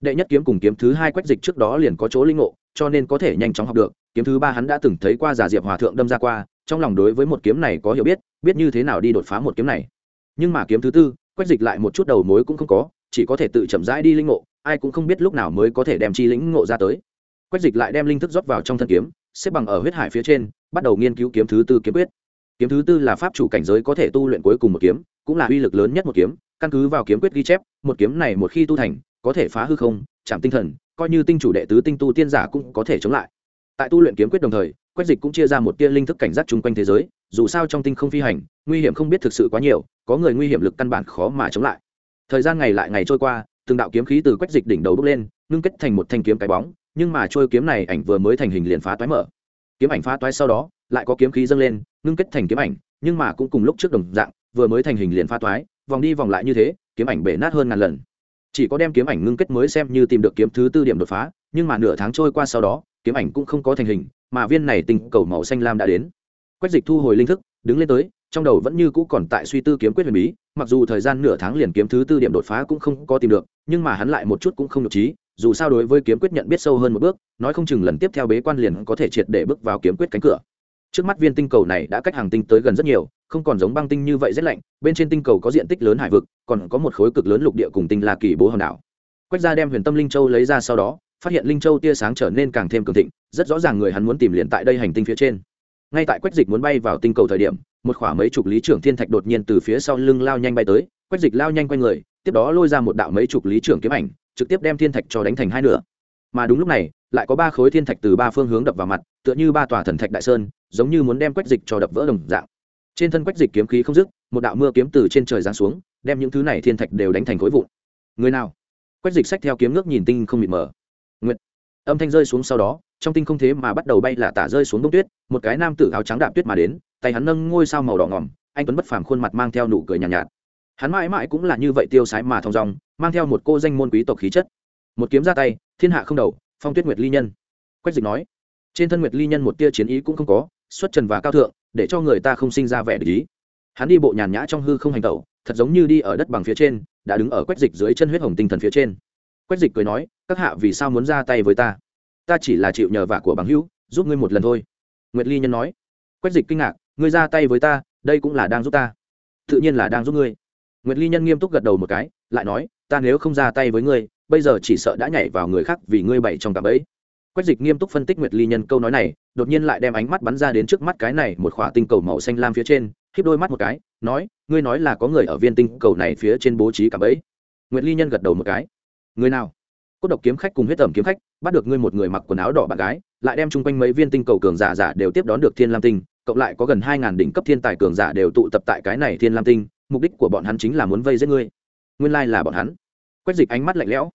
đệ nhất kiếm cùng kiếm thứ hai quách dịch trước đó liền có chỗ linh ngộ, cho nên có thể nhanh chóng học được. Kiếm thứ ba hắn đã từng thấy qua giả diệp hòa thượng đâm ra qua, trong lòng đối với một kiếm này có hiểu biết biết như thế nào đi đột phá một kiếm này. Nhưng mà kiếm thứ tư, quách dịch lại một chút đầu mối cũng không có, chỉ có thể tự chậm rãi đi linh ngộ, ai cũng không biết lúc nào mới có thể đem chi lĩnh ngộ ra tới. Quách dịch lại đem linh thức rót vào trong thân kiếm, xếp bằng ở huyết hải phía trên, bắt đầu nghiên cứu kiếm thứ tư kiếm quyết. Kiếm thứ tư là pháp chủ cảnh giới có thể tu luyện cuối cùng một kiếm, cũng là uy lực lớn nhất một kiếm, căn cứ vào kiếm quyết ghi chép, một kiếm này một khi tu thành có thể phá hư không, chạm tinh thần, coi như tinh chủ đệ tứ tinh tu tiên giả cũng có thể chống lại. Tại tu luyện kiếm quyết đồng thời, quách dịch cũng chia ra một tia linh thức cảnh giác chung quanh thế giới, dù sao trong tinh không phi hành, nguy hiểm không biết thực sự quá nhiều, có người nguy hiểm lực căn bản khó mà chống lại. Thời gian ngày lại ngày trôi qua, từng đạo kiếm khí từ quách dịch đỉnh đầu bốc lên, ngưng kết thành một thanh kiếm cái bóng, nhưng mà trôi kiếm này ảnh vừa mới thành hình liền phá toái mở. Kiếm ảnh phá toái sau đó, lại có kiếm khí dâng lên, ngưng kết thành kiếm ảnh, nhưng mà cũng cùng lúc trước đồng dạng, vừa mới thành hình liền phá toái, vòng đi vòng lại như thế, kiếm ảnh bể nát hơn ngàn lần chỉ có đem kiếm ảnh ngưng kết mới xem như tìm được kiếm thứ tư điểm đột phá, nhưng mà nửa tháng trôi qua sau đó, kiếm ảnh cũng không có thành hình, mà viên này tình cầu màu xanh lam đã đến. Quách dịch thu hồi linh thức, đứng lên tới, trong đầu vẫn như cũ còn tại suy tư kiếm quyết huyền bí, mặc dù thời gian nửa tháng liền kiếm thứ tư điểm đột phá cũng không có tìm được, nhưng mà hắn lại một chút cũng không nhục trí, dù sao đối với kiếm quyết nhận biết sâu hơn một bước, nói không chừng lần tiếp theo bế quan liền có thể triệt để bước vào kiếm quyết cánh cửa. Trước mắt viên tinh cầu này đã cách hàng tinh tới gần rất nhiều không còn giống băng tinh như vậy rét lạnh, bên trên tinh cầu có diện tích lớn hải vực, còn có một khối cực lớn lục địa cùng tinh là kỳ bố hòn đảo. Quách gia đem huyền tâm linh châu lấy ra sau đó, phát hiện linh châu tia sáng trở nên càng thêm cường thịnh, rất rõ ràng người hắn muốn tìm liền tại đây hành tinh phía trên. Ngay tại quách dịch muốn bay vào tinh cầu thời điểm, một khoảng mấy chục lý trưởng thiên thạch đột nhiên từ phía sau lưng lao nhanh bay tới, quách dịch lao nhanh quanh người, tiếp đó lôi ra một đạo mấy chục lý trưởng kiếm ảnh, trực tiếp đem thiên thạch cho đánh thành hai nửa. Mà đúng lúc này, lại có ba khối thiên thạch từ ba phương hướng đập vào mặt, tựa như ba tòa thần thạch đại sơn, giống như muốn đem quách dịch cho đập vỡ đồng dạng trên thân quách dịch kiếm khí không dứt một đạo mưa kiếm từ trên trời giáng xuống đem những thứ này thiên thạch đều đánh thành khối vụn. Người nào? Quách dịch sách theo kiếm nước nhìn tinh không mịt mờ. Nguyệt. Âm thanh rơi xuống sau đó trong tinh không thế mà bắt đầu bay là tả rơi xuống bông tuyết một cái nam tử áo trắng đạp tuyết mà đến tay hắn nâng ngôi sao màu đỏ ngỏm anh tuấn bất phàm khuôn mặt mang theo nụ cười nhàn nhạt, nhạt. Hắn mãi mãi cũng là như vậy tiêu sái mà thong dong mang theo một cô danh môn quý tộc khí chất. Một kiếm ra tay thiên hạ không đầu phong tuyết nguyệt ly nhân. Quách dịch nói. Trên thân nguyệt ly nhân một tia chiến ý cũng không có xuất trần và cao thượng để cho người ta không sinh ra vẻ lý hắn đi bộ nhàn nhã trong hư không hành tẩu, thật giống như đi ở đất bằng phía trên, đã đứng ở quách dịch dưới chân huyết hồng tinh thần phía trên. Quách dịch cười nói, các hạ vì sao muốn ra tay với ta? Ta chỉ là chịu nhờ vả của bằng hữu, giúp ngươi một lần thôi. Nguyệt ly nhân nói. Quách dịch kinh ngạc, ngươi ra tay với ta, đây cũng là đang giúp ta. Tự nhiên là đang giúp ngươi. Nguyệt ly nhân nghiêm túc gật đầu một cái, lại nói, ta nếu không ra tay với ngươi, bây giờ chỉ sợ đã nhảy vào người khác vì ngươi bày trong cả ấy quách dịch nghiêm túc phân tích nguyệt ly nhân câu nói này, đột nhiên lại đem ánh mắt bắn ra đến trước mắt cái này một khỏa tinh cầu màu xanh lam phía trên, khiếp đôi mắt một cái, nói, ngươi nói là có người ở viên tinh cầu này phía trên bố trí cả bẫy. Nguyệt ly nhân gật đầu một cái. Người nào? Cốt độc kiếm khách cùng huyết tẩm kiếm khách, bắt được ngươi một người mặc quần áo đỏ bạn gái, lại đem chung quanh mấy viên tinh cầu cường giả giả đều tiếp đón được thiên lam tinh, cộng lại có gần hai ngàn đỉnh cấp thiên tài cường giả đều tụ tập tại cái này thiên lam tinh, mục đích của bọn hắn chính là muốn vây giết ngươi. Nguyên lai là bọn hắn. Quách dịch ánh mắt lạnh lẽo.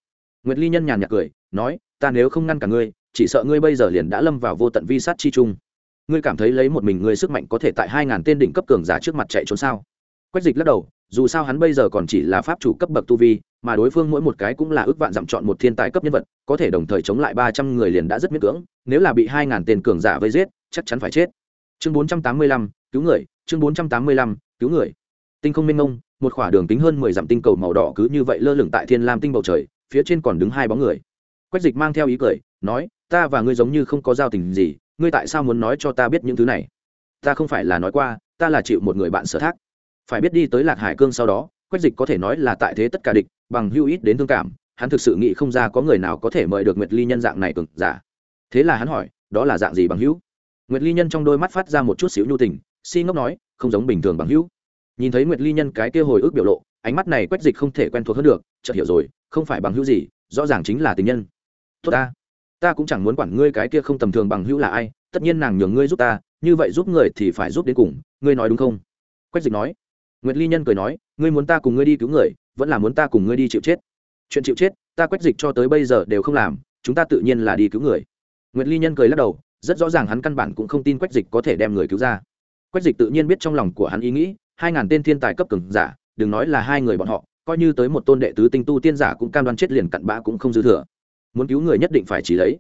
Nguyệt ly nhân nhàn nhạt cười, nói, ta nếu không ngăn cả ngươi chỉ sợ ngươi bây giờ liền đã lâm vào vô tận vi sát chi chung ngươi cảm thấy lấy một mình ngươi sức mạnh có thể tại hai ngàn tên đỉnh cấp cường giả trước mặt chạy trốn sao? Quách dịch lắc đầu, dù sao hắn bây giờ còn chỉ là pháp chủ cấp bậc tu vi, mà đối phương mỗi một cái cũng là ước vạn dặm chọn một thiên tài cấp nhân vật, có thể đồng thời chống lại ba trăm người liền đã rất miễn cưỡng, nếu là bị hai ngàn tên cường giả vây giết, chắc chắn phải chết. Chương bốn trăm tám mươi lăm, cứu người, chương bốn trăm tám mươi lăm, cứu người. Tinh không minh ngông một khỏa đường tính hơn mười dặm tinh cầu màu đỏ cứ như vậy lơ lửng tại thiên lam tinh bầu trời, phía trên còn đứng hai bóng người. Quách dịch mang theo ý cười, nói ta và ngươi giống như không có giao tình gì, ngươi tại sao muốn nói cho ta biết những thứ này? Ta không phải là nói qua, ta là chịu một người bạn sở thác. Phải biết đi tới lạc hải cương sau đó, quách dịch có thể nói là tại thế tất cả địch, bằng hưu ít đến thương cảm, hắn thực sự nghĩ không ra có người nào có thể mời được nguyệt ly nhân dạng này cực giả. Thế là hắn hỏi, đó là dạng gì bằng hữu? Nguyệt ly nhân trong đôi mắt phát ra một chút xíu nhu tình, si ngốc nói, không giống bình thường bằng hữu. Nhìn thấy nguyệt ly nhân cái kia hồi ức biểu lộ, ánh mắt này quách dịch không thể quen thuộc hơn được, chợt hiểu rồi, không phải bằng hữu gì, rõ ràng chính là tình nhân. Tốt ta ta cũng chẳng muốn quản ngươi cái kia không tầm thường bằng hữu là ai, tất nhiên nàng nhường ngươi giúp ta, như vậy giúp người thì phải giúp đến cùng, ngươi nói đúng không? Quách dịch nói. Nguyệt ly nhân cười nói, ngươi muốn ta cùng ngươi đi cứu người, vẫn là muốn ta cùng ngươi đi chịu chết. Chuyện chịu chết, ta quách dịch cho tới bây giờ đều không làm, chúng ta tự nhiên là đi cứu người. Nguyệt ly nhân cười lắc đầu, rất rõ ràng hắn căn bản cũng không tin quách dịch có thể đem người cứu ra. Quách dịch tự nhiên biết trong lòng của hắn ý nghĩ, hai ngàn tên thiên tài cấp cường giả, đừng nói là hai người bọn họ, coi như tới một tôn đệ tứ tinh tu tiên giả cũng cam đoan chết liền cặn bã cũng không dư thừa muốn cứu người nhất định phải chỉ lấy.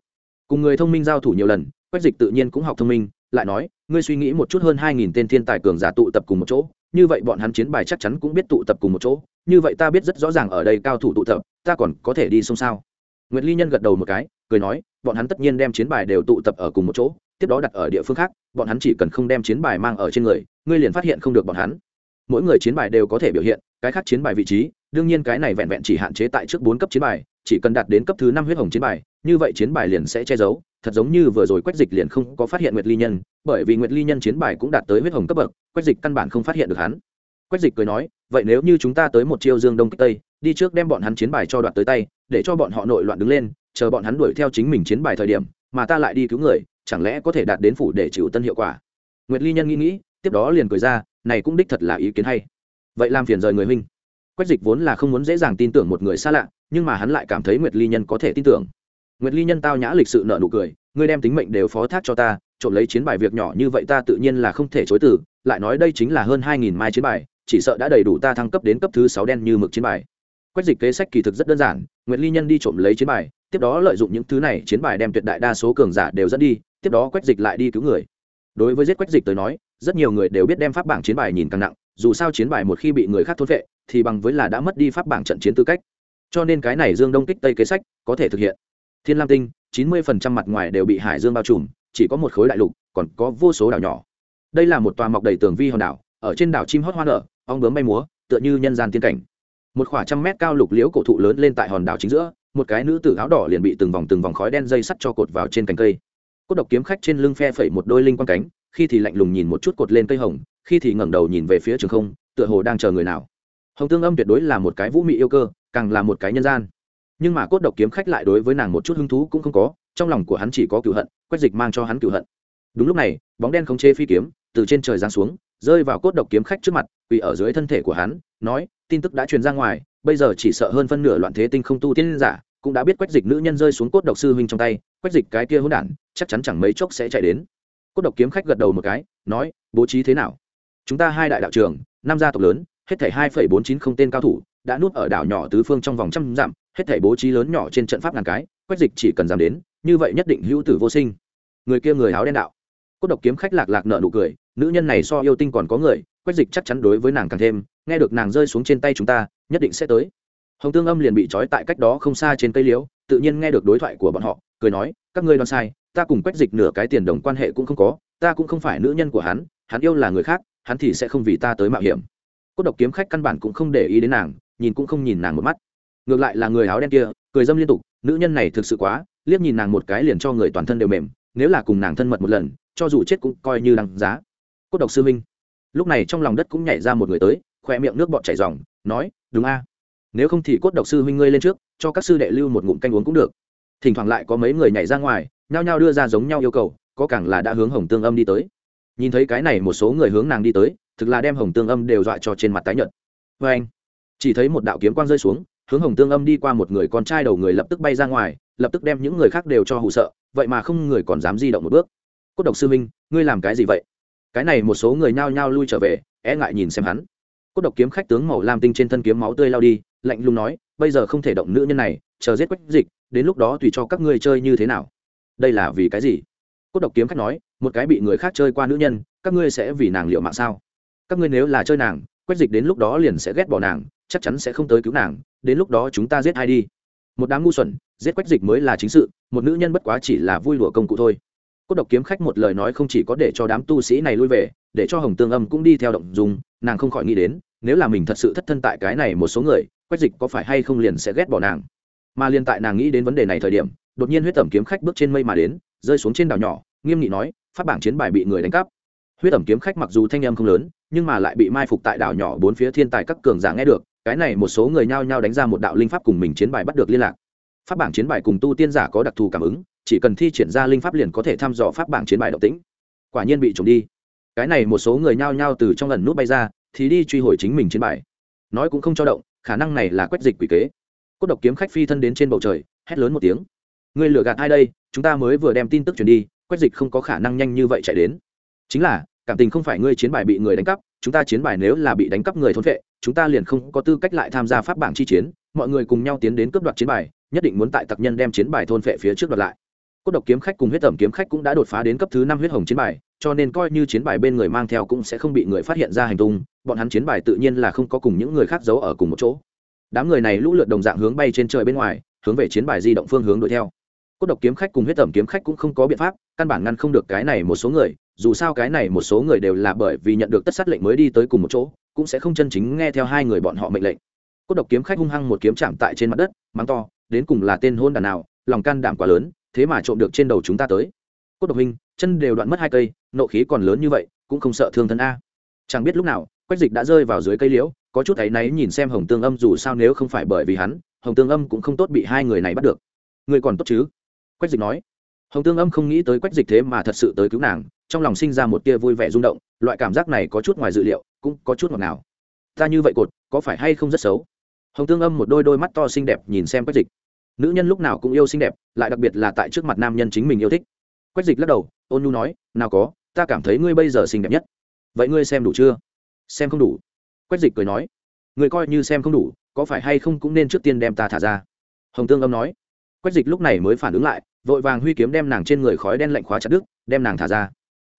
Cùng người thông minh giao thủ nhiều lần, quách dịch tự nhiên cũng học thông minh, lại nói, ngươi suy nghĩ một chút hơn hai nghìn tên thiên tài cường giả tụ tập cùng một chỗ, như vậy bọn hắn chiến bài chắc chắn cũng biết tụ tập cùng một chỗ, như vậy ta biết rất rõ ràng ở đây cao thủ tụ tập, ta còn có thể đi xông sao? Nguyệt ly nhân gật đầu một cái, cười nói, bọn hắn tất nhiên đem chiến bài đều tụ tập ở cùng một chỗ, tiếp đó đặt ở địa phương khác, bọn hắn chỉ cần không đem chiến bài mang ở trên người, ngươi liền phát hiện không được bọn hắn. Mỗi người chiến bài đều có thể biểu hiện, cái khác chiến bài vị trí, đương nhiên cái này vẹn vẹn chỉ hạn chế tại trước bốn cấp chiến bài chỉ cần đạt đến cấp thứ năm huyết hồng chiến bài, như vậy chiến bài liền sẽ che giấu. Thật giống như vừa rồi quách dịch liền không có phát hiện nguyệt ly nhân, bởi vì nguyệt ly nhân chiến bài cũng đạt tới huyết hồng cấp bậc, quách dịch căn bản không phát hiện được hắn. Quách dịch cười nói, vậy nếu như chúng ta tới một chiêu dương đông kích tây, đi trước đem bọn hắn chiến bài cho đoạt tới tay, để cho bọn họ nội loạn đứng lên, chờ bọn hắn đuổi theo chính mình chiến bài thời điểm, mà ta lại đi cứu người, chẳng lẽ có thể đạt đến phủ để chịu tân hiệu quả? Nguyệt ly nhân nghĩ nghĩ, tiếp đó liền cười ra, này cũng đích thật là ý kiến hay. Vậy làm phiền rời người huynh. Quách dịch vốn là không muốn dễ dàng tin tưởng một người xa lạ nhưng mà hắn lại cảm thấy nguyệt ly nhân có thể tin tưởng. Nguyệt ly nhân tao nhã lịch sự nợ nụ cười, ngươi đem tính mệnh đều phó thác cho ta, trộm lấy chiến bài việc nhỏ như vậy ta tự nhiên là không thể chối từ, lại nói đây chính là hơn hai nghìn mai chiến bài, chỉ sợ đã đầy đủ ta thăng cấp đến cấp thứ sáu đen như mực chiến bài. Quách dịch kế sách kỳ thực rất đơn giản, nguyệt ly nhân đi trộm lấy chiến bài, tiếp đó lợi dụng những thứ này chiến bài đem tuyệt đại đa số cường giả đều dẫn đi, tiếp đó quách dịch lại đi cứu người. Đối với giết quách dịch tới nói, rất nhiều người đều biết đem pháp bảng chiến bài nhìn càng nặng, dù sao chiến bài một khi bị người khác thốt vệ thì bằng với là đã mất đi pháp bảng trận chiến tư cách cho nên cái này dương đông kích tây kế sách có thể thực hiện. Thiên lam tinh, chín mươi phần trăm mặt ngoài đều bị hải dương bao trùm, chỉ có một khối đại lục, còn có vô số đảo nhỏ. Đây là một tòa mọc đầy tường vi hòn đảo, ở trên đảo chim hót hoa nở, ong bướm bay múa, tựa như nhân gian tiên cảnh. Một khoảng trăm mét cao lục liễu cổ thụ lớn lên tại hòn đảo chính giữa, một cái nữ tử áo đỏ liền bị từng vòng từng vòng khói đen dây sắt cho cột vào trên cành cây. Cốt độc kiếm khách trên lưng phe phẩy một đôi linh quang cánh, khi thì lạnh lùng nhìn một chút cột lên cây hồng, khi thì ngẩng đầu nhìn về phía trường không, tựa hồ đang chờ người nào. Hồng tương âm tuyệt đối là một cái vũ mị yêu cơ càng là một cái nhân gian. Nhưng mà cốt độc kiếm khách lại đối với nàng một chút hứng thú cũng không có, trong lòng của hắn chỉ có cựu hận quách dịch mang cho hắn cựu hận. Đúng lúc này, bóng đen không chê phi kiếm, từ trên trời giáng xuống, rơi vào cốt độc kiếm khách trước mặt vì ở dưới thân thể của hắn, nói, tin tức đã truyền ra ngoài, bây giờ chỉ sợ hơn phân nửa loạn thế tinh không tu tiên giả cũng đã biết quách dịch nữ nhân rơi xuống cốt độc sư huynh trong tay quách dịch cái kia hỗn đản, chắc chắn chẳng mấy chốc sẽ chạy đến. Cốt độc kiếm khách gật đầu một cái, nói, bố trí thế nào? Chúng ta hai đại đạo trường, năm gia tộc lớn, hết thảy hai phẩy bốn chín không tên cao thủ đã nuốt ở đảo nhỏ tứ phương trong vòng trăm dặm, hết thảy bố trí lớn nhỏ trên trận pháp ngàn cái, quách dịch chỉ cần dám đến, như vậy nhất định hữu tử vô sinh. Người kia người áo đen đạo. Cốt độc kiếm khách lạc lạc nợ nụ cười, nữ nhân này so yêu tinh còn có người, quách dịch chắc chắn đối với nàng càng thêm, nghe được nàng rơi xuống trên tay chúng ta, nhất định sẽ tới. Hồng tương âm liền bị trói tại cách đó không xa trên cây liễu tự nhiên nghe được đối thoại của bọn họ, cười nói, các ngươi đoán sai, ta cùng quách dịch nửa cái tiền đồng quan hệ cũng không có, ta cũng không phải nữ nhân của hắn hắn yêu là người khác, hắn thì sẽ không vì ta tới mạo hiểm. Cốt độc kiếm khách căn bản cũng không để ý đến nàng nhìn cũng không nhìn nàng một mắt. Ngược lại là người áo đen kia, cười dâm liên tục, nữ nhân này thực sự quá, liếc nhìn nàng một cái liền cho người toàn thân đều mềm, nếu là cùng nàng thân mật một lần, cho dù chết cũng coi như đằng giá. Cốt độc sư minh lúc này trong lòng đất cũng nhảy ra một người tới khoe miệng nước bọt chảy dòng nói, đúng a. Nếu không thì cốt độc sư huynh ngươi lên trước, cho các sư đệ lưu một ngụm canh uống cũng được. Thỉnh thoảng lại có mấy người nhảy ra ngoài, nhao nhao đưa ra giống nhau yêu cầu, có càng là đã hướng hồng tương âm đi tới. Nhìn thấy cái này một số người hướng nàng đi tới, thực là đem hồng tương âm đều dọa cho trên mặt tái nhợt. Vê anh chỉ thấy một đạo kiếm quang rơi xuống, hướng hồng tương âm đi qua một người con trai đầu người lập tức bay ra ngoài, lập tức đem những người khác đều cho hụ sợ, vậy mà không người còn dám di động một bước. Cốt độc sư minh ngươi làm cái gì vậy? Cái này một số người nhao nhao lui trở về e ngại nhìn xem hắn. Cốt độc kiếm khách tướng màu lam tinh trên thân kiếm máu tươi lao đi, lạnh lùng nói, bây giờ không thể động nữ nhân này, chờ giết quách dịch, đến lúc đó tùy cho các ngươi chơi như thế nào. Đây là vì cái gì? Cốt độc kiếm khách nói, một cái bị người khác chơi qua nữ nhân, các ngươi sẽ vì nàng liệu mạng sao? Các ngươi nếu là chơi nàng, quách dịch đến lúc đó liền sẽ ghét bỏ nàng chắc chắn sẽ không tới cứu nàng, đến lúc đó chúng ta giết ai đi. Một đám ngu xuẩn, giết quách dịch mới là chính sự, một nữ nhân bất quá chỉ là vui lụa công cụ thôi. Cốt độc kiếm khách một lời nói không chỉ có để cho đám tu sĩ này lui về, để cho hồng tương âm cũng đi theo động dùng nàng không khỏi nghĩ đến, nếu là mình thật sự thất thân tại cái này một số người, quách dịch có phải hay không liền sẽ ghét bỏ nàng? Mà liền tại nàng nghĩ đến vấn đề này thời điểm, đột nhiên huyết tẩm kiếm khách bước trên mây mà đến, rơi xuống trên đảo nhỏ, nghiêm nghị nói, phát bảng chiến bài bị người đánh cắp. Huyết tẩm kiếm khách mặc dù thanh âm không lớn, nhưng mà lại bị mai phục tại đảo nhỏ bốn phía thiên tài các cường giả nghe được cái này một số người nhao nhao đánh ra một đạo linh pháp cùng mình chiến bài bắt được liên lạc. Pháp bảng chiến bài cùng tu tiên giả có đặc thù cảm ứng, chỉ cần thi triển ra linh pháp liền có thể thăm dò pháp bảng chiến bài động tĩnh. Quả nhiên bị trộm đi. Cái này một số người nhao nhao từ trong lần nút bay ra, thì đi truy hồi chính mình chiến bài. Nói cũng không cho động, khả năng này là quét dịch quỷ kế. Cốt độc kiếm khách phi thân đến trên bầu trời, hét lớn một tiếng. Ngươi lừa gạt ai đây? Chúng ta mới vừa đem tin tức truyền đi, quét dịch không có khả năng nhanh như vậy chạy đến. Chính là, cảm tình không phải ngươi chiến bài bị người đánh cắp chúng ta chiến bài nếu là bị đánh cắp người thôn vệ, chúng ta liền không có tư cách lại tham gia pháp bảng chi chiến, mọi người cùng nhau tiến đến cướp đoạt chiến bài, nhất định muốn tại tặc nhân đem chiến bài thôn vệ phía trước đoạt lại. Cốt độc kiếm khách cùng huyết tẩm kiếm khách cũng đã đột phá đến cấp thứ năm huyết hồng chiến bài, cho nên coi như chiến bài bên người mang theo cũng sẽ không bị người phát hiện ra hành tung, bọn hắn chiến bài tự nhiên là không có cùng những người khác giấu ở cùng một chỗ. Đám người này lũ lượt đồng dạng hướng bay trên trời bên ngoài, hướng về chiến bài di động phương hướng đuổi theo. Cốt độc kiếm khách cùng huyết tẩm kiếm khách cũng không có biện pháp, căn bản ngăn không được cái này một số người dù sao cái này một số người đều là bởi vì nhận được tất sát lệnh mới đi tới cùng một chỗ, cũng sẽ không chân chính nghe theo hai người bọn họ mệnh lệnh. Cốt độc kiếm khách hung hăng một kiếm chạm tại trên mặt đất, mắng to, đến cùng là tên hôn đàn nào, lòng can đảm quá lớn, thế mà trộm được trên đầu chúng ta tới. Cốt độc huynh, chân đều đoạn mất hai cây, nộ khí còn lớn như vậy, cũng không sợ thương thân a. Chẳng biết lúc nào, quách dịch đã rơi vào dưới cây liễu, có chút áy náy nhìn xem hồng tương âm dù sao nếu không phải bởi vì hắn, hồng tương âm cũng không tốt bị hai người này bắt được. Người còn tốt chứ? Quách dịch nói hồng tương âm không nghĩ tới quách dịch thế mà thật sự tới cứu nàng, trong lòng sinh ra một tia vui vẻ rung động, loại cảm giác này có chút ngoài dự liệu, cũng có chút ngọt ngào. Ta như vậy cột, có phải hay không rất xấu? Hồng tương âm một đôi đôi mắt to xinh đẹp nhìn xem quách dịch. Nữ nhân lúc nào cũng yêu xinh đẹp, lại đặc biệt là tại trước mặt nam nhân chính mình yêu thích. Quách dịch lắc đầu, ôn nhu nói, nào có, ta cảm thấy ngươi bây giờ xinh đẹp nhất. Vậy ngươi xem đủ chưa? Xem không đủ. Quách dịch cười nói người coi như xem không đủ, có phải hay không cũng nên trước tiên đem ta thả ra. Hồng tương âm nói. Quách dịch lúc này mới phản ứng lại vội vàng huy kiếm đem nàng trên người khói đen lạnh khóa chặt đứt, đem nàng thả ra.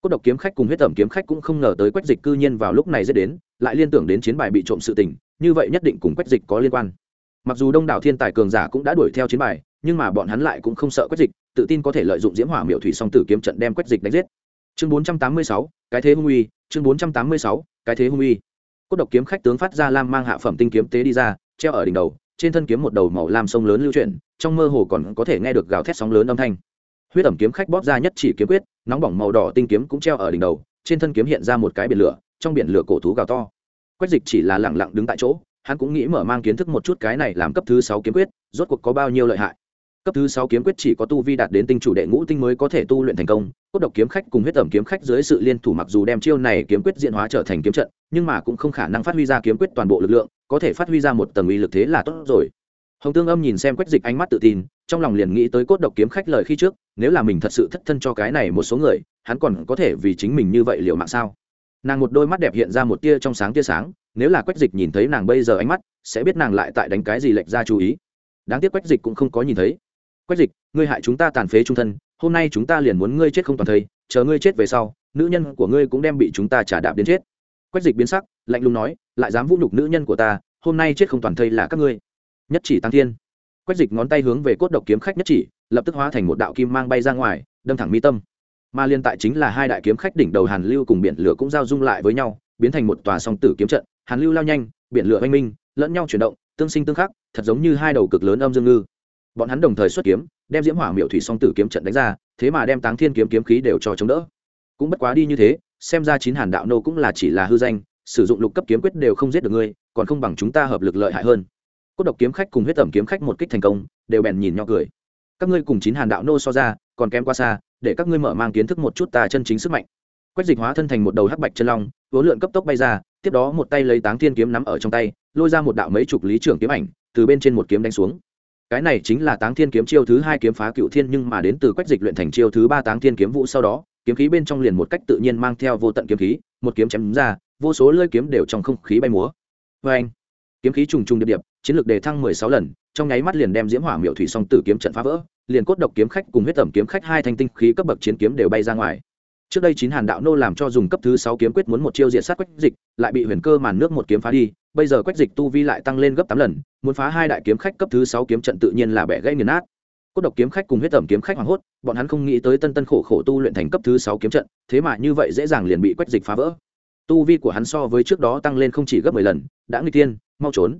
Cốt độc kiếm khách cùng huyết tẩm kiếm khách cũng không ngờ tới quách dịch cư nhiên vào lúc này dễ đến, lại liên tưởng đến chiến bài bị trộm sự tình, như vậy nhất định cùng quách dịch có liên quan. Mặc dù đông đảo thiên tài cường giả cũng đã đuổi theo chiến bài, nhưng mà bọn hắn lại cũng không sợ quách dịch, tự tin có thể lợi dụng diễm hỏa miệu thủy song tử kiếm trận đem quách dịch đánh giết. Chương bốn trăm tám mươi sáu, cái thế hung uy, chương bốn trăm tám mươi sáu, cái thế hung uy. Cốt độc kiếm khách tướng phát ra lam mang hạ phẩm tinh kiếm tế đi ra, treo ở đỉnh đầu trên thân kiếm một đầu màu lam sông lớn lưu chuyển, trong mơ hồ còn có thể nghe được gào thét sóng lớn âm thanh. Huyết ẩm kiếm khách bóp ra nhất chỉ kiếm quyết, nóng bỏng màu đỏ tinh kiếm cũng treo ở đỉnh đầu, trên thân kiếm hiện ra một cái biển lửa, trong biển lửa cổ thú gào to. Quách dịch chỉ là lẳng lặng đứng tại chỗ, hắn cũng nghĩ mở mang kiến thức một chút cái này làm cấp thứ sáu kiếm quyết, rốt cuộc có bao nhiêu lợi hại cấp thứ sáu kiếm quyết chỉ có tu vi đạt đến tinh chủ đệ ngũ tinh mới có thể tu luyện thành công. Cốt độc kiếm khách cùng huyết tẩm kiếm khách dưới sự liên thủ mặc dù đem chiêu này kiếm quyết diện hóa trở thành kiếm trận, nhưng mà cũng không khả năng phát huy ra kiếm quyết toàn bộ lực lượng, có thể phát huy ra một tầng uy lực thế là tốt rồi. Hồng tương âm nhìn xem quách dịch ánh mắt tự tin, trong lòng liền nghĩ tới cốt độc kiếm khách lời khi trước, nếu là mình thật sự thất thân cho cái này một số người, hắn còn có thể vì chính mình như vậy liệu mạng sao? Nàng một đôi mắt đẹp hiện ra một tia trong sáng tia sáng, nếu là quách dịch nhìn thấy nàng bây giờ ánh mắt, sẽ biết nàng lại tại đánh cái gì lệch ra chú ý. Đáng tiếc quách dịch cũng không có nhìn thấy quách dịch, ngươi hại chúng ta tàn phế trung thân, hôm nay chúng ta liền muốn ngươi chết không toàn thây, chờ ngươi chết về sau, nữ nhân của ngươi cũng đem bị chúng ta trả đạp đến chết. Quách dịch biến sắc, lạnh lùng nói, lại dám vũ nhục nữ nhân của ta, hôm nay chết không toàn thây là các ngươi. Nhất chỉ tăng thiên. Quách dịch ngón tay hướng về cốt độc kiếm khách nhất chỉ, lập tức hóa thành một đạo kim mang bay ra ngoài, đâm thẳng mi tâm. Mà liên tại chính là hai đại kiếm khách đỉnh đầu hàn lưu cùng biển lửa cũng giao dung lại với nhau, biến thành một tòa song tử kiếm trận. Hàn lưu lao nhanh, biển lửa oanh minh, lẫn nhau chuyển động, tương sinh tương khắc, thật giống như hai đầu cực lớn âm dương ngư bọn hắn đồng thời xuất kiếm, đem diễm hỏa miệu thủy song tử kiếm trận đánh ra, thế mà đem táng thiên kiếm kiếm khí đều cho chống đỡ. Cũng bất quá đi như thế, xem ra chín hàn đạo nô cũng là chỉ là hư danh, sử dụng lục cấp kiếm quyết đều không giết được ngươi, còn không bằng chúng ta hợp lực lợi hại hơn. Cốt độc kiếm khách cùng huyết tẩm kiếm khách một kích thành công, đều bèn nhìn nhau cười. Các ngươi cùng chín hàn đạo nô so ra, còn kém qua xa, để các ngươi mở mang kiến thức một chút ta chân chính sức mạnh. Quách dịch hóa thân thành một đầu hắc bạch chân long, vốn lượn cấp tốc bay ra, tiếp đó một tay lấy táng thiên kiếm nắm ở trong tay, lôi ra một đạo mấy chục lý trưởng kiếm ảnh, từ bên trên một kiếm đánh xuống cái này chính là táng thiên kiếm chiêu thứ hai kiếm phá cựu thiên, nhưng mà đến từ quách dịch luyện thành chiêu thứ ba táng thiên kiếm vũ sau đó, kiếm khí bên trong liền một cách tự nhiên mang theo vô tận kiếm khí, một kiếm chém ra, vô số lơi kiếm đều trong không khí bay múa. Vê anh, kiếm khí trùng trùng điệp điệp, chiến lược đề thăng mười sáu lần, trong nháy mắt liền đem diễm hỏa miệu thủy song tử kiếm trận phá vỡ, liền cốt độc kiếm khách cùng huyết tẩm kiếm khách hai thanh tinh khí cấp bậc chiến kiếm đều bay ra ngoài. Trước đây chín hàn đạo nô làm cho dùng cấp thứ sáu kiếm quyết muốn một chiêu diện sát quách dịch, lại bị huyền cơ màn nước một kiếm phá đi, bây giờ quách dịch tu vi lại tăng lên gấp tám lần muốn phá hai đại kiếm khách cấp thứ sáu kiếm trận tự nhiên là bẻ gãy nghiền nát. Cốt độc kiếm khách cùng huyết tẩm kiếm khách hoảng hốt, bọn hắn không nghĩ tới tân tân khổ khổ tu luyện thành cấp thứ sáu kiếm trận, thế mà như vậy dễ dàng liền bị quách dịch phá vỡ. Tu vi của hắn so với trước đó tăng lên không chỉ gấp mười lần, đã nguy tiên, mau trốn.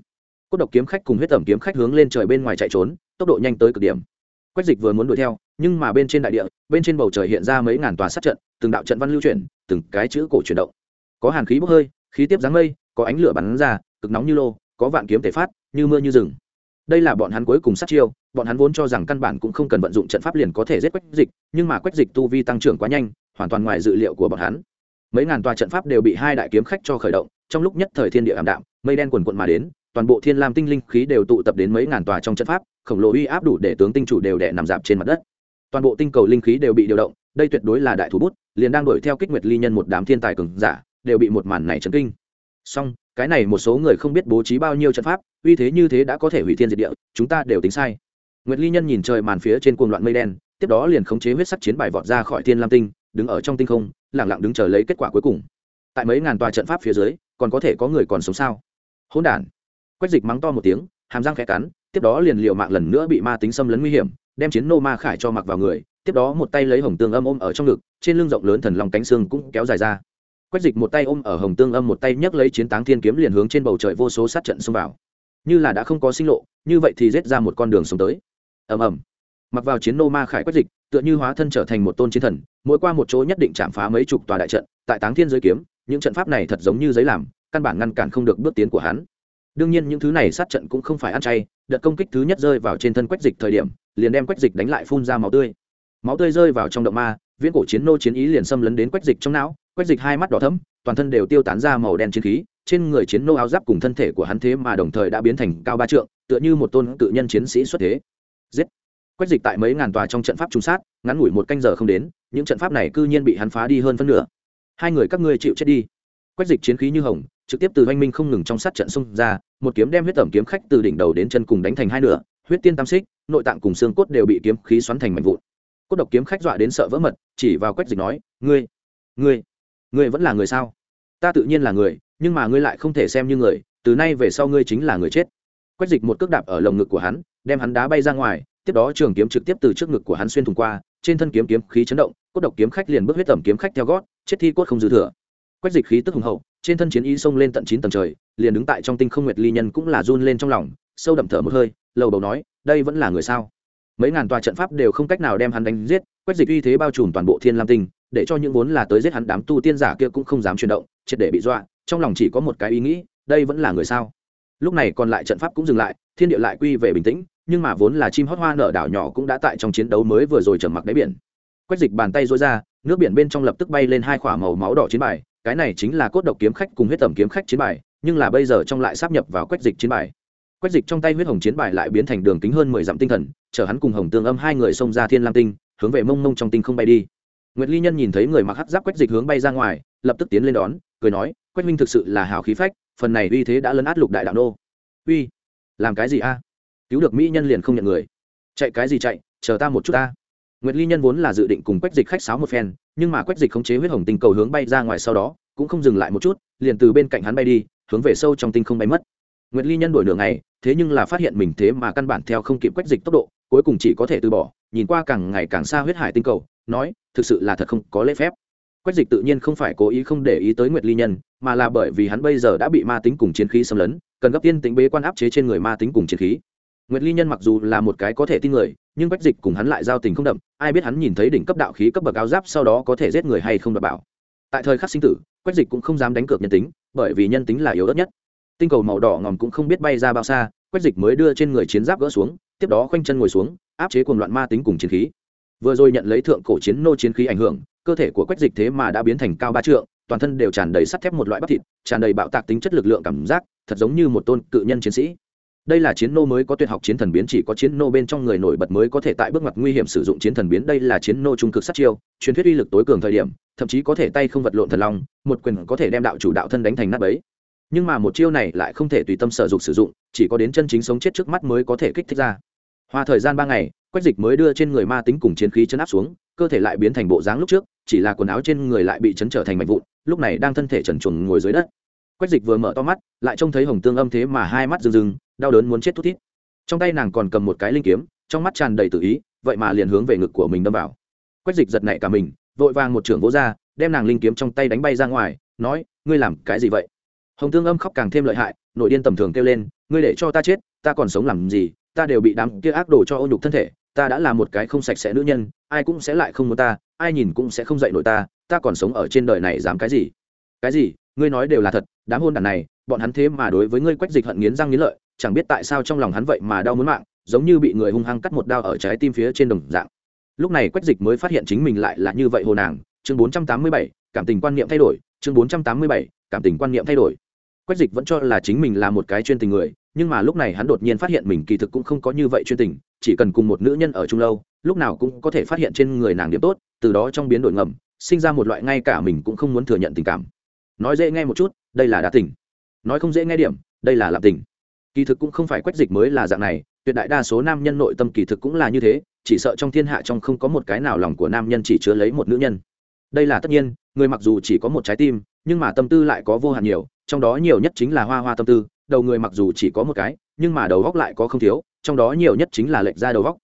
Cốt độc kiếm khách cùng huyết tẩm kiếm khách hướng lên trời bên ngoài chạy trốn, tốc độ nhanh tới cực điểm. Quách dịch vừa muốn đuổi theo, nhưng mà bên trên đại địa, bên trên bầu trời hiện ra mấy ngàn tòa sát trận, từng đạo trận văn lưu chuyển, từng cái chữ cổ chuyển động. Có hàn khí bốc hơi, khí tiếp dáng mây, có ánh lửa bắn ra, cực nóng như lô có vạn kiếm thể phát, như mưa như rừng. Đây là bọn hắn cuối cùng sát chiêu, bọn hắn vốn cho rằng căn bản cũng không cần vận dụng trận pháp liền có thể giết quách dịch, nhưng mà quách dịch tu vi tăng trưởng quá nhanh, hoàn toàn ngoài dự liệu của bọn hắn. Mấy ngàn tòa trận pháp đều bị hai đại kiếm khách cho khởi động, trong lúc nhất thời thiên địa ảm đạm, mây đen quần quận mà đến, toàn bộ thiên lam tinh linh khí đều tụ tập đến mấy ngàn tòa trong trận pháp, khổng lồ uy áp đủ để tướng tinh chủ đều đẻ nằm dạp trên mặt đất. Toàn bộ tinh cầu linh khí đều bị điều động, đây tuyệt đối là đại thủ bút, liền đang đuổi theo kích nguyệt ly nhân một đám thiên tài cường giả, đều bị một màn này chấn kinh. Song cái này một số người không biết bố trí bao nhiêu trận pháp, uy thế như thế đã có thể hủy thiên diệt địa, chúng ta đều tính sai. Nguyệt ly nhân nhìn trời màn phía trên cuồng loạn mây đen, tiếp đó liền khống chế huyết sắc chiến bài vọt ra khỏi thiên lam tinh, đứng ở trong tinh không lẳng lặng đứng chờ lấy kết quả cuối cùng. Tại mấy ngàn tòa trận pháp phía dưới, còn có thể có người còn sống sao? Hỗn đản. Quách dịch mắng to một tiếng, hàm răng khẽ cắn, tiếp đó liền liều mạng lần nữa bị ma tính xâm lấn nguy hiểm, đem chiến nô ma khải cho mặc vào người, tiếp đó một tay lấy hồng tương âm ôm ở trong ngực, trên lưng rộng lớn thần lòng cánh xương cũng kéo dài ra quách dịch một tay ôm ở hồng tương âm một tay nhấc lấy chiến táng thiên kiếm liền hướng trên bầu trời vô số sát trận xông vào. Như là đã không có sinh lộ, như vậy thì rết ra một con đường sống tới. Ầm ầm. Mặc vào chiến nô ma khải quách dịch, tựa như hóa thân trở thành một tôn chiến thần, mỗi qua một chỗ nhất định chạm phá mấy chục tòa đại trận, tại táng thiên giới kiếm, những trận pháp này thật giống như giấy làm, căn bản ngăn cản không được bước tiến của hắn. Đương nhiên những thứ này sát trận cũng không phải ăn chay, đợt công kích thứ nhất rơi vào trên thân quách dịch thời điểm, liền đem quách dịch đánh lại phun ra máu tươi. Máu tươi rơi vào trong động ma, viễn cổ chiến nô chiến ý liền xâm lấn đến quách dịch trong não quách dịch hai mắt đỏ thấm toàn thân đều tiêu tán ra màu đen chiến khí, trên người chiến nô áo giáp cùng thân thể của hắn thế mà đồng thời đã biến thành cao ba trượng, tựa như một tôn tự nhân chiến sĩ xuất thế. Giết! Quách dịch tại mấy ngàn tòa trong trận pháp trung sát, ngắn ngủi một canh giờ không đến, những trận pháp này cư nhiên bị hắn phá đi hơn phân nửa. Hai người các ngươi chịu chết đi. Quách dịch chiến khí như hồng, trực tiếp từ oanh minh không ngừng trong sát trận xung ra, một kiếm đem huyết tẩm kiếm khách từ đỉnh đầu đến chân cùng đánh thành hai nửa, huyết tiên tam xích, nội tạng cùng xương cốt đều bị kiếm khí xoắn thành mảnh vụn. Cốt độc kiếm khách dọa đến sợ vỡ mật, chỉ vào quách dịch nói, ngươi ngươi ngươi vẫn là người sao? Ta tự nhiên là người, nhưng mà ngươi lại không thể xem như người, từ nay về sau ngươi chính là người chết. Quách dịch một cước đạp ở lồng ngực của hắn, đem hắn đá bay ra ngoài, tiếp đó trường kiếm trực tiếp từ trước ngực của hắn xuyên thủng qua, trên thân kiếm kiếm khí chấn động, cốt độc kiếm khách liền bước huyết tẩm kiếm khách theo gót, chết thi cốt không dư thừa. Quách dịch khí tức hùng hậu, trên thân chiến ý xông lên tận chín tầng trời, liền đứng tại trong tinh không nguyệt ly nhân cũng là run lên trong lòng, sâu đậm thở một hơi, lầu đầu nói, đây vẫn là người sao? Mấy ngàn tòa trận pháp đều không cách nào đem hắn đánh giết, quách dịch uy thế bao trùm toàn bộ thiên lam tinh để cho những vốn là tới giết hắn đám tu tiên giả kia cũng không dám chuyển động, triệt để bị dọa, trong lòng chỉ có một cái ý nghĩ, đây vẫn là người sao? Lúc này còn lại trận pháp cũng dừng lại, thiên địa lại quy về bình tĩnh, nhưng mà vốn là chim hót hoa nở đảo nhỏ cũng đã tại trong chiến đấu mới vừa rồi trầm mặc đáy biển. Quách dịch bàn tay rối ra, nước biển bên trong lập tức bay lên hai khỏa màu máu đỏ chiến bài, cái này chính là cốt độc kiếm khách cùng huyết tẩm kiếm khách chiến bài, nhưng là bây giờ trong lại sắp nhập vào quách dịch chiến bài. Quách dịch trong tay huyết hồng chiến bài lại biến thành đường kính hơn mười dặm tinh thần chở hắn cùng hồng tương âm hai người xông ra thiên lam tinh, hướng về mông mông trong tinh không bay đi nguyệt ly nhân nhìn thấy người mặc hắc giáp quách dịch hướng bay ra ngoài, lập tức tiến lên đón, cười nói, quách minh thực sự là hào khí phách, phần này uy thế đã lấn át lục đại đạo nô. Uy, làm cái gì a? Cứu được mỹ nhân liền không nhận người. Chạy cái gì chạy, chờ ta một chút ta. Nguyệt ly nhân vốn là dự định cùng quách dịch khách sáo một phen, nhưng mà quách dịch khống chế huyết hồng tinh cầu hướng bay ra ngoài sau đó, cũng không dừng lại một chút, liền từ bên cạnh hắn bay đi, hướng về sâu trong tinh không bay mất. Nguyệt ly nhân đổi nửa ngày, thế nhưng là phát hiện mình thế mà căn bản theo không kịp quách dịch tốc độ, cuối cùng chỉ có thể từ bỏ, nhìn qua càng ngày càng xa huyết hải tinh cầu, nói thực sự là thật không có lễ phép. Quách dịch tự nhiên không phải cố ý không để ý tới nguyệt ly nhân, mà là bởi vì hắn bây giờ đã bị ma tính cùng chiến khí xâm lấn, cần gấp tiên tính bế quan áp chế trên người ma tính cùng chiến khí. Nguyệt ly nhân mặc dù là một cái có thể tin người, nhưng quách dịch cùng hắn lại giao tình không đậm, ai biết hắn nhìn thấy đỉnh cấp đạo khí cấp bậc áo giáp sau đó có thể giết người hay không đảm bảo. Tại thời khắc sinh tử, quách dịch cũng không dám đánh cược nhân tính, bởi vì nhân tính là yếu ớt nhất. Tinh cầu màu đỏ ngòm cũng không biết bay ra bao xa, quách dịch mới đưa trên người chiến giáp gỡ xuống, tiếp đó khoanh chân ngồi xuống, áp chế cuồng loạn ma tính cùng chiến khí vừa rồi nhận lấy thượng cổ chiến nô chiến khí ảnh hưởng, cơ thể của quách dịch thế mà đã biến thành cao ba trượng, toàn thân đều tràn đầy sắt thép một loại bắp thịt, tràn đầy bạo tạc tính chất lực lượng cảm giác, thật giống như một tôn cự nhân chiến sĩ. Đây là chiến nô mới có tuyệt học chiến thần biến, chỉ có chiến nô bên trong người nổi bật mới có thể tại bước ngoặt nguy hiểm sử dụng chiến thần biến. Đây là chiến nô trung cực sát chiêu, truyền thuyết uy lực tối cường thời điểm, thậm chí có thể tay không vật lộn thần long, một quyền có thể đem đạo chủ đạo thân đánh thành nát bấy. Nhưng mà một chiêu này lại không thể tùy tâm sở dục sử dụng, chỉ có đến chân chính sống chết trước mắt mới có thể kích thích ra. Hoa thời gian ba ngày quách dịch mới đưa trên người ma tính cùng chiến khí chấn áp xuống, cơ thể lại biến thành bộ dáng lúc trước, chỉ là quần áo trên người lại bị chấn trở thành mảnh vụn, lúc này đang thân thể trần truồng ngồi dưới đất. Quách dịch vừa mở to mắt, lại trông thấy hồng tương âm thế mà hai mắt rừng rừng đau đớn muốn chết thút thít. Trong tay nàng còn cầm một cái linh kiếm, trong mắt tràn đầy tự ý, vậy mà liền hướng về ngực của mình đâm vào. Quách dịch giật nảy cả mình, vội vàng một trưởng vỗ ra, đem nàng linh kiếm trong tay đánh bay ra ngoài, nói, ngươi làm cái gì vậy? Hồng tương âm khóc càng thêm lợi hại, nội điên tầm thường kêu lên, ngươi để cho ta chết, ta còn sống làm gì, ta đều bị đám kia ác đồ cho ô nhục thân thể ta đã là một cái không sạch sẽ nữ nhân, ai cũng sẽ lại không muốn ta, ai nhìn cũng sẽ không dạy nổi ta ta còn sống ở trên đời này dám cái gì? Cái gì? Ngươi nói đều là thật, đám hôn đản này, bọn hắn thế mà đối với ngươi quách dịch hận nghiến răng nghiến lợi, chẳng biết tại sao trong lòng hắn vậy mà đau muốn mạng, giống như bị người hung hăng cắt một đao ở trái tim phía trên đồng dạng. Lúc này quách dịch mới phát hiện chính mình lại là như vậy hồ nàng, chương bốn trăm tám mươi bảy, cảm tình quan niệm thay đổi, chương bốn trăm tám mươi bảy, cảm tình quan niệm thay đổi. Quách dịch vẫn cho là chính mình là một cái chuyên tình người, nhưng mà lúc này hắn đột nhiên phát hiện mình kỳ thực cũng không có như vậy chuyên tình chỉ cần cùng một nữ nhân ở chung lâu, lúc nào cũng có thể phát hiện trên người nàng điểm tốt, từ đó trong biến đổi ngầm, sinh ra một loại ngay cả mình cũng không muốn thừa nhận tình cảm. Nói dễ nghe một chút, đây là đa tình. Nói không dễ nghe điểm, đây là làm tình. Kỳ thực cũng không phải quách dịch mới là dạng này, tuyệt đại đa số nam nhân nội tâm kỳ thực cũng là như thế, chỉ sợ trong thiên hạ trong không có một cái nào lòng của nam nhân chỉ chứa lấy một nữ nhân. Đây là tất nhiên, người mặc dù chỉ có một trái tim, nhưng mà tâm tư lại có vô hạn nhiều, trong đó nhiều nhất chính là hoa hoa tâm tư, đầu người mặc dù chỉ có một cái nhưng mà đầu góc lại có không thiếu, trong đó nhiều nhất chính là lệch ra đầu góc.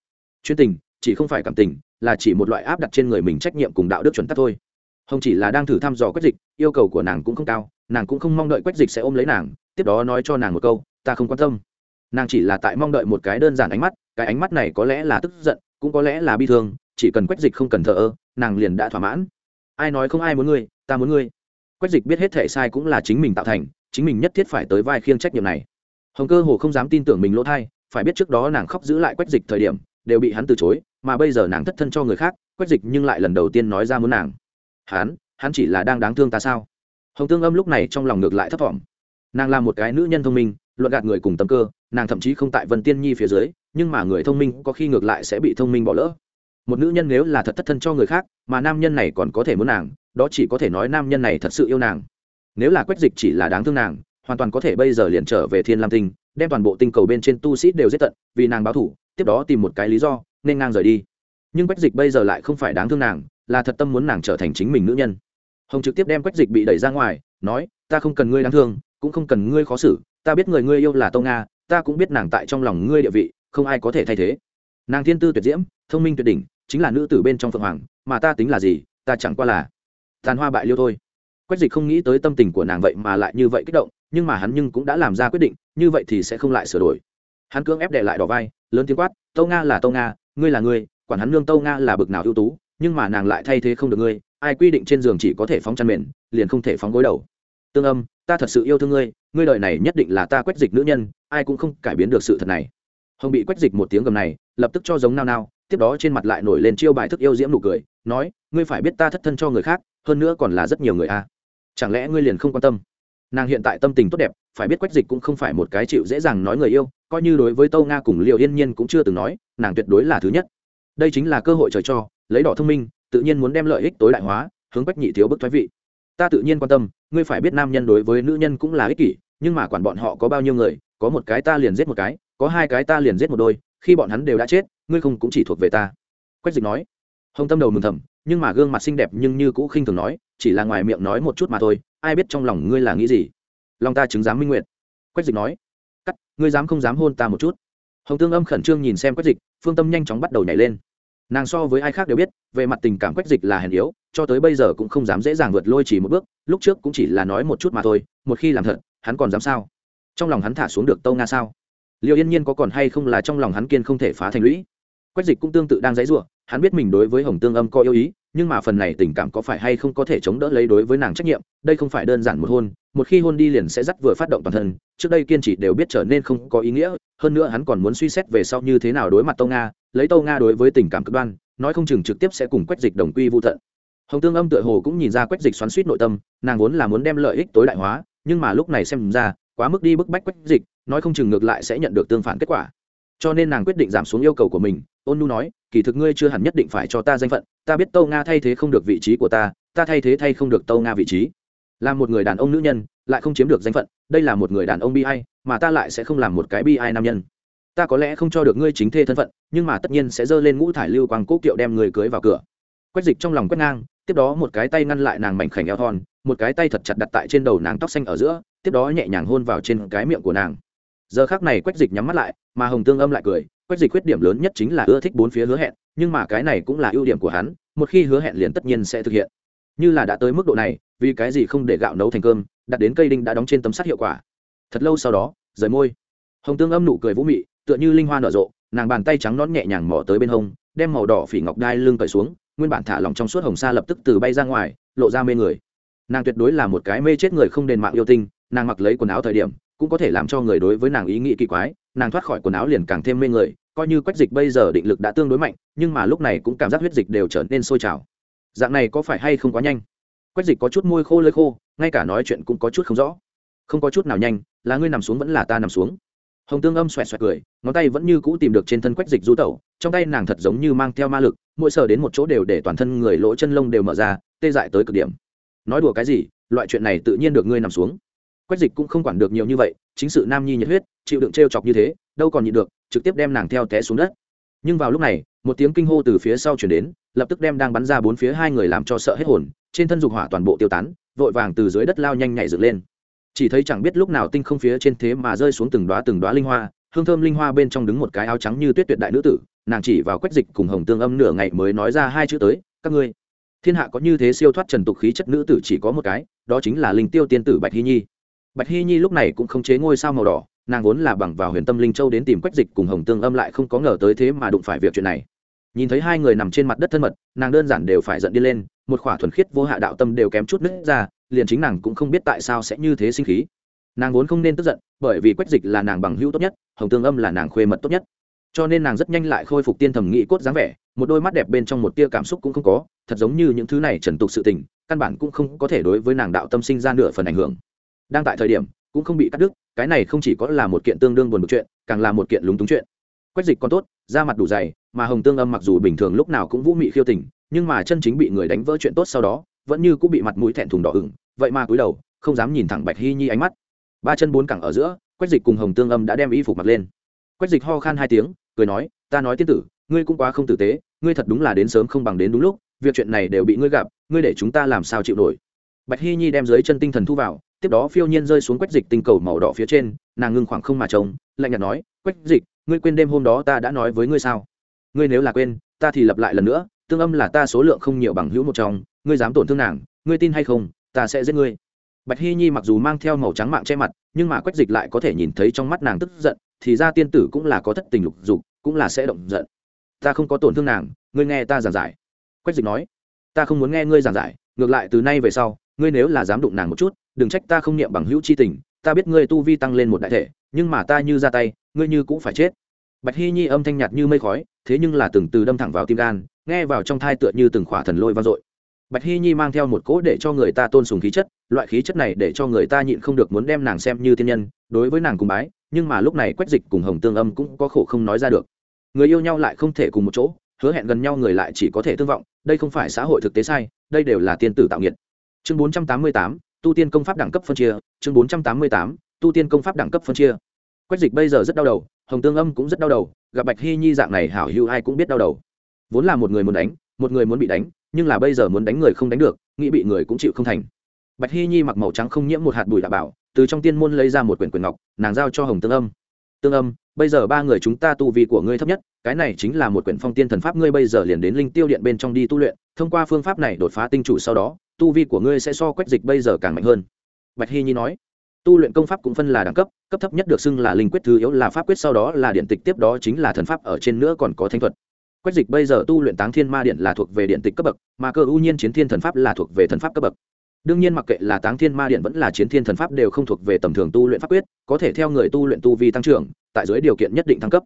Chuyên tình, chỉ không phải cảm tình, là chỉ một loại áp đặt trên người mình trách nhiệm cùng đạo đức chuẩn tắc thôi. Hồng chỉ là đang thử thăm dò quách dịch, yêu cầu của nàng cũng không cao, nàng cũng không mong đợi quách dịch sẽ ôm lấy nàng, tiếp đó nói cho nàng một câu, ta không quan tâm. Nàng chỉ là tại mong đợi một cái đơn giản ánh mắt, cái ánh mắt này có lẽ là tức giận, cũng có lẽ là bi thương, chỉ cần quách dịch không cần thờ ơ, nàng liền đã thỏa mãn. Ai nói không ai muốn ngươi, ta muốn ngươi. Quách dịch biết hết thể sai cũng là chính mình tạo thành, chính mình nhất thiết phải tới vai khiêng trách nhiệm này hồng cơ hồ không dám tin tưởng mình lỗ thai, phải biết trước đó nàng khóc giữ lại quách dịch thời điểm, đều bị hắn từ chối, mà bây giờ nàng thất thân cho người khác, quách dịch nhưng lại lần đầu tiên nói ra muốn nàng. Hắn hắn chỉ là đang đáng thương ta sao? Hồng tương âm lúc này trong lòng ngược lại thấp t nàng là một cái nữ nhân thông minh, luận gạt người cùng tâm cơ, nàng thậm chí không tại vân tiên nhi phía dưới, nhưng mà người thông minh có khi ngược lại sẽ bị thông minh bỏ lỡ. Một nữ nhân nếu là thật thất thân cho người khác, mà nam nhân này còn có thể muốn nàng, đó chỉ có thể nói nam nhân này thật sự yêu nàng. Nếu là quách dịch chỉ là đáng thương nàng hoàn toàn có thể bây giờ liền trở về thiên lam tinh, đem toàn bộ tinh cầu bên trên tu sĩ đều giết tận, vì nàng báo thủ, tiếp đó tìm một cái lý do, nên ngang rời đi. Nhưng quách dịch bây giờ lại không phải đáng thương nàng, là thật tâm muốn nàng trở thành chính mình nữ nhân. Hồng trực tiếp đem quách dịch bị đẩy ra ngoài, nói, ta không cần ngươi đáng thương, cũng không cần ngươi khó xử, ta biết người ngươi yêu là tâu nga, ta cũng biết nàng tại trong lòng ngươi địa vị, không ai có thể thay thế. Nàng thiên tư tuyệt diễm, thông minh tuyệt đỉnh, chính là nữ tử bên trong phượng hoàng, mà ta tính là gì, ta chẳng qua là tàn hoa bại liêu thôi. Quách dịch không nghĩ tới tâm tình của nàng vậy mà lại như vậy kích động nhưng mà hắn nhưng cũng đã làm ra quyết định, như vậy thì sẽ không lại sửa đổi. Hắn cưỡng ép đệ lại đỏ vai, lớn tiếng quát, tâu nga là tâu nga, ngươi là ngươi, quản hắn nương tâu nga là bực nào ưu tú, nhưng mà nàng lại thay thế không được ngươi, ai quy định trên giường chỉ có thể phóng chăn mền, liền không thể phóng gối đầu. Tương âm, ta thật sự yêu thương ngươi ngươi đời này nhất định là ta quét dịch nữ nhân, ai cũng không cải biến được sự thật này. Hồng bị quét dịch một tiếng gầm này, lập tức cho giống nao nao, tiếp đó trên mặt lại nổi lên chiêu bài thức yêu diễm nụ cười, nói, ngươi phải biết ta thất thân cho người khác, hơn nữa còn là rất nhiều người a. Chẳng lẽ ngươi liền không quan tâm? Nàng hiện tại tâm tình tốt đẹp, phải biết quách dịch cũng không phải một cái chịu dễ dàng nói người yêu, coi như đối với tâu nga cùng liệu yên nhiên cũng chưa từng nói, nàng tuyệt đối là thứ nhất. Đây chính là cơ hội trời cho, lấy đỏ thông minh, tự nhiên muốn đem lợi ích tối đại hóa, hướng quách nhị thiếu bức thoái vị. Ta tự nhiên quan tâm, ngươi phải biết nam nhân đối với nữ nhân cũng là ích kỷ, nhưng mà quản bọn họ có bao nhiêu người, có một cái ta liền giết một cái, có hai cái ta liền giết một đôi, khi bọn hắn đều đã chết, ngươi không cũng chỉ thuộc về ta. Quách dịch nói. Hồng tâm đầu mừng thầm, nhưng mà gương mặt xinh đẹp nhưng như cũ khinh thường nói, chỉ là ngoài miệng nói một chút mà thôi ai biết trong lòng ngươi là nghĩ gì? Lòng ta chứng giám minh nguyện quách dịch nói. Cắt, ngươi dám không dám hôn ta một chút? Hồng tương âm khẩn trương nhìn xem quách dịch, phương tâm nhanh chóng bắt đầu nhảy lên. Nàng so với ai khác đều biết, về mặt tình cảm quách dịch là hèn yếu, cho tới bây giờ cũng không dám dễ dàng vượt lôi chỉ một bước, lúc trước cũng chỉ là nói một chút mà thôi, một khi làm thật, hắn còn dám sao? Trong lòng hắn thả xuống được tâu nga sao? Liệu yên nhiên có còn hay không là trong lòng hắn kiên không thể phá thành lũy? Quách dịch cũng tương tự đang dãy ruộng hắn biết mình đối với hồng tương âm có yêu ý nhưng mà phần này tình cảm có phải hay không có thể chống đỡ lấy đối với nàng trách nhiệm, đây không phải đơn giản một hôn, một khi hôn đi liền sẽ dắt vừa phát động toàn thân, trước đây kiên trì đều biết trở nên không có ý nghĩa, hơn nữa hắn còn muốn suy xét về sau như thế nào đối mặt tâu nga, lấy tâu nga đối với tình cảm cực đoan, nói không chừng trực tiếp sẽ cùng quách dịch đồng quy vô thận hồng tương âm tựa hồ cũng nhìn ra quách dịch xoắn suýt nội tâm, nàng vốn là muốn đem lợi ích tối đại hóa, nhưng mà lúc này xem ra, quá mức đi bức bách quách dịch, nói không chừng ngược lại sẽ nhận được tương phản kết quả cho nên nàng quyết định giảm xuống yêu cầu của mình. Ôn nu nói, kỳ thực ngươi chưa hẳn nhất định phải cho ta danh phận, ta biết tâu nga thay thế không được vị trí của ta ta thay thế thay không được tâu nga vị trí. Là một người đàn ông nữ nhân, lại không chiếm được danh phận, đây là một người đàn ông bi ai, mà ta lại sẽ không làm một cái bi ai nam nhân. Ta có lẽ không cho được ngươi chính thê thân phận, nhưng mà tất nhiên sẽ dơ lên ngũ thải lưu quang cố kiệu đem người cưới vào cửa. Quách dịch trong lòng quét ngang, tiếp đó một cái tay ngăn lại nàng mảnh khảnh eo thon, một cái tay thật chặt đặt tại trên đầu nàng tóc xanh ở giữa, tiếp đó nhẹ nhàng hôn vào trên cái miệng của nàng giờ khác này quách dịch nhắm mắt lại, mà hồng tương âm lại cười, quách dịch khuyết điểm lớn nhất chính là ưa thích bốn phía hứa hẹn, nhưng mà cái này cũng là ưu điểm của hắn, một khi hứa hẹn liền tất nhiên sẽ thực hiện. Như là đã tới mức độ này, vì cái gì không để gạo nấu thành cơm, đặt đến cây đinh đã đóng trên tấm sắt hiệu quả. Thật lâu sau đó, rời môi. Hồng tương âm nụ cười vũ mị, tựa như linh hoa nở rộ, nàng bàn tay trắng nón nhẹ nhàng mỏ tới bên hông, đem màu đỏ phỉ ngọc đai lưng cởi xuống, nguyên bản thả lỏng trong suốt hồng sa lập tức từ bay ra ngoài, lộ ra mê người. Nàng tuyệt đối là một cái mê chết người không đền mạng yêu tinh, nàng mặc lấy quần áo thời điểm cũng có thể làm cho người đối với nàng ý nghĩ kỳ quái, nàng thoát khỏi quần áo liền càng thêm mê người, coi như quách dịch bây giờ định lực đã tương đối mạnh, nhưng mà lúc này cũng cảm giác huyết dịch đều trở nên sôi trào. Dạng này có phải hay không quá nhanh? Quách dịch có chút môi khô lơi khô, ngay cả nói chuyện cũng có chút không rõ. Không có chút nào nhanh, là ngươi nằm xuống vẫn là ta nằm xuống. Hồng tương âm xoẹt xoẹt cười, ngón tay vẫn như cũ tìm được trên thân quách dịch du tẩu, trong tay nàng thật giống như mang theo ma lực, mỗi sờ đến một chỗ đều để toàn thân người lỗ chân lông đều mở ra, tê dại tới cực điểm. Nói đùa cái gì, loại chuyện này tự nhiên được ngươi nằm xuống quách dịch cũng không quản được nhiều như vậy, chính sự nam nhi nhiệt huyết, chịu đựng t chọc như thế, đâu còn nhịn được, trực tiếp đem nàng theo té xuống đất. Nhưng vào lúc này, một tiếng kinh hô từ phía sau chuyển đến, lập tức đem đang bắn ra bốn phía hai người làm cho sợ hết hồn, trên thân dục hỏa toàn bộ tiêu tán, vội vàng từ dưới đất lao nhanh nhảy dựng lên. Chỉ thấy chẳng biết lúc nào tinh không phía trên thế mà rơi xuống từng đoá từng đoá linh hoa, hương thơm linh hoa bên trong đứng một cái áo trắng như tuyết tuyệt đại nữ tử, nàng chỉ vào quách dịch cùng hồng tương âm nửa ngày mới nói ra hai chữ tới, các ngươi, thiên hạ có như thế siêu thoát trần tục khí chất nữ tử chỉ có một cái, đó chính là linh tiêu tiên tử bạch hy nhi bạch hy nhi lúc này cũng không chế ngôi sao màu đỏ, nàng vốn là bằng vào huyền tâm linh châu đến tìm quách dịch cùng hồng tương âm lại không có ngờ tới thế mà đụng phải việc chuyện này. Nhìn thấy hai người nằm trên mặt đất thân mật, nàng đơn giản đều phải giận đi lên, một khỏa thuần khiết vô hạ đạo tâm đều kém chút nứt ra, liền chính nàng cũng không biết tại sao sẽ như thế sinh khí. Nàng vốn không nên tức giận, bởi vì quách dịch là nàng bằng hữu tốt nhất, hồng tương âm là nàng khuê mật tốt nhất. Cho nên nàng rất nhanh lại khôi phục tiên thẩm nghị cốt dáng vẻ, một đôi mắt đẹp bên trong một tia cảm xúc cũng không có, thật giống như những thứ này trần tục sự tình, căn bản cũng không có thể đối với nàng đạo tâm sinh ra nửa phần ảnh hưởng đang tại thời điểm, cũng không bị cắt đứt, cái này không chỉ có là một kiện tương đương buồn bực chuyện, càng là một kiện lúng túng chuyện. Quách dịch còn tốt, da mặt đủ dày, mà hồng tương âm mặc dù bình thường lúc nào cũng vũ mị khiêu tình, nhưng mà chân chính bị người đánh vỡ chuyện tốt sau đó, vẫn như cũng bị mặt mũi thẹn thùng đỏ ửng, vậy mà cúi đầu, không dám nhìn thẳng bạch hy nhi ánh mắt. Ba chân bốn cẳng ở giữa, quách dịch cùng hồng tương âm đã đem y phục mặc lên. Quách dịch ho khan hai tiếng, cười nói, ta nói tiên tử, ngươi cũng quá không tử tế, ngươi thật đúng là đến sớm không bằng đến đúng lúc, việc chuyện này đều bị ngươi gặp, ngươi để chúng ta làm sao chịu nổi? Bạch hy nhi đem dưới chân tinh thần thu vào tiếp đó phiêu nhiên rơi xuống quách dịch tinh cầu màu đỏ phía trên, nàng ngưng khoảng không mà trông, lạnh nhạt nói, quách dịch, ngươi quên đêm hôm đó ta đã nói với ngươi sao? Ngươi nếu là quên, ta thì lặp lại lần nữa, tương âm là ta số lượng không nhiều bằng hữu một trong, ngươi dám tổn thương nàng, ngươi tin hay không, ta sẽ giết ngươi. Bạch hy nhi mặc dù mang theo màu trắng mạng che mặt, nhưng mà quách dịch lại có thể nhìn thấy trong mắt nàng tức giận, thì ra tiên tử cũng là có thất tình lục dục, cũng là sẽ động giận. Ta không có tổn thương nàng, ngươi nghe ta giảng giải. Quách dịch nói, ta không muốn nghe ngươi giảng giải, ngược lại từ nay về sau, ngươi nếu là dám đụng nàng một chút đừng trách ta không niệm bằng hữu chi tình, ta biết ngươi tu vi tăng lên một đại thể, nhưng mà ta như ra tay, ngươi như cũng phải chết. Bạch hy nhi âm thanh nhạt như mây khói, thế nhưng là từng từ đâm thẳng vào tim gan, nghe vào trong thai tựa như từng khỏa thần lôi vang dội. Bạch hy nhi mang theo một cỗ để cho người ta tôn sùng khí chất, loại khí chất này để cho người ta nhịn không được muốn đem nàng xem như thiên nhân, đối với nàng cùng bái, nhưng mà lúc này quách dịch cùng hồng tương âm cũng có khổ không nói ra được. Người yêu nhau lại không thể cùng một chỗ, hứa hẹn gần nhau người lại chỉ có thể tương vọng, đây không phải xã hội thực tế sai, đây đều là tiên tử tạo nghiệt. Chương bốn trăm tám mươi tám tu tiên công pháp đẳng cấp phân chia, chương bốn trăm tám mươi tám, tu tiên công pháp đẳng cấp phân chia. Quách dịch bây giờ rất đau đầu, hồng tương âm cũng rất đau đầu, gặp bạch hy nhi dạng này hảo hữu ai cũng biết đau đầu. Vốn là một người muốn đánh, một người muốn bị đánh, nhưng là bây giờ muốn đánh người không đánh được, nghĩ bị người cũng chịu không thành. Bạch hy nhi mặc màu trắng không nhiễm một hạt bụi đạo bảo, từ trong tiên môn lấy ra một quyển quyển ngọc, nàng giao cho hồng tương âm. Tương âm, bây giờ ba người chúng ta tu vi của ngươi thấp nhất, cái này chính là một quyển phong tiên thần pháp ngươi bây giờ liền đến linh tiêu điện bên trong đi tu luyện, thông qua phương pháp này đột phá tinh chủ sau đó tu vi của ngươi sẽ so quách dịch bây giờ càng mạnh hơn. Bạch hy nhi nói, tu luyện công pháp cũng phân là đẳng cấp cấp thấp nhất được xưng là linh quyết, thứ yếu là pháp quyết, sau đó là điện tịch, tiếp đó chính là thần pháp, ở trên nữa còn có thanh thuật. Quách dịch bây giờ tu luyện táng thiên ma điện là thuộc về điện tịch cấp bậc, mà cơ ưu nhiên chiến thiên thần pháp là thuộc về thần pháp cấp bậc. Đương nhiên mặc kệ là táng thiên ma điện vẫn là chiến thiên thần pháp đều không thuộc về tầm thường tu luyện pháp quyết, có thể theo người tu luyện tu vi tăng trưởng, tại dưới điều kiện nhất định thăng cấp.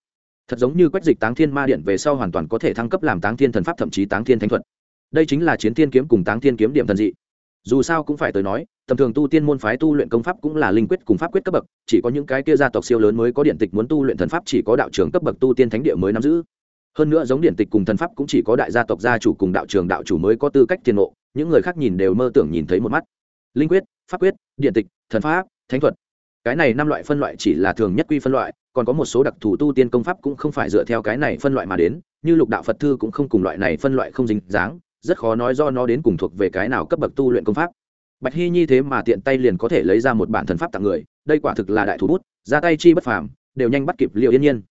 Thật giống như quách dịch táng thiên ma điện về sau hoàn toàn có thể thăng cấp làm táng thiên thần pháp, thậm chí táng thiên thánh thuật đây chính là chiến thiên kiếm cùng táng thiên kiếm điểm thần dị. Dù sao cũng phải tới nói, tầm thường tu tiên môn phái tu luyện công pháp cũng là linh quyết cùng pháp quyết cấp bậc, chỉ có những cái kia gia tộc siêu lớn mới có điện tịch muốn tu luyện thần pháp chỉ có đạo trường cấp bậc tu tiên thánh địa mới nắm giữ. Hơn nữa giống điện tịch cùng thần pháp cũng chỉ có đại gia tộc gia chủ cùng đạo trường đạo chủ mới có tư cách tiền ngộ, những người khác nhìn đều mơ tưởng nhìn thấy một mắt. Linh quyết, pháp quyết, điện tịch, thần pháp, thánh thuật. Cái này năm loại phân loại chỉ là thường nhất quy phân loại, còn có một số đặc thù tu tiên công pháp cũng không phải dựa theo cái này phân loại mà đến, như lục đạo phật thư cũng không cùng loại này phân loại không dính dáng rất khó nói do nó đến cùng thuộc về cái nào cấp bậc tu luyện công pháp. Bạch hy nhi thế mà tiện tay liền có thể lấy ra một bản thần pháp tặng người, đây quả thực là đại thủ bút, ra tay chi bất phàm, đều nhanh bắt kịp liệu yên nhiên.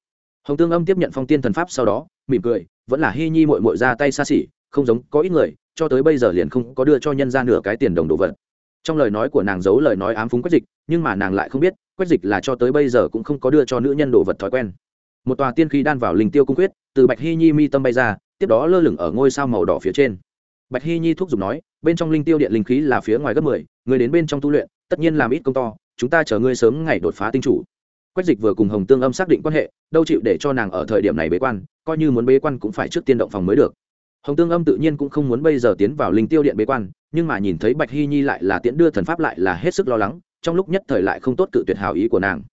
Hồng tương âm tiếp nhận phong tiên thần pháp sau đó, mỉm cười, vẫn là hy nhi mội mội ra tay xa xỉ, không giống, có ít người, cho tới bây giờ liền không có đưa cho nhân ra nửa cái tiền đồng đồ vật. Trong lời nói của nàng giấu lời nói ám phúng quách dịch, nhưng mà nàng lại không biết, quách dịch là cho tới bây giờ cũng không có đưa cho nữ nhân đồ vật thói quen một tòa tiên khí đan vào linh tiêu cung quyết, từ bạch hy nhi mi tâm bay ra, tiếp đó lơ lửng ở ngôi sao màu đỏ phía trên. Bạch hy nhi thúc giục nói, bên trong linh tiêu điện linh khí là phía ngoài gấp mười, người đến bên trong tu luyện, tất nhiên làm ít công to, chúng ta chờ ngươi sớm ngày đột phá tinh chủ. Quách dịch vừa cùng hồng tương âm xác định quan hệ, đâu chịu để cho nàng ở thời điểm này bế quan, coi như muốn bế quan cũng phải trước tiên động phòng mới được. Hồng tương âm tự nhiên cũng không muốn bây giờ tiến vào linh tiêu điện bế quan, nhưng mà nhìn thấy bạch hy nhi lại là tiễn đưa thần pháp lại là hết sức lo lắng, trong lúc nhất thời lại không tốt cự tuyệt hào ý của nàng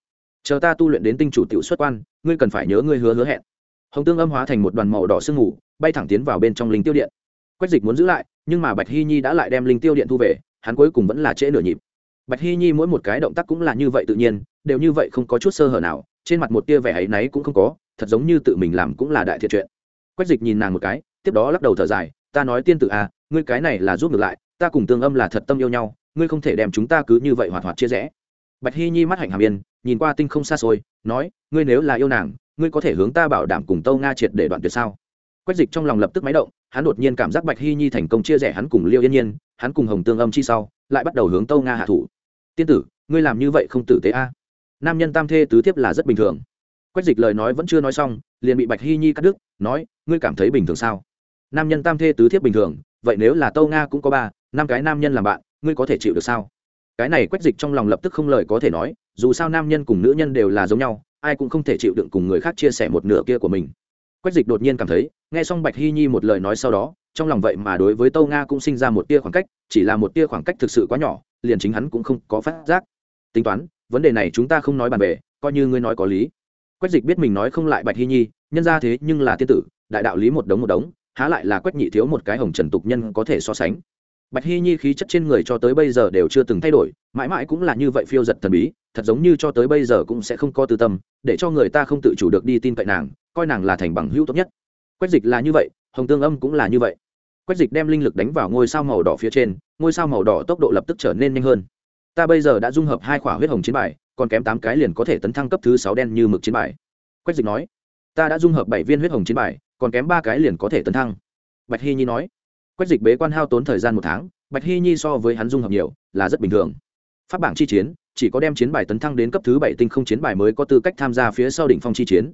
chờ ta tu luyện đến tinh chủ tiểu xuất quan, ngươi cần phải nhớ ngươi hứa hứa hẹn. Hồng tương âm hóa thành một đoàn màu đỏ sương mù, bay thẳng tiến vào bên trong linh tiêu điện. Quách dịch muốn giữ lại, nhưng mà bạch hy nhi đã lại đem linh tiêu điện thu về, hắn cuối cùng vẫn là trễ nửa nhịp. Bạch hy nhi mỗi một cái động tác cũng là như vậy tự nhiên, đều như vậy không có chút sơ hở nào, trên mặt một tia vẻ áy náy cũng không có, thật giống như tự mình làm cũng là đại thiệt chuyện. Quách dịch nhìn nàng một cái, tiếp đó lắc đầu thở dài, ta nói tiên tử à ngươi cái này là giúp ngược lại, ta cùng tương âm là thật tâm yêu nhau, ngươi không thể đem chúng ta cứ như vậy hoạt hoạt chia rẽ. Bạch hy nhi mắt hạnh hàm yên nhìn qua tinh không xa xôi, nói, ngươi nếu là yêu nàng, ngươi có thể hướng ta bảo đảm cùng tâu nga triệt để đoạn tuyệt sao? Quách dịch trong lòng lập tức máy động, hắn đột nhiên cảm giác bạch hy nhi thành công chia rẽ hắn cùng liêu yên nhiên, hắn cùng hồng tương âm chi sau, lại bắt đầu hướng tâu nga hạ thủ. Tiên tử, ngươi làm như vậy không tử tế a? Nam nhân tam thê tứ thiếp là rất bình thường. Quách dịch lời nói vẫn chưa nói xong, liền bị bạch hy nhi cắt đứt, nói, ngươi cảm thấy bình thường sao? Nam nhân tam thê tứ thiếp bình thường, vậy nếu là tâu nga cũng có ba, năm cái nam nhân làm bạn, ngươi có thể chịu được sao? Cái này quách dịch trong lòng lập tức không lời có thể nói, dù sao nam nhân cùng nữ nhân đều là giống nhau, ai cũng không thể chịu đựng cùng người khác chia sẻ một nửa kia của mình. Quách dịch đột nhiên cảm thấy, nghe xong bạch hy nhi một lời nói sau đó, trong lòng vậy mà đối với tâu nga cũng sinh ra một tia khoảng cách, chỉ là một tia khoảng cách thực sự quá nhỏ, liền chính hắn cũng không có phát giác. Tính toán, vấn đề này chúng ta không nói bàn về, coi như ngươi nói có lý. Quách dịch biết mình nói không lại bạch hy nhi, nhân ra thế nhưng là tiên tử, đại đạo lý một đống một đống, há lại là quách nhị thiếu một cái hồng trần tục nhân có thể so sánh bạch hy nhi khí chất trên người cho tới bây giờ đều chưa từng thay đổi, mãi mãi cũng là như vậy phiêu giật thần bí, thật giống như cho tới bây giờ cũng sẽ không có tư tâm, để cho người ta không tự chủ được đi tin cậy nàng, coi nàng là thành bằng hữu tốt nhất. Quách dịch là như vậy, hồng tương âm cũng là như vậy. Quách dịch đem linh lực đánh vào ngôi sao màu đỏ phía trên, ngôi sao màu đỏ tốc độ lập tức trở nên nhanh hơn. Ta bây giờ đã dung hợp hai khỏa huyết hồng chiến bài, còn kém tám cái liền có thể tấn thăng cấp thứ sáu đen như mực chiến bài. Quách dịch nói, ta đã dung hợp bảy viên huyết hồng chiến bài, còn kém ba cái liền có thể tấn thăng. Bạch hy nhi nói quách dịch bế quan hao tốn thời gian một tháng, bạch hy nhi so với hắn dung hợp nhiều, là rất bình thường. Phát bảng chi chiến, chỉ có đem chiến bài tấn thăng đến cấp thứ bảy tinh không chiến bài mới có tư cách tham gia phía sau đỉnh phong chi chiến.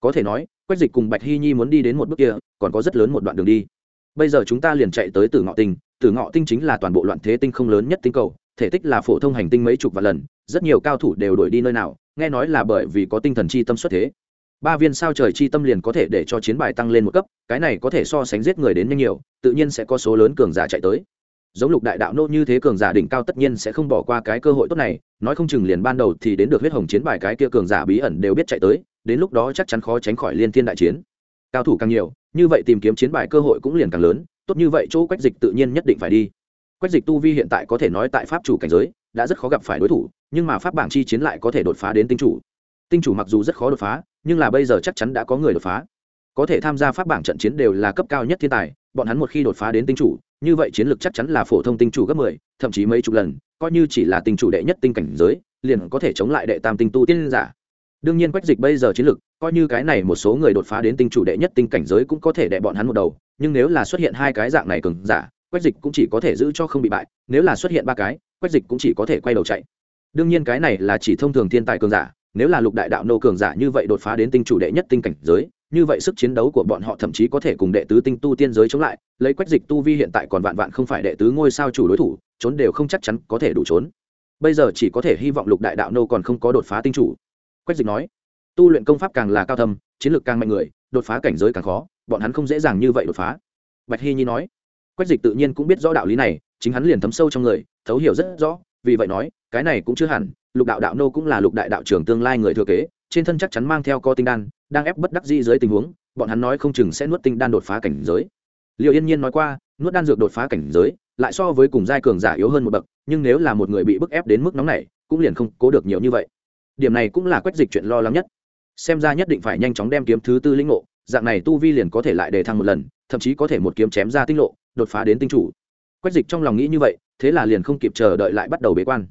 Có thể nói, quách dịch cùng bạch hy nhi muốn đi đến một bước kia, còn có rất lớn một đoạn đường đi. Bây giờ chúng ta liền chạy tới tử ngọ tinh, tử ngọ tinh chính là toàn bộ loạn thế tinh không lớn nhất tinh cầu, thể tích là phổ thông hành tinh mấy chục vạn lần, rất nhiều cao thủ đều đổi đi nơi nào, nghe nói là bởi vì có tinh thần chi tâm xuất thế ba viên sao trời chi tâm liền có thể để cho chiến bài tăng lên một cấp, cái này có thể so sánh giết người đến nhanh nhiều, tự nhiên sẽ có số lớn cường giả chạy tới. Giống lục đại đạo nô như thế cường giả đỉnh cao tất nhiên sẽ không bỏ qua cái cơ hội tốt này, nói không chừng liền ban đầu thì đến được huyết hồng chiến bài cái kia cường giả bí ẩn đều biết chạy tới, đến lúc đó chắc chắn khó tránh khỏi liên thiên đại chiến. Cao thủ càng nhiều, như vậy tìm kiếm chiến bài cơ hội cũng liền càng lớn, tốt như vậy chỗ quách dịch tự nhiên nhất định phải đi. Quách dịch tu vi hiện tại có thể nói tại pháp chủ cảnh giới, đã rất khó gặp phải đối thủ, nhưng mà pháp bảng chi chiến lại có thể đột phá đến tinh chủ tinh chủ mặc dù rất khó đột phá, nhưng là bây giờ chắc chắn đã có người đột phá. Có thể tham gia pháp bảng trận chiến đều là cấp cao nhất thiên tài, bọn hắn một khi đột phá đến tinh chủ, như vậy chiến lược chắc chắn là phổ thông tinh chủ gấp mười, thậm chí mấy chục lần, coi như chỉ là tinh chủ đệ nhất tinh cảnh giới, liền có thể chống lại đệ tam tinh tu tiên giả. Đương nhiên quách dịch bây giờ chiến lược, coi như cái này một số người đột phá đến tinh chủ đệ nhất tinh cảnh giới cũng có thể đệ bọn hắn một đầu, nhưng nếu là xuất hiện hai cái dạng này cường giả, quách dịch cũng chỉ có thể giữ cho không bị bại, nếu là xuất hiện ba cái, quách dịch cũng chỉ có thể quay đầu chạy. Đương nhiên cái này là chỉ thông thường thiên tài cường giả nếu là lục đại đạo nô cường giả như vậy đột phá đến tinh chủ đệ nhất tinh cảnh giới, như vậy sức chiến đấu của bọn họ thậm chí có thể cùng đệ tứ tinh tu tiên giới chống lại, lấy quách dịch tu vi hiện tại còn vạn vạn không phải đệ tứ ngôi sao chủ đối thủ, trốn đều không chắc chắn có thể đủ trốn. Bây giờ chỉ có thể hy vọng lục đại đạo nô còn không có đột phá tinh chủ. Quách dịch nói, tu luyện công pháp càng là cao thâm, chiến lược càng mạnh người, đột phá cảnh giới càng khó, bọn hắn không dễ dàng như vậy đột phá. Bạch hy nhi nói, quách dịch tự nhiên cũng biết rõ đạo lý này, chính hắn liền thấm sâu trong người, thấu hiểu rất rõ, vì vậy nói, cái này cũng chưa hẳn lục đạo đạo nô cũng là lục đại đạo trưởng tương lai người thừa kế, trên thân chắc chắn mang theo co tinh đan, đang ép bất đắc di dưới tình huống, bọn hắn nói không chừng sẽ nuốt tinh đan đột phá cảnh giới. Liệu yên nhiên nói qua, nuốt đan dược đột phá cảnh giới, lại so với cùng giai cường giả yếu hơn một bậc, nhưng nếu là một người bị bức ép đến mức nóng này cũng liền không cố được nhiều như vậy. Điểm này cũng là quách dịch chuyện lo lắng nhất. Xem ra nhất định phải nhanh chóng đem kiếm thứ tư linh ngộ, dạng này tu vi liền có thể lại đề thăng một lần, thậm chí có thể một kiếm chém ra tinh lộ, đột phá đến tinh chủ. Quách dịch trong lòng nghĩ như vậy, thế là liền không kịp chờ đợi lại bắt đầu bế quan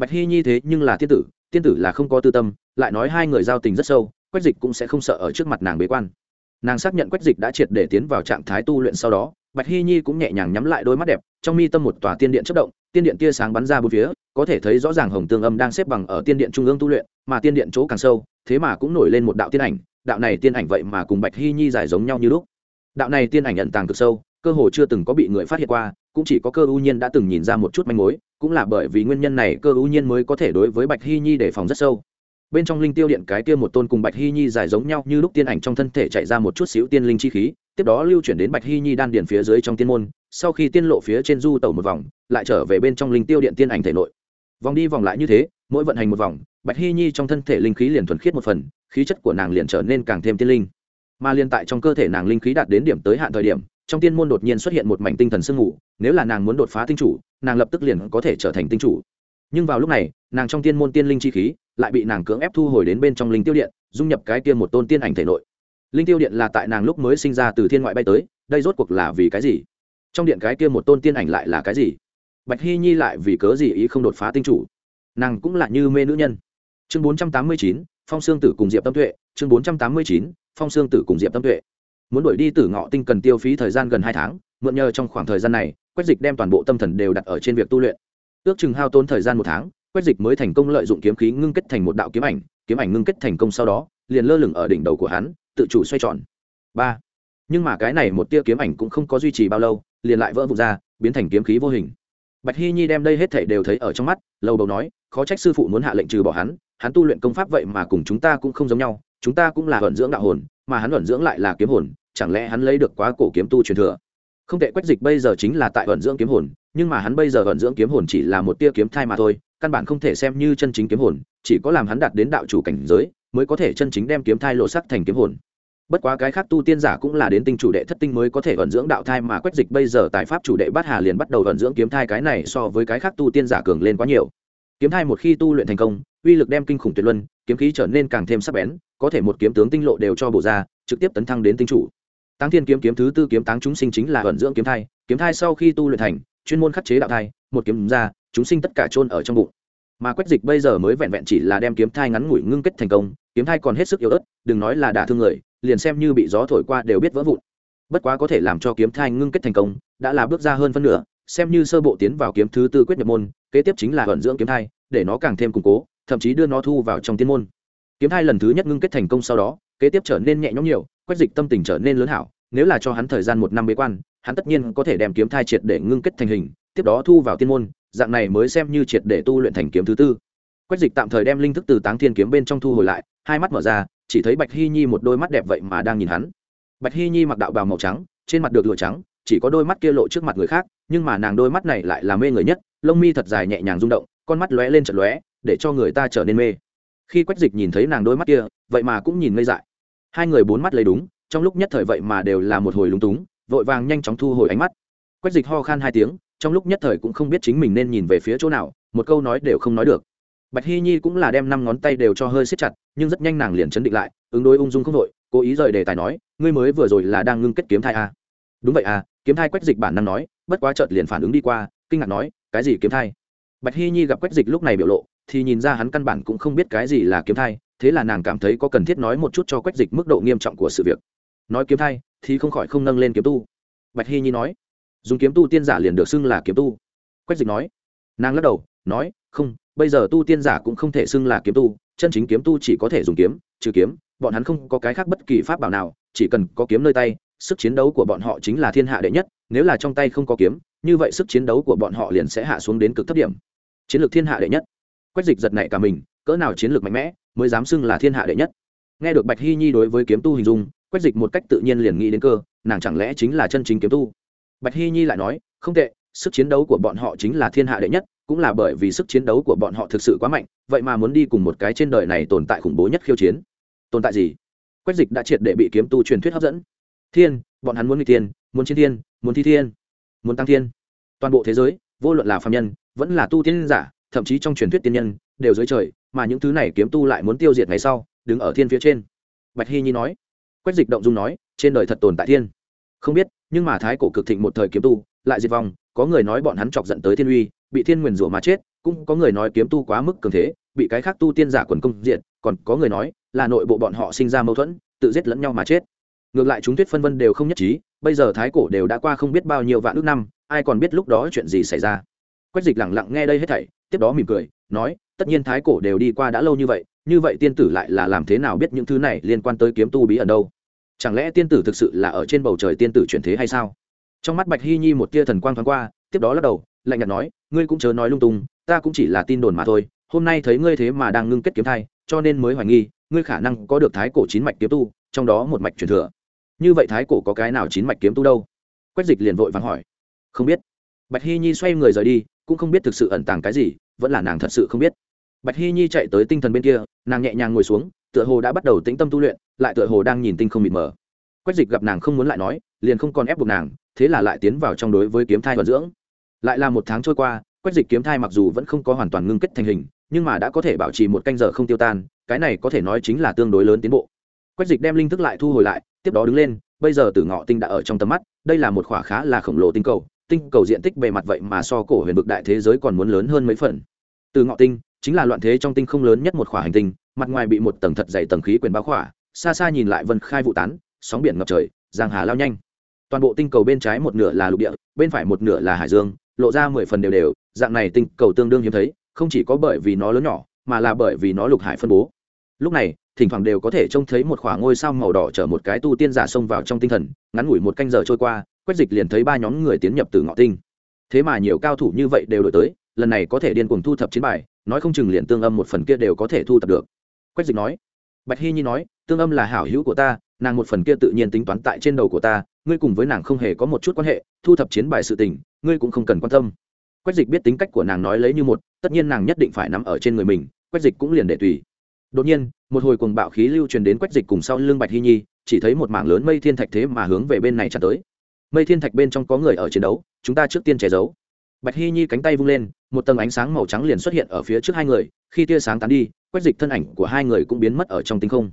bạch hy nhi thế nhưng là tiên tử tiên tử là không có tư tâm, lại nói hai người giao tình rất sâu, quách dịch cũng sẽ không sợ ở trước mặt nàng bế quan. Nàng xác nhận quách dịch đã triệt để tiến vào trạng thái tu luyện sau đó, bạch hy nhi cũng nhẹ nhàng nhắm lại đôi mắt đẹp, trong mi tâm một tòa tiên điện chất động, tiên điện tia sáng bắn ra bốn phía, có thể thấy rõ ràng hồng tương âm đang xếp bằng ở tiên điện trung ương tu luyện, mà tiên điện chỗ càng sâu, thế mà cũng nổi lên một đạo tiên ảnh, đạo này tiên ảnh vậy mà cùng bạch hy nhi giải giống nhau như lúc. Đạo này tiên ảnh nhận tàng cực sâu, cơ hồ chưa từng có bị người phát hiện qua, cũng chỉ có cơ ưu nhiên đã từng nhìn ra một chút manh mối cũng là bởi vì nguyên nhân này cơ ưu nhiên mới có thể đối với bạch hy nhi đề phòng rất sâu. Bên trong linh tiêu điện cái kia một tôn cùng bạch hy nhi dài giống nhau như lúc tiên ảnh trong thân thể chạy ra một chút xíu tiên linh chi khí, tiếp đó lưu chuyển đến bạch hy nhi đan điền phía dưới trong tiên môn, sau khi tiên lộ phía trên du tẩu một vòng, lại trở về bên trong linh tiêu điện tiên ảnh thể nội. Vòng đi vòng lại như thế, mỗi vận hành một vòng, bạch hy nhi trong thân thể linh khí liền thuần khiết một phần, khí chất của nàng liền trở nên càng thêm tiên linh. Mà liên tại trong cơ thể nàng linh khí đạt đến điểm tới hạn thời điểm trong tiên môn đột nhiên xuất hiện một mảnh tinh thần sương mù, nếu là nàng muốn đột phá tinh chủ, nàng lập tức liền có thể trở thành tinh chủ. Nhưng vào lúc này, nàng trong tiên môn tiên linh chi khí lại bị nàng cưỡng ép thu hồi đến bên trong linh tiêu điện, dung nhập cái kia một tôn tiên ảnh thể nội. Linh tiêu điện là tại nàng lúc mới sinh ra từ thiên ngoại bay tới, đây rốt cuộc là vì cái gì? Trong điện cái kia một tôn tiên ảnh lại là cái gì? Bạch hy nhi lại vì cớ gì ý không đột phá tinh chủ? Nàng cũng là như mê nữ nhân. Chương bốn trăm tám mươi chín, phong sương tử cùng diệp tâm tuệ. Chương bốn trăm tám mươi chín, phong sương tử cùng diệp tâm tuệ muốn đuổi đi tử ngọ tinh cần tiêu phí thời gian gần hai tháng, mượn nhờ trong khoảng thời gian này, quách dịch đem toàn bộ tâm thần đều đặt ở trên việc tu luyện. Ước chừng hao tốn thời gian một tháng, quách dịch mới thành công lợi dụng kiếm khí ngưng kết thành một đạo kiếm ảnh kiếm ảnh ngưng kết thành công sau đó, liền lơ lửng ở đỉnh đầu của hắn, tự chủ xoay tròn. Ba. Nhưng mà cái này một tia kiếm ảnh cũng không có duy trì bao lâu, liền lại vỡ vụt ra, biến thành kiếm khí vô hình. Bạch hy nhi đem đây hết thể đều thấy ở trong mắt lâu đầu nói, khó trách sư phụ muốn hạ lệnh trừ bỏ hắn hắn tu luyện công pháp vậy mà cùng chúng ta cũng không giống nhau, chúng ta cũng là vận dưỡng đạo hồn, mà hắn vận dưỡng lại là kiếm hồn chẳng lẽ hắn lấy được quá cổ kiếm tu truyền thừa? Không tệ, quách dịch bây giờ chính là tại vận dưỡng kiếm hồn, nhưng mà hắn bây giờ vận dưỡng kiếm hồn chỉ là một tia kiếm thai mà thôi, căn bản không thể xem như chân chính kiếm hồn, chỉ có làm hắn đạt đến đạo chủ cảnh giới, mới có thể chân chính đem kiếm thai lộ sắc thành kiếm hồn. Bất quá cái khác tu tiên giả cũng là đến tinh chủ đệ thất tinh mới có thể vận dưỡng đạo thai mà quách dịch bây giờ tại pháp chủ đệ bát hà liền bắt đầu vận dưỡng kiếm thai cái này so với cái khác tu tiên giả cường lên quá nhiều. Kiếm thai một khi tu luyện thành công, uy lực đem kinh khủng tuyệt luân, kiếm khí trở nên càng thêm sắc bén, có thể một kiếm tướng tinh lộ đều cho bổ ra, trực tiếp tấn thăng đến tinh chủ táng thiên kiếm kiếm thứ tư kiếm táng chúng sinh chính là ẩn dưỡng kiếm thai kiếm thai sau khi tu luyện thành, chuyên môn khắc chế đạo thai, một kiếm ra, chúng sinh tất cả chôn ở trong bụng. Mà quách dịch bây giờ mới vẹn vẹn chỉ là đem kiếm thai ngắn ngủi ngưng kết thành công, kiếm thai còn hết sức yếu ớt, đừng nói là đả thương người, liền xem như bị gió thổi qua đều biết vỡ vụn. Bất quá có thể làm cho kiếm thai ngưng kết thành công, đã là bước ra hơn phân nửa, xem như sơ bộ tiến vào kiếm thứ tư quyết nhập môn, kế tiếp chính là ẩn dưỡng kiếm thai, để nó càng thêm củng cố, thậm chí đưa nó thu vào trong tiên môn kiếm thai lần thứ nhất ngưng kết thành công sau đó, kế tiếp trở nên nhẹ nhõm nhiều, quách dịch tâm tình trở nên lớn hảo, nếu là cho hắn thời gian một năm bế quan, hắn tất nhiên có thể đem kiếm thai triệt để ngưng kết thành hình, tiếp đó thu vào tiên môn, dạng này mới xem như triệt để tu luyện thành kiếm thứ tư. Quách dịch tạm thời đem linh thức từ táng thiên kiếm bên trong thu hồi lại, hai mắt mở ra, chỉ thấy bạch hy nhi một đôi mắt đẹp vậy mà đang nhìn hắn. Bạch hy nhi mặc đạo bào màu trắng, trên mặt được lụa trắng, chỉ có đôi mắt kia lộ trước mặt người khác, nhưng mà nàng đôi mắt này lại là mê người nhất, lông mi thật dài nhẹ nhàng rung động, con mắt lóe lên trận lóe, để cho người ta trở nên mê khi quách dịch nhìn thấy nàng đôi mắt kia, vậy mà cũng nhìn ngây dại. Hai người bốn mắt lấy đúng, trong lúc nhất thời vậy mà đều là một hồi lúng túng, vội vàng nhanh chóng thu hồi ánh mắt. Quách dịch ho khan hai tiếng, trong lúc nhất thời cũng không biết chính mình nên nhìn về phía chỗ nào, một câu nói đều không nói được. Bạch hy nhi cũng là đem năm ngón tay đều cho hơi siết chặt, nhưng rất nhanh nàng liền chấn định lại, ứng đối ung dung không đội cố ý rời đề tài nói, ngươi mới vừa rồi là đang ngưng kết kiếm thai à. đúng vậy à kiếm thai quách dịch bản năng nói, bất quá chợt liền phản ứng đi qua, kinh ngạc nói, cái gì kiếm thai? Bạch hy nhi gặp quách dịch lúc này biểu lộ thì nhìn ra hắn căn bản cũng không biết cái gì là kiếm thai, thế là nàng cảm thấy có cần thiết nói một chút cho quách dịch mức độ nghiêm trọng của sự việc. Nói kiếm thai thì không khỏi không nâng lên kiếm tu. Bạch hy nhi nói, dùng kiếm tu tiên giả liền được xưng là kiếm tu. Quách dịch nói, nàng lắc đầu, nói, không, bây giờ tu tiên giả cũng không thể xưng là kiếm tu, chân chính kiếm tu chỉ có thể dùng kiếm, trừ kiếm, bọn hắn không có cái khác bất kỳ pháp bảo nào, chỉ cần có kiếm nơi tay, sức chiến đấu của bọn họ chính là thiên hạ đệ nhất, nếu là trong tay không có kiếm, như vậy sức chiến đấu của bọn họ liền sẽ hạ xuống đến cực thấp điểm. Chiến lược thiên hạ đệ nhất quách dịch giật nảy cả mình, cỡ nào chiến lược mạnh mẽ, mới dám xưng là thiên hạ đệ nhất. Nghe được bạch hy nhi đối với kiếm tu hình dung, quách dịch một cách tự nhiên liền nghĩ đến cơ, nàng chẳng lẽ chính là chân chính kiếm tu? Bạch hy nhi lại nói, không tệ, sức chiến đấu của bọn họ chính là thiên hạ đệ nhất, cũng là bởi vì sức chiến đấu của bọn họ thực sự quá mạnh, vậy mà muốn đi cùng một cái trên đời này tồn tại khủng bố nhất khiêu chiến. Tồn tại gì? Quách dịch đã triệt để bị kiếm tu truyền thuyết hấp dẫn. Thiên, bọn hắn muốn nghịch thiên, muốn chiến thiên, muốn thi thiên, muốn tăng thiên. Toàn bộ thế giới, vô luận là phạm nhân, vẫn là tu tiên giả thậm chí trong truyền thuyết tiên nhân, đều dưới trời, mà những thứ này kiếm tu lại muốn tiêu diệt ngày sau, đứng ở thiên phía trên. Bạch hy nhi nói. Quách dịch động dung nói, trên đời thật tồn tại thiên. Không biết, nhưng mà thái cổ cực thịnh một thời kiếm tu, lại diệt vong, có người nói bọn hắn chọc giận tới thiên uy, bị thiên nguyền rủa mà chết, cũng có người nói kiếm tu quá mức cường thế, bị cái khác tu tiên giả quần công diệt. còn có người nói là nội bộ bọn họ sinh ra mâu thuẫn, tự giết lẫn nhau mà chết. Ngược lại chúng tuyết phân vân đều không nhất trí, bây giờ thái cổ đều đã qua không biết bao nhiêu vạn ước năm, ai còn biết lúc đó chuyện gì xảy ra. Quách dịch lẳng lặng nghe đây hết thảy tiếp đó mỉm cười, nói, tất nhiên thái cổ đều đi qua đã lâu như vậy như vậy tiên tử lại là làm thế nào biết những thứ này liên quan tới kiếm tu bí ẩn đâu? Chẳng lẽ tiên tử thực sự là ở trên bầu trời tiên tử chuyển thế hay sao? Trong mắt bạch hy nhi một tia thần quang thoáng qua, tiếp đó lắc đầu, lạnh nhạt nói, ngươi cũng chớ nói lung tung, ta cũng chỉ là tin đồn mà thôi, hôm nay thấy ngươi thế mà đang ngưng kết kiếm thai, cho nên mới hoài nghi, ngươi khả năng có được thái cổ chín mạch kiếm tu, trong đó một mạch truyền thừa. Như vậy thái cổ có cái nào chín mạch kiếm tu đâu? Quách dịch liền vội vắng hỏi. Không biết. Bạch hy nhi xoay người rời đi cũng không biết thực sự ẩn tàng cái gì, vẫn là nàng thật sự không biết. Bạch hy nhi chạy tới tinh thần bên kia, nàng nhẹ nhàng ngồi xuống, tựa hồ đã bắt đầu tĩnh tâm tu luyện, lại tựa hồ đang nhìn tinh không mịt mờ. Quách dịch gặp nàng không muốn lại nói, liền không còn ép buộc nàng, thế là lại tiến vào trong đối với kiếm thai vận dưỡng. Lại là một tháng trôi qua, quách dịch kiếm thai mặc dù vẫn không có hoàn toàn ngưng kết thành hình, nhưng mà đã có thể bảo trì một canh giờ không tiêu tan, cái này có thể nói chính là tương đối lớn tiến bộ. Quách dịch đem linh thức lại thu hồi lại, tiếp đó đứng lên, bây giờ tử ngọ tinh đã ở trong tầm mắt, đây là một khỏa khá là khổng lồ tinh cầu tinh cầu diện tích bề mặt vậy mà so cổ huyền vực đại thế giới còn muốn lớn hơn mấy phần. Từ ngọ tinh, chính là loạn thế trong tinh không lớn nhất một khỏa hành tinh, mặt ngoài bị một tầng thật dày tầng khí quyển bao khỏa, xa xa nhìn lại vân khai vụ tán, sóng biển ngập trời, giang hà lao nhanh. Toàn bộ tinh cầu bên trái một nửa là lục địa, bên phải một nửa là hải dương, lộ ra mười phần đều đều, dạng này tinh cầu tương đương hiếm thấy, không chỉ có bởi vì nó lớn nhỏ, mà là bởi vì nó lục hải phân bố. Lúc này, thỉnh thoảng đều có thể trông thấy một khoảng ngôi sao màu đỏ chở một cái tu tiên giả xông vào trong tinh thần, ngắn ngủi một canh giờ trôi qua quách dịch liền thấy ba nhóm người tiến nhập từ ngọ tinh. Thế mà nhiều cao thủ như vậy đều đổi tới, lần này có thể điên cuồng thu thập chiến bài, nói không chừng liền tương âm một phần kia đều có thể thu thập được. Quách dịch nói, bạch hy nhi nói, tương âm là hảo hữu của ta, nàng một phần kia tự nhiên tính toán tại trên đầu của ta, ngươi cùng với nàng không hề có một chút quan hệ, thu thập chiến bài sự tình, ngươi cũng không cần quan tâm. Quách dịch biết tính cách của nàng nói lấy như một, tất nhiên nàng nhất định phải nằm ở trên người mình, quách dịch cũng liền để tùy. Đột nhiên, một hồi cuồng bạo khí lưu truyền đến quách dịch cùng sau lưng bạch hy nhi, chỉ thấy một mảng lớn mây thiên thạch thế mà hướng về bên này chặt tới mây thiên thạch bên trong có người ở chiến đấu, chúng ta trước tiên che giấu. Bạch hy nhi cánh tay vung lên, một tầng ánh sáng màu trắng liền xuất hiện ở phía trước hai người, khi tia sáng tán đi, quét dịch thân ảnh của hai người cũng biến mất ở trong tinh không.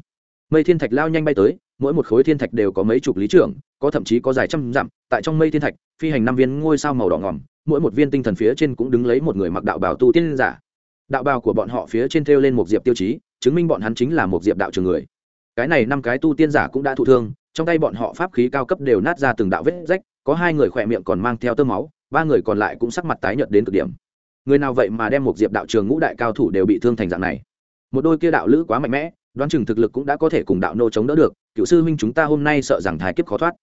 Mây thiên thạch lao nhanh bay tới, mỗi một khối thiên thạch đều có mấy chục lý trưởng, có thậm chí có dài trăm dặm, tại trong mây thiên thạch, phi hành năm viên ngôi sao màu đỏ ngỏm mỗi một viên tinh thần phía trên cũng đứng lấy một người mặc đạo bào tu tiên giả. Đạo bào của bọn họ phía trên thêu lên một diệp tiêu chí, chứng minh bọn hắn chính là một diệp đạo trường người. Cái này năm cái tu tiên giả cũng đã thụ thương trong tay bọn họ pháp khí cao cấp đều nát ra từng đạo vết rách có hai người khỏe miệng còn mang theo tơ máu ba người còn lại cũng sắc mặt tái nhợt đến cực điểm. Người nào vậy mà đem một diệp đạo trường ngũ đại cao thủ đều bị thương thành dạng này? Một đôi kia đạo lữ quá mạnh mẽ đoán chừng thực lực cũng đã có thể cùng đạo nô chống đỡ được cựu sư huynh chúng ta hôm nay sợ rằng thái kiếp khó thoát.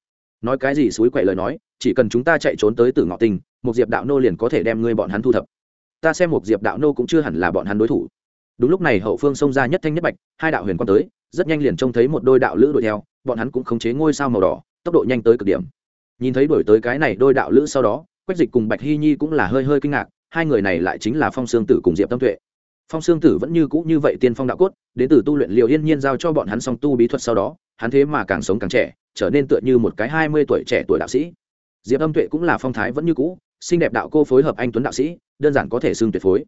Nói cái gì suối quậy lời nói chỉ cần chúng ta chạy trốn tới từ ngọ tình, một diệp đạo nô liền có thể đem ngươi bọn hắn thu thập. Ta xem một diệp đạo nô cũng chưa hẳn là bọn hắn đối thủ đúng lúc này hậu phương xông ra nhất thanh nhất bạch, hai đạo huyền quan tới, rất nhanh liền trông thấy một đôi đạo lữ đuổi theo, bọn hắn cũng khống chế ngôi sao màu đỏ, tốc độ nhanh tới cực điểm. Nhìn thấy đuổi tới cái này đôi đạo lữ sau đó, quách dịch cùng bạch hy nhi cũng là hơi hơi kinh ngạc, hai người này lại chính là phong sương tử cùng diệp tâm tuệ. Phong sương tử vẫn như cũ như vậy tiên phong đạo cốt, đến từ tu luyện liệu yên nhiên giao cho bọn hắn song tu bí thuật sau đó, hắn thế mà càng sống càng trẻ, trở nên tựa như một cái hai mươi tuổi trẻ tuổi đạo sĩ. Diệp âm tuệ cũng là phong thái vẫn như cũ, xinh đẹp đạo cô phối hợp anh tuấn đạo sĩ, đơn giản có thể xưng tuyệt phối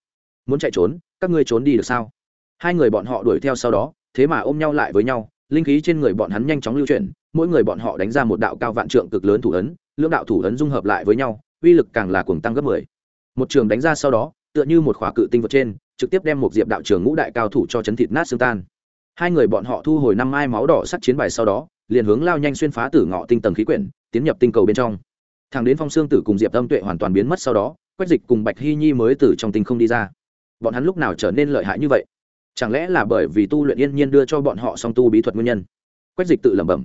muốn chạy trốn, các ngươi trốn đi được sao? Hai người bọn họ đuổi theo sau đó, thế mà ôm nhau lại với nhau, linh khí trên người bọn hắn nhanh chóng lưu chuyển, mỗi người bọn họ đánh ra một đạo cao vạn trượng cực lớn thủ ấn, lưỡng đạo thủ ấn dung hợp lại với nhau, uy lực càng là cuồng tăng gấp mười. Một trường đánh ra sau đó, tựa như một khỏa cự tinh vật trên, trực tiếp đem một diệp đạo trường ngũ đại cao thủ cho chấn thịt nát xương tan. Hai người bọn họ thu hồi năm mai máu đỏ sắt chiến bài sau đó, liền hướng lao nhanh xuyên phá tử ngọ tinh tầng khí quyển, tiến nhập tinh cầu bên trong. Thằng đến phong xương tử cùng diệp tâm tuệ hoàn toàn biến mất sau đó, quách dịch cùng bạch hy nhi mới từ trong tinh không đi ra bọn hắn lúc nào trở nên lợi hại như vậy? Chẳng lẽ là bởi vì tu luyện yên nhiên đưa cho bọn họ song tu bí thuật nguyên nhân? Quách dịch tự lẩm bẩm.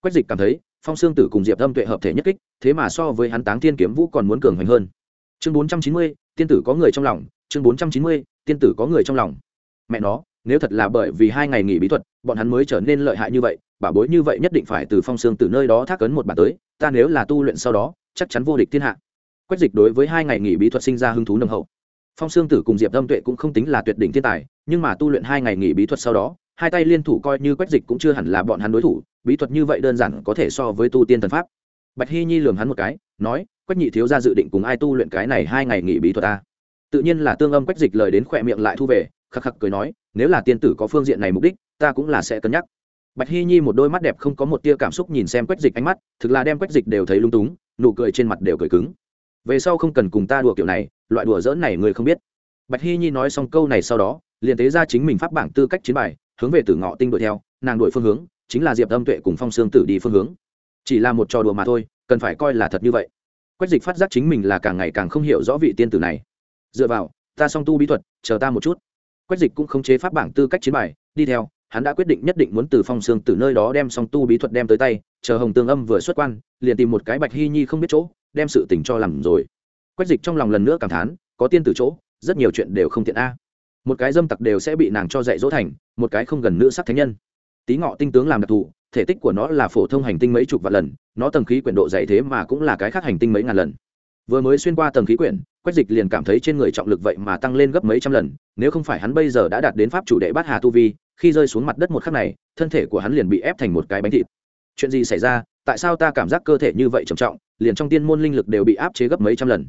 Quách dịch cảm thấy, phong Sương tử cùng diệp Âm tuệ hợp thể nhất kích, thế mà so với hắn táng thiên kiếm vũ còn muốn cường hoành hơn. Chương bốn trăm chín mươi, tiên tử có người trong lòng. Chương bốn trăm chín mươi, tiên tử có người trong lòng. Mẹ nó, nếu thật là bởi vì hai ngày nghỉ bí thuật, bọn hắn mới trở nên lợi hại như vậy bảo bối như vậy nhất định phải từ phong Sương từ nơi đó thác ấn một bản tới, ta nếu là tu luyện sau đó, chắc chắn vô địch thiên hạ. Quách dịch đối với hai ngày nghỉ bí thuật sinh ra hứng thú nồng hậu phong xương tử cùng diệp tâm tuệ cũng không tính là tuyệt đỉnh thiên tài, nhưng mà tu luyện hai ngày nghỉ bí thuật sau đó, hai tay liên thủ coi như quách dịch cũng chưa hẳn là bọn hắn đối thủ, bí thuật như vậy đơn giản có thể so với tu tiên thần pháp. Bạch hy nhi lường hắn một cái, nói, quách nhị thiếu ra dự định cùng ai tu luyện cái này hai ngày nghỉ bí thuật ta? Tự nhiên là tương âm quách dịch lời đến khỏe miệng lại thu về, khắc khắc cười nói, nếu là tiên tử có phương diện này mục đích, ta cũng là sẽ cân nhắc. Bạch hy nhi một đôi mắt đẹp không có một tia cảm xúc nhìn xem quách dịch ánh mắt, thực là đem quách dịch đều thấy lung túng, nụ cười trên mặt đều cười cứng. Về sau không cần cùng ta đùa kiểu này loại đùa dỡn này người không biết. Bạch hy nhi nói xong câu này sau đó, liền tế ra chính mình pháp bảng tư cách chiến bài, hướng về tử ngọ tinh đuổi theo, nàng đuổi phương hướng, chính là diệp âm tuệ cùng phong sương tử đi phương hướng. Chỉ là một trò đùa mà thôi, cần phải coi là thật như vậy. Quách dịch phát giác chính mình là càng ngày càng không hiểu rõ vị tiên tử này. Dựa vào, ta song tu bí thuật, chờ ta một chút. Quách dịch cũng không chế pháp bảng tư cách chiến bài, đi theo, hắn đã quyết định nhất định muốn từ phong sương từ nơi đó đem song tu bí thuật đem tới tay, chờ hồng tương âm vừa xuất quan, liền tìm một cái bạch hy nhi không biết chỗ, đem sự tình cho làm rồi quách dịch trong lòng lần nữa cảm thán, có tiên từ chỗ, rất nhiều chuyện đều không tiện a. Một cái dâm tặc đều sẽ bị nàng cho dạy dỗ thành, một cái không gần nữ sắc thánh nhân. Tí ngọ tinh tướng làm đặc thù, thể tích của nó là phổ thông hành tinh mấy chục vạn lần, nó tầng khí quyển độ dày thế mà cũng là cái khác hành tinh mấy ngàn lần. Vừa mới xuyên qua tầng khí quyển, quách dịch liền cảm thấy trên người trọng lực vậy mà tăng lên gấp mấy trăm lần, nếu không phải hắn bây giờ đã đạt đến pháp chủ đệ bát hà tu vi, khi rơi xuống mặt đất một khắc này, thân thể của hắn liền bị ép thành một cái bánh thịt. Chuyện gì xảy ra? Tại sao ta cảm giác cơ thể như vậy trầm trọng? Liền trong tiên môn linh lực đều bị áp chế gấp mấy trăm lần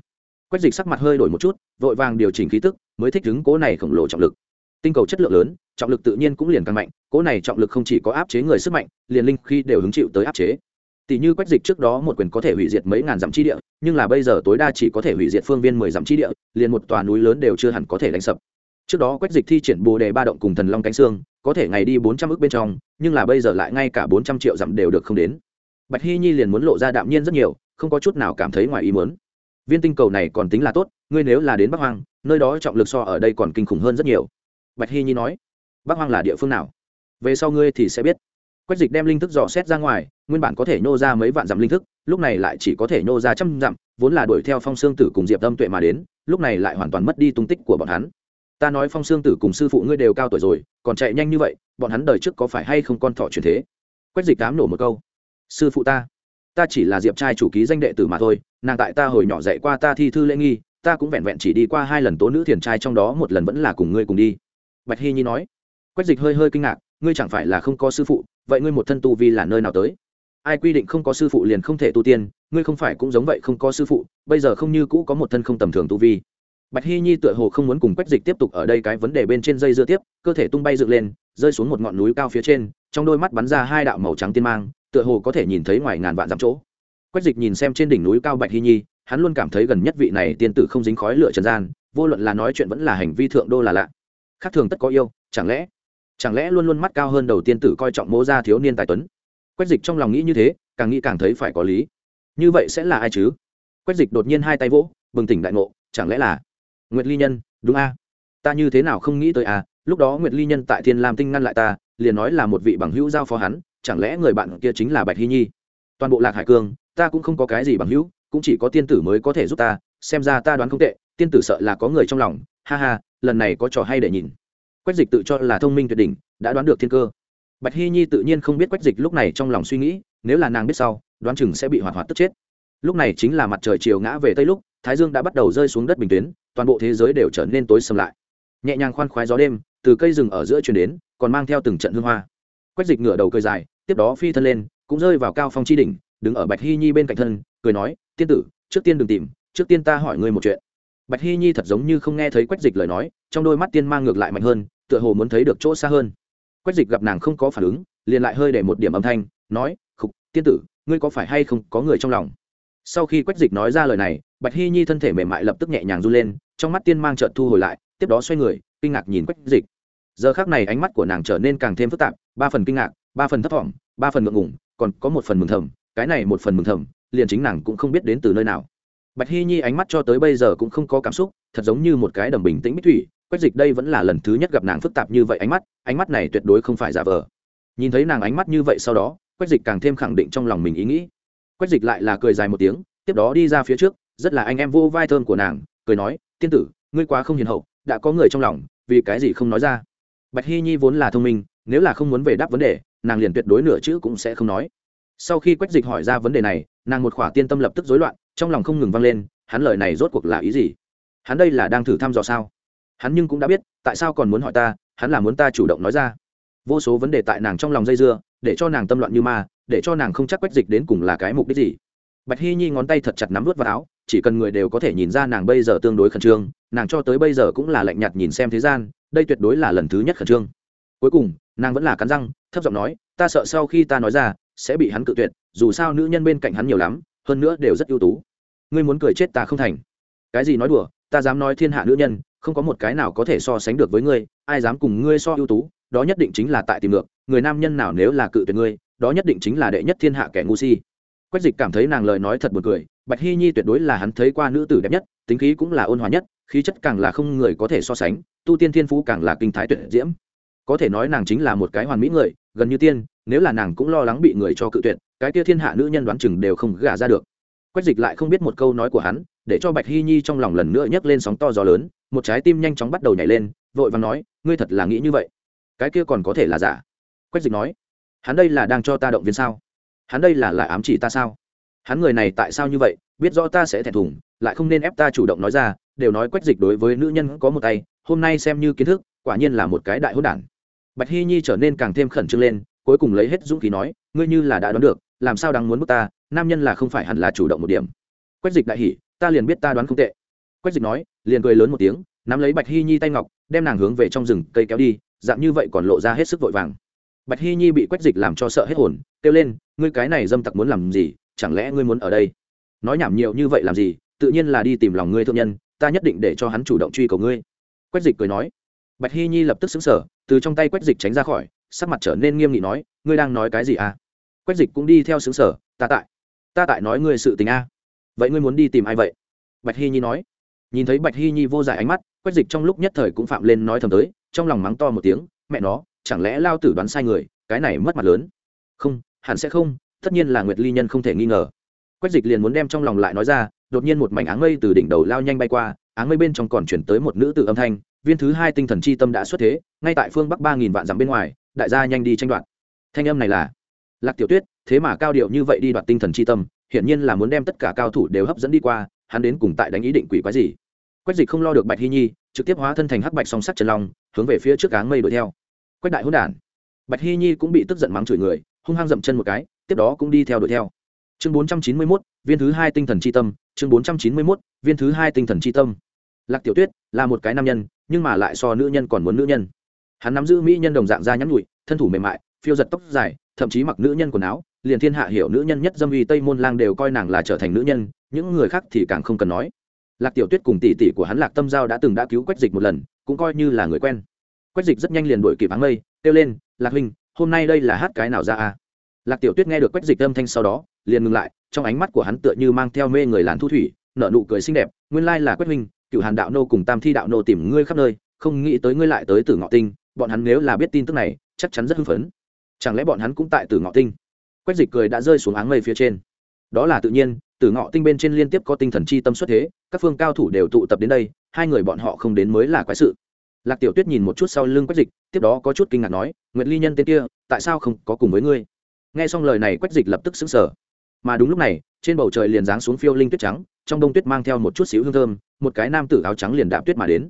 quách dịch sắc mặt hơi đổi một chút, vội vàng điều chỉnh khí tức, mới thích ứng cố này khổng lồ trọng lực. Tinh cầu chất lượng lớn, trọng lực tự nhiên cũng liền càng mạnh, cố này trọng lực không chỉ có áp chế người sức mạnh, liền linh khi đều hứng chịu tới áp chế. Tỷ như quách dịch trước đó một quyền có thể hủy diệt mấy ngàn dặm chi địa, nhưng là bây giờ tối đa chỉ có thể hủy diệt phương viên mười dặm chi địa, liền một tòa núi lớn đều chưa hẳn có thể đánh sập. Trước đó quách dịch thi triển bồ đề ba động cùng thần long cánh xương, có thể ngày đi bốn trăm ước bên trong, nhưng là bây giờ lại ngay cả bốn trăm triệu dặm đều được không đến. Bạch hy nhi liền muốn lộ ra đạm nhiên rất nhiều, không có chút nào cảm thấy ngoài ý muốn viên tinh cầu này còn tính là tốt, ngươi nếu là đến bắc hoang, nơi đó trọng lực so ở đây còn kinh khủng hơn rất nhiều. Bạch hy nhi nói, bắc hoang là địa phương nào? Về sau ngươi thì sẽ biết. Quách dịch đem linh thức dò xét ra ngoài, nguyên bản có thể nhô ra mấy vạn dặm linh thức, lúc này lại chỉ có thể nhô ra trăm dặm, vốn là đuổi theo phong sương tử cùng diệp tâm tuệ mà đến, lúc này lại hoàn toàn mất đi tung tích của bọn hắn. Ta nói phong sương tử cùng sư phụ ngươi đều cao tuổi rồi, còn chạy nhanh như vậy, bọn hắn đời trước có phải hay không con thọ truyền thế? Quách dịch cám nổ một câu, sư phụ ta ta chỉ là diệp trai chủ ký danh đệ tử mà thôi, nàng tại ta hồi nhỏ dạy qua ta thi thư lễ nghi, ta cũng vẹn vẹn chỉ đi qua hai lần tố nữ thiền trai trong đó một lần vẫn là cùng ngươi cùng đi. Bạch hy nhi nói. Quách dịch hơi hơi kinh ngạc, ngươi chẳng phải là không có sư phụ, vậy ngươi một thân tu vi là nơi nào tới? Ai quy định không có sư phụ liền không thể tu tiên, ngươi không phải cũng giống vậy không có sư phụ, bây giờ không như cũ có một thân không tầm thường tu vi. Bạch hy nhi tựa hồ không muốn cùng quách dịch tiếp tục ở đây cái vấn đề bên trên dây dưa tiếp, cơ thể tung bay dựng lên, rơi xuống một ngọn núi cao phía trên, trong đôi mắt bắn ra hai đạo màu trắng tiên mang tựa hồ có thể nhìn thấy ngoài ngàn vạn dặm chỗ. Quách dịch nhìn xem trên đỉnh núi cao bạch hy nhi, hắn luôn cảm thấy gần nhất vị này tiên tử không dính khói lửa trần gian, vô luận là nói chuyện vẫn là hành vi thượng đô là lạ. Khác thường tất có yêu, chẳng lẽ chẳng lẽ luôn luôn mắt cao hơn đầu tiên tử coi trọng mô gia thiếu niên tài tuấn? Quách dịch trong lòng nghĩ như thế, càng nghĩ càng thấy phải có lý. Như vậy sẽ là ai chứ? Quách dịch đột nhiên hai tay vỗ, bừng tỉnh đại ngộ, chẳng lẽ là nguyệt ly nhân, đúng a? Ta như thế nào không nghĩ tới a, lúc đó nguyệt ly nhân tại thiên lam tinh ngăn lại ta, liền nói là một vị bằng hữu giao phó hắn chẳng lẽ người bạn kia chính là bạch hy nhi? Toàn bộ lạc hải cương, ta cũng không có cái gì bằng hữu, cũng chỉ có tiên tử mới có thể giúp ta, xem ra ta đoán không tệ, tiên tử sợ là có người trong lòng, ha ha, lần này có trò hay để nhìn. Quách dịch tự cho là thông minh tuyệt đỉnh, đã đoán được thiên cơ. Bạch hy nhi tự nhiên không biết quách dịch lúc này trong lòng suy nghĩ, nếu là nàng biết sau, đoán chừng sẽ bị hoạt hoạt tức chết. Lúc này chính là mặt trời chiều ngã về tây lúc, thái dương đã bắt đầu rơi xuống đất bình tuyến, toàn bộ thế giới đều trở nên tối sầm lại. Nhẹ nhàng khoan khoái gió đêm, từ cây rừng ở giữa chuyển đến, còn mang theo từng trận hương hoa quách dịch ngửa đầu cười dài, tiếp đó phi thân lên, cũng rơi vào cao phong chi đỉnh, đứng ở bạch hy nhi bên cạnh thân, cười nói, tiên tử, trước tiên đừng tìm, trước tiên ta hỏi ngươi một chuyện. Bạch hy nhi thật giống như không nghe thấy quách dịch lời nói, trong đôi mắt tiên mang ngược lại mạnh hơn, tựa hồ muốn thấy được chỗ xa hơn. Quách dịch gặp nàng không có phản ứng, liền lại hơi để một điểm âm thanh, nói, khục, tiên tử, ngươi có phải hay không có người trong lòng? Sau khi quách dịch nói ra lời này, bạch hy nhi thân thể mềm mại lập tức nhẹ nhàng run lên, trong mắt tiên mang trợn thu hồi lại, tiếp đó xoay người, kinh ngạc nhìn quách dịch giờ khác này ánh mắt của nàng trở nên càng thêm phức tạp, ba phần kinh ngạc, ba phần thấp thỏm, ba phần ngượng ngủng còn có một phần mừng thầm, cái này một phần mừng thầm, liền chính nàng cũng không biết đến từ nơi nào. Bạch hy nhi ánh mắt cho tới bây giờ cũng không có cảm xúc, thật giống như một cái đầm bình tĩnh bích thủy, quách dịch đây vẫn là lần thứ nhất gặp nàng phức tạp như vậy ánh mắt ánh mắt này tuyệt đối không phải giả vờ. Nhìn thấy nàng ánh mắt như vậy sau đó, quách dịch càng thêm khẳng định trong lòng mình ý nghĩ. Quách dịch lại là cười dài một tiếng, tiếp đó đi ra phía trước, rất là anh em vô vai thơm của nàng, cười nói, tiên tử, ngươi quá không hiền hậu, đã có người trong lòng, vì cái gì không nói ra? Bạch hy nhi vốn là thông minh, nếu là không muốn về đáp vấn đề, nàng liền tuyệt đối nửa chữ cũng sẽ không nói. Sau khi quách dịch hỏi ra vấn đề này, nàng một khỏa tiên tâm lập tức rối loạn, trong lòng không ngừng vang lên, hắn lời này rốt cuộc là ý gì? Hắn đây là đang thử thăm dò sao? Hắn nhưng cũng đã biết, tại sao còn muốn hỏi ta, hắn là muốn ta chủ động nói ra. Vô số vấn đề tại nàng trong lòng dây dưa, để cho nàng tâm loạn như ma, để cho nàng không chắc quách dịch đến cùng là cái mục đích gì. Bạch hy nhi ngón tay thật chặt nắm vớt vào áo, chỉ cần người đều có thể nhìn ra nàng bây giờ tương đối khẩn trương, nàng cho tới bây giờ cũng là lạnh nhạt nhìn xem thế gian đây tuyệt đối là lần thứ nhất khẩn trương. Cuối cùng, nàng vẫn là cắn răng, thấp giọng nói, ta sợ sau khi ta nói ra, sẽ bị hắn cự tuyệt, dù sao nữ nhân bên cạnh hắn nhiều lắm, hơn nữa đều rất ưu tú. Ngươi muốn cười chết ta không thành. Cái gì nói đùa, ta dám nói thiên hạ nữ nhân, không có một cái nào có thể so sánh được với ngươi, ai dám cùng ngươi so ưu tú, đó nhất định chính là tại tìm ngược, người nam nhân nào nếu là cự tuyệt ngươi, đó nhất định chính là đệ nhất thiên hạ kẻ ngu si. Quách dịch cảm thấy nàng lời nói thật buồn cười, bạch hy nhi tuyệt đối là hắn thấy qua nữ tử đẹp nhất, tính khí cũng là ôn hòa nhất khí chất càng là không người có thể so sánh, tu tiên thiên phú càng là kinh thái tuyệt diễm. Có thể nói nàng chính là một cái hoàn mỹ người, gần như tiên, nếu là nàng cũng lo lắng bị người cho cự tuyệt, cái kia thiên hạ nữ nhân đoán chừng đều không gả ra được. Quách dịch lại không biết một câu nói của hắn, để cho bạch hy nhi trong lòng lần nữa nhấc lên sóng to gió lớn, một trái tim nhanh chóng bắt đầu nhảy lên, vội và nói, ngươi thật là nghĩ như vậy? Cái kia còn có thể là giả? Quách dịch nói, hắn đây là đang cho ta động viên sao? Hắn đây là lại ám chỉ ta sao? Hắn người này tại sao như vậy? Biết rõ ta sẽ thẹn thùng, lại không nên ép ta chủ động nói ra đều nói quách dịch đối với nữ nhân có một tay, hôm nay xem như kiến thức, quả nhiên là một cái đại hỗn đản. Bạch hy nhi trở nên càng thêm khẩn trương lên, cuối cùng lấy hết dũng khí nói, ngươi như là đã đoán được, làm sao đang muốn bức ta, nam nhân là không phải hẳn là chủ động một điểm. Quách dịch đại hỉ, ta liền biết ta đoán không tệ. Quách dịch nói, liền cười lớn một tiếng, nắm lấy bạch hy nhi tay ngọc, đem nàng hướng về trong rừng cây kéo đi, dạng như vậy còn lộ ra hết sức vội vàng. Bạch hy nhi bị quách dịch làm cho sợ hết hồn, kêu lên, ngươi cái này dâm tặc muốn làm gì, chẳng lẽ ngươi muốn ở đây? Nói nhảm nhiều như vậy làm gì, tự nhiên là đi tìm lòng ngươi thượng nhân ta nhất định để cho hắn chủ động truy cầu ngươi. Quách dịch cười nói. Bạch hy nhi lập tức xứng sở từ trong tay quách dịch tránh ra khỏi, sắc mặt trở nên nghiêm nghị nói, ngươi đang nói cái gì à? Quách dịch cũng đi theo xứng sở ta tại ta tại nói ngươi sự tình a vậy ngươi muốn đi tìm ai vậy? Bạch hy nhi nói. Nhìn thấy bạch hy nhi vô giải ánh mắt, quách dịch trong lúc nhất thời cũng phạm lên nói thầm tới, trong lòng mắng to một tiếng, mẹ nó, chẳng lẽ lao tử đoán sai người, cái này mất mặt lớn. Không, hẳn sẽ không, tất nhiên là nguyệt ly nhân không thể nghi ngờ. Quách dịch liền muốn đem trong lòng lại nói ra đột nhiên một mảnh áng mây từ đỉnh đầu lao nhanh bay qua, áng mây bên trong còn chuyển tới một nữ tử âm thanh, viên thứ hai tinh thần chi tâm đã xuất thế, ngay tại phương bắc ba nghìn vạn dặm bên ngoài, đại gia nhanh đi tranh đoạt. Thanh âm này là, lạc tiểu tuyết, thế mà cao điệu như vậy đi đoạt tinh thần chi tâm, hiển nhiên là muốn đem tất cả cao thủ đều hấp dẫn đi qua, hắn đến cùng tại đánh ý định quỷ quái gì? Quách dịch không lo được bạch hy nhi, trực tiếp hóa thân thành hắc bạch song sắt trần long, hướng về phía trước áng mây đuổi theo. Quách đại hôn đản. Bạch hy nhi cũng bị tức giận mắng chửi người, hung hăng dậm chân một cái, tiếp đó cũng đi theo đuổi theo chương bốn trăm chín mươi mốt, viên thứ hai tinh thần c h i tâm, chương bốn trăm chín mươi mốt, viên thứ hai tinh thần c h i tâm. Lạc tiểu tuyết là một cái nam nhân, nhưng mà lại so nữ nhân còn muốn nữ nhân. Hắn nắm giữ mỹ nhân đồng dạng da nhắn nhụi, thân thủ mềm mại, phiêu giật tóc dài, thậm chí mặc nữ nhân quần áo, liền thiên hạ hiểu nữ nhân nhất dâm uy tây môn lang đều coi nàng là trở thành nữ nhân, những người khác thì càng không cần nói. Lạc tiểu tuyết cùng tỷ tỷ của hắn lạc tâm giao đã từng đã cứu quách dịch một lần, cũng coi như là người quen. Quách dịch rất nhanh liền đuổi kịp áng mây, kêu lên, lạc huynh, hôm nay đây là hát cái nào ra à? Lạc tiểu tuyết nghe được quách dịch âm thanh sau đó, liền ngừng lại, trong ánh mắt của hắn tựa như mang theo mê người làn thu thủy nợ nụ cười xinh đẹp, nguyên lai là quách huynh cựu hàn đạo nô cùng tam thi đạo nô tìm ngươi khắp nơi, không nghĩ tới ngươi lại tới Tử ngọ tinh, bọn hắn nếu là biết tin tức này, chắc chắn rất hưng phấn. Chẳng lẽ bọn hắn cũng tại Tử ngọ tinh? Quách dịch cười đã rơi xuống áng mây phía trên. Đó là tự nhiên, Tử ngọ tinh bên trên liên tiếp có tinh thần chi tâm xuất thế, các phương cao thủ đều tụ tập đến đây, hai người bọn họ không đến mới là quái sự. Lạc tiểu tuyết nhìn một chút sau lưng quách dịch, tiếp đó có chút kinh ngạc nói, nguyệt ly nhân tên kia, tại sao không có cùng với ngươi? Nghe xong lời này quách dịch lập tức xứng sở mà đúng lúc này trên bầu trời liền giáng xuống phiêu linh tuyết trắng trong đông tuyết mang theo một chút xíu hương thơm một cái nam tử áo trắng liền đạp tuyết mà đến.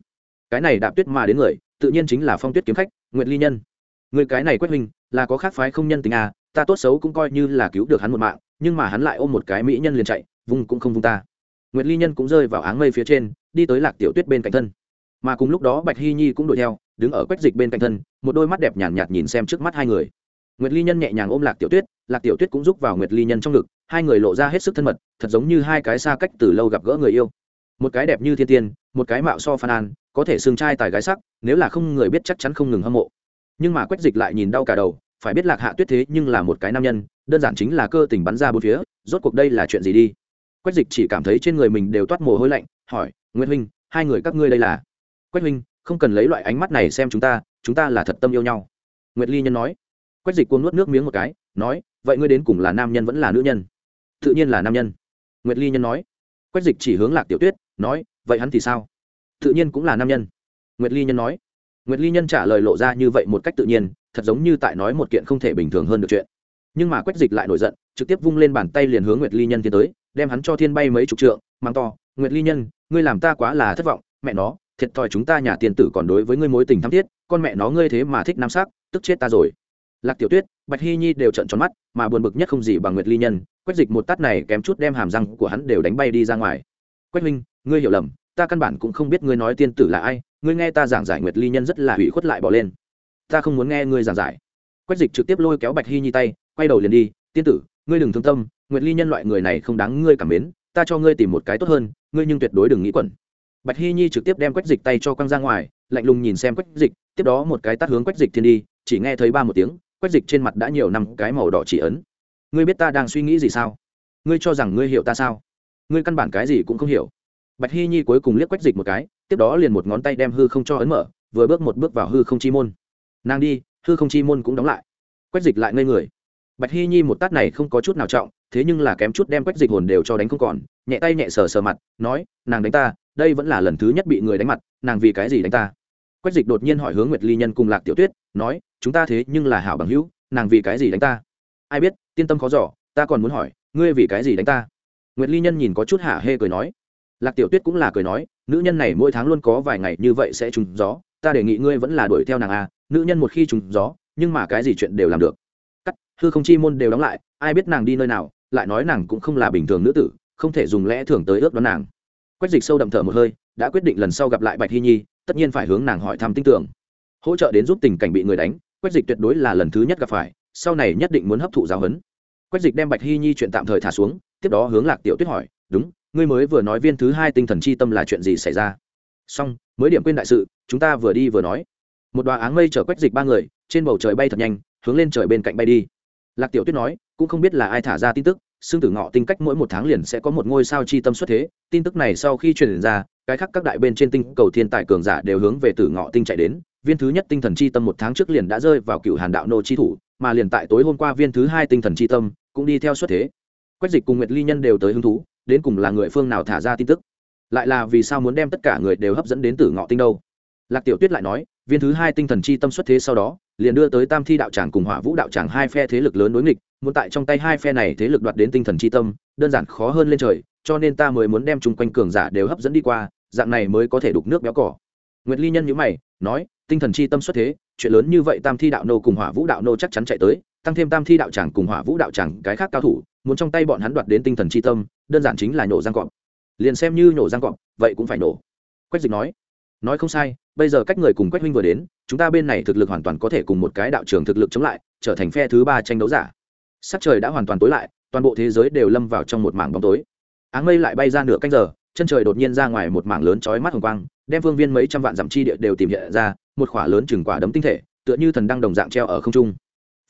Cái này đạp tuyết mà đến người tự nhiên chính là phong tuyết kiếm khách nguyệt ly nhân. Người cái này quách huynh là có khác phái không nhân tình à ta tốt xấu cũng coi như là cứu được hắn một mạng nhưng mà hắn lại ôm một cái mỹ nhân liền chạy vung cũng không vung ta. Nguyệt ly nhân cũng rơi vào áng mây phía trên đi tới lạc tiểu tuyết bên cạnh thân. Mà cùng lúc đó bạch hy nhi cũng đuổi theo đứng ở quách dịch bên cạnh thân một đôi mắt đẹp nhàn nhạt, nhạt nhìn xem trước mắt hai người nguyệt ly nhân nhẹ nhàng ôm lạc tiểu tuyết, lạc tiểu tuyết cũng giúp vào nguyệt ly nhân trong ngực, hai người lộ ra hết sức thân mật, thật giống như hai cái xa cách từ lâu gặp gỡ người yêu. Một cái đẹp như thiên tiên, một cái mạo so phan an có thể xương trai tài gái sắc, nếu là không người biết chắc chắn không ngừng hâm mộ. Nhưng mà quách dịch lại nhìn đau cả đầu, phải biết lạc hạ tuyết thế nhưng là một cái nam nhân, đơn giản chính là cơ tình bắn ra bốn phía, rốt cuộc đây là chuyện gì đi? Quách dịch chỉ cảm thấy trên người mình đều toát mồ hôi lạnh, hỏi nguyễn huynh, hai người các ngươi đây là? Quách huynh, không cần lấy loại ánh mắt này xem chúng ta chúng ta là thật tâm yêu nhau. Nguyệt ly nhân nói quách dịch cuốn nuốt nước miếng một cái, nói, vậy ngươi đến cùng là nam nhân vẫn là nữ nhân? Tự nhiên là nam nhân. Nguyệt ly nhân nói. Quách dịch chỉ hướng lạc tiểu tuyết, nói, vậy hắn thì sao? Tự nhiên cũng là nam nhân. Nguyệt ly nhân nói. Nguyệt ly nhân trả lời lộ ra như vậy một cách tự nhiên, thật giống như tại nói một kiện không thể bình thường hơn được chuyện. Nhưng mà quách dịch lại nổi giận, trực tiếp vung lên bàn tay liền hướng nguyệt ly nhân tiến tới, đem hắn cho thiên bay mấy chục trượng mang to, nguyệt ly nhân, ngươi làm ta quá là thất vọng, mẹ nó, thiệt thòi chúng ta nhà tiền tử còn đối với ngươi mối tình thắm thiết, con mẹ nó ngươi thế mà thích nam sắc, tức chết ta rồi lạc tiểu tuyết, bạch hy nhi đều trận tròn mắt, mà buồn bực nhất không gì bằng nguyệt ly nhân, quách dịch một tát này kém chút đem hàm răng của hắn đều đánh bay đi ra ngoài. Quách minh ngươi hiểu lầm, ta căn bản cũng không biết ngươi nói tiên tử là ai, ngươi nghe ta giảng giải nguyệt ly nhân rất là hủy khuất lại bỏ lên. Ta không muốn nghe ngươi giảng giải. Quách dịch trực tiếp lôi kéo bạch hy nhi tay, quay đầu liền đi, tiên tử, ngươi đừng thương tâm, nguyệt ly nhân loại người này không đáng ngươi cảm mến, ta cho ngươi tìm một cái tốt hơn, ngươi nhưng tuyệt đối đừng nghĩ quẩn. Bạch hy nhi trực tiếp đem quách dịch tay cho quăng ra ngoài, lạnh lùng nhìn xem quách dịch, tiếp đó một cái tắt hướng quách dịch thiên đi, chỉ nghe thấy ba một tiếng quách dịch trên mặt đã nhiều năm cái màu đỏ chỉ ấn. Ngươi biết ta đang suy nghĩ gì sao? Ngươi cho rằng ngươi hiểu ta sao? Ngươi căn bản cái gì cũng không hiểu. Bạch hy nhi cuối cùng liếc quách dịch một cái, tiếp đó liền một ngón tay đem hư không cho ấn mở, vừa bước một bước vào hư không chi môn. Nàng đi, hư không chi môn cũng đóng lại. Quách dịch lại ngây người. Bạch hy nhi một tát này không có chút nào trọng, thế nhưng là kém chút đem quách dịch hồn đều cho đánh không còn, nhẹ tay nhẹ sờ sờ mặt, nói, nàng đánh ta, đây vẫn là lần thứ nhất bị người đánh mặt, nàng vì cái gì đánh ta? Quách dịch đột nhiên hỏi hướng nguyệt ly nhân cùng lạc tiểu tuyết, nói, chúng ta thế nhưng là hảo bằng hữu, nàng vì cái gì đánh ta? Ai biết, tiên tâm khó giỏ ta còn muốn hỏi, ngươi vì cái gì đánh ta? Nguyệt ly nhân nhìn có chút hả hê cười nói. Lạc tiểu tuyết cũng là cười nói, nữ nhân này mỗi tháng luôn có vài ngày như vậy sẽ trúng gió, ta đề nghị ngươi vẫn là đuổi theo nàng a nữ nhân một khi trúng gió, nhưng mà cái gì chuyện đều làm được. Cắt, hư không chi môn đều đóng lại, ai biết nàng đi nơi nào, lại nói nàng cũng không là bình thường nữ tử, không thể dùng lẽ thường tới ước đoán nàng. Quách dịch sâu đậm thở một hơi, đã quyết định lần sau gặp lại bạch hy nhi tất nhiên phải hướng nàng hỏi thăm tin tưởng. Hỗ trợ đến giúp tình cảnh bị người đánh, quách dịch tuyệt đối là lần thứ nhất gặp phải, sau này nhất định muốn hấp thụ giáo huấn. Quách dịch đem bạch hy nhi chuyện tạm thời thả xuống, tiếp đó hướng lạc tiểu tuyết hỏi, đúng, ngươi mới vừa nói viên thứ hai tinh thần chi tâm là chuyện gì xảy ra? Xong, mới điểm quên đại sự, chúng ta vừa đi vừa nói. Một đoàn áng mây chở quách dịch ba người, trên bầu trời bay thật nhanh, hướng lên trời bên cạnh bay đi. Lạc tiểu tuyết nói, cũng không biết là ai thả ra tin tức xương tử ngọ tinh cách mỗi một tháng liền sẽ có một ngôi sao chi tâm xuất thế, tin tức này sau khi truyền ra cái khác các đại bên trên tinh cầu thiên tài cường giả đều hướng về tử ngọ tinh chạy đến. Viên thứ nhất tinh thần chi tâm một tháng trước liền đã rơi vào cựu hàn đạo nô chi thủ, mà liền tại tối hôm qua viên thứ hai tinh thần chi tâm cũng đi theo xuất thế. Quách dịch cùng nguyệt ly nhân đều tới hứng thú, đến cùng là người phương nào thả ra tin tức? Lại là vì sao muốn đem tất cả người đều hấp dẫn đến tử ngọ tinh đâu? Lạc tiểu tuyết lại nói viên thứ hai tinh thần chi tâm xuất thế sau đó, liền đưa tới tam thi đạo tràng cùng hỏa vũ đạo tràng hai phe thế lực lớn đối nghịch, muốn tại trong tay hai phe này thế lực đoạt đến tinh thần chi tâm, đơn giản khó hơn lên trời, cho nên ta mới muốn đem chung quanh cường giả đều hấp dẫn đi qua, dạng này mới có thể đục nước béo cỏ. Nguyệt ly nhân nhữ mày, nói, tinh thần chi tâm xuất thế, chuyện lớn như vậy tam thi đạo nô cùng hỏa vũ đạo nô chắc chắn chạy tới, tăng thêm tam thi đạo tràng cùng hỏa vũ đạo tràng cái khác cao thủ, muốn trong tay bọn hắn đoạt đến tinh thần chi tâm, đơn giản chính là nhổ răng cọp. Liền xem như nhổ răng cọp, vậy cũng phải nổ quách dịch nói nói không sai bây giờ cách người cùng quách huynh vừa đến, chúng ta bên này thực lực hoàn toàn có thể cùng một cái đạo trường thực lực chống lại, trở thành phe thứ ba tranh đấu giả. Sắc trời đã hoàn toàn tối lại, toàn bộ thế giới đều lâm vào trong một mảng bóng tối. Áng mây lại bay ra nửa canh giờ, chân trời đột nhiên ra ngoài một mảng lớn chói mắt hồng quang, đem phương viên mấy trăm vạn dặm chi địa đều tìm hiện ra, một khỏa lớn chừng quả đấm tinh thể, tựa như thần đang đồng dạng treo ở không trung.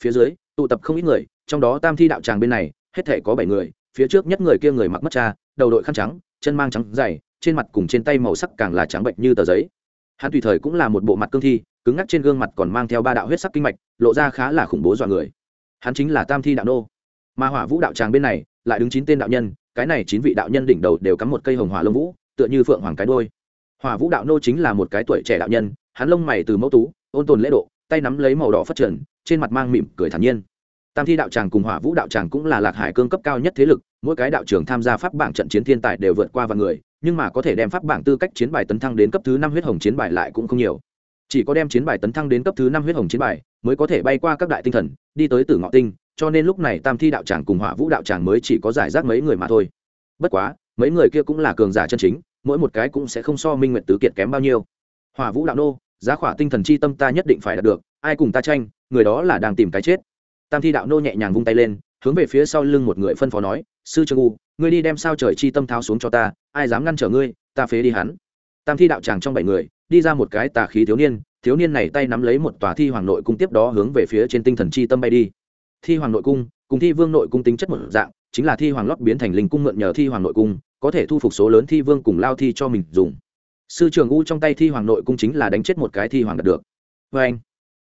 Phía dưới, tụ tập không ít người, trong đó tam thi đạo tràng bên này, hết thể có bảy người, phía trước nhất người kia người mặc mất cha, đầu đội khăn trắng, chân mang trắng dày, trên mặt cùng trên tay màu sắc càng là trắng bệnh như tờ giấy hắn tùy thời cũng là một bộ mặt cương thi cứng ngắc trên gương mặt còn mang theo ba đạo huyết sắc kinh mạch lộ ra khá là khủng bố dọa người. Hắn chính là tam thi đạo nô. Mà hỏa vũ đạo tràng bên này lại đứng chín tên đạo nhân cái này chín vị đạo nhân đỉnh đầu đều cắm một cây hồng hỏa lông vũ tựa như phượng hoàng cái đôi hỏa vũ đạo nô chính là một cái tuổi trẻ đạo nhân hắn lông mày từ mẫu tú ôn tồn lễ độ tay nắm lấy màu đỏ phát triển, trên mặt mang mỉm cười thản nhiên. Tam thi đạo tràng cùng hỏa vũ đạo tràng cũng là lạc hải cương cấp cao nhất thế lực mỗi cái đạo trưởng tham gia pháp bảng trận chiến thiên tài đều vượt qua vài người nhưng mà có thể đem pháp bảng tư cách chiến bài tấn thăng đến cấp thứ năm huyết hồng chiến bài lại cũng không nhiều. Chỉ có đem chiến bài tấn thăng đến cấp thứ năm huyết hồng chiến bài mới có thể bay qua các đại tinh thần, đi tới tử ngọ tinh, cho nên lúc này tam thi đạo tràng cùng hỏa vũ đạo tràng mới chỉ có giải rác mấy người mà thôi. Bất quá, mấy người kia cũng là cường giả chân chính, mỗi một cái cũng sẽ không so minh nguyệt tứ kiệt kém bao nhiêu. Hỏa vũ đạo nô, giá khỏa tinh thần chi tâm ta nhất định phải đạt được, ai cùng ta tranh, người đó là đang tìm cái chết. Tam thi đạo nô nhẹ nhàng vung tay lên, hướng về phía sau lưng một người phân phó nói, sư trương u ngươi đi đem sao trời chi tâm tháo xuống cho ta, ai dám ngăn trở ngươi, ta phế đi hắn. Tam thi đạo tràng trong bảy người, đi ra một cái tà khí thiếu niên thiếu niên này tay nắm lấy một tòa thi hoàng nội cung tiếp đó hướng về phía trên tinh thần chi tâm bay đi. Thi hoàng nội cung, cùng thi vương nội cung tính chất một dạng, chính là thi hoàng lót biến thành linh cung mượn nhờ thi hoàng nội cung, có thể thu phục số lớn thi vương cùng lao thi cho mình dùng. Sư trường u trong tay thi hoàng nội cung chính là đánh chết một cái thi hoàng đạt được. Vê anh,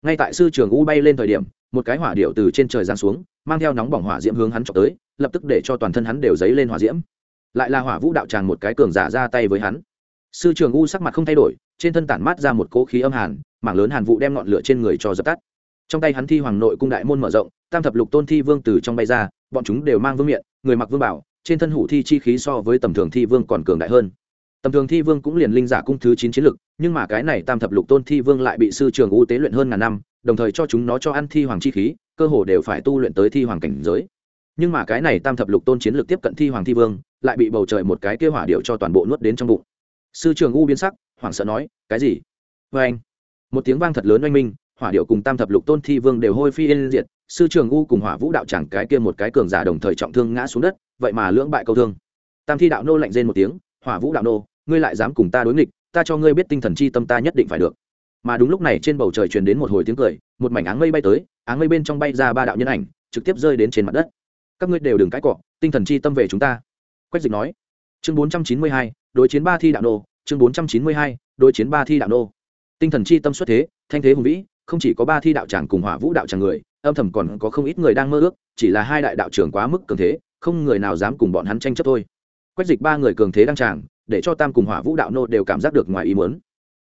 ngay tại sư trường u bay lên thời điểm, một cái hỏa điệu từ trên trời giáng xuống, mang theo nóng bỏng hỏa diễm hướng hắn trọc tới lập tức để cho toàn thân hắn đều dấy lên hỏa diễm. Lại là hỏa vũ đạo tràng một cái cường giả ra tay với hắn. Sư trường u sắc mặt không thay đổi, trên thân tản mát ra một cỗ khí âm hàn, mảng lớn hàn vụ đem ngọn lửa trên người cho dập tắt. Trong tay hắn thi hoàng nội cung đại môn mở rộng, tam thập lục tôn thi vương từ trong bay ra, bọn chúng đều mang vương miện, người mặc vương bảo, trên thân hủ thi chi khí so với tầm thường thi vương còn cường đại hơn. Tầm thường thi vương cũng liền linh giả cung thứ chín chiến lực, nhưng mà cái này tam thập lục tôn thi vương lại bị sư trường u tế luyện hơn ngàn năm, đồng thời cho chúng nó cho ăn thi hoàng chi khí, cơ hồ đều phải tu luyện tới thi hoàng cảnh giới nhưng mà cái này tam thập lục tôn chiến lược tiếp cận thi hoàng thi vương, lại bị bầu trời một cái kêu hỏa điệu cho toàn bộ nuốt đến trong bụng. Sư trường u biến sắc, hoảng sợ nói, cái gì? Vê anh. Một tiếng vang thật lớn oanh minh, hỏa điệu cùng tam thập lục tôn thi vương đều hôi phi yên diệt, sư trường u cùng hỏa vũ đạo chẳng cái kia một cái cường giả đồng thời trọng thương ngã xuống đất, vậy mà lưỡng bại câu thương. Tam thi đạo nô lạnh rên một tiếng, hỏa vũ đạo nô, ngươi lại dám cùng ta đối nghịch, ta cho ngươi biết tinh thần chi tâm ta nhất định phải được. Mà đúng lúc này trên bầu trời truyền đến một hồi tiếng cười, một mảnh áng mây bay tới, áng mây bên trong bay ra ba đạo nhân ảnh, trực tiếp rơi đến trên mặt đất các ngươi đều đừng cãi cọ, tinh thần chi tâm về chúng ta. Quách dịch nói. Chương bốn trăm chín mươi hai, đối chiến ba thi đạo nô. Chương bốn trăm chín mươi hai, đối chiến ba thi đạo nô. Tinh thần chi tâm xuất thế, thanh thế hùng vĩ, không chỉ có ba thi đạo tràng cùng hỏa vũ đạo tràng người, âm thầm còn có không ít người đang mơ ước, chỉ là hai đại đạo trưởng quá mức cường thế, không người nào dám cùng bọn hắn tranh chấp thôi. Quách dịch ba người cường thế đang tràng, để cho tam cùng hỏa vũ đạo nô đều cảm giác được ngoài ý muốn.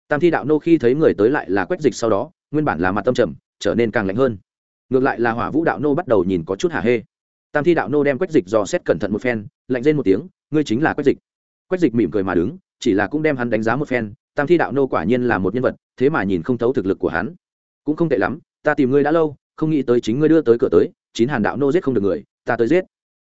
Tam thi đạo nô khi thấy người tới lại là quách dịch sau đó, nguyên bản là mặt tâm trầm, trở nên càng lạnh hơn. Ngược lại là hỏa vũ đạo nô bắt đầu nhìn có chút hả hê tam thi đạo nô đem quách dịch dò xét cẩn thận một phen, lạnh lên một tiếng, ngươi chính là quách dịch. Quách dịch mỉm cười mà đứng, chỉ là cũng đem hắn đánh giá một phen, tam thi đạo nô quả nhiên là một nhân vật, thế mà nhìn không thấu thực lực của hắn. Cũng không tệ lắm, ta tìm ngươi đã lâu, không nghĩ tới chính ngươi đưa tới cửa tới, chín hàn đạo nô giết không được người, ta tới giết.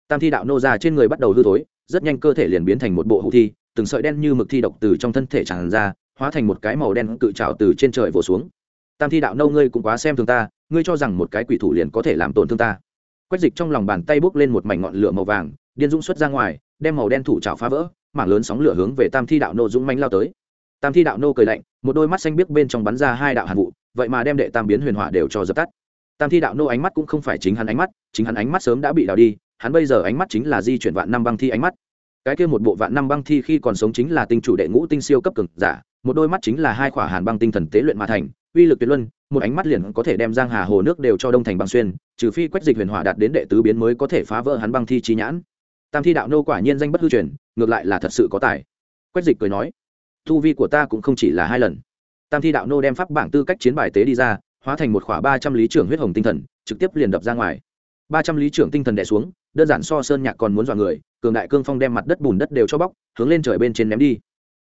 Tam thi đạo nô ra trên người bắt đầu hư thối, rất nhanh cơ thể liền biến thành một bộ hụ thi, từng sợi đen như mực thi độc từ trong thân thể tràn ra, hóa thành một cái màu đen cự trào từ trên trời vỗ xuống. Tam thi đạo nô, ngươi cũng quá xem thường ta, ngươi cho rằng một cái quỷ thủ liền có thể làm tổn thương ta quách dịch trong lòng bàn tay bốc lên một mảnh ngọn lửa màu vàng, điên dũng xuất ra ngoài, đem màu đen thủ trào phá vỡ, mảng lớn sóng lửa hướng về tam thi đạo nô dũng Mánh lao tới. Tam thi đạo nô cười lạnh, một đôi mắt xanh biếc bên trong bắn ra hai đạo hàn vụ, vậy mà đem đệ tam biến huyền hỏa đều cho dập tắt. Tam thi đạo nô ánh mắt cũng không phải chính hắn ánh mắt, chính hắn ánh mắt sớm đã bị đào đi, hắn bây giờ ánh mắt chính là di chuyển vạn năm băng thi ánh mắt. Cái kia một bộ vạn năm băng thi khi còn sống chính là tinh chủ đệ ngũ tinh siêu cấp cực giả, một đôi mắt chính là hai khỏa hàn băng tinh thần tế luyện mà thành, uy lực tuyệt luân một ánh mắt liền có thể đem giang hà hồ nước đều cho đông thành băng xuyên, trừ phi quách dịch huyền hỏa đạt đến đệ tứ biến mới có thể phá vỡ hắn băng thi trí nhãn. Tam thi đạo nô quả nhiên danh bất hư truyền, ngược lại là thật sự có tài. Quách dịch cười nói, thu vi của ta cũng không chỉ là hai lần. Tam thi đạo nô đem pháp bảng tư cách chiến bài tế đi ra, hóa thành một khỏa ba trăm lý trưởng huyết hồng tinh thần, trực tiếp liền đập ra ngoài. Ba trăm lý trưởng tinh thần đè xuống, đơn giản so sơn nhạc còn muốn dọa người, cường đại cương phong đem mặt đất bùn đất đều cho bóc, hướng lên trời bên trên ném đi.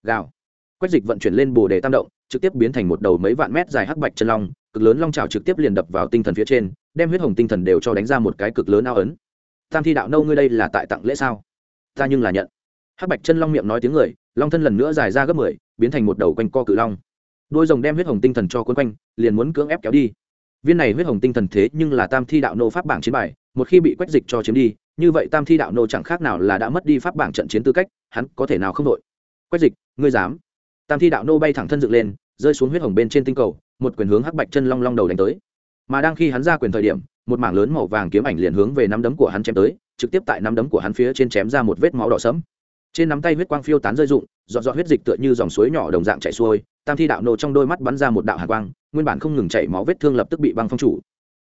Gào. Quách dịch vận chuyển lên bồ đề tam động trực tiếp biến thành một đầu mấy vạn mét dài hắc bạch chân long, cực lớn long trào trực tiếp liền đập vào tinh thần phía trên, đem huyết hồng tinh thần đều cho đánh ra một cái cực lớn ao ấn. Tam thi đạo nâu ngươi đây là tại tặng lễ sao? Ta nhưng là nhận. Hắc bạch chân long miệng nói tiếng người, long thân lần nữa dài ra gấp mười, biến thành một đầu quanh co cự long. Đôi rồng đem huyết hồng tinh thần cho cuốn quanh, liền muốn cưỡng ép kéo đi. Viên này huyết hồng tinh thần thế nhưng là tam thi đạo nô pháp bảng chiến bài, một khi bị quách dịch cho chiếm đi, như vậy tam thi đạo nô chẳng khác nào là đã mất đi pháp bảng trận chiến tư cách, hắn có thể nào không đội? Quách dịch, ngươi dám. Tam thi đạo nô bay thẳng thân dựng lên rơi xuống huyết hồng bên trên tinh cầu, một quyền hướng hắc bạch chân long long đầu đánh tới. Mà đang khi hắn ra quyền thời điểm, một mảng lớn màu vàng kiếm ảnh liền hướng về nắm đấm của hắn chém tới, trực tiếp tại nắm đấm của hắn phía trên chém ra một vết máu đỏ sẫm. Trên nắm tay huyết quang phiêu tán rơi rụng dọn dọn huyết dịch tựa như dòng suối nhỏ đồng dạng chảy xuôi, tam thi đạo nổ trong đôi mắt bắn ra một đạo hàn quang, nguyên bản không ngừng chảy máu vết thương lập tức bị băng phong chủ.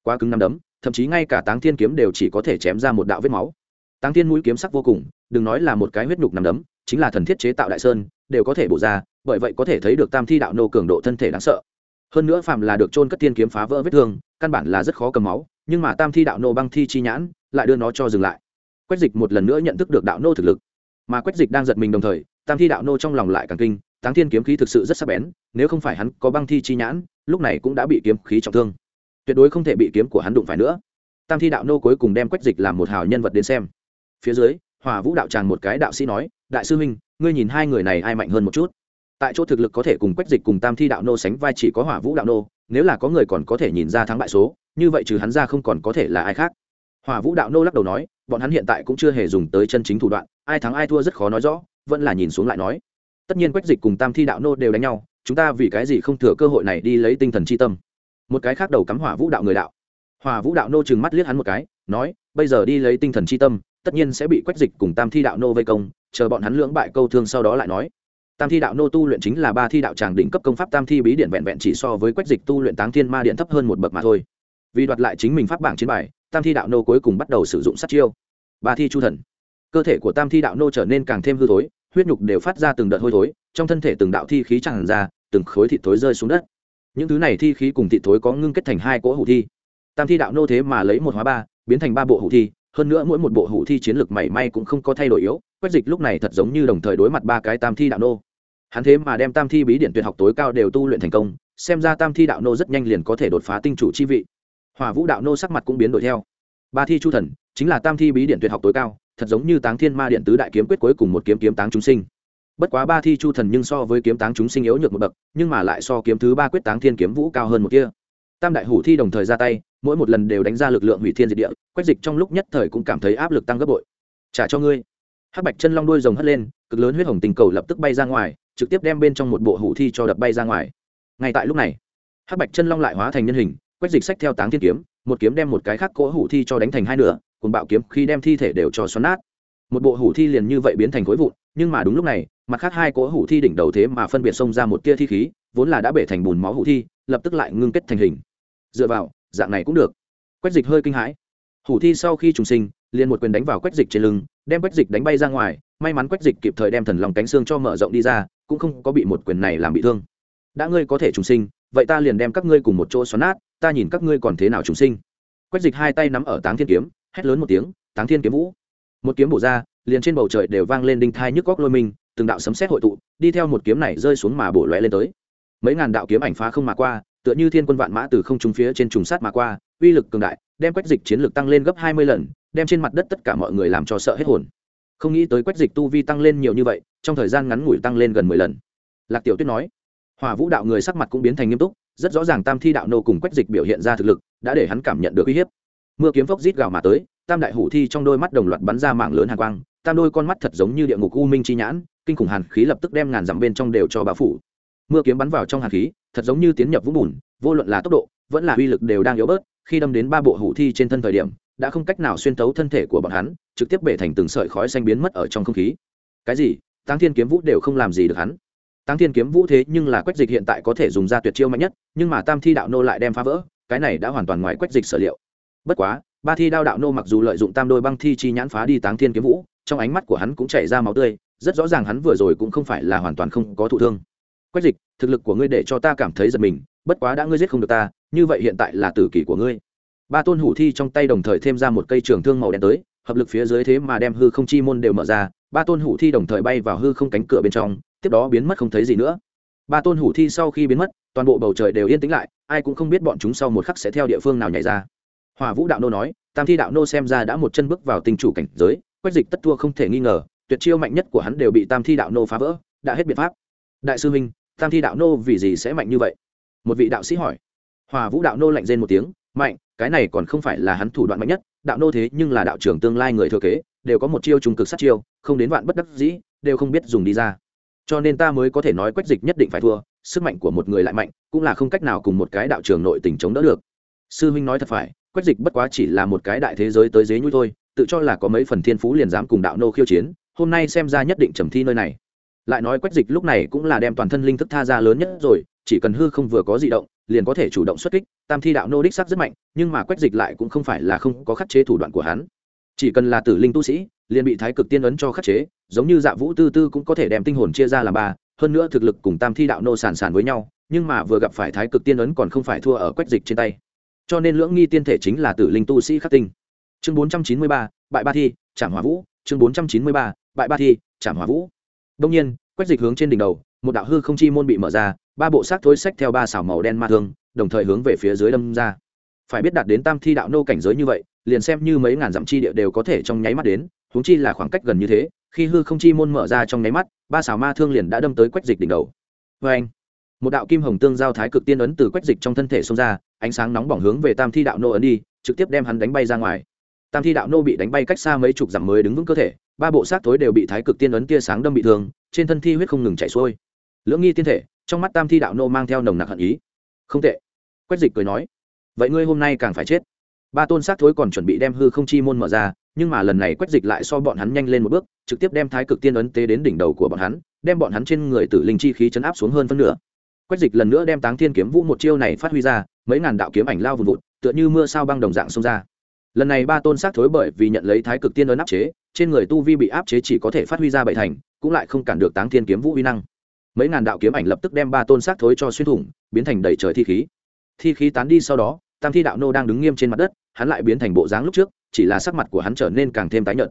Quá cứng nắm đấm, thậm chí ngay cả táng thiên kiếm đều chỉ có thể chém ra một đạo vết máu. Táng thiên mũi kiếm sắc vô cùng, đừng nói là một cái huyết nhục nắm đấm, chính là thần thiết chế tạo đại sơn, đều có thể bổ ra bởi vậy có thể thấy được tam thi đạo nô cường độ thân thể đáng sợ. Hơn nữa phạm là được trôn cất tiên kiếm phá vỡ vết thương, căn bản là rất khó cầm máu, nhưng mà tam thi đạo nô băng thi chi nhãn lại đưa nó cho dừng lại. Quách dịch một lần nữa nhận thức được đạo nô thực lực. Mà quách dịch đang giật mình đồng thời, tam thi đạo nô trong lòng lại càng kinh, táng thiên kiếm khí thực sự rất sắc bén, nếu không phải hắn có băng thi chi nhãn, lúc này cũng đã bị kiếm khí trọng thương. Tuyệt đối không thể bị kiếm của hắn đụng phải nữa. Tam thi đạo nô cuối cùng đem quách dịch làm một hào nhân vật đến xem. Phía dưới hòa vũ đạo tràng một cái đạo sĩ nói, đại sư huynh, ngươi nhìn hai người này ai mạnh hơn một chút? Tại chỗ thực lực có thể cùng quách dịch cùng tam thi đạo nô sánh vai chỉ có hỏa vũ đạo nô, nếu là có người còn có thể nhìn ra thắng bại số, như vậy trừ hắn ra không còn có thể là ai khác. Hỏa vũ đạo nô lắc đầu nói, bọn hắn hiện tại cũng chưa hề dùng tới chân chính thủ đoạn, ai thắng ai thua rất khó nói rõ, vẫn là nhìn xuống lại nói. Tất nhiên quách dịch cùng tam thi đạo nô đều đánh nhau, chúng ta vì cái gì không thừa cơ hội này đi lấy tinh thần c h i tâm? Một cái khác đầu cắm hỏa vũ đạo người đạo. Hỏa vũ đạo nô chừng mắt liếc hắn một cái, nói, bây giờ đi lấy tinh thần c h i tâm, tất nhiên sẽ bị quách dịch cùng tam thi đạo nô vây công, chờ bọn hắn lưỡng bại câu thương sau đó lại nói tam thi đạo nô tu luyện chính là ba thi đạo tràng đỉnh cấp công pháp, tam thi bí điện vẹn vẹn chỉ so với quách dịch tu luyện táng thiên ma điện thấp hơn một bậc mà thôi. Vì đoạt lại chính mình pháp bảng chiến bài, tam thi đạo nô cuối cùng bắt đầu sử dụng sát chiêu. Ba thi chu thần. Cơ thể của tam thi đạo nô trở nên càng thêm hư thối, huyết nhục đều phát ra từng đợt hôi thối, trong thân thể từng đạo thi khí tràn ra, từng khối thịt thối rơi xuống đất. Những thứ này thi khí cùng thịt thối có ngưng kết thành hai cỗ hủ thi. Tam thi đạo nô thế mà lấy một hóa ba, biến thành ba bộ hủ thi, hơn nữa mỗi một bộ hủ thi chiến lược mảy may cũng không có thay đổi yếu. Quét dịch lúc này thật giống như đồng thời đối mặt ba cái tam thi đạo nô hắn thế mà đem tam thi bí điện tuyệt học tối cao đều tu luyện thành công, xem ra tam thi đạo nô rất nhanh liền có thể đột phá tinh chủ chi vị. Hỏa vũ đạo nô sắc mặt cũng biến đổi theo. Ba thi chu thần, chính là tam thi bí điện tuyệt học tối cao, thật giống như táng thiên ma điện tứ đại kiếm quyết cuối cùng một kiếm kiếm táng chúng sinh. Bất quá ba thi chu thần nhưng so với kiếm táng chúng sinh yếu nhược một bậc, nhưng mà lại so kiếm thứ ba quyết táng thiên kiếm vũ cao hơn một kia. Tam đại hủ thi đồng thời ra tay, mỗi một lần đều đánh ra lực lượng hủy thiên diệt địa, quách dịch trong lúc nhất thời cũng cảm thấy áp lực tăng gấp bội. Trả cho ngươi. Hắc bạch chân long đuôi rồng hất lên, cực lớn huyết hồng tình cầu lập tức bay ra ngoài trực tiếp đem bên trong một bộ hủ thi cho đập bay ra ngoài. Ngay tại lúc này, hắc bạch chân long lại hóa thành nhân hình quách dịch sách theo táng thiên kiếm, một kiếm đem một cái khác cỗ hủ thi cho đánh thành hai nửa cùng bạo kiếm khi đem thi thể đều cho xoắn nát. Một bộ hủ thi liền như vậy biến thành khối vụn, nhưng mà đúng lúc này, mặt khác hai cỗ hủ thi đỉnh đầu thế mà phân biệt xông ra một tia thi khí, vốn là đã bể thành bùn máu hủ thi, lập tức lại ngưng kết thành hình. Dựa vào, dạng này cũng được. Quách dịch hơi kinh hãi. Hủ thi sau khi trùng sinh, liền một quyền đánh vào quách dịch trên lưng đem quách dịch đánh bay ra ngoài, may mắn quách dịch kịp thời đem thần lòng cánh xương cho mở rộng đi ra, cũng không có bị một quyền này làm bị thương. Đã ngươi có thể trùng sinh, vậy ta liền đem các ngươi cùng một chỗ xoắn nát, ta nhìn các ngươi còn thế nào trùng sinh. Quách dịch hai tay nắm ở táng thiên kiếm, hét lớn một tiếng, táng thiên kiếm vũ! Một kiếm bổ ra, liền trên bầu trời đều vang lên đinh thai nhức góc lôi mình, từng đạo sấm xét hội tụ, đi theo một kiếm này rơi xuống mà bổ lóe lên tới. Mấy ngàn đạo kiếm ảnh phá không mà qua, tựa như thiên quân vạn mã từ không trung phía trên trùng sát mà qua, uy lực cường đại, đem quách dịch chiến lược tăng lên gấp hai mươi lần đem trên mặt đất tất cả mọi người làm cho sợ hết hồn. Không nghĩ tới quách dịch tu vi tăng lên nhiều như vậy, trong thời gian ngắn ngủi tăng lên gần mười lần. Lạc tiểu tuyết nói hòa vũ đạo người sắc mặt cũng biến thành nghiêm túc, rất rõ ràng tam thi đạo nô cùng quách dịch biểu hiện ra thực lực, đã để hắn cảm nhận được uy hiếp. Mưa kiếm phốc rít gào mà tới, tam đại hủ thi trong đôi mắt đồng loạt bắn ra mạng lớn hàng quang, tam đôi con mắt thật giống như địa ngục u minh chi nhãn, kinh khủng hàn khí lập tức đem ngàn dặm bên trong đều cho bão phủ. Mưa kiếm bắn vào trong hàn khí, thật giống như tiến nhập vũng bùn, vô luận là tốc độ, vẫn là uy lực đều đang yếu bớt, khi đâm đến ba bộ hủ thi trên thân thời điểm đã không cách nào xuyên tấu thân thể của bọn hắn, trực tiếp bể thành từng sợi khói xanh biến mất ở trong không khí. Cái gì? Tăng thiên kiếm vũ đều không làm gì được hắn. Tăng thiên kiếm vũ thế nhưng là quách dịch hiện tại có thể dùng ra tuyệt chiêu mạnh nhất, nhưng mà tam thi đạo nô lại đem phá vỡ, cái này đã hoàn toàn ngoài quách dịch sở liệu. Bất quá, ba thi đao đạo nô mặc dù lợi dụng tam đôi băng thi chi nhãn phá đi táng thiên kiếm vũ, trong ánh mắt của hắn cũng chảy ra máu tươi, rất rõ ràng hắn vừa rồi cũng không phải là hoàn toàn không có thụ thương. Quách dịch, thực lực của ngươi để cho ta cảm thấy giật mình, bất quá đã ngươi giết không được ta, như vậy hiện tại là tử kỷ của ngươi ba tôn hủ thi trong tay đồng thời thêm ra một cây trường thương màu đen tới, hợp lực phía dưới thế mà đem hư không chi môn đều mở ra, ba tôn hủ thi đồng thời bay vào hư không cánh cửa bên trong, tiếp đó biến mất không thấy gì nữa. Ba tôn hủ thi sau khi biến mất, toàn bộ bầu trời đều yên tĩnh lại, ai cũng không biết bọn chúng sau một khắc sẽ theo địa phương nào nhảy ra. Hòa vũ đạo nô nói, tam thi đạo nô xem ra đã một chân bước vào tình chủ cảnh giới, quách dịch tất thua không thể nghi ngờ, tuyệt chiêu mạnh nhất của hắn đều bị tam thi đạo nô phá vỡ, đã hết biện pháp. Đại sư huynh tam thi đạo nô vì gì sẽ mạnh như vậy? Một vị đạo sĩ hỏi. Hòa vũ đạo nô lạnh rên một tiếng mạnh, cái này còn không phải là hắn thủ đoạn mạnh nhất, đạo nô thế nhưng là đạo trưởng tương lai người thừa kế, đều có một chiêu trung cực sát chiêu, không đến vạn bất đắc dĩ, đều không biết dùng đi ra. Cho nên ta mới có thể nói quách dịch nhất định phải thua, sức mạnh của một người lại mạnh, cũng là không cách nào cùng một cái đạo trường nội tình chống đỡ được. Sư huynh nói thật phải, quách dịch bất quá chỉ là một cái đại thế giới tới dế nhui thôi, tự cho là có mấy phần thiên phú liền dám cùng đạo nô khiêu chiến, hôm nay xem ra nhất định trầm thi nơi này. Lại nói quách dịch lúc này cũng là đem toàn thân linh thức tha ra lớn nhất rồi, chỉ cần hư không vừa có di động liền có thể chủ động xuất kích, tam thi đạo nô đích sắc rất mạnh, nhưng mà quách dịch lại cũng không phải là không có khắc chế thủ đoạn của hắn. Chỉ cần là tử linh tu sĩ, liền bị thái cực tiên ấn cho khắc chế, giống như dạ vũ tư tư cũng có thể đem tinh hồn chia ra làm ba, hơn nữa thực lực cùng tam thi đạo nô sàn sàn với nhau, nhưng mà vừa gặp phải thái cực tiên ấn còn không phải thua ở quách dịch trên tay. Cho nên lưỡng nghi tiên thể chính là tử linh tu sĩ khắc tinh. Chương bốn trăm chín mươi ba, bại ba thi, trảm hỏa vũ. Chương bốn trăm chín mươi ba, bại ba thi, trảm hỏa vũ. Đông nhiên, quách dịch hướng trên đỉnh đầu một đạo hư không chi môn bị mở ra, ba bộ xác thối sách theo ba xảo màu đen ma thương, đồng thời hướng về phía dưới đâm ra. Phải biết đạt đến tam thi đạo nô cảnh giới như vậy, liền xem như mấy ngàn dặm chi địa đều có thể trong nháy mắt đến, huống chi là khoảng cách gần như thế, khi hư không chi môn mở ra trong nháy mắt, ba xảo ma thương liền đã đâm tới quách dịch đỉnh đầu. Vê anh, một đạo kim hồng tương giao thái cực tiên ấn từ quách dịch trong thân thể xông ra, ánh sáng nóng bỏng hướng về tam thi đạo nô ấn đi, trực tiếp đem hắn đánh bay ra ngoài. Tam thi đạo nô bị đánh bay cách xa mấy chục dặm mới đứng vững cơ thể, ba bộ xác thối đều bị thái cực tiên ấn tia sáng đâm bị thương, trên thân thi huyết không ngừng chảy xuôi lưỡng nghi tiên thể, trong mắt tam thi đạo nô mang theo nồng nặc hận ý. Không tệ. Quách dịch cười nói, vậy ngươi hôm nay càng phải chết. Ba tôn xác thối còn chuẩn bị đem hư không chi môn mở ra, nhưng mà lần này quách dịch lại so bọn hắn nhanh lên một bước, trực tiếp đem thái cực tiên ấn tế đến đỉnh đầu của bọn hắn, đem bọn hắn trên người tử linh chi khí chấn áp xuống hơn phân nửa. Quách dịch lần nữa đem táng thiên kiếm vũ một chiêu này phát huy ra, mấy ngàn đạo kiếm ảnh lao vùn vụt, tựa như mưa sao băng đồng dạng xông ra. Lần này ba tôn xác thối bởi vì nhận lấy thái cực tiên ấn áp chế, trên người tu vi bị áp chế chỉ có thể phát huy ra bảy thành, cũng lại không cản được táng thiên kiếm vũ uy năng mấy ngàn đạo kiếm ảnh lập tức đem ba tôn xác thối cho xuyên thủng, biến thành đầy trời thi khí thi khí tán đi sau đó, tam thi đạo nô đang đứng nghiêm trên mặt đất, hắn lại biến thành bộ dáng lúc trước, chỉ là sắc mặt của hắn trở nên càng thêm tái nhợt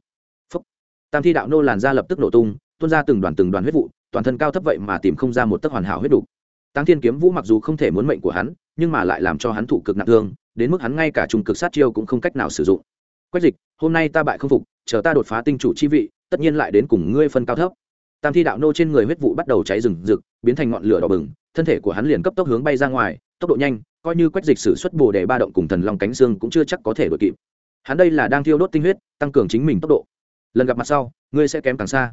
Phúc. tam thi đạo nô làn ra lập tức nổ tung, tuôn ra từng đoàn từng đoàn huyết vụ, toàn thân cao thấp vậy mà tìm không ra một tấc hoàn hảo huyết đủ. tăng thiên kiếm vũ mặc dù không thể muốn mệnh của hắn, nhưng mà lại làm cho hắn thụ cực nặng thương, đến mức hắn ngay cả trùng cực sát chiêu cũng không cách nào sử dụng quách dịch, hôm nay ta bại không phục, chờ ta đột phá tinh chủ chi vị, tất nhiên lại đến cùng ngươi phân cao thấp tam thi đạo nô trên người huyết vụ bắt đầu cháy rừng rực, biến thành ngọn lửa đỏ bừng, thân thể của hắn liền cấp tốc hướng bay ra ngoài, tốc độ nhanh, coi như quách dịch sử xuất bồ đề ba động cùng thần long cánh xương cũng chưa chắc có thể đội kịp. Hắn đây là đang thiêu đốt tinh huyết, tăng cường chính mình tốc độ. Lần gặp mặt sau, ngươi sẽ kém càng xa.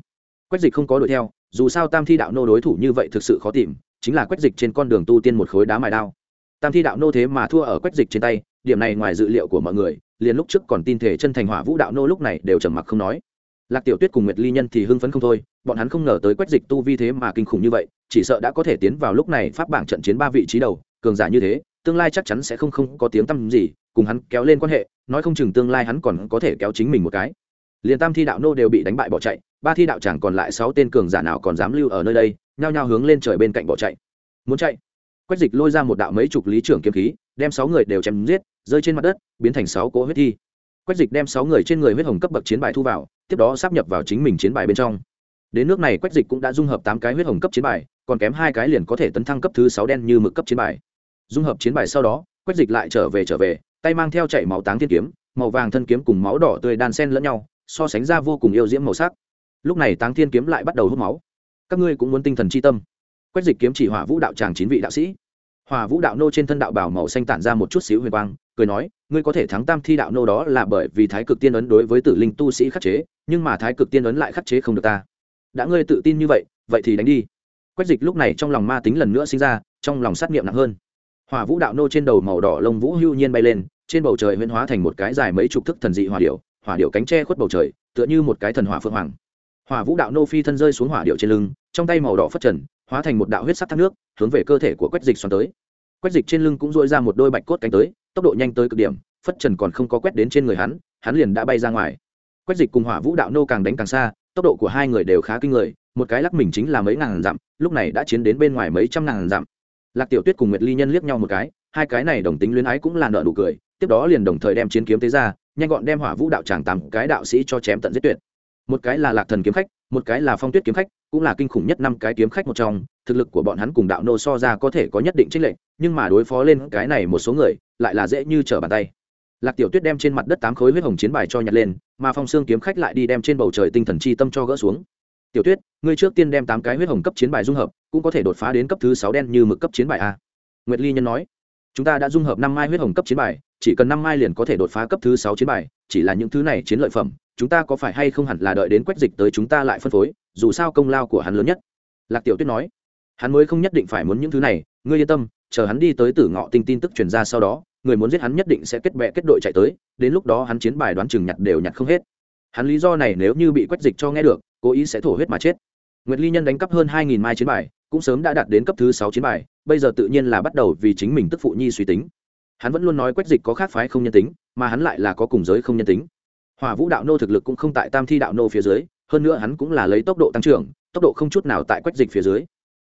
Quách dịch không có đuổi theo, dù sao tam thi đạo nô đối thủ như vậy thực sự khó tìm, chính là quách dịch trên con đường tu tiên một khối đá mài đao. Tam thi đạo nô thế mà thua ở quách dịch trên tay, điểm này ngoài dự liệu của mọi người, liền lúc trước còn tin thể chân thành hỏa vũ đạo nô lúc này đều trầm mặc không nói lạc tiểu tuyết cùng nguyệt ly nhân thì hưng phấn không thôi, bọn hắn không ngờ tới quách dịch tu vi thế mà kinh khủng như vậy, chỉ sợ đã có thể tiến vào lúc này pháp bảng trận chiến ba vị trí đầu, cường giả như thế, tương lai chắc chắn sẽ không không có tiếng tăm gì, cùng hắn kéo lên quan hệ, nói không chừng tương lai hắn còn có thể kéo chính mình một cái. Liền tam thi đạo nô đều bị đánh bại bỏ chạy, ba thi đạo chẳng còn lại sáu tên cường giả nào còn dám lưu ở nơi đây, nhao nhao hướng lên trời bên cạnh bỏ chạy. Muốn chạy? Quách dịch lôi ra một đạo mấy chục lý trưởng kiếm khí, đem sáu người đều chém giết, rơi trên mặt đất, biến thành sáu cỗ huyết thi quách dịch đem sáu người trên người huyết hồng cấp bậc chiến bài thu vào, tiếp đó sắp nhập vào chính mình chiến bài bên trong. Đến nước này, quách dịch cũng đã dung hợp tám cái huyết hồng cấp chiến bài, còn kém hai cái liền có thể tấn thăng cấp thứ sáu đen như mực cấp chiến bài. Dung hợp chiến bài sau đó, quách dịch lại trở về trở về, tay mang theo chảy máu táng thiên kiếm, màu vàng thân kiếm cùng máu đỏ tươi đan sen lẫn nhau, so sánh ra vô cùng yêu diễm màu sắc. Lúc này táng thiên kiếm lại bắt đầu hút máu. Các ngươi cũng muốn tinh thần chi tâm. Quách dịch kiếm chỉ hỏa vũ đạo tràng chín vị đạo sĩ. Hỏa vũ đạo nô trên thân đạo bảo màu xanh tản ra một chút xíu huyền quang cười nói, ngươi có thể thắng tam thi đạo nô đó là bởi vì thái cực tiên ấn đối với tử linh tu sĩ khắc chế, nhưng mà thái cực tiên ấn lại khắc chế không được ta. Đã ngươi tự tin như vậy vậy thì đánh đi. Quách dịch lúc này trong lòng ma tính lần nữa sinh ra, trong lòng sát nghiệm nặng hơn. Hỏa vũ đạo nô trên đầu màu đỏ lông vũ hưu nhiên bay lên, trên bầu trời huyễn hóa thành một cái dài mấy chục thức thần dị hỏa điệu hỏa điệu cánh tre khuất bầu trời, tựa như một cái thần hỏa phượng hoàng. Hỏa vũ đạo nô phi thân rơi xuống hỏa điệu trên lưng, trong tay màu đỏ phất trần, hóa thành một đạo huyết sắc thác nước, hướng về cơ thể của quách dịch xoắn tới. Quách dịch trên lưng cũng dội ra một đôi bạch cốt cánh tới tốc độ nhanh tới cực điểm, phất trần còn không có quét đến trên người hắn hắn liền đã bay ra ngoài. Quét dịch cùng hỏa vũ đạo nô càng đánh càng xa, tốc độ của hai người đều khá kinh người, một cái lắc mình chính là mấy ngàn dặm, lúc này đã chiến đến bên ngoài mấy trăm ngàn dặm. Lạc tiểu tuyết cùng nguyệt ly nhân liếc nhau một cái, hai cái này đồng tính luyến ái cũng là nợ đủ cười, tiếp đó liền đồng thời đem chiến kiếm tế ra, nhanh gọn đem hỏa vũ đạo tràng tám cái đạo sĩ cho chém tận giết tuyệt. Một cái là lạc thần kiếm khách, một cái là phong tuyết kiếm khách cũng là kinh khủng nhất năm cái kiếm khách một trong, thực lực của bọn hắn cùng đạo nô so ra có thể có nhất định trích lệnh nhưng mà đối phó lên cái này một số người, lại là dễ như trở bàn tay. Lạc tiểu tuyết đem trên mặt đất tám khối huyết hồng chiến bài cho nhặt lên, mà phong xương kiếm khách lại đi đem trên bầu trời tinh thần chi tâm cho gỡ xuống. Tiểu tuyết, ngươi trước tiên đem tám cái huyết hồng cấp chiến bài dung hợp, cũng có thể đột phá đến cấp thứ sáu đen như mực cấp chiến bài a. Nguyệt ly nhân nói. Chúng ta đã dung hợp năm mai huyết hồng cấp chiến bài, chỉ cần năm mai liền có thể đột phá cấp thứ sáu chiến bài, chỉ là những thứ này chiến lợi phẩm chúng ta có phải hay không hẳn là đợi đến quách dịch tới chúng ta lại phân phối, dù sao công lao của hắn lớn nhất. Lạc tiểu tuyết nói. Hắn mới không nhất định phải muốn những thứ này, ngươi yên tâm, chờ hắn đi tới tử ngọ tinh tin tức truyền ra sau đó, người muốn giết hắn nhất định sẽ kết bè kết đội chạy tới, đến lúc đó hắn chiến bài đoán chừng nhặt đều nhặt không hết. Hắn lý do này nếu như bị quách dịch cho nghe được, cố ý sẽ thổ huyết mà chết. Nguyệt ly nhân đánh cắp hơn hai nghìn mai chiến bài, cũng sớm đã đạt đến cấp thứ sáu chiến bài, bây giờ tự nhiên là bắt đầu vì chính mình tức phụ nhi suy tính. Hắn vẫn luôn nói quách dịch có khác phái không nhân tính, mà hắn lại là có cùng giới không nhân tính hỏa vũ đạo nô thực lực cũng không tại tam thi đạo nô phía dưới, hơn nữa hắn cũng là lấy tốc độ tăng trưởng, tốc độ không chút nào tại quách dịch phía dưới.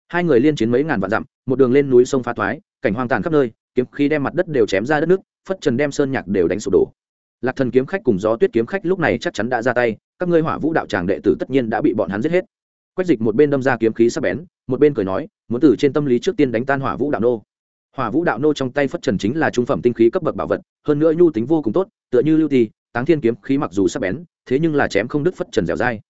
Hai người liên chiến mấy ngàn vạn dặm, một đường lên núi sông pha thoái, cảnh hoang tàn khắp nơi, kiếm khí đem mặt đất đều chém ra đất nước, phất trần đem sơn nhạc đều đánh sụp đổ. Lạc thần kiếm khách cùng gió tuyết kiếm khách lúc này chắc chắn đã ra tay, các ngươi hỏa vũ đạo tràng đệ tử tất nhiên đã bị bọn hắn giết hết. Quách dịch một bên đâm ra kiếm khí sắc bén, một bên cười nói, muốn từ trên tâm lý trước tiên đánh tan hỏa vũ đạo nô. Hỏa vũ đạo nô trong tay phất trần chính là trung phẩm tinh khí cấp bậc bảo vật, hơn nữa nhu tính vô cùng tốt, tựa như lưu ti táng thiên kiếm khí mặc dù sắc bén, thế nhưng là chém không đứt phất trần dẻo dai.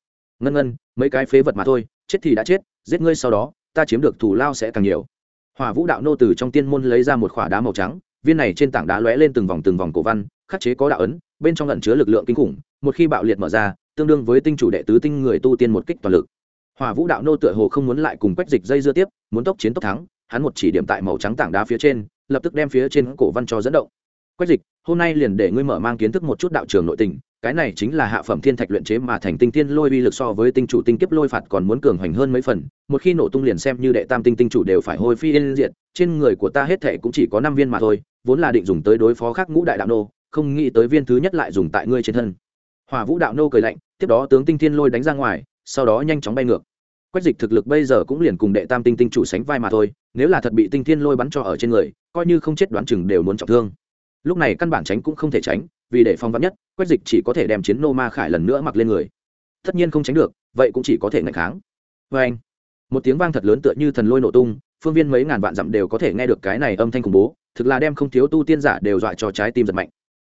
Ngân ngân, mấy cái phế vật mà thôi, chết thì đã chết, giết ngươi sau đó, ta chiếm được thù lao sẽ càng nhiều. Hỏa vũ đạo nô từ trong tiên môn lấy ra một khỏa đá màu trắng, viên này trên tảng đá lóe lên từng vòng từng vòng cổ văn, khắc chế có đạo ấn, bên trong lẩn chứa lực lượng kinh khủng, một khi bạo liệt mở ra, tương đương với tinh chủ đệ tứ tinh người tu tiên một kích toàn lực. Hỏa vũ đạo nô tựa hồ không muốn lại cùng quách dịch dây dưa tiếp, muốn tốc chiến tốc thắng, hắn một chỉ điểm tại màu trắng tảng đá phía trên, lập tức đem phía trên cổ văn cho dẫn động quách dịch, hôm nay liền để ngươi mở mang kiến thức một chút đạo trường nội tình, cái này chính là hạ phẩm thiên thạch luyện chế mà thành tinh tiên lôi uy lực so với tinh chủ tinh kiếp lôi phạt còn muốn cường hoành hơn mấy phần, một khi nổ tung liền xem như đệ tam tinh tinh chủ đều phải hôi phi yên diệt, trên người của ta hết thể cũng chỉ có năm viên mà thôi, vốn là định dùng tới đối phó khác ngũ đại đạo nô, không nghĩ tới viên thứ nhất lại dùng tại ngươi trên thân. Hỏa vũ đạo nô cười lạnh, tiếp đó tướng tinh thiên lôi đánh ra ngoài, sau đó nhanh chóng bay ngược. Quách dịch thực lực bây giờ cũng liền cùng đệ tam tinh tinh chủ sánh vai mà thôi, nếu là thật bị tinh thiên lôi bắn cho ở trên người, coi như không chết đoán chừng đều muốn trọng thương lúc này căn bản tránh cũng không thể tránh, vì để phong vắn nhất, quách dịch chỉ có thể đem chiến nô ma khải lần nữa mặc lên người. Tất nhiên không tránh được, vậy cũng chỉ có thể ngạch kháng. Vê anh, một tiếng vang thật lớn tựa như thần lôi nổ tung, phương viên mấy ngàn vạn dặm đều có thể nghe được cái này âm thanh khủng bố, thực là đem không thiếu tu tiên giả đều dọa cho trái tim giật mạnh.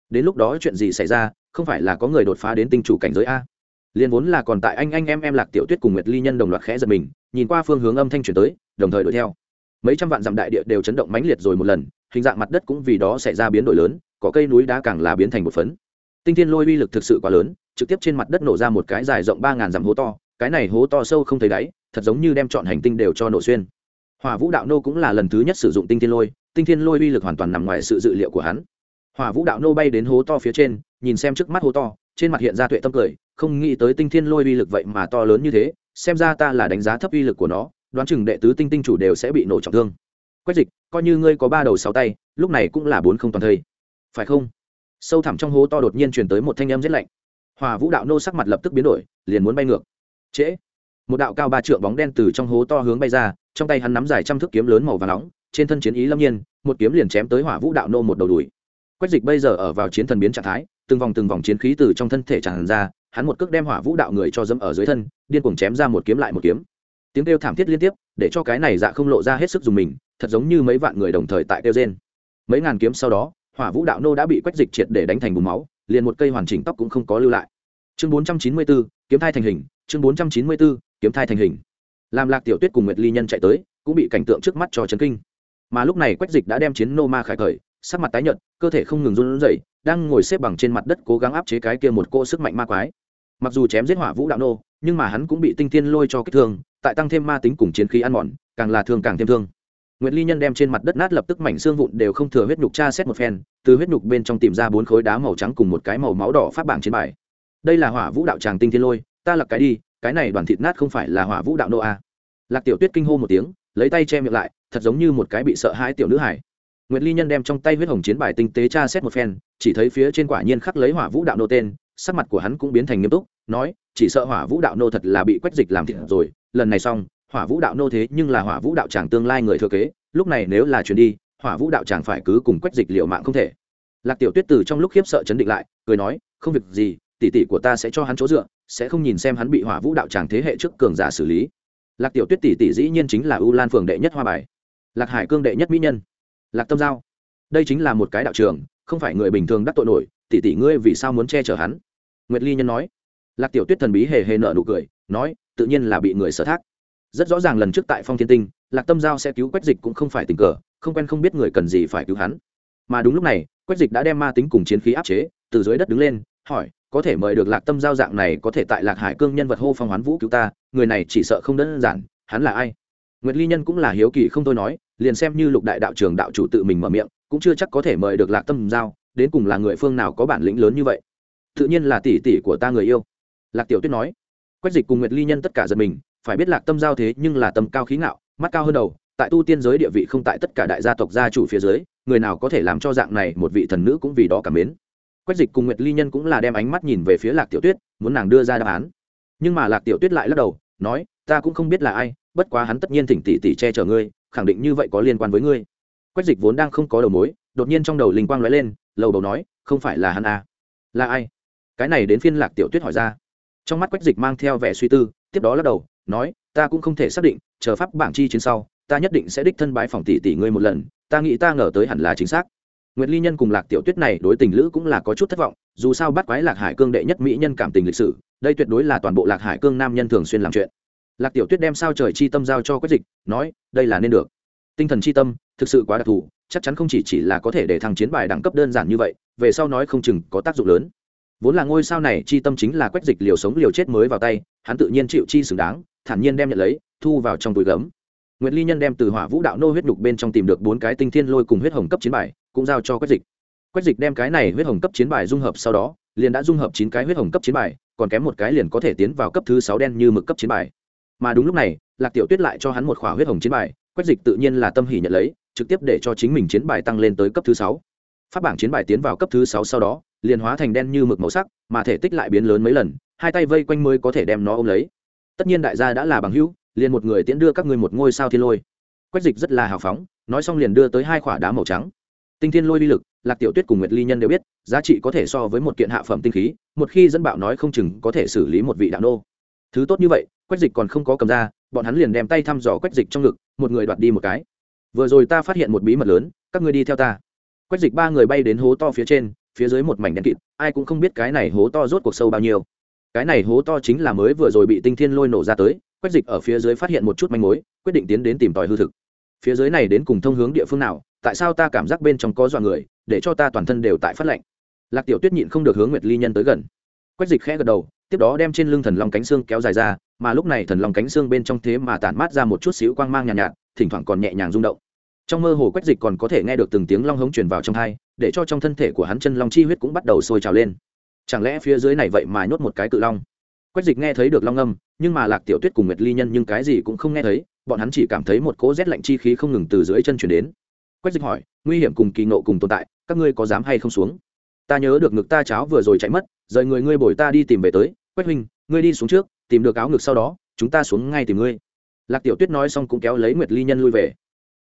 Đến lúc đó chuyện gì xảy ra, không phải là có người đột phá đến tinh chủ cảnh giới a. Liền vốn là còn tại anh anh em em lạc tiểu tuyết cùng nguyệt ly nhân đồng loạt khẽ giật mình, nhìn qua phương hướng âm thanh chuyển tới, đồng thời đuổi theo. Mấy trăm vạn dặm đại địa đều chấn động mãnh liệt rồi một lần hình dạng mặt đất cũng vì đó xảy ra biến đổi lớn có cây núi đá càng là biến thành một phấn. Tinh thiên lôi uy lực thực sự quá lớn, trực tiếp trên mặt đất nổ ra một cái dài rộng ba ngàn dặm hố to, cái này hố to sâu không thấy đáy, thật giống như đem chọn hành tinh đều cho nổ xuyên. Hỏa vũ đạo nô cũng là lần thứ nhất sử dụng tinh thiên lôi, tinh thiên lôi uy lực hoàn toàn nằm ngoài sự dự liệu của hắn. Hỏa vũ đạo nô bay đến hố to phía trên, nhìn xem trước mắt hố to, trên mặt hiện ra tuệ tâm cười, không nghĩ tới tinh thiên lôi uy lực vậy mà to lớn như thế, xem ra ta là đánh giá thấp uy lực của nó, đoán chừng đệ tứ tinh tinh chủ đều sẽ bị nổ trọng thương quách dịch, coi như ngươi có ba đầu sáu tay, lúc này cũng là bốn không toàn thây. Phải không? Sâu thẳm trong hố to đột nhiên truyền tới một thanh âm rét lạnh. Hòa vũ đạo nô sắc mặt lập tức biến đổi, liền muốn bay ngược. Trễ. Một đạo cao ba trượng bóng đen từ trong hố to hướng bay ra, trong tay hắn nắm dài trăm thước kiếm lớn màu và nóng, trên thân chiến ý lâm nhiên, một kiếm liền chém tới hỏa vũ đạo nô một đầu đùi. Quách dịch bây giờ ở vào chiến thần biến trạng thái, từng vòng từng vòng chiến khí từ trong thân thể tràn ra, hắn một cước đem hỏa vũ đạo người cho dẫm ở dưới thân, điên cuồng chém ra một kiếm lại một kiếm. Tiếng kêu thảm thiết liên tiếp, để cho cái này dạ không lộ ra hết sức dùng mình thật giống như mấy vạn người đồng thời tại kêu trên mấy ngàn kiếm sau đó hỏa vũ đạo nô đã bị quách dịch triệt để đánh thành bùn máu liền một cây hoàn chỉnh tóc cũng không có lưu lại. Chương bốn trăm chín mươi 494, kiếm thai thành hình chương bốn trăm chín mươi 494, kiếm thai thành hình. Làm lạc tiểu tuyết cùng nguyệt ly nhân chạy tới cũng bị cảnh tượng trước mắt cho chấn kinh. Mà lúc này quách dịch đã đem chiến nô ma khải khởi sắc mặt tái nhợt cơ thể không ngừng run rẩy đang ngồi xếp bằng trên mặt đất cố gắng áp chế cái kia một cô sức mạnh ma quái. Mặc dù chém giết hỏa vũ đạo nô nhưng mà hắn cũng bị tinh thiên lôi cho kích thương tại tăng thêm ma tính cùng chiến khí ăn mòn càng là thương càng thêm thương. Nguyệt Ly Nhân đem trên mặt đất nát lập tức mảnh xương vụn đều không thừa huyết nhục tra xét một phen, từ huyết nhục bên trong tìm ra bốn khối đá màu trắng cùng một cái màu máu đỏ phát bảng trên bài. Đây là Hỏa Vũ đạo tràng tinh thiên lôi, ta lật cái đi, cái này đoàn thịt nát không phải là Hỏa Vũ đạo nô a. Lạc Tiểu Tuyết kinh hô một tiếng, lấy tay che miệng lại, thật giống như một cái bị sợ hãi tiểu nữ hải. Nguyệt Ly Nhân đem trong tay huyết hồng chiến bài tinh tế tra xét một phen, chỉ thấy phía trên quả nhiên khắc lấy Hỏa Vũ đạo nô tên, sắc mặt của hắn cũng biến thành nghiêm túc, nói, chỉ sợ Hỏa Vũ đạo nô thật là bị quách dịch làm thịt rồi, lần này xong, Hỏa Vũ đạo nô thế nhưng là Hỏa Vũ đạo tràng tương lai người thừa kế, lúc này nếu là chuyển đi hỏa vũ đạo tràng phải cứ cùng quách dịch liệu mạng không thể. Lạc tiểu tuyết từ trong lúc khiếp sợ chấn định lại cười nói không việc gì tỷ tỷ của ta sẽ cho hắn chỗ dựa sẽ không nhìn xem hắn bị hỏa vũ đạo tràng thế hệ trước cường giả xử lý. Lạc tiểu tuyết tỷ tỷ dĩ nhiên chính là u lan phường đệ nhất hoa bài. Lạc hải cương đệ nhất mỹ nhân. Lạc tâm giao. Đây chính là một cái đạo trường không phải người bình thường đắc tội nổi tỷ tỷ ngươi vì sao muốn che chở hắn? Nguyệt ly nhân nói. Lạc tiểu tuyết thần bí hề hề nợ nụ cười nói tự nhiên là bị người sở thác rất rõ ràng lần trước tại phong thiên tinh, lạc tâm giao sẽ cứu quách dịch cũng không phải tình cờ, không quen không biết người cần gì phải cứu hắn. Mà đúng lúc này, quách dịch đã đem ma tính cùng chiến khí áp chế, từ dưới đất đứng lên, hỏi, có thể mời được lạc tâm giao dạng này có thể tại lạc hải cương nhân vật hô phong hoán vũ cứu ta, người này chỉ sợ không đơn giản, hắn là ai? Nguyệt ly nhân cũng là hiếu kỳ không tôi nói, liền xem như lục đại đạo trường đạo chủ tự mình mở miệng, cũng chưa chắc có thể mời được lạc tâm giao, đến cùng là người phương nào có bản lĩnh lớn như vậy. Tự nhiên là tỷ tỷ của ta người yêu, lạc tiểu tuyết nói. Quách dịch cùng nguyệt ly nhân tất cả giật mình phải biết lạc tâm giao thế nhưng là tâm cao khí ngạo, mắt cao hơn đầu, tại tu tiên giới địa vị không tại tất cả đại gia tộc gia chủ phía dưới, người nào có thể làm cho dạng này một vị thần nữ cũng vì đó cảm mến. Quách dịch cùng nguyệt ly nhân cũng là đem ánh mắt nhìn về phía lạc tiểu tuyết, muốn nàng đưa ra đáp án. Nhưng mà lạc tiểu tuyết lại lắc đầu, nói, ta cũng không biết là ai, bất quá hắn tất nhiên thỉnh tỷ tỷ che chở ngươi, khẳng định như vậy có liên quan với ngươi. Quách dịch vốn đang không có đầu mối, đột nhiên trong đầu linh quang lóe lên, lầu đầu nói, không phải là hắn à. là ai? Cái này đến phiên lạc tiểu tuyết hỏi ra. Trong mắt quách dịch mang theo vẻ suy tư, tiếp đó lắc đầu nói ta cũng không thể xác định chờ pháp bảng chi chiến sau ta nhất định sẽ đích thân bái phòng tỷ tỷ ngươi một lần ta nghĩ ta ngờ tới hẳn là chính xác Nguyệt Ly Nhân cùng Lạc Tiểu Tuyết này đối tình lữ cũng là có chút thất vọng, dù sao bắt quái Lạc Hải Cương đệ nhất mỹ nhân cảm tình lịch sử, đây tuyệt đối là toàn bộ Lạc Hải Cương nam nhân thường xuyên làm chuyện. Lạc Tiểu Tuyết đem sao trời chi tâm giao cho Quách Dịch, nói, đây là nên được. Tinh thần chi tâm, thực sự quá đặc thù, chắc chắn không chỉ chỉ là có thể để thằng chiến bài đẳng cấp đơn giản như vậy, về sau nói không chừng có tác dụng lớn. Vốn là ngôi sao này chi tâm chính là Quách Dịch liều sống liều chết mới vào tay, hắn tự nhiên chịu chi xứng đáng, thản nhiên đem nhận lấy, thu vào trong túi gấm. Nguyệt ly nhân đem từ hỏa vũ đạo nô huyết đục bên trong tìm được bốn cái tinh thiên lôi cùng huyết hồng cấp chiến bài, cũng giao cho quách dịch. Quách dịch đem cái này huyết hồng cấp chiến bài dung hợp sau đó, liền đã dung hợp chín cái huyết hồng cấp chiến bài, còn kém một cái liền có thể tiến vào cấp thứ sáu đen như mực cấp chiến bài. Mà đúng lúc này, lạc tiểu tuyết lại cho hắn một khỏa huyết hồng chiến bài, quách dịch tự nhiên là tâm hỉ nhận lấy, trực tiếp để cho chính mình chiến bài tăng lên tới cấp thứ sáu. Pháp bảng chiến bài tiến vào cấp thứ sáu sau đó, liền hóa thành đen như mực màu sắc, mà thể tích lại biến lớn mấy lần, hai tay vây quanh mới có thể đem nó ôm lấy tất nhiên đại gia đã là bằng hữu, liền một người tiễn đưa các ngươi một ngôi sao thiên lôi. Quách dịch rất là hào phóng, nói xong liền đưa tới hai khoả đá màu trắng. Tinh thiên lôi vi lực, lạc tiểu tuyết cùng nguyệt ly nhân đều biết, giá trị có thể so với một kiện hạ phẩm tinh khí, một khi dẫn bạo nói không chừng có thể xử lý một vị đạo nô. Thứ tốt như vậy, quách dịch còn không có cầm ra, bọn hắn liền đem tay thăm dò quách dịch trong ngực, một người đoạt đi một cái. Vừa rồi ta phát hiện một bí mật lớn, các ngươi đi theo ta. Quách dịch ba người bay đến hố to phía trên, phía dưới một mảnh đen kịt, ai cũng không biết cái này hố to rốt cuộc sâu bao nhiêu cái này hố to chính là mới vừa rồi bị tinh thiên lôi nổ ra tới quách dịch ở phía dưới phát hiện một chút manh mối quyết định tiến đến tìm tòi hư thực. Phía dưới này đến cùng thông hướng địa phương nào tại sao ta cảm giác bên trong có dọa người để cho ta toàn thân đều tại phát lạnh? Lạc tiểu tuyết nhịn không được hướng nguyệt ly nhân tới gần. Quách dịch khẽ gật đầu tiếp đó đem trên lưng thần long cánh xương kéo dài ra mà lúc này thần long cánh xương bên trong thế mà tản mát ra một chút xíu quang mang nhàn nhạt, nhạt thỉnh thoảng còn nhẹ nhàng rung động. Trong mơ hồ quách dịch còn có thể nghe được từng tiếng long hống truyền vào trong thai để cho trong thân thể của hắn chân long chi huyết cũng bắt đầu sôi trào lên chẳng lẽ phía dưới này vậy mà nhốt một cái cự long? Quách dịch nghe thấy được long âm, nhưng mà lạc tiểu tuyết cùng nguyệt ly nhân nhưng cái gì cũng không nghe thấy, bọn hắn chỉ cảm thấy một cỗ rét lạnh chi khí không ngừng từ dưới chân chuyển đến. Quách dịch hỏi, nguy hiểm cùng kỳ nộ cùng tồn tại, các ngươi có dám hay không xuống? Ta nhớ được ngực ta cháo vừa rồi chạy mất, rời người ngươi bồi ta đi tìm về tới. Quách huynh, ngươi đi xuống trước, tìm được áo ngực sau đó, chúng ta xuống ngay tìm ngươi. Lạc tiểu tuyết nói xong cũng kéo lấy nguyệt ly nhân lui về.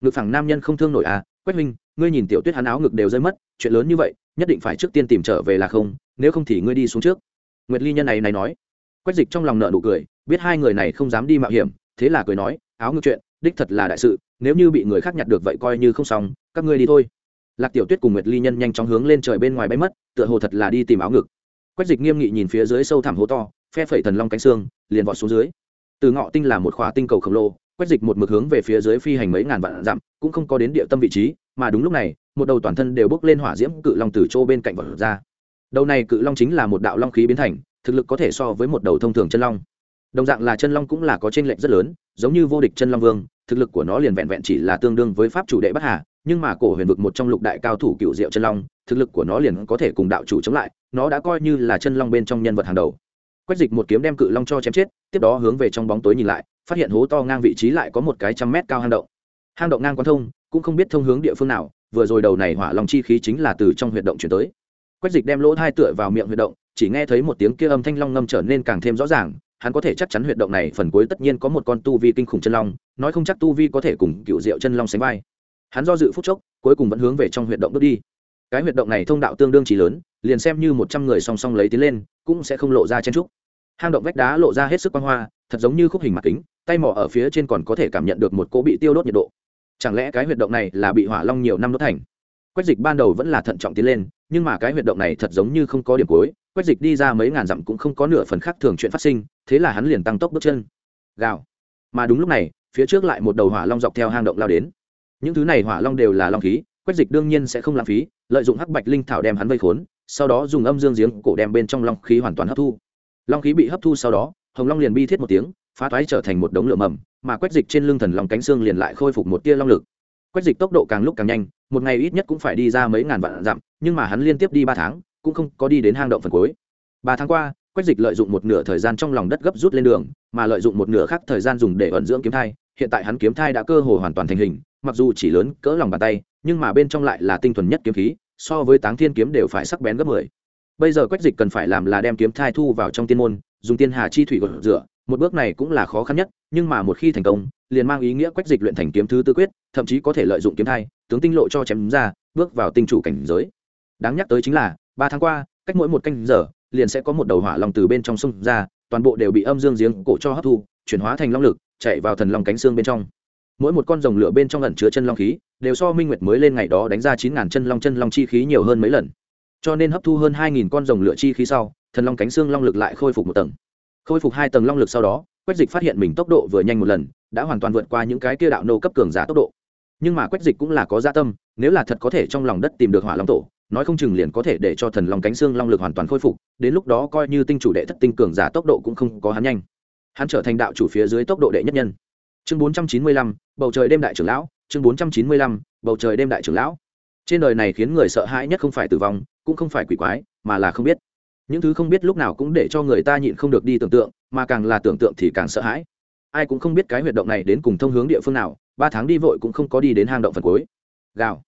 Ngực phẳng nam nhân không thương nổi à? Quách huynh, ngươi nhìn tiểu tuyết hắn áo ngực đều rơi mất, chuyện lớn như vậy, nhất định phải trước tiên tìm trở về là không? Nếu không thì ngươi đi xuống trước. Nguyệt ly nhân này này nói. Quách dịch trong lòng nợ nụ cười, biết hai người này không dám đi mạo hiểm, thế là cười nói, áo ngược chuyện, đích thật là đại sự, nếu như bị người khác nhặt được vậy coi như không xong, các ngươi đi thôi. Lạc tiểu tuyết cùng nguyệt ly nhân nhanh chóng hướng lên trời bên ngoài bay mất, tựa hồ thật là đi tìm áo ngực. Quách dịch nghiêm nghị nhìn phía dưới sâu thẳm hố to, phe phẩy thần long cánh xương, liền vọt xuống dưới. Từ ngọ tinh là một khóa tinh cầu khổng lồ, quách dịch một mực hướng về phía dưới phi hành mấy ngàn vạn dặm, cũng không có đến địa tâm vị trí, mà đúng lúc này, một đầu toàn thân đều bốc lên hỏa diễm cự long từ chỗ bên cạnh vật ra đầu này cự long chính là một đạo long khí biến thành, thực lực có thể so với một đầu thông thường chân long. Đồng dạng là chân long cũng là có t r ê n lệch rất lớn, giống như vô địch chân long vương, thực lực của nó liền vẹn vẹn chỉ là tương đương với pháp chủ đệ bắc hà, nhưng mà cổ huyền vực một trong lục đại cao thủ cựu diệu chân long, thực lực của nó liền có thể cùng đạo chủ chống lại, nó đã coi như là chân long bên trong nhân vật hàng đầu. Quách dịch một kiếm đem cự long cho chém chết, tiếp đó hướng về trong bóng tối nhìn lại, phát hiện hố to ngang vị trí lại có một cái trăm mét cao hang động. Hang động ngang quan thông, cũng không biết thông hướng địa phương nào, vừa rồi đầu này hỏa long chi khí chính là từ trong huyệt động chuyển tới quách dịch đem lỗ thai tựa vào miệng huyệt động, chỉ nghe thấy một tiếng kia âm thanh long ngâm trở nên càng thêm rõ ràng, hắn có thể chắc chắn huyệt động này phần cuối tất nhiên có một con tu vi kinh khủng chân long, nói không chắc tu vi có thể cùng cựu diệu chân long sánh vai. Hắn do dự phút chốc, cuối cùng vẫn hướng về trong huyệt động bước đi. Cái huyệt động này thông đạo tương đương chỉ lớn, liền xem như một trăm người song song lấy tiến lên, cũng sẽ không lộ ra chen trúc. Hang động vách đá lộ ra hết sức quan hoa, thật giống như khúc hình mặt kính, tay mỏ ở phía trên còn có thể cảm nhận được một cỗ bị tiêu đốt nhiệt độ. Chẳng lẽ cái huyệt động này là bị hỏa long nhiều năm đốt thành? Quách dịch ban đầu vẫn là thận trọng tiến lên, nhưng mà cái huyệt động này thật giống như không có điểm cuối. Quách dịch đi ra mấy ngàn dặm cũng không có nửa phần khác thường chuyện phát sinh, thế là hắn liền tăng tốc bước chân. Gào. Mà đúng lúc này, phía trước lại một đầu hỏa long dọc theo hang động lao đến. Những thứ này hỏa long đều là long khí, quách dịch đương nhiên sẽ không lãng phí, lợi dụng hắc bạch linh thảo đem hắn vây khốn, sau đó dùng âm dương giếng cổ đem bên trong long khí hoàn toàn hấp thu. Long khí bị hấp thu sau đó, hồng long liền bi thiết một tiếng, phá thoái trở thành một đống lửa mầm, mà quách dịch trên lưng thần long cánh xương liền lại khôi phục một tia long lực. Quách dịch tốc độ càng lúc càng nhanh một ngày ít nhất cũng phải đi ra mấy ngàn vạn dặm, nhưng mà hắn liên tiếp đi ba tháng, cũng không có đi đến hang động phần cuối. Ba tháng qua, quách dịch lợi dụng một nửa thời gian trong lòng đất gấp rút lên đường, mà lợi dụng một nửa khác thời gian dùng để ẩn dưỡng kiếm thai. Hiện tại hắn kiếm thai đã cơ hồ hoàn toàn thành hình, mặc dù chỉ lớn cỡ lòng bàn tay, nhưng mà bên trong lại là tinh thuần nhất kiếm khí, so với táng thiên kiếm đều phải sắc bén gấp mười. Bây giờ quách dịch cần phải làm là đem kiếm thai thu vào trong tiên môn, dùng tiên hà chi thủy gột rửa một bước này cũng là khó khăn nhất, nhưng mà một khi thành công, liền mang ý nghĩa quách dịch luyện thành kiếm thứ tư quyết, thậm chí có thể lợi dụng kiếm thai, tướng tinh lộ cho chém ra, bước vào tinh chủ cảnh giới. Đáng nhắc tới chính là, ba tháng qua, cách mỗi một canh giờ, liền sẽ có một đầu hỏa long từ bên trong sông ra, toàn bộ đều bị âm dương giếng cổ cho hấp thu, chuyển hóa thành long lực, chạy vào thần long cánh xương bên trong. Mỗi một con rồng lửa bên trong ẩn chứa chân long khí, đều so minh nguyệt mới lên ngày đó đánh ra chín ngàn chân long chân long chi khí nhiều hơn mấy lần. Cho nên hấp thu hơn hai nghìn con rồng lửa chi khí sau, thần long cánh xương long lực lại khôi phục một tầng khôi phục hai tầng long lực sau đó, quách dịch phát hiện mình tốc độ vừa nhanh một lần, đã hoàn toàn vượt qua những cái kia đạo nô cấp cường giá tốc độ. Nhưng mà quách dịch cũng là có gia tâm, nếu là thật có thể trong lòng đất tìm được hỏa long tổ, nói không chừng liền có thể để cho thần long cánh xương long lực hoàn toàn khôi phục, đến lúc đó coi như tinh chủ đệ thất tinh cường giả tốc độ cũng không có hắn nhanh. Hắn trở thành đạo chủ phía dưới tốc độ đệ nhất nhân. Chương bốn trăm chín mươi lăm, bầu trời đêm đại trưởng lão, chương bốn trăm chín mươi lăm, bầu trời đêm đại trưởng lão. Trên đời này khiến người sợ hãi nhất không phải tử vong, cũng không phải quỷ quái, mà là không biết những thứ không biết lúc nào cũng để cho người ta nhịn không được đi tưởng tượng, mà càng là tưởng tượng thì càng sợ hãi. Ai cũng không biết cái huyệt động này đến cùng thông hướng địa phương nào, ba tháng đi vội cũng không có đi đến hang động phần cuối. Gào.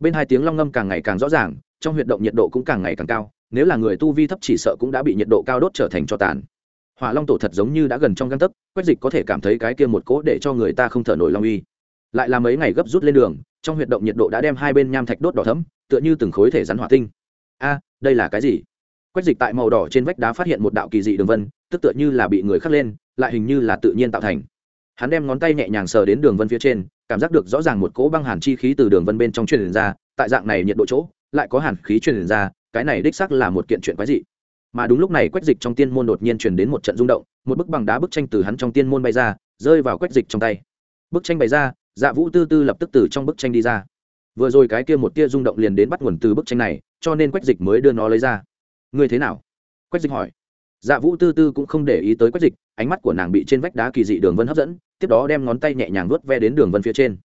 Bên hai tiếng long ngâm càng ngày càng rõ ràng, trong huyệt động nhiệt độ cũng càng ngày càng cao, nếu là người tu vi thấp chỉ sợ cũng đã bị nhiệt độ cao đốt trở thành cho tàn. Hỏa long tổ thật giống như đã gần trong găng tấc, quách dịch có thể cảm thấy cái kia một cỗ để cho người ta không thở nổi long uy. Lại là mấy ngày gấp rút lên đường, trong huyệt động nhiệt độ đã đem hai bên nham thạch đốt đỏ thấm tựa như từng khối thể rắn hỏa tinh. A, đây là cái gì? Quách dịch tại màu đỏ trên vách đá phát hiện một đạo kỳ dị đường vân, tức tựa như là bị người khắc lên, lại hình như là tự nhiên tạo thành. Hắn đem ngón tay nhẹ nhàng sờ đến đường vân phía trên, cảm giác được rõ ràng một cỗ băng hàn chi khí từ đường vân bên trong truyền ra, tại dạng này nhiệt độ chỗ, lại có hàn khí truyền ra, cái này đích xác là một kiện chuyện quái dị. Mà đúng lúc này quách dịch trong tiên môn đột nhiên truyền đến một trận rung động, một bức bằng đá bức tranh từ hắn trong tiên môn bay ra, rơi vào quách dịch trong tay. Bức tranh bày ra dạ vũ tư tư lập tức từ trong bức tranh đi ra. Vừa rồi cái kia một tia rung động liền đến bắt nguồn từ bức tranh này, cho nên quách dịch mới đưa nó lấy ra ngươi thế nào? Quách dịch hỏi. Dạ vũ tư tư cũng không để ý tới quách dịch, ánh mắt của nàng bị trên vách đá kỳ dị đường vân hấp dẫn, tiếp đó đem ngón tay nhẹ nhàng vuốt ve đến đường vân phía trên.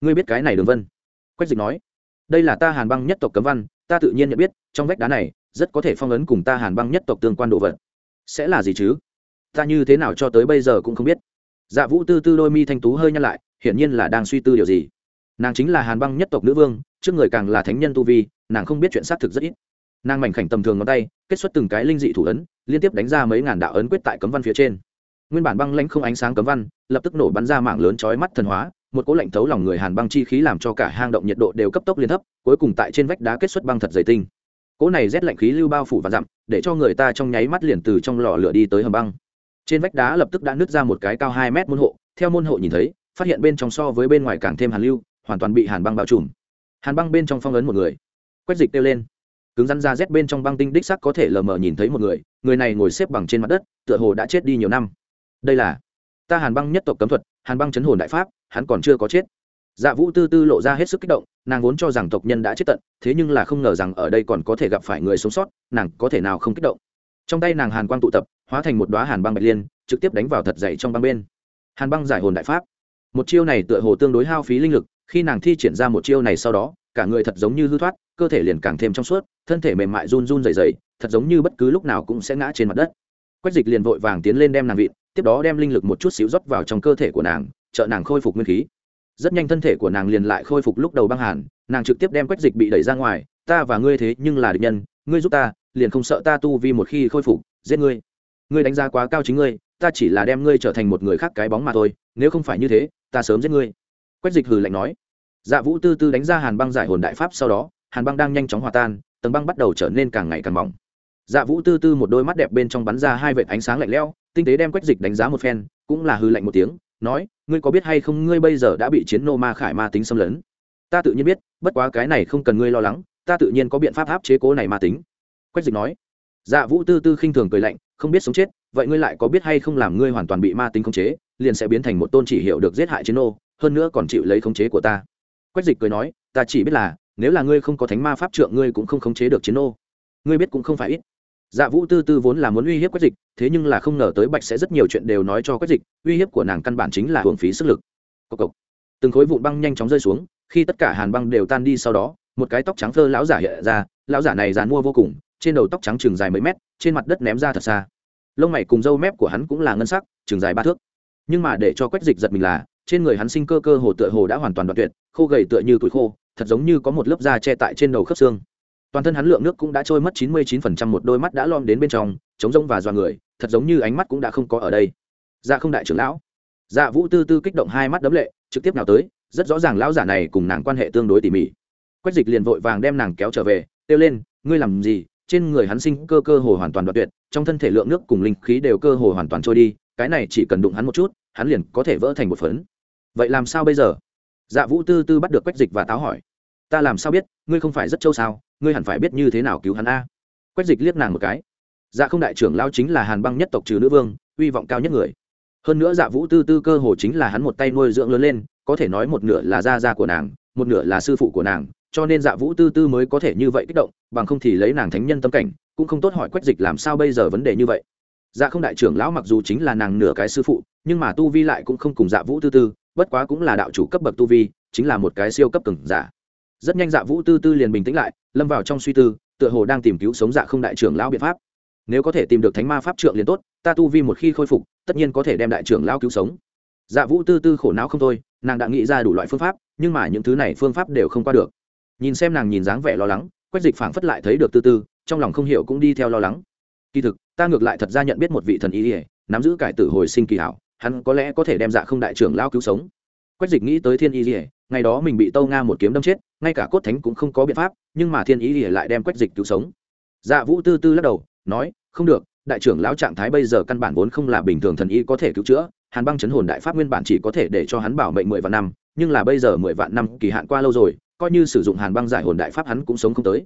Ngươi biết cái này đường vân? Quách dịch nói. Đây là ta hàn băng nhất tộc cấm văn, ta tự nhiên nhận biết, trong vách đá này, rất có thể phong ấn cùng ta hàn băng nhất tộc tương quan đồ vật. Sẽ là gì chứ? Ta như thế nào cho tới bây giờ cũng không biết. Dạ vũ tư tư đôi mi thanh tú hơi nhăn lại, hiển nhiên là đang suy tư điều gì. Nàng chính là hàn băng nhất tộc nữ vương, trước người càng là thánh nhân tu vi, nàng không biết chuyện xác thực rất ít nàng mảnh khảnh tầm thường ngón tay, kết xuất từng cái linh dị thủ ấn, liên tiếp đánh ra mấy ngàn đạo ấn quyết tại cấm văn phía trên. Nguyên bản băng lãnh không ánh sáng cấm văn, lập tức nổ bắn ra mạng lớn chói mắt thần hóa, một cỗ lạnh thấu lòng người hàn băng chi khí làm cho cả hang động nhiệt độ đều cấp tốc liên thấp, cuối cùng tại trên vách đá kết xuất băng thật dày tinh. Cỗ này rét lạnh khí lưu bao phủ và dặm, để cho người ta trong nháy mắt liền từ trong lò lửa đi tới hầm băng. Trên vách đá lập tức đã nứt ra một cái cao hai mét môn hộ, theo môn hộ nhìn thấy, phát hiện bên trong so với bên ngoài càng thêm hàn lưu, hoàn toàn bị hàn băng bao trùm. Hàn băng bên trong phong ấn một người, quét dịch kêu lên cứng rắn ra rét bên trong băng tinh đích sắc có thể lờ mờ nhìn thấy một người người này ngồi xếp bằng trên mặt đất, tựa hồ đã chết đi nhiều năm. Đây là ta hàn băng nhất tộc cấm thuật, hàn băng chấn hồn đại pháp, hắn còn chưa có chết. Dạ vũ tư tư lộ ra hết sức kích động, nàng vốn cho rằng tộc nhân đã chết tận, thế nhưng là không ngờ rằng ở đây còn có thể gặp phải người sống sót, nàng có thể nào không kích động. Trong tay nàng hàn quang tụ tập, hóa thành một đoá hàn băng bạch liên, trực tiếp đánh vào thật dậy trong băng bên. Hàn băng giải hồn đại pháp. Một chiêu này tựa hồ tương đối hao phí linh lực, khi nàng thi triển ra một chiêu này sau đó cả người thật giống như hư thoát, cơ thể liền càng thêm trong suốt, thân thể mềm mại run run dày dày thật giống như bất cứ lúc nào cũng sẽ ngã trên mặt đất. Quách dịch liền vội vàng tiến lên đem nàng vịn, tiếp đó đem linh lực một chút xíu rót vào trong cơ thể của nàng, trợ nàng khôi phục nguyên khí. Rất nhanh thân thể của nàng liền lại khôi phục lúc đầu băng hàn, nàng trực tiếp đem quách dịch bị đẩy ra ngoài, ta và ngươi thế nhưng là địch nhân, ngươi giúp ta, liền không sợ ta tu vì một khi khôi phục, giết ngươi. Ngươi đánh giá quá cao chính ngươi, ta chỉ là đem ngươi trở thành một người khác cái bóng mà thôi, nếu không phải như thế, ta sớm giết ngươi. Quách dịch hừ lạnh nói dạ vũ tư tư đánh ra hàn băng giải hồn đại pháp sau đó, hàn băng đang nhanh chóng hòa tan, tầng băng bắt đầu trở nên càng ngày càng mỏng. Dạ vũ tư tư một đôi mắt đẹp bên trong bắn ra hai vệt ánh sáng lạnh lẽo, tinh tế đem quách dịch đánh giá một phen, cũng là hư lạnh một tiếng, nói, ngươi có biết hay không, ngươi bây giờ đã bị chiến nô ma khải ma tính xâm lấn? Ta tự nhiên biết, bất quá cái này không cần ngươi lo lắng, ta tự nhiên có biện pháp áp chế cố này ma tính. Quách dịch nói. Dạ vũ tư tư khinh thường cười lạnh, không biết sống chết, vậy ngươi lại có biết hay không làm ngươi hoàn toàn bị ma tính khống chế, liền sẽ biến thành một tôn chỉ hiệu được giết hại chiến nô, hơn nữa còn chịu lấy khống chế của ta quách dịch cười nói, ta chỉ biết là, nếu là ngươi không có thánh ma pháp trượng, ngươi cũng không khống chế được chiến nô. Ngươi biết cũng không phải ít. Dạ vũ tư tư vốn là muốn uy hiếp quách dịch, thế nhưng là không ngờ tới bạch sẽ rất nhiều chuyện đều nói cho quách dịch, uy hiếp của nàng căn bản chính là hưởng phí sức lực. Cộc cộc. từng khối vụn băng nhanh chóng rơi xuống, khi tất cả hàn băng đều tan đi sau đó, một cái tóc trắng phơ lão giả hiện ra, lão giả này dàn mua vô cùng, trên đầu tóc trắng chừng dài mấy mét, trên mặt đất ném ra thật xa. Lông mày cùng râu mép của hắn cũng là ngân sắc, chừng dài ba thước. Nhưng mà để cho quách dịch giật mình là trên người hắn sinh cơ cơ hồ tựa hồ đã hoàn toàn đoạn tuyệt, khô gầy tựa như tuổi khô, thật giống như có một lớp da che tại trên đầu khớp xương. Toàn thân hắn lượng nước cũng đã trôi mất chín mươi chín phần trăm, một đôi mắt đã lom đến bên trong, trống rông và dọa người, thật giống như ánh mắt cũng đã không có ở đây. Dạ không đại trưởng lão. Dạ vũ tư tư kích động hai mắt đấm lệ, trực tiếp nào tới, rất rõ ràng lão giả này cùng nàng quan hệ tương đối tỉ mỉ. Quách dịch liền vội vàng đem nàng kéo trở về, kêu lên, ngươi làm gì? Trên người hắn sinh cơ cơ hồ hoàn toàn đoạn tuyệt, trong thân thể lượng nước cùng linh khí đều cơ hồ hoàn toàn trôi đi, cái này chỉ cần đụng hắn một chút, hắn liền có thể vỡ thành một phấn vậy làm sao bây giờ? Dạ vũ tư tư bắt được quách dịch và táo hỏi. Ta làm sao biết, ngươi không phải rất châu sao? Ngươi hẳn phải biết như thế nào cứu hắn a? Quách dịch liếc nàng một cái. Dạ không đại trưởng lao chính là hàn băng nhất tộc trừ nữ vương, uy vọng cao nhất người. Hơn nữa dạ vũ tư tư cơ hồ chính là hắn một tay nuôi dưỡng lớn lên, có thể nói một nửa là gia gia của nàng, một nửa là sư phụ của nàng, cho nên dạ vũ tư tư mới có thể như vậy kích động, bằng không thì lấy nàng thánh nhân tâm cảnh, cũng không tốt hỏi quách dịch làm sao bây giờ vấn đề như vậy. Dạ không đại trưởng lão mặc dù chính là nàng nửa cái sư phụ, nhưng mà tu vi lại cũng không cùng dạ vũ tư tư bất quá cũng là đạo chủ cấp bậc tu vi, chính là một cái siêu cấp cường giả. Rất nhanh dạ vũ tư tư liền bình tĩnh lại, lâm vào trong suy tư, tựa hồ đang tìm cứu sống dạ không đại trưởng lão biện pháp. Nếu có thể tìm được thánh ma pháp trượng liền tốt, ta tu vi một khi khôi phục, tất nhiên có thể đem đại trưởng lão cứu sống. Dạ vũ tư tư khổ não không thôi, nàng đã nghĩ ra đủ loại phương pháp, nhưng mà những thứ này phương pháp đều không qua được. Nhìn xem nàng nhìn dáng vẻ lo lắng, quách dịch phảng phất lại thấy được tư tư, trong lòng không hiểu cũng đi theo lo lắng. Kỳ thực, ta ngược lại thật ra nhận biết một vị thần y ỉa nắm giữ cải tử hồi sinh kỳ hảo hắn có lẽ có thể đem dạ không đại trưởng lao cứu sống. Quách dịch nghĩ tới thiên y ỉa ngày đó mình bị tâu nga một kiếm đâm chết, ngay cả cốt thánh cũng không có biện pháp, nhưng mà thiên y ỉa lại đem quách dịch cứu sống. Dạ vũ tư tư lắc đầu, nói, không được, đại trưởng lão trạng thái bây giờ căn bản vốn không là bình thường, thần y có thể cứu chữa, hàn băng chấn hồn đại pháp nguyên bản chỉ có thể để cho hắn bảo mệnh mười vạn năm, nhưng là bây giờ mười vạn năm kỳ hạn qua lâu rồi, coi như sử dụng hàn băng giải hồn đại pháp hắn cũng sống không tới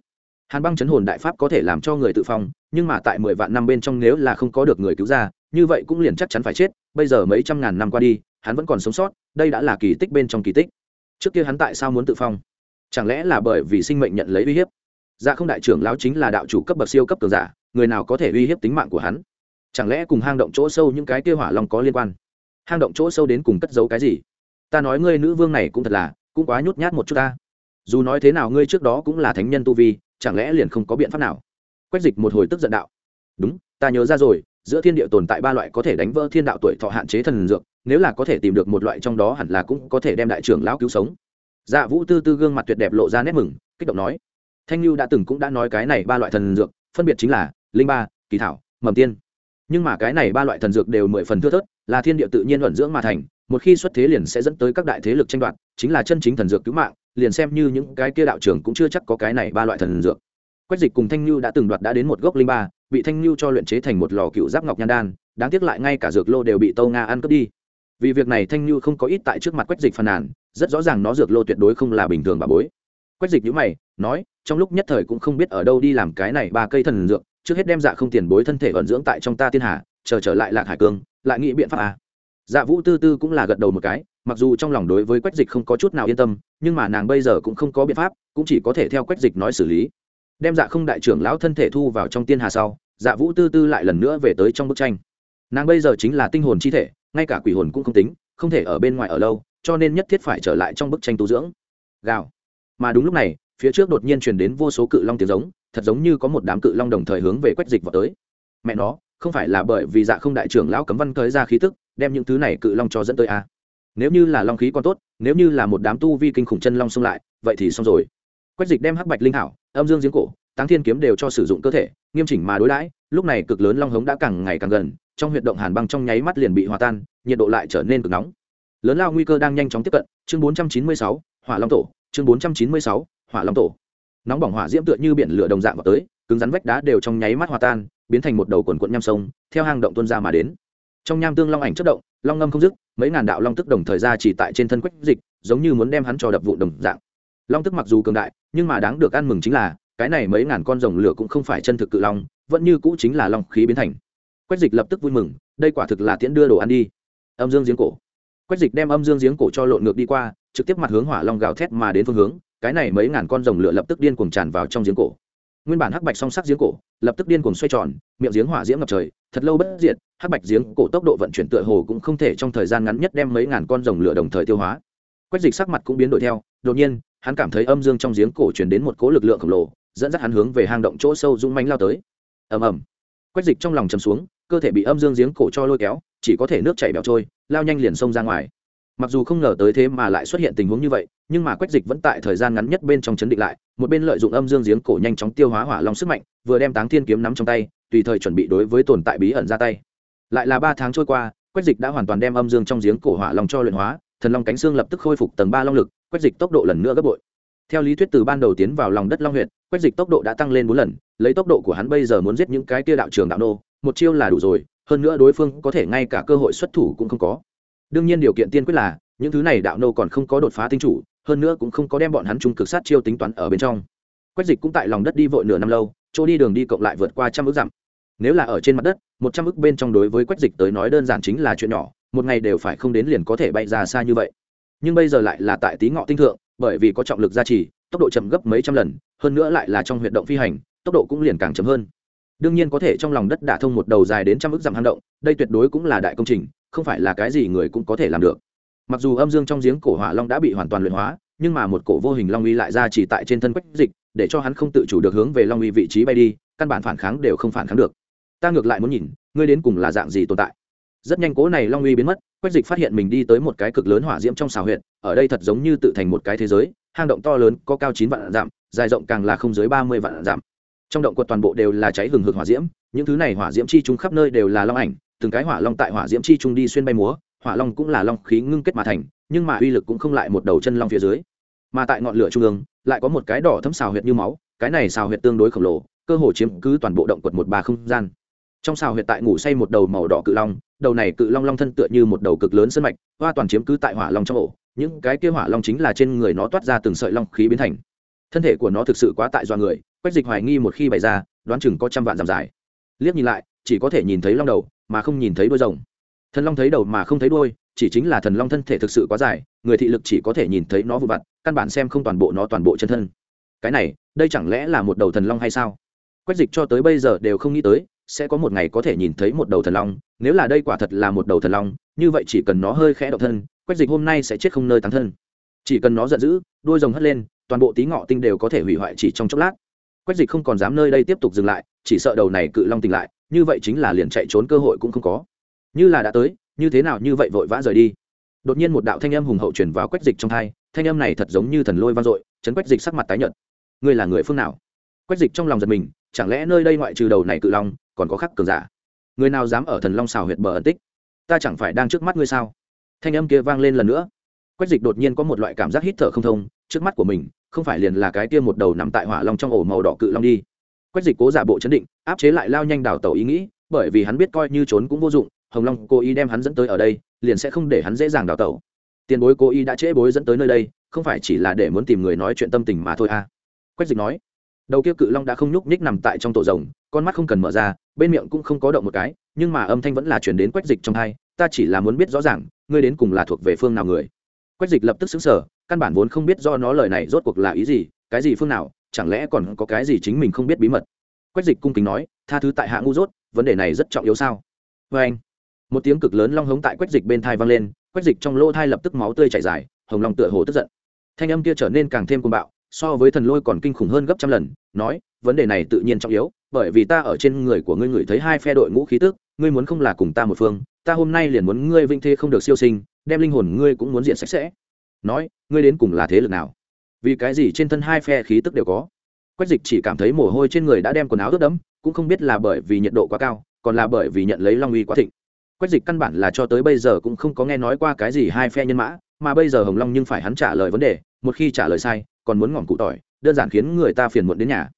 hàn băng chấn hồn đại pháp có thể làm cho người tự phong, nhưng mà tại mười vạn năm bên trong nếu là không có được người cứu ra, như vậy cũng liền chắc chắn phải chết. Bây giờ mấy trăm ngàn năm qua đi, hắn vẫn còn sống sót, đây đã là kỳ tích bên trong kỳ tích. Trước kia hắn tại sao muốn tự phong? Chẳng lẽ là bởi vì sinh mệnh nhận lấy uy hiếp? Dạ không đại trưởng lão chính là đạo chủ cấp bậc siêu cấp cường giả, người nào có thể uy hiếp tính mạng của hắn? Chẳng lẽ cùng hang động chỗ sâu những cái kia hỏa long có liên quan? Hang động chỗ sâu đến cùng cất giấu cái gì? Ta nói ngươi nữ vương này cũng thật là, cũng quá nhút nhát một chút ta. Dù nói thế nào ngươi trước đó cũng là thánh nhân tu vi chẳng lẽ liền không có biện pháp nào? Quách dịch một hồi tức giận đạo. Đúng, ta nhớ ra rồi, giữa thiên địa tồn tại ba loại có thể đánh vỡ thiên đạo tuổi thọ hạn chế thần dược, nếu là có thể tìm được một loại trong đó hẳn là cũng có thể đem đại trưởng lão cứu sống. Dạ vũ tư tư gương mặt tuyệt đẹp lộ ra nét mừng, kích động nói. Thanh lưu đã từng cũng đã nói cái này ba loại thần dược, phân biệt chính là linh ba, kỳ thảo, mầm tiên. Nhưng mà cái này ba loại thần dược đều mười phần thưa thớt, là thiên địa tự nhiên luận dưỡng mà thành, một khi xuất thế liền sẽ dẫn tới các đại thế lực tranh đoạt, chính là chân chính thần dược cứu mạng liền xem như những cái kia đạo trưởng cũng chưa chắc có cái này ba loại thần dược. Quách dịch cùng thanh lưu đã từng đoạt đã đến một gốc linh ba, bị thanh lưu cho luyện chế thành một lò cựu giáp ngọc nhan đan, đáng tiếc lại ngay cả dược lô đều bị tâu nga ăn cướp đi. Vì việc này thanh lưu không có ít tại trước mặt quách dịch phàn nàn, rất rõ ràng nó dược lô tuyệt đối không là bình thường bà bối. Quách dịch nhữ mày, nói, trong lúc nhất thời cũng không biết ở đâu đi làm cái này ba cây thần dược, trước hết đem dạ không tiền bối thân thể vận dưỡng tại trong ta tiên hà, chờ trở lại lạc hải cương, lại nghĩ biện pháp à. dạ vũ tư tư cũng là gật đầu một cái mặc dù trong lòng đối với quách dịch không có chút nào yên tâm, nhưng mà nàng bây giờ cũng không có biện pháp, cũng chỉ có thể theo quách dịch nói xử lý. Đem dạ không đại trưởng lão thân thể thu vào trong tiên hà sau dạ vũ tư tư lại lần nữa về tới trong bức tranh. Nàng bây giờ chính là tinh hồn chi thể, ngay cả quỷ hồn cũng không tính, không thể ở bên ngoài ở lâu, cho nên nhất thiết phải trở lại trong bức tranh tu dưỡng. Gào. Mà đúng lúc này, phía trước đột nhiên truyền đến vô số cự long tiếng giống, thật giống như có một đám cự long đồng thời hướng về quách dịch vào tới. Mẹ nó, không phải là bởi vì dạ không đại trưởng lão cấm văn tới ra khí tức, đem những thứ này cự long cho dẫn tới à nếu như là long khí còn tốt nếu như là một đám tu vi kinh khủng chân long xông lại vậy thì xong rồi. Quách dịch đem hắc bạch linh hảo âm dương giếng cổ táng thiên kiếm đều cho sử dụng cơ thể nghiêm chỉnh mà đối đãi lúc này cực lớn long hống đã càng ngày càng gần trong huyệt động hàn băng trong nháy mắt liền bị hòa tan nhiệt độ lại trở nên cực nóng. Lớn lao nguy cơ đang nhanh chóng tiếp cận chương 496, hỏa long tổ chương 496, hỏa long tổ. Nóng bỏng hỏa diễm tựa như biển lửa đồng dạng vào tới cứng rắn vách đá đều trong nháy mắt hòa tan biến thành một đầu quần quận nham sông theo hang động tuôn ra mà đến. Trong nham tương long ảnh chất động long ngâm không dứt, mấy ngàn đạo long tức đồng thời ra chỉ tại trên thân quách dịch, giống như muốn đem hắn cho đập vụ đồng dạng. Long tức mặc dù cường đại, nhưng mà đáng được ăn mừng chính là, cái này mấy ngàn con rồng lửa cũng không phải chân thực cự long, vẫn như cũ chính là long khí biến thành. Quách dịch lập tức vui mừng, đây quả thực là tiễn đưa đồ ăn đi. Âm dương giếng cổ. Quách dịch đem âm dương giếng cổ cho lộn ngược đi qua, trực tiếp mặt hướng hỏa long gào thét mà đến phương hướng, cái này mấy ngàn con rồng lửa lập tức điên cuồng tràn vào trong giếng cổ nguyên bản hắc bạch song sắc giếng cổ, lập tức điên cuồng xoay tròn, miệng giếng hỏa diễm ngập trời, thật lâu bất diệt, hắc bạch giếng cổ tốc độ vận chuyển tựa hồ cũng không thể trong thời gian ngắn nhất đem mấy ngàn con rồng lửa đồng thời tiêu hóa. Quách dịch sắc mặt cũng biến đổi theo, đột nhiên, hắn cảm thấy âm dương trong giếng cổ truyền đến một cố lực lượng khổng lồ, dẫn dắt hắn hướng về hang động chỗ sâu rung mánh lao tới. Ầm ầm. Quách dịch trong lòng chầm xuống, cơ thể bị âm dương giếng cổ cho lôi kéo, chỉ có thể nước chảy bẹo trôi, lao nhanh liền xông ra ngoài. Mặc dù không ngờ tới thế mà lại xuất hiện tình huống như vậy nhưng mà quách dịch vẫn tại thời gian ngắn nhất bên trong chấn định lại, một bên lợi dụng âm dương giếng cổ nhanh chóng tiêu hóa hỏa long sức mạnh, vừa đem táng thiên kiếm nắm trong tay, tùy thời chuẩn bị đối với tồn tại bí ẩn ra tay. Lại là ba tháng trôi qua, quách dịch đã hoàn toàn đem âm dương trong giếng cổ hỏa long cho luyện hóa, thần long cánh xương lập tức khôi phục tầng ba long lực, quách dịch tốc độ lần nữa gấp bội. Theo lý thuyết từ ban đầu tiến vào lòng đất long huyện quách dịch tốc độ đã tăng lên bốn lần, lấy tốc độ của hắn bây giờ muốn giết những cái tia đạo trường đạo nô, một chiêu là đủ rồi, hơn nữa đối phương có thể ngay cả cơ hội xuất thủ cũng không có. Đương nhiên điều kiện tiên quyết là, những thứ này đạo nô còn không có đột phá tinh chủ hơn nữa cũng không có đem bọn hắn trung cực sát chiêu tính toán ở bên trong. Quách dịch cũng tại lòng đất đi vội nửa năm lâu, chỗ đi đường đi cộng lại vượt qua trăm ước dặm. Nếu là ở trên mặt đất, một trăm ước bên trong đối với quách dịch tới nói đơn giản chính là chuyện nhỏ, một ngày đều phải không đến liền có thể bay ra xa như vậy. Nhưng bây giờ lại là tại tí ngọ tinh thượng, bởi vì có trọng lực gia trì, tốc độ chậm gấp mấy trăm lần, hơn nữa lại là trong huyệt động phi hành, tốc độ cũng liền càng chậm hơn. Đương nhiên có thể trong lòng đất đả thông một đầu dài đến trăm ước dặm hang động, đây tuyệt đối cũng là đại công trình, không phải là cái gì người cũng có thể làm được mặc dù âm dương trong giếng cổ hỏa long đã bị hoàn toàn luyện hóa, nhưng mà một cổ vô hình long uy lại ra chỉ tại trên thân quách dịch, để cho hắn không tự chủ được hướng về long uy vị trí bay đi, căn bản phản kháng đều không phản kháng được. Ta ngược lại muốn nhìn, ngươi đến cùng là dạng gì tồn tại? Rất nhanh cố này long uy biến mất, quách dịch phát hiện mình đi tới một cái cực lớn hỏa diễm trong xào huyện ở đây thật giống như tự thành một cái thế giới, hang động to lớn, có cao chín vạn dặm, dài rộng càng là không dưới ba mươi vạn dặm. Trong động quật toàn bộ đều là cháy hừng hực hỏa diễm, những thứ này hỏa diễm chi chúng khắp nơi đều là long ảnh, từng cái hỏa long tại hỏa diễm chi trung đi xuyên bay múa hỏa long cũng là long khí ngưng kết mà thành, nhưng mà uy lực cũng không lại một đầu chân long phía dưới. Mà tại ngọn lửa trung ương, lại có một cái đỏ thấm xào huyệt như máu, cái này xào huyệt tương đối khổng lồ, cơ hồ chiếm cứ toàn bộ động quật một ba không gian. Trong xào huyệt tại ngủ say một đầu màu đỏ cự long, đầu này cự long long thân tựa như một đầu cực lớn sân mạch, hoa toàn chiếm cứ tại hỏa long trong ổ, những cái kia hỏa long chính là trên người nó toát ra từng sợi long khí biến thành. Thân thể của nó thực sự quá tại do người, quách dịch hoài nghi một khi bày ra, đoán chừng có trăm vạn giảm dài. Liếc nhìn lại, chỉ có thể nhìn thấy long đầu, mà không nhìn thấy đôi rồng thần long thấy đầu mà không thấy đôi chỉ chính là thần long thân thể thực sự quá dài, người thị lực chỉ có thể nhìn thấy nó vụn vặt, căn bản xem không toàn bộ nó toàn bộ chân thân. Cái này, đây chẳng lẽ là một đầu thần long hay sao? Quách dịch cho tới bây giờ đều không nghĩ tới, sẽ có một ngày có thể nhìn thấy một đầu thần long, nếu là đây quả thật là một đầu thần long, như vậy chỉ cần nó hơi khẽ động thân, quách dịch hôm nay sẽ chết không nơi thắng thân. Chỉ cần nó giận dữ, đuôi rồng hất lên, toàn bộ tí ngọ tinh đều có thể hủy hoại chỉ trong chốc lát. Quách dịch không còn dám nơi đây tiếp tục dừng lại, chỉ sợ đầu này cự long tỉnh lại, như vậy chính là liền chạy trốn cơ hội cũng không có như là đã tới, như thế nào như vậy vội vã rời đi. Đột nhiên một đạo thanh âm hùng hậu truyền vào quách dịch trong hai thanh âm này thật giống như thần lôi vang dội, chấn quách dịch sắc mặt tái nhợt. Ngươi là người phương nào? Quách dịch trong lòng giật mình, chẳng lẽ nơi đây ngoại trừ đầu này cự long, còn có khắc cường giả? Người nào dám ở thần long xào huyệt bờ ẩn tích? Ta chẳng phải đang trước mắt ngươi sao? Thanh âm kia vang lên lần nữa. Quách dịch đột nhiên có một loại cảm giác hít thở không thông, trước mắt của mình, không phải liền là cái kia một đầu nằm tại hỏa long trong ổ màu đỏ cự long đi. Quách dịch cố giả bộ chấn định, áp chế lại lao nhanh đào tẩu ý nghĩ, bởi vì hắn biết coi như trốn cũng vô dụng hồng long cố ý đem hắn dẫn tới ở đây, liền sẽ không để hắn dễ dàng đào tẩu. Tiền bối cố ý đã trễ bối dẫn tới nơi đây, không phải chỉ là để muốn tìm người nói chuyện tâm tình mà thôi à. Quách dịch nói, đầu kia cự long đã không nhúc nhích nằm tại trong tổ rồng, con mắt không cần mở ra, bên miệng cũng không có động một cái, nhưng mà âm thanh vẫn là chuyển đến quách dịch trong hai ta chỉ là muốn biết rõ ràng, ngươi đến cùng là thuộc về phương nào người. Quách dịch lập tức xứng sở căn bản vốn không biết do nó lời này rốt cuộc là ý gì, cái gì phương nào, chẳng lẽ còn có cái gì chính mình không biết bí mật. Quách dịch cung kính nói, tha thứ tại hạ ngu dốt, vấn đề này rất trọng yếu sao? Vê anh một tiếng cực lớn long hống tại quách dịch bên thai vang lên, quách dịch trong lỗ thai lập tức máu tươi chảy dài, hồng long tựa hồ tức giận. Thanh âm kia trở nên càng thêm cuồng bạo, so với thần lôi còn kinh khủng hơn gấp trăm lần, nói, vấn đề này tự nhiên trọng yếu, bởi vì ta ở trên người của ngươi ngửi thấy hai phe đội ngũ khí tức, ngươi muốn không là cùng ta một phương, ta hôm nay liền muốn ngươi vinh thê không được siêu sinh, đem linh hồn ngươi cũng muốn diện sạch sẽ. Nói, ngươi đến cùng là thế lực nào? Vì cái gì trên thân hai phe khí tức đều có? Quách dịch chỉ cảm thấy mồ hôi trên người đã đem quần áo ướt đẫm, cũng không biết là bởi vì nhiệt độ quá cao, còn là bởi vì nhận lấy long uy quá thịnh quách dịch căn bản là cho tới bây giờ cũng không có nghe nói qua cái gì hai phe nhân mã, mà bây giờ hồng long nhưng phải hắn trả lời vấn đề, một khi trả lời sai, còn muốn ngỏm cụ tỏi, đơn giản khiến người ta phiền muộn đến nhà.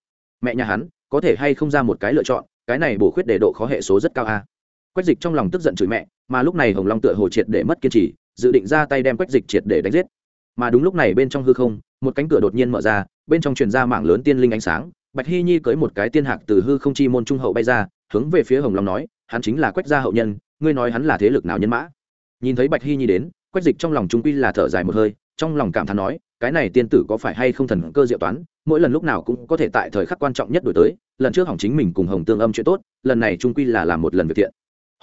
Mẹ nhà hắn, có thể hay không ra một cái lựa chọn, cái này bổ khuyết để độ khó hệ số rất cao a. Quách dịch trong lòng tức giận chửi mẹ, mà lúc này hồng long tựa hồ triệt để mất kiên trì, dự định ra tay đem quách dịch triệt để đánh giết. Mà đúng lúc này bên trong hư không, một cánh cửa đột nhiên mở ra, bên trong truyền ra mảng lớn tiên linh ánh sáng, bạch hy nhi cưới một cái tiên hạc từ hư không chi môn trung hậu bay ra, hướng về phía hồng long nói, hắn chính là quách gia hậu nhân ngươi nói hắn là thế lực nào nhân mã? Nhìn thấy bạch hy nhi đến, quách dịch trong lòng trung quy là thở dài một hơi, trong lòng cảm thán nói, cái này tiên tử có phải hay không thần cơ diệu toán, mỗi lần lúc nào cũng có thể tại thời khắc quan trọng nhất đổi tới, lần trước hỏng chính mình cùng hồng tương âm chuyện tốt, lần này trung quy là làm một lần việc thiện.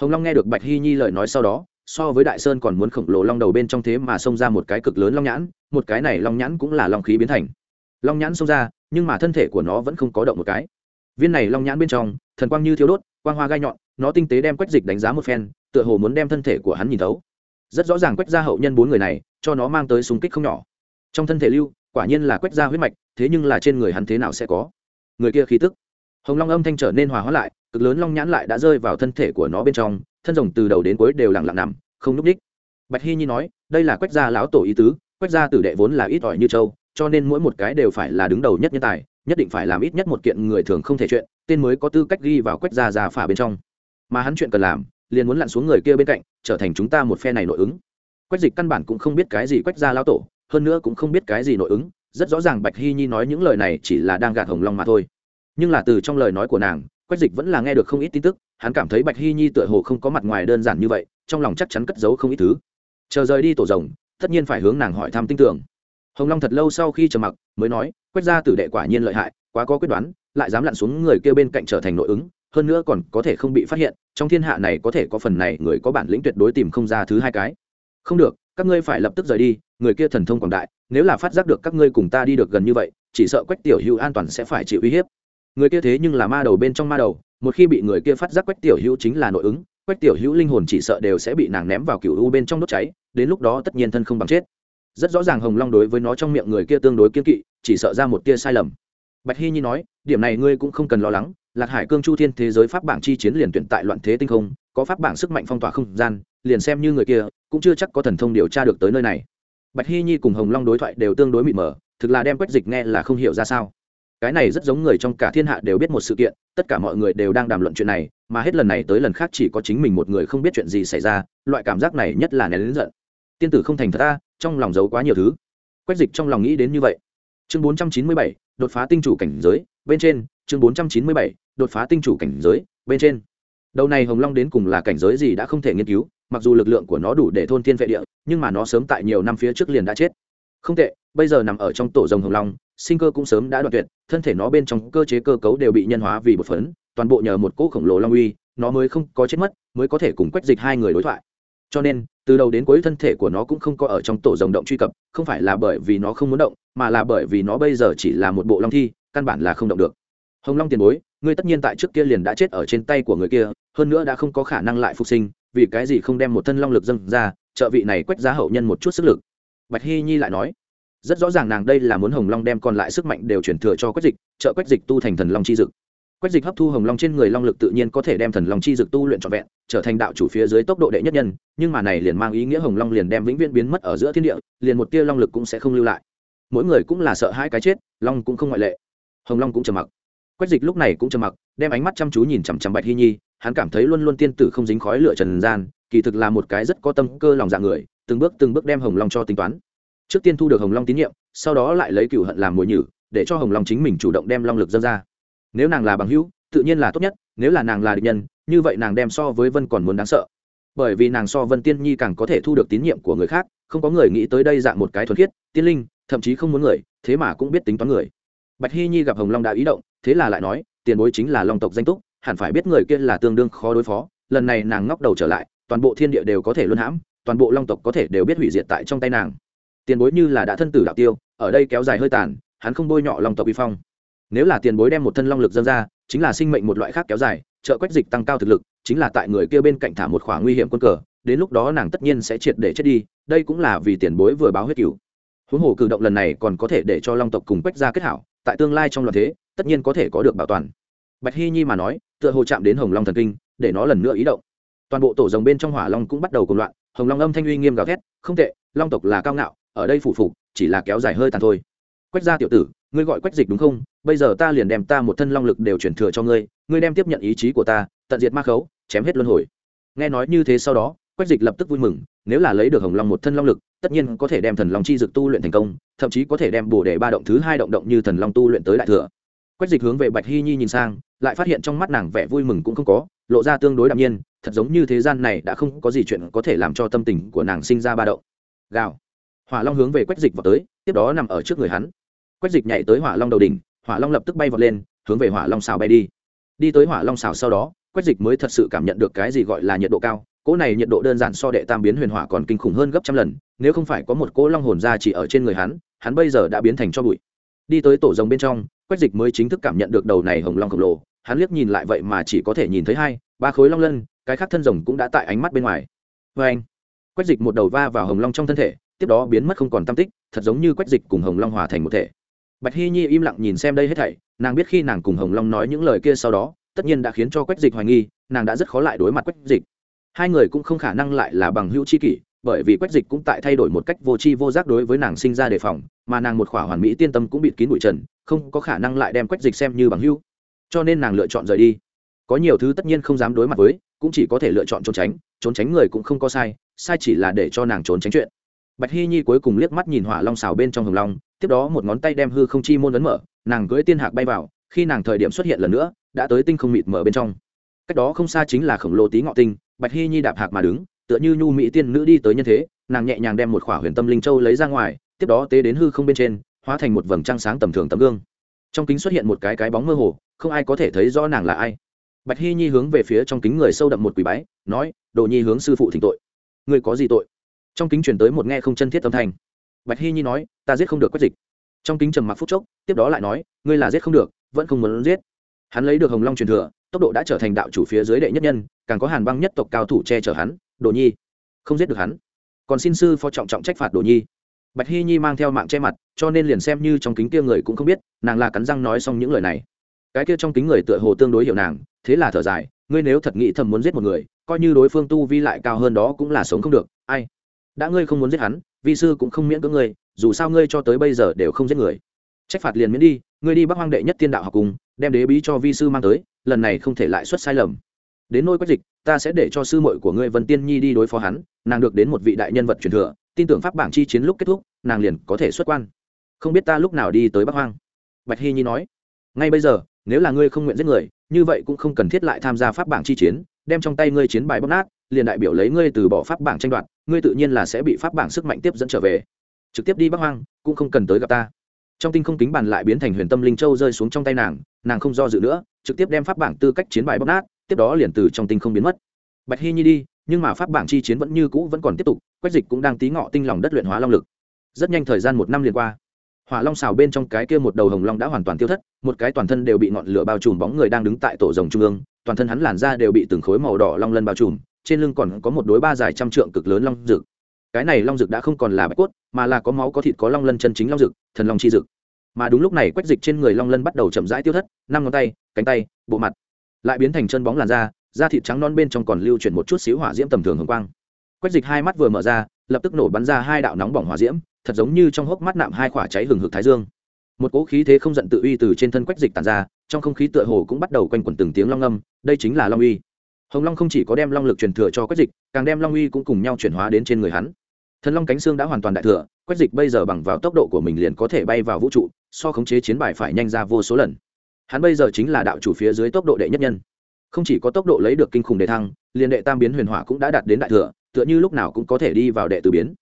Hồng long nghe được bạch hy nhi lời nói sau đó, so với đại sơn còn muốn khổng lồ long đầu bên trong thế mà xông ra một cái cực lớn long nhãn, một cái này long nhãn cũng là long khí biến thành. Long nhãn xông ra, nhưng mà thân thể của nó vẫn không có động một cái. Viên này long nhãn bên trong, thần quang như thiếu đốt, quang hoa gai nhọn nó tinh tế đem quách dịch đánh giá một phen, tựa hồ muốn đem thân thể của hắn nhìn thấu. Rất rõ ràng quách gia hậu nhân bốn người này, cho nó mang tới súng kích không nhỏ. Trong thân thể lưu, quả nhiên là quách gia huyết mạch, thế nhưng là trên người hắn thế nào sẽ có? Người kia khí tức. Hồng long âm thanh trở nên hòa hóa lại, cực lớn long nhãn lại đã rơi vào thân thể của nó bên trong, thân rồng từ đầu đến cuối đều lặng lặng nằm, không núp đích bạch hy nhi nói, đây là quách gia lão tổ ý tứ, quách gia tử đệ vốn là ít ỏi như châu cho nên mỗi một cái đều phải là đứng đầu nhất nhân tài, nhất định phải làm ít nhất một kiện người thường không thể chuyện, tên mới có tư cách ghi vào quách gia già phả bên trong mà hắn chuyện cần làm, liền muốn lặn xuống người kia bên cạnh, trở thành chúng ta một phe này nội ứng. Quách dịch căn bản cũng không biết cái gì quách gia lão tổ, hơn nữa cũng không biết cái gì nội ứng, rất rõ ràng bạch hy nhi nói những lời này chỉ là đang gạt hồng long mà thôi. Nhưng là từ trong lời nói của nàng, quách dịch vẫn là nghe được không ít tin tức, hắn cảm thấy bạch hy nhi tựa hồ không có mặt ngoài đơn giản như vậy, trong lòng chắc chắn cất giấu không ít thứ. Chờ rời đi tổ rồng, tất nhiên phải hướng nàng hỏi thăm tin tưởng. Hồng long thật lâu sau khi trầm mặc, mới nói, quách gia tử đệ quả nhiên lợi hại, quá có quyết đoán, lại dám lặn xuống người kêu bên cạnh trở thành nội ứng hơn nữa còn có thể không bị phát hiện, trong thiên hạ này có thể có phần này người có bản lĩnh tuyệt đối tìm không ra thứ hai cái. Không được, các ngươi phải lập tức rời đi, người kia thần thông quảng đại, nếu là phát giác được các ngươi cùng ta đi được gần như vậy, chỉ sợ quách tiểu hữu an toàn sẽ phải chịu uy hiếp. Người kia thế nhưng là ma đầu bên trong ma đầu, một khi bị người kia phát giác quách tiểu hữu chính là nội ứng, quách tiểu hữu linh hồn chỉ sợ đều sẽ bị nàng ném vào cựu u bên trong đốt cháy, đến lúc đó tất nhiên thân không bằng chết. Rất rõ ràng hồng long đối với nó trong miệng người kia tương đối kiên kỵ, chỉ sợ ra một tia sai lầm. Bạch hy nhi nói, điểm này ngươi cũng không cần lo lắng lạc hải cương chu thiên thế giới pháp bảng chi chiến liền tuyển tại loạn thế tinh không, có pháp bảng sức mạnh phong tỏa không gian, liền xem như người kia, cũng chưa chắc có thần thông điều tra được tới nơi này. Bạch hy nhi cùng hồng long đối thoại đều tương đối mịt mờ, thực là đem quách dịch nghe là không hiểu ra sao. Cái này rất giống người trong cả thiên hạ đều biết một sự kiện, tất cả mọi người đều đang đàm luận chuyện này, mà hết lần này tới lần khác chỉ có chính mình một người không biết chuyện gì xảy ra, loại cảm giác này nhất là nén lớn giận. Tiên tử không thành thật ta, trong lòng giấu quá nhiều thứ. Quách dịch trong lòng nghĩ đến như vậy. Chương bốn trăm chín mươi bảy, đột phá tinh chủ cảnh giới, bên trên, chương bốn trăm chín mươi bảy đột phá tinh chủ cảnh giới, bên trên. Đầu này hồng long đến cùng là cảnh giới gì đã không thể nghiên cứu, mặc dù lực lượng của nó đủ để thôn thiên vệ địa, nhưng mà nó sớm tại nhiều năm phía trước liền đã chết. Không tệ, bây giờ nằm ở trong tổ rồng hồng long, sinh cơ cũng sớm đã đoạn tuyệt, thân thể nó bên trong cơ chế cơ cấu đều bị nhân hóa vì một phấn, toàn bộ nhờ một cỗ khổng lồ long uy, nó mới không có chết mất, mới có thể cùng quách dịch hai người đối thoại. Cho nên, từ đầu đến cuối thân thể của nó cũng không có ở trong tổ rồng động truy cập, không phải là bởi vì nó không muốn động, mà là bởi vì nó bây giờ chỉ là một bộ long thi, căn bản là không động được. Hồng long tiền bối ngươi tất nhiên tại trước kia liền đã chết ở trên tay của người kia, hơn nữa đã không có khả năng lại phục sinh, vì cái gì không đem một thân long lực dâng ra, trợ vị này quét giá hậu nhân một chút sức lực? Bạch hy nhi lại nói, rất rõ ràng nàng đây là muốn hồng long đem còn lại sức mạnh đều chuyển thừa cho quách dịch, trợ quách dịch tu thành thần long chi dực. Quách dịch hấp thu hồng long trên người long lực tự nhiên có thể đem thần long chi dực tu luyện trọn vẹn, trở thành đạo chủ phía dưới tốc độ đệ nhất nhân, nhưng mà này liền mang ý nghĩa hồng long liền đem vĩnh viễn biến mất ở giữa thiên địa, liền một tia long lực cũng sẽ không lưu lại. Mỗi người cũng là sợ hai cái chết, long cũng không ngoại lệ. Hồng long cũng trầm mặc quách dịch lúc này cũng trầm mặc, đem ánh mắt chăm chú nhìn chằm chằm bạch hy nhi, hắn cảm thấy luôn luôn tiên tử không dính khói lửa trần gian, kỳ thực là một cái rất có tâm cơ lòng dạ người, từng bước từng bước đem hồng long cho tính toán. Trước tiên thu được hồng long tín nhiệm, sau đó lại lấy cựu hận làm mồi nhử, để cho hồng long chính mình chủ động đem long lực dâng ra. Nếu nàng là bằng hữu, tự nhiên là tốt nhất, nếu là nàng là địch nhân, như vậy nàng đem so với vân còn muốn đáng sợ. Bởi vì nàng so vân tiên nhi càng có thể thu được tín nhiệm của người khác, không có người nghĩ tới đây dạng một cái thuần khiết, tiên linh, thậm chí không muốn người, thế mà cũng biết tính toán người. Bạch hy nhi gặp hồng long đã ý động thế là lại nói, tiền bối chính là long tộc danh túc, hẳn phải biết người kia là tương đương khó đối phó, lần này nàng ngóc đầu trở lại, toàn bộ thiên địa đều có thể luân hãm, toàn bộ long tộc có thể đều biết hủy diệt tại trong tay nàng. Tiền bối như là đã thân tử đạo tiêu, ở đây kéo dài hơi tàn, hắn không bôi nhọ long tộc uy phong. Nếu là tiền bối đem một thân long lực dâng ra, chính là sinh mệnh một loại khác kéo dài, trợ quách dịch tăng cao thực lực, chính là tại người kia bên cạnh thả một khoảng nguy hiểm quân cờ, đến lúc đó nàng tất nhiên sẽ triệt để chết đi, đây cũng là vì tiền bối vừa báo huyết cửu. Huống hồ cử động lần này còn có thể để cho long tộc cùng quách ra kết hảo, tại tương lai trong loạn thế tất nhiên có thể có được bảo toàn. Bạch hy nhi mà nói, tựa hồ chạm đến hồng long thần kinh, để nó lần nữa ý động. Toàn bộ tổ rồng bên trong hỏa long cũng bắt đầu cùng loạn, hồng long âm thanh uy nghiêm gào thét, không tệ, long tộc là cao ngạo, ở đây phủ phục, chỉ là kéo dài hơi tàn thôi. Quách gia tiểu tử, ngươi gọi quách dịch đúng không? Bây giờ ta liền đem ta một thân long lực đều chuyển thừa cho ngươi ngươi đem tiếp nhận ý chí của ta, tận diệt ma khấu, chém hết luân hồi. Nghe nói như thế sau đó, quách dịch lập tức vui mừng, nếu là lấy được hồng long một thân long lực, tất nhiên có thể đem thần long chi dực tu luyện thành công, thậm chí có thể đem bổ đề ba động thứ hai động động như thần long tu luyện tới đại thừa quách dịch hướng về bạch hy nhi nhìn sang, lại phát hiện trong mắt nàng vẻ vui mừng cũng không có, lộ ra tương đối đạm nhiên, thật giống như thế gian này đã không có gì chuyện có thể làm cho tâm tình của nàng sinh ra ba động. Gào. Hỏa long hướng về quách dịch vào tới, tiếp đó nằm ở trước người hắn. Quách dịch nhảy tới hỏa long đầu đỉnh, hỏa long lập tức bay vọt lên, hướng về hỏa long xào bay đi. Đi tới hỏa long xào sau đó, quách dịch mới thật sự cảm nhận được cái gì gọi là nhiệt độ cao, cỗ này nhiệt độ đơn giản so đệ tam biến huyền hỏa còn kinh khủng hơn gấp trăm lần, nếu không phải có một cỗ long hồn ra chỉ ở trên người hắn hắn bây giờ đã biến thành cho bụi đi tới tổ rồng bên trong, quách dịch mới chính thức cảm nhận được đầu này hồng long khổng lồ. Hắn liếc nhìn lại vậy mà chỉ có thể nhìn thấy hai, ba khối long lân, cái khác thân rồng cũng đã tại ánh mắt bên ngoài. Vê anh, quách dịch một đầu va vào hồng long trong thân thể, tiếp đó biến mất không còn tam tích, thật giống như quách dịch cùng hồng long hòa thành một thể. Bạch hy nhi im lặng nhìn xem đây hết thảy, nàng biết khi nàng cùng hồng long nói những lời kia sau đó, tất nhiên đã khiến cho quách dịch hoài nghi, nàng đã rất khó lại đối mặt quách dịch. Hai người cũng không khả năng lại là bằng hữu tri kỷ, bởi vì quách dịch cũng tại thay đổi một cách vô tri vô giác đối với nàng sinh ra đề phòng mà nàng một khỏa hoàn mỹ tiên tâm cũng bịt kín bụi trần, không có khả năng lại đem quách dịch xem như bằng hữu. Cho nên nàng lựa chọn rời đi. Có nhiều thứ tất nhiên không dám đối mặt với, cũng chỉ có thể lựa chọn trốn tránh trốn tránh người cũng không có sai sai chỉ là để cho nàng trốn tránh chuyện. Bạch hy nhi cuối cùng liếc mắt nhìn hỏa long xào bên trong hồng long, tiếp đó một ngón tay đem hư không chi môn ấn mở, nàng cưỡi tiên hạc bay vào, khi nàng thời điểm xuất hiện lần nữa, đã tới tinh không mịt mở bên trong. Cách đó không xa chính là khổng lồ tí ngọ tinh, bạch hy nhi đạp hạc mà đứng, tựa như nhu mỹ tiên nữ đi tới nhân thế, nàng nhẹ nhàng đem một khỏa huyền tâm linh châu lấy ra ngoài tiếp đó tế đến hư không bên trên, hóa thành một vầng trăng sáng tầm thường tấm gương. Trong kính xuất hiện một cái cái bóng mơ hồ, không ai có thể thấy rõ nàng là ai. Bạch hy nhi hướng về phía trong kính người sâu đậm một quỷ bái, nói, đồ nhi hướng sư phụ thỉnh tội. Người có gì tội? Trong kính chuyển tới một nghe không chân thiết âm thanh. Bạch hy nhi nói, ta giết không được quách dịch. Trong kính trầm mặc phút chốc, tiếp đó lại nói, ngươi là giết không được, vẫn không muốn giết. Hắn lấy được hồng long truyền thừa, tốc độ đã trở thành đạo chủ phía dưới đệ nhất nhân, càng có hàn băng nhất tộc cao thủ che chở hắn, đồ nhi, không giết được hắn. Còn xin sư phó trọng trọng trách phạt đồ nhi bạch hy nhi mang theo mạng che mặt, cho nên liền xem như trong kính kia người cũng không biết, nàng là cắn răng nói xong những lời này. Cái kia trong kính người tựa hồ tương đối hiểu nàng, thế là thở dài, ngươi nếu thật nghĩ thầm muốn giết một người, coi như đối phương tu vi lại cao hơn đó cũng là sống không được, ai? Đã ngươi không muốn giết hắn, vi sư cũng không miễn cưỡng ngươi, dù sao ngươi cho tới bây giờ đều không giết người. Trách phạt liền miễn đi, ngươi đi bắc hoang đệ nhất tiên đạo học cùng, đem đế bí cho vi sư mang tới, lần này không thể lại xuất sai lầm. Đến nôi quách dịch, ta sẽ để cho sư muội của ngươi vân tiên nhi đi đối phó hắn, nàng được đến một vị đại nhân vật truyền thừa tin tưởng pháp bảng chi chiến lúc kết thúc, nàng liền có thể xuất quan. Không biết ta lúc nào đi tới bắc hoang. Bạch hy nhi nói, ngay bây giờ, nếu là ngươi không nguyện giết người, như vậy cũng không cần thiết lại tham gia pháp bảng chi chiến, đem trong tay ngươi chiến bài bóc nát, liền đại biểu lấy ngươi từ bỏ pháp bảng tranh đoạt, ngươi tự nhiên là sẽ bị pháp bảng sức mạnh tiếp dẫn trở về. Trực tiếp đi bắc hoang, cũng không cần tới gặp ta. Trong tinh không kính bàn lại biến thành huyền tâm linh châu rơi xuống trong tay nàng nàng không do dự nữa, trực tiếp đem pháp bảng tư cách chiến bài bóc nát, tiếp đó liền từ trong tinh không biến mất. Bạch hy nhi đi nhưng mà pháp bảng chi chiến vẫn như cũ vẫn còn tiếp tục, quách dịch cũng đang tí ngọ tinh lòng đất luyện hóa long lực. Rất nhanh thời gian một năm liền qua. Hỏa long xào bên trong cái kia một đầu hồng long đã hoàn toàn tiêu thất, một cái toàn thân đều bị ngọn lửa bao trùm bóng người đang đứng tại tổ rồng trung ương, toàn thân hắn làn ra đều bị từng khối màu đỏ long lân bao trùm, trên lưng còn có một đối ba dài trăm trượng cực lớn long rực. Cái này long rực đã không còn là bạch cốt, mà là có máu có thịt có long lân chân chính long rực, thần long chi rực. Mà đúng lúc này quách dịch trên người long lân bắt đầu chậm rãi tiêu thất, năm ngón tay, cánh tay, bộ mặt lại biến thành chân bóng làn da da thịt trắng non bên trong còn lưu chuyển một chút xíu hỏa diễm tầm thường hồng quang. Quách dịch hai mắt vừa mở ra, lập tức nổ bắn ra hai đạo nóng bỏng hỏa diễm, thật giống như trong hốc mắt nạm hai quả cháy hừng hực thái dương. Một cỗ khí thế không giận tự uy từ trên thân quách dịch tàn ra, trong không khí tựa hồ cũng bắt đầu quanh quẩn từng tiếng long âm đây chính là long uy. Hồng long không chỉ có đem long lực truyền thừa cho quách dịch, càng đem long uy cũng cùng nhau chuyển hóa đến trên người hắn. Thần long cánh xương đã hoàn toàn đại thừa, quách dịch bây giờ bằng vào tốc độ của mình liền có thể bay vào vũ trụ, so khống chế chiến bài phải nhanh ra vô số lần. Hắn bây giờ chính là đạo chủ phía dưới tốc độ đệ nhất nhân không chỉ có tốc độ lấy được kinh khủng đề thăng liền đệ tam biến huyền hỏa cũng đã đạt đến đại thừa, tựa như lúc nào cũng có thể đi vào đệ tử biến.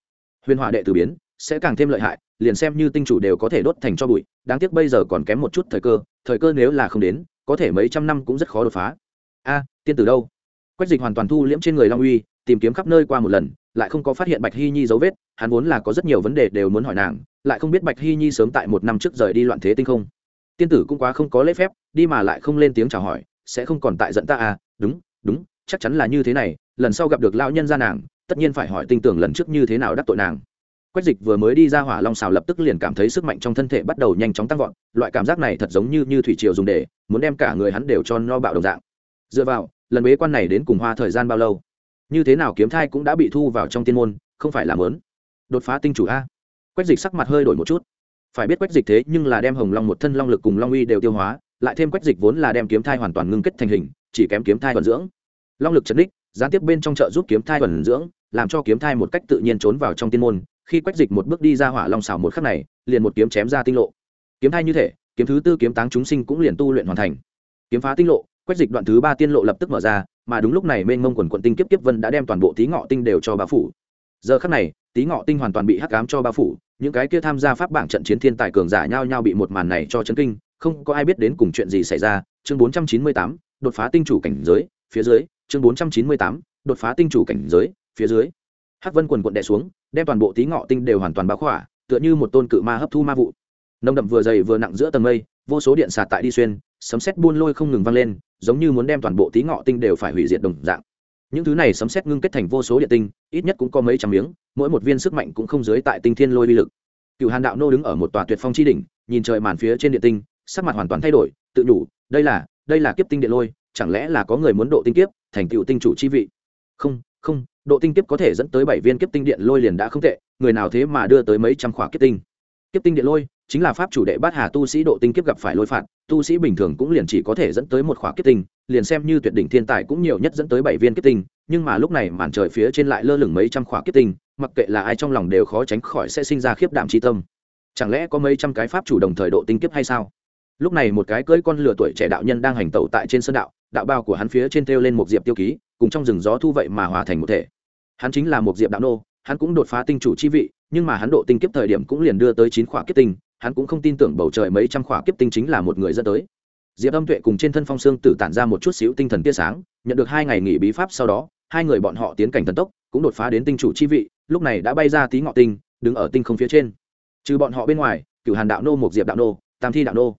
Huyền hỏa đệ tử biến sẽ càng thêm lợi hại, liền xem như tinh chủ đều có thể đốt thành cho bụi, đáng tiếc bây giờ còn kém một chút thời cơ thời cơ nếu là không đến, có thể mấy trăm năm cũng rất khó đột phá. A, tiên tử đâu? Quách dịch hoàn toàn thu liễm trên người long uy, tìm kiếm khắp nơi qua một lần, lại không có phát hiện bạch hy nhi dấu vết, hắn vốn là có rất nhiều vấn đề đều muốn hỏi nàng, lại không biết bạch hy nhi sớm tại một năm trước rời đi loạn thế tinh không. Tiên tử cũng quá không có lễ phép, đi mà lại không lên tiếng chào hỏi sẽ không còn tại giận ta à đúng đúng, chắc chắn là như thế này, lần sau gặp được lão nhân ra nàng, tất nhiên phải hỏi tinh tưởng lần trước như thế nào đắc tội nàng. Quách dịch vừa mới đi ra hỏa long xào lập tức liền cảm thấy sức mạnh trong thân thể bắt đầu nhanh chóng tăng vọt, loại cảm giác này thật giống như như thủy triều dùng để, muốn đem cả người hắn đều cho no bạo đồng dạng. Dựa vào, lần bế quan này đến cùng hoa thời gian bao lâu? Như thế nào kiếm thai cũng đã bị thu vào trong tiên môn, không phải là mớn. Đột phá tinh chủ a. Quách dịch sắc mặt hơi đổi một chút. Phải biết quách dịch thế nhưng là đem hồng long một thân long lực cùng long uy đều tiêu hóa lại thêm quách dịch vốn là đem kiếm thai hoàn toàn ngưng kết thành hình, chỉ kém kiếm thai thuần dưỡng. Long lực chấn đích, gián tiếp bên trong chợ giúp kiếm thai thuần dưỡng, làm cho kiếm thai một cách tự nhiên trốn vào trong tiên môn. Khi quách dịch một bước đi ra hỏa long xảo một khắc này, liền một kiếm chém ra tinh lộ. Kiếm thai như thể, kiếm thứ tư kiếm táng chúng sinh cũng liền tu luyện hoàn thành. Kiếm phá tinh lộ, quách dịch đoạn thứ ba tiên lộ lập tức mở ra, mà đúng lúc này mênh mông quần quận tinh kiếp kiếp vân đã đem toàn bộ tí ngọ tinh đều cho bá phủ. Giờ khắc này tí ngọ tinh hoàn toàn bị hắc cám cho bá phủ, những cái kia tham gia pháp bảng trận chiến thiên tài cường giả nhau nhau bị một màn này cho chấn kinh không có ai biết đến cùng chuyện gì xảy ra, chương bốn trăm chín mươi tám, đột phá tinh chủ cảnh giới, phía dưới, chương bốn trăm chín mươi tám, đột phá tinh chủ cảnh giới, phía dưới. Hắc vân quần quận đè xuống, đem toàn bộ tí ngọ tinh đều hoàn toàn bao khỏa, tựa như một tôn cự ma hấp thu ma vụ. Nồng đậm vừa dày vừa nặng giữa tầng mây, vô số điện sạt tại đi xuyên, sấm sét buôn lôi không ngừng vang lên, giống như muốn đem toàn bộ tí ngọ tinh đều phải hủy diệt đồng dạng. Những thứ này sấm sét ngưng kết thành vô số địa tinh, ít nhất cũng có mấy trăm miếng, mỗi một viên sức mạnh cũng không dưới tại tinh thiên lôi vi lực. Cựu hàn đạo nô đứng ở một tòa tuyệt phong chi đỉnh, nhìn trời màn phía trên địa tinh sắc mặt hoàn toàn thay đổi, tự nhủ, đây là đây là kiếp tinh điện lôi, chẳng lẽ là có người muốn độ tinh kiếp, thành tựu tinh chủ chi vị? Không không, độ tinh kiếp có thể dẫn tới bảy viên kiếp tinh điện lôi liền đã không tệ, người nào thế mà đưa tới mấy trăm khỏa kiếp tinh? Kiếp tinh điện lôi, chính là pháp chủ đệ bát hà tu sĩ độ tinh kiếp gặp phải lôi phạt, tu sĩ bình thường cũng liền chỉ có thể dẫn tới một khỏa kiếp tinh, liền xem như tuyệt đỉnh thiên tài cũng nhiều nhất dẫn tới bảy viên kiếp tinh, nhưng mà lúc này màn trời phía trên lại lơ lửng mấy trăm khỏa kiếp tinh, mặc kệ là ai trong lòng đều khó tránh khỏi sẽ sinh ra khiếp đảm tri tâm. Chẳng lẽ có mấy trăm cái pháp chủ đồng thời độ tinh kiếp hay sao? Lúc này một cái cưỡi con lửa tuổi trẻ đạo nhân đang hành tẩu tại trên sân đạo đạo bao của hắn phía trên thêu lên một diệp tiêu ký, cùng trong rừng gió thu vậy mà hòa thành một thể. Hắn chính là một diệp đạo nô, hắn cũng đột phá tinh chủ chi vị, nhưng mà hắn độ tinh kiếp thời điểm cũng liền đưa tới chín khỏa kiếp tinh, hắn cũng không tin tưởng bầu trời mấy trăm khỏa kiếp tinh chính là một người dẫn tới. Diệp âm tuệ cùng trên thân phong xương tử tản ra một chút xíu tinh thần tia sáng, nhận được hai ngày nghỉ bí pháp sau đó, hai người bọn họ tiến cảnh thần tốc, cũng đột phá đến tinh chủ chi vị, lúc này đã bay ra tí ngọ tinh, đứng ở tinh không phía trên. Trừ bọn họ bên ngoài, cửu hàn đạo nô, một diệp đạo nô, tam thi đạo nô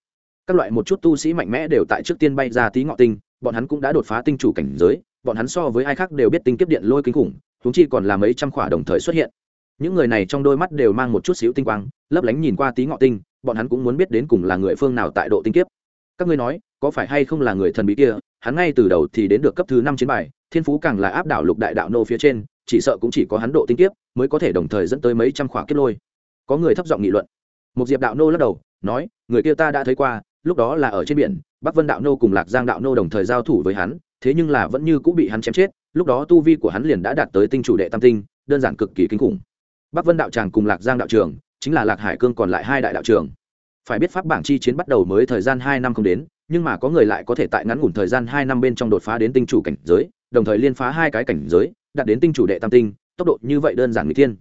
các loại một chút tu sĩ mạnh mẽ đều tại trước tiên bay ra tí ngọ tinh, bọn hắn cũng đã đột phá tinh chủ cảnh giới, bọn hắn so với ai khác đều biết tinh kiếp điện lôi kinh khủng thúng chi còn là mấy trăm khỏa đồng thời xuất hiện. Những người này trong đôi mắt đều mang một chút xíu tinh quang, lấp lánh nhìn qua tí ngọ tinh, bọn hắn cũng muốn biết đến cùng là người phương nào tại độ tinh kiếp. Các ngươi nói, có phải hay không là người thần bí kia, hắn ngay từ đầu thì đến được cấp thứ năm chiến bài, thiên phú càng là áp đảo lục đại đạo nô phía trên, chỉ sợ cũng chỉ có hắn độ tinh kiếp mới có thể đồng thời dẫn tới mấy trăm khỏa kiếp lôi. Có người thấp giọng nghị luận. Một diệp đạo nô lắc đầu, nói, người kia ta đã thấy qua lúc đó là ở trên biển, bắc vân đạo nô cùng lạc giang đạo nô đồng thời giao thủ với hắn, thế nhưng là vẫn như cũng bị hắn chém chết, lúc đó tu vi của hắn liền đã đạt tới tinh chủ đệ tam tinh, đơn giản cực kỳ kinh khủng. Bắc vân đạo tràng cùng lạc giang đạo trường, chính là lạc hải cương còn lại hai đại đạo trường. Phải biết pháp bảng chi chiến bắt đầu mới thời gian hai năm không đến, nhưng mà có người lại có thể tại ngắn ngủn thời gian hai năm bên trong đột phá đến tinh chủ cảnh giới, đồng thời liên phá hai cái cảnh giới, đạt đến tinh chủ đệ tam tinh, tốc độ như vậy đơn giản người tiên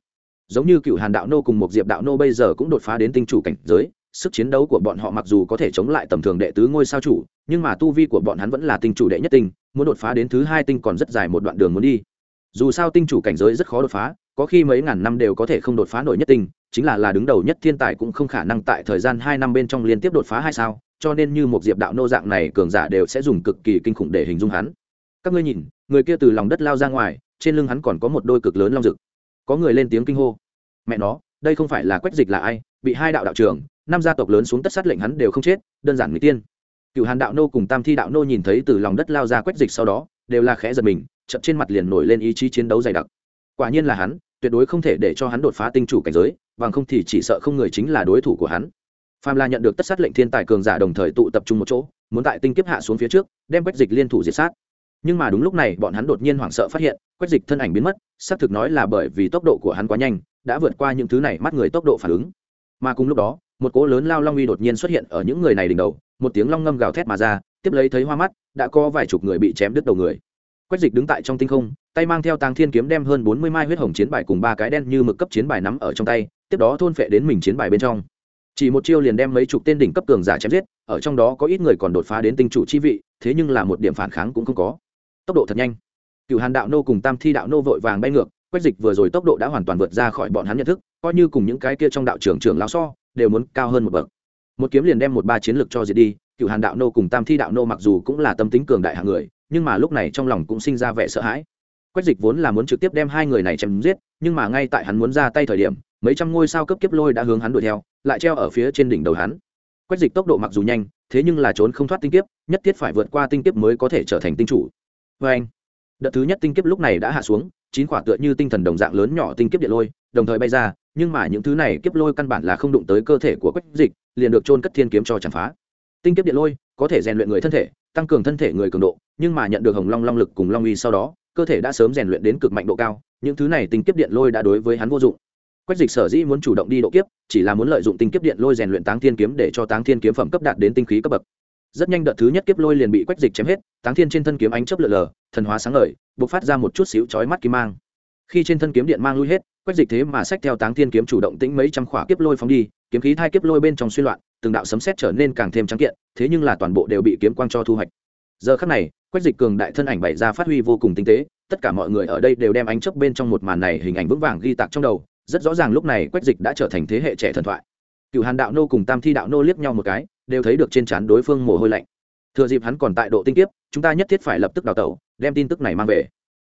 giống như cựu hàn đạo nô cùng một diệp đạo nô bây giờ cũng đột phá đến tinh chủ cảnh giới sức chiến đấu của bọn họ mặc dù có thể chống lại tầm thường đệ tứ ngôi sao chủ, nhưng mà tu vi của bọn hắn vẫn là tinh chủ đệ nhất tinh, muốn đột phá đến thứ hai tinh còn rất dài một đoạn đường muốn đi. Dù sao tinh chủ cảnh giới rất khó đột phá, có khi mấy ngàn năm đều có thể không đột phá nổi nhất tinh, chính là là đứng đầu nhất thiên tài cũng không khả năng tại thời gian hai năm bên trong liên tiếp đột phá hai sao, cho nên như một diệp đạo nô dạng này cường giả đều sẽ dùng cực kỳ kinh khủng để hình dung hắn. Các ngươi nhìn, người kia từ lòng đất lao ra ngoài, trên lưng hắn còn có một đôi cực lớn long rực. Có người lên tiếng kinh hô. Mẹ nó, đây không phải là quách dịch là ai, bị hai đạo đạo trưởng năm gia tộc lớn xuống tất sát lệnh hắn đều không chết, đơn giản người tiên. Cựu hàn đạo nô cùng tam thi đạo nô nhìn thấy từ lòng đất lao ra quách dịch sau đó, đều là khẽ giật mình chậm trên mặt liền nổi lên ý chí chiến đấu dày đặc. Quả nhiên là hắn, tuyệt đối không thể để cho hắn đột phá tinh chủ cảnh giới, bằng không thì chỉ sợ không người chính là đối thủ của hắn. Phàm la nhận được tất sát lệnh thiên tài cường giả đồng thời tụ tập trung một chỗ, muốn tại tinh kiếp hạ xuống phía trước, đem quách dịch liên thủ diệt sát. Nhưng mà đúng lúc này, bọn hắn đột nhiên hoảng sợ phát hiện, quách dịch thân ảnh biến mất, xác thực nói là bởi vì tốc độ của hắn quá nhanh, đã vượt qua những thứ này, mắt người tốc độ phản ứng. Mà cùng lúc đó một cỗ lớn lao long uy đột nhiên xuất hiện ở những người này đỉnh đầu, một tiếng long ngâm gào thét mà ra, tiếp lấy thấy hoa mắt, đã có vài chục người bị chém đứt đầu người. Quách dịch đứng tại trong tinh không, tay mang theo tàng thiên kiếm đem hơn bốn mươi mai huyết hồng chiến bài cùng ba cái đen như mực cấp chiến bài nắm ở trong tay, tiếp đó thôn phệ đến mình chiến bài bên trong. Chỉ một chiêu liền đem mấy chục tên đỉnh cấp cường giả chém giết, ở trong đó có ít người còn đột phá đến tinh chủ chi vị, thế nhưng là một điểm phản kháng cũng không có. Tốc độ thật nhanh. Cựu hàn đạo nô cùng tam thi đạo nô vội vàng bay ngược, quách dịch vừa rồi tốc độ đã hoàn toàn vượt ra khỏi bọn hắn nhận thức, coi như cùng những cái kia trong đạo trưởng trưởng lao so đều muốn cao hơn một bậc. Một kiếm liền đem một ba chiến lược cho diệt đi cựu hàn đạo nô cùng tam thi đạo nô mặc dù cũng là tâm tính cường đại hạng người, nhưng mà lúc này trong lòng cũng sinh ra vẻ sợ hãi. Quách dịch vốn là muốn trực tiếp đem hai người này chém giết, nhưng mà ngay tại hắn muốn ra tay thời điểm, mấy trăm ngôi sao cấp kiếp lôi đã hướng hắn đuổi theo, lại treo ở phía trên đỉnh đầu hắn. Quách dịch tốc độ mặc dù nhanh, thế nhưng là trốn không thoát tinh kiếp, nhất thiết phải vượt qua tinh kiếp mới có thể trở thành tinh chủ. Vê anh, đợt thứ nhất tinh kiếp lúc này đã hạ xuống, chín quả tựa như tinh thần đồng dạng lớn nhỏ tinh kiếp điện lôi, đồng thời bay ra nhưng mà những thứ này kiếp lôi căn bản là không đụng tới cơ thể của quách dịch, liền được trôn cất thiên kiếm cho chạm phá. Tinh kiếp điện lôi, có thể rèn luyện người thân thể, tăng cường thân thể người cường độ, nhưng mà nhận được hồng long long lực cùng long uy sau đó, cơ thể đã sớm rèn luyện đến cực mạnh độ cao, những thứ này tinh kiếp điện lôi đã đối với hắn vô dụng. Quách dịch sở dĩ muốn chủ động đi độ kiếp, chỉ là muốn lợi dụng tinh kiếp điện lôi rèn luyện táng thiên kiếm để cho táng thiên kiếm phẩm cấp đạt đến tinh khí cấp bậc. Rất nhanh đợt thứ nhất kiếp lôi liền bị quách dịch chém hết, táng thiên trên thân kiếm ánh chấp lượn lờ thần hóa sáng ngời, bộc phát ra một chút xíu chói mắt kim mang. Khi trên thân kiếm điện mang lui hết quách dịch thế mà sách theo táng thiên kiếm chủ động tĩnh mấy trăm khỏa kiếp lôi phóng đi, kiếm khí thai kiếp lôi bên trong suy loạn, từng đạo sấm sét trở nên càng thêm trắng kiện, thế nhưng là toàn bộ đều bị kiếm quang cho thu hoạch. Giờ khắc này, quách dịch cường đại thân ảnh bày ra phát huy vô cùng tinh tế, tất cả mọi người ở đây đều đem ánh chấp bên trong một màn này hình ảnh vững vàng ghi tạc trong đầu, rất rõ ràng lúc này quách dịch đã trở thành thế hệ trẻ thần thoại. Cựu hàn đạo nô cùng tam thi đạo nô liếc nhau một cái, đều thấy được trên trán đối phương mồ hôi lạnh. Thừa dịp hắn còn tại độ tinh kiếp, chúng ta nhất thiết phải lập tức đào tẩu, đem tin tức này mang về.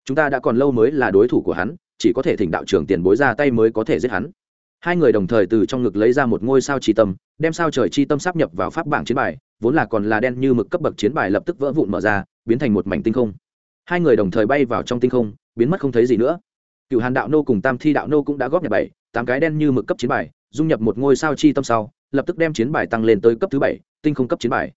Chúng ta đã còn lâu mới là đối thủ của hắn chỉ có thể thỉnh đạo trưởng tiền bối ra tay mới có thể giết hắn. Hai người đồng thời từ trong ngực lấy ra một ngôi sao chi tâm, đem sao trời chi tâm sắp nhập vào pháp bảng chiến bài, vốn là còn là đen như mực cấp bậc chiến bài lập tức vỡ vụn mở ra, biến thành một mảnh tinh không. Hai người đồng thời bay vào trong tinh không, biến mất không thấy gì nữa. Cựu hàn đạo nô cùng tam thi đạo nô cũng đã góp nhập bảy, tám cái đen như mực cấp chiến bài, dung nhập một ngôi sao chi tâm sau, lập tức đem chiến bài tăng lên tới cấp thứ bảy, tinh không cấp chiến bài.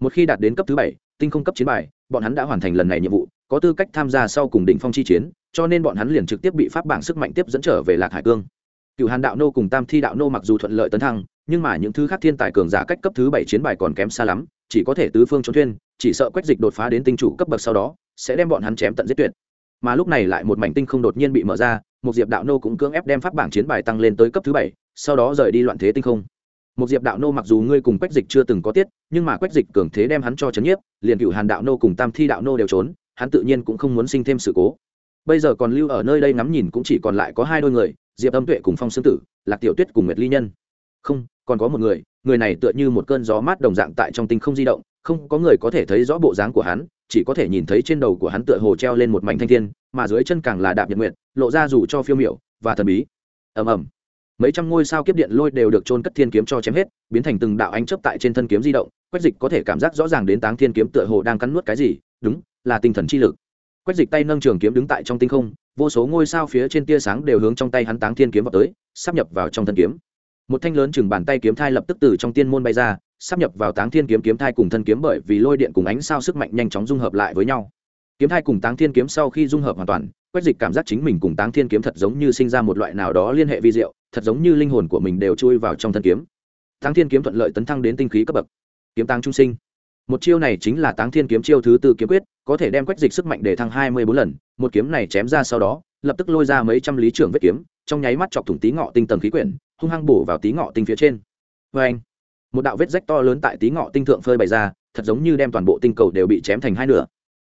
Một khi đạt đến cấp thứ bảy, tinh không cấp chiến bài, bọn hắn đã hoàn thành lần này nhiệm vụ, có tư cách tham gia sau cùng đỉnh phong chi chiến cho nên bọn hắn liền trực tiếp bị pháp bảng sức mạnh tiếp dẫn trở về lạc hải cương. Cựu hàn đạo nô cùng tam thi đạo nô mặc dù thuận lợi tấn thăng, nhưng mà những thứ khác thiên tài cường giả cách cấp thứ bảy chiến bài còn kém xa lắm, chỉ có thể tứ phương trốn thuyên chỉ sợ quách dịch đột phá đến tinh chủ cấp bậc sau đó, sẽ đem bọn hắn chém tận giết tuyệt. Mà lúc này lại một mảnh tinh không đột nhiên bị mở ra một diệp đạo nô cũng cưỡng ép đem pháp bảng chiến bài tăng lên tới cấp thứ bảy, sau đó rời đi loạn thế tinh không. Một diệp đạo nô mặc dù ngươi cùng quách dịch chưa từng có tiết, nhưng mà quách dịch cường thế đem hắn cho chấn nhiếp, liền cựu hàn đạo nô cùng tam thi đạo nô đều trốn, hắn tự nhiên cũng không muốn sinh thêm sự cố bây giờ còn lưu ở nơi đây ngắm nhìn cũng chỉ còn lại có hai đôi người, diệp âm tuệ cùng phong sương tử, lạc tiểu tuyết cùng nguyệt ly nhân. Không, còn có một người người này tựa như một cơn gió mát đồng dạng tại trong tinh không di động, không có người có thể thấy rõ bộ dáng của hắn, chỉ có thể nhìn thấy trên đầu của hắn tựa hồ treo lên một mảnh thanh thiên, mà dưới chân càng là đạp nhật nguyện lộ ra dù cho phiêu miểu và thần bí. Ầm ầm. Mấy trăm ngôi sao kiếp điện lôi đều được trôn cất thiên kiếm cho chém hết, biến thành từng đạo ánh chấp tại trên thân kiếm di động, quách dịch có thể cảm giác rõ ràng đến táng thiên kiếm tựa hồ đang cắn nuốt cái gì, đúng, là tinh thần chi lực quách dịch tay nâng trường kiếm đứng tại trong tinh không, vô số ngôi sao phía trên tia sáng đều hướng trong tay hắn táng thiên kiếm vào tới, sắp nhập vào trong thân kiếm. Một thanh lớn chừng bàn tay kiếm thai lập tức từ trong tiên môn bay ra, sắp nhập vào táng thiên kiếm kiếm thai cùng thân kiếm bởi vì lôi điện cùng ánh sao sức mạnh nhanh chóng dung hợp lại với nhau. Kiếm thai cùng táng thiên kiếm sau khi dung hợp hoàn toàn, quách dịch cảm giác chính mình cùng táng thiên kiếm thật giống như sinh ra một loại nào đó liên hệ vi diệu, thật giống như linh hồn của mình đều chui vào trong thân kiếm. Táng thiên kiếm thuận lợi tấn thăng đến tinh khí cấp bậc. Kiếm táng trung sinh một chiêu này chính là táng thiên kiếm chiêu thứ tư kiếm quyết, có thể đem quách dịch sức mạnh để thăng hai mươi bốn lần, một kiếm này chém ra sau đó, lập tức lôi ra mấy trăm lý trưởng vết kiếm, trong nháy mắt chọc thủng tí ngọ tinh tầng khí quyển, hung hăng bổ vào tí ngọ tinh phía trên. Vê anh một đạo vết rách to lớn tại tí ngọ tinh thượng phơi bày ra, thật giống như đem toàn bộ tinh cầu đều bị chém thành hai nửa.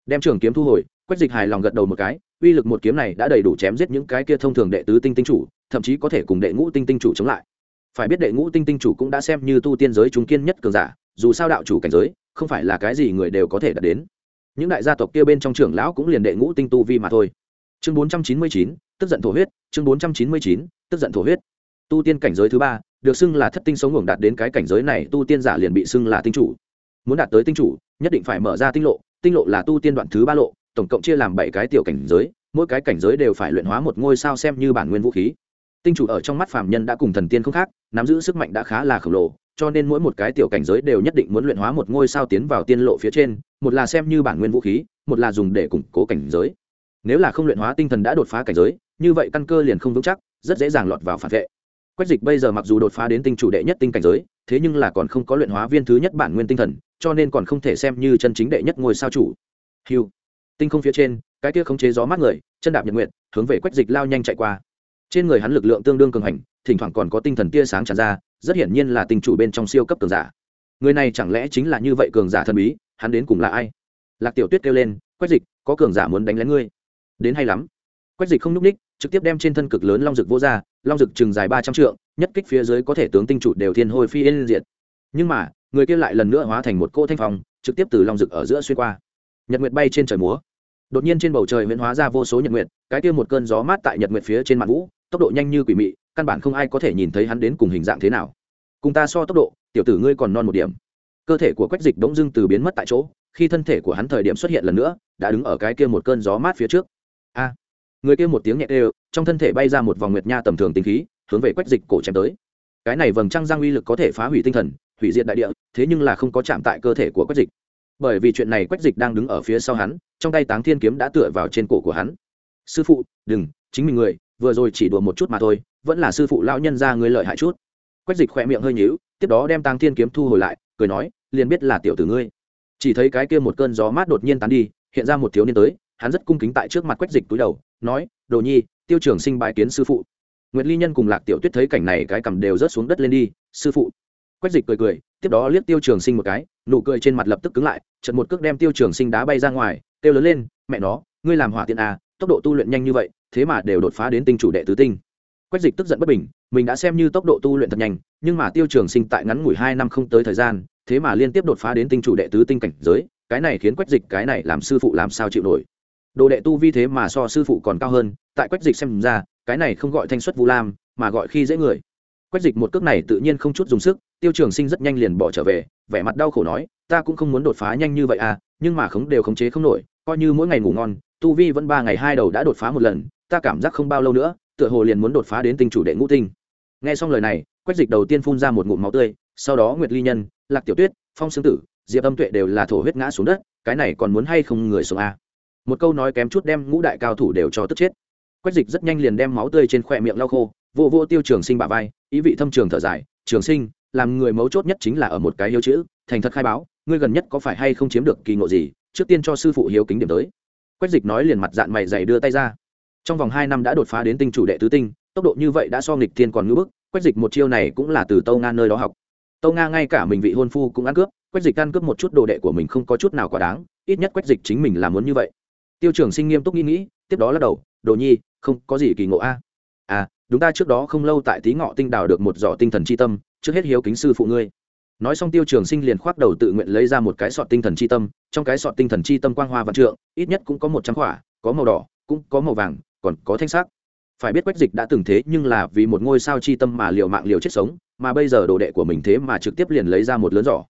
Đem trường kiếm thu hồi, quách dịch hài lòng gật đầu một cái, uy lực một kiếm này đã đầy đủ chém giết những cái kia thông thường đệ tứ tinh tinh chủ, thậm chí có thể cùng đệ ngũ tinh tinh chủ chống lại. Phải biết đệ ngũ tinh tinh chủ cũng đã xem như tu tiên giới trung kiên nhất cường giả, dù sao đạo chủ cảnh giới không phải là cái gì người đều có thể đạt đến. Những đại gia tộc kia bên trong trưởng lão cũng liền đệ ngũ tinh tu vi mà thôi. Chương bốn trăm chín mươi chín, tức giận thổ huyết, chương bốn trăm chín mươi chín, tức giận thổ huyết. Tu tiên cảnh giới thứ ba, được xưng là thất tinh sống ngưỡng đạt đến cái cảnh giới này, tu tiên giả liền bị xưng là tinh chủ. Muốn đạt tới tinh chủ, nhất định phải mở ra tinh lộ tinh lộ là tu tiên đoạn thứ ba lộ, tổng cộng chia làm bảy cái tiểu cảnh giới, mỗi cái cảnh giới đều phải luyện hóa một ngôi sao xem như bản nguyên vũ khí tinh chủ ở trong mắt phàm nhân đã cùng thần tiên không khác, nắm giữ sức mạnh đã khá là khổng lồ, cho nên mỗi một cái tiểu cảnh giới đều nhất định muốn luyện hóa một ngôi sao tiến vào tiên lộ phía trên, một là xem như bản nguyên vũ khí, một là dùng để củng cố cảnh giới. Nếu là không luyện hóa tinh thần đã đột phá cảnh giới, như vậy căn cơ liền không vững chắc, rất dễ dàng lọt vào phản vệ. Quách dịch bây giờ mặc dù đột phá đến tinh chủ đệ nhất tinh cảnh giới, thế nhưng là còn không có luyện hóa viên thứ nhất bản nguyên tinh thần, cho nên còn không thể xem như chân chính đệ nhất ngôi sao chủ. Hiu tinh không phía trên, cái kia khống chế gió mát người, chân đạp nhật nguyện hướng về quách dịch lao nhanh chạy qua trên người hắn lực lượng tương đương cường hành, thỉnh thoảng còn có tinh thần tia sáng tràn ra, rất hiển nhiên là tinh chủ bên trong siêu cấp cường giả. Người này chẳng lẽ chính là như vậy cường giả thần bí, hắn đến cùng là ai? Lạc tiểu tuyết kêu lên, quách dịch, có cường giả muốn đánh lén ngươi? Đến hay lắm. Quách dịch không n ú c ních, trực tiếp đem trên thân cực lớn long rực vô ra, long rực chừng dài ba trăm trượng, nhất kích phía dưới có thể tướng tinh chủ đều thiên hôi phi yên diệt. Nhưng mà, người kia lại lần nữa hóa thành một cỗ thanh phong, trực tiếp từ long rực ở giữa xuyên qua. Nhật nguyệt bay trên trời múa. Đột nhiên trên bầu trời huyễn hóa ra vô số nhật nguyệt, cái kia một cơn gió mát tại nhật nguyệt phía trên mặt vũ tốc độ nhanh như quỷ mị, căn bản không ai có thể nhìn thấy hắn đến cùng hình dạng thế nào. Cùng ta so tốc độ, tiểu tử ngươi còn non một điểm. Cơ thể của quách dịch đống dưng từ biến mất tại chỗ, khi thân thể của hắn thời điểm xuất hiện lần nữa, đã đứng ở cái kia một cơn gió mát phía trước. A! Người kia một tiếng nhẹ đều, trong thân thể bay ra một vòng nguyệt nha tầm thường tinh khí, hướng về quách dịch cổ chém tới. Cái này vầng trăng giang uy lực có thể phá hủy tinh thần, hủy diệt đại địa, thế nhưng là không có chạm tại cơ thể của quách dịch. Bởi vì chuyện này quách dịch đang đứng ở phía sau hắn, trong tay táng thiên kiếm đã tựa vào trên cổ của hắn. Sư phụ, đừng, chính mình người vừa rồi chỉ đùa một chút mà thôi, vẫn là sư phụ lão nhân ra người lợi hại chút. Quách dịch khỏe miệng hơi nhíu, tiếp đó đem tăng thiên kiếm thu hồi lại, cười nói, liền biết là tiểu tử ngươi. Chỉ thấy cái kia một cơn gió mát đột nhiên tán đi, hiện ra một thiếu niên tới, hắn rất cung kính tại trước mặt quách dịch túi đầu, nói, đồ nhi, tiêu trưởng sinh bái kiến sư phụ. Nguyệt ly nhân cùng lạc tiểu tuyết thấy cảnh này cái cầm đều rớt xuống đất lên đi, sư phụ. Quách dịch cười cười, tiếp đó liếc tiêu trường sinh một cái, nụ cười trên mặt lập tức cứng lại chật một cước đem tiêu trường sinh đá bay ra ngoài, kêu lớn lên, mẹ nó, ngươi làm hỏa tiện à tốc độ tu luyện nhanh như vậy thế mà đều đột phá đến tinh chủ đệ tứ tinh. Quách dịch tức giận bất bình, mình đã xem như tốc độ tu luyện thật nhanh, nhưng mà tiêu trường sinh tại ngắn ngủi hai năm không tới thời gian, thế mà liên tiếp đột phá đến tinh chủ đệ tứ tinh cảnh giới, cái này khiến quách dịch, cái này làm sư phụ làm sao chịu nổi. Đồ đệ tu vi thế mà so sư phụ còn cao hơn, tại quách dịch xem ra, cái này không gọi thanh xuất vu lam, mà gọi khi dễ người. Quách dịch một cước này tự nhiên không chút dùng sức, tiêu trường sinh rất nhanh liền bỏ trở về, vẻ mặt đau khổ nói, ta cũng không muốn đột phá nhanh như vậy à nhưng mà khống đều khống chế không nổi, coi như mỗi ngày ngủ ngon, tu vi vẫn ba ngày hai đầu đã đột phá một lần ta cảm giác không bao lâu nữa, tựa hồ liền muốn đột phá đến tinh chủ đệ ngũ tinh. Nghe xong lời này, quách dịch đầu tiên phun ra một ngụm máu tươi, sau đó nguyệt ly nhân, lạc tiểu tuyết, phong Xương tử, diệp âm tuệ đều là thổ huyết ngã xuống đất, cái này còn muốn hay không người sống à? Một câu nói kém chút đem ngũ đại cao thủ đều cho tức chết. Quách dịch rất nhanh liền đem máu tươi trên khoe miệng lau khô, vô vô tiêu trường sinh bạ vai, ý vị thâm trường thở dài, trường sinh, làm người mấu chốt nhất chính là ở một cái hiếu chữ, thành thật khai báo, ngươi gần nhất có phải hay không chiếm được kỳ ngộ gì, trước tiên cho sư phụ hiếu kính điểm tới. Quách dịch nói liền mặt dạng mày dày đưa tay ra trong vòng hai năm đã đột phá đến tinh chủ đệ tứ tinh, tốc độ như vậy đã so nghịch thiên còn ngưỡng bức, quách dịch một chiêu này cũng là từ tâu nga nơi đó học. Tâu nga ngay cả mình vị hôn phu cũng ăn cướp, quách dịch ăn cướp một chút đồ đệ của mình không có chút nào quá đáng, ít nhất quách dịch chính mình làm muốn như vậy. Tiêu trường sinh nghiêm túc nghĩ nghĩ, tiếp đó lắc đầu, đồ nhi, không có gì kỳ ngộ a. À đúng ta trước đó không lâu tại tí ngọ tinh đào được một giỏ tinh thần c h i tâm, trước hết hiếu kính sư phụ ngươi. Nói xong tiêu trường sinh liền khoác đầu tự nguyện lấy ra một cái sọt tinh thần c h i tâm, trong cái sọt tinh thần c h i tâm quang hoa văn trượng, ít nhất cũng có một trăm khỏa có màu đỏ, cũng có màu vàng còn có thanh sắc. Phải biết quách dịch đã từng thế nhưng là vì một ngôi sao chi tâm mà liều mạng liều chết sống, mà bây giờ đồ đệ của mình thế mà trực tiếp liền lấy ra một lớn giỏ.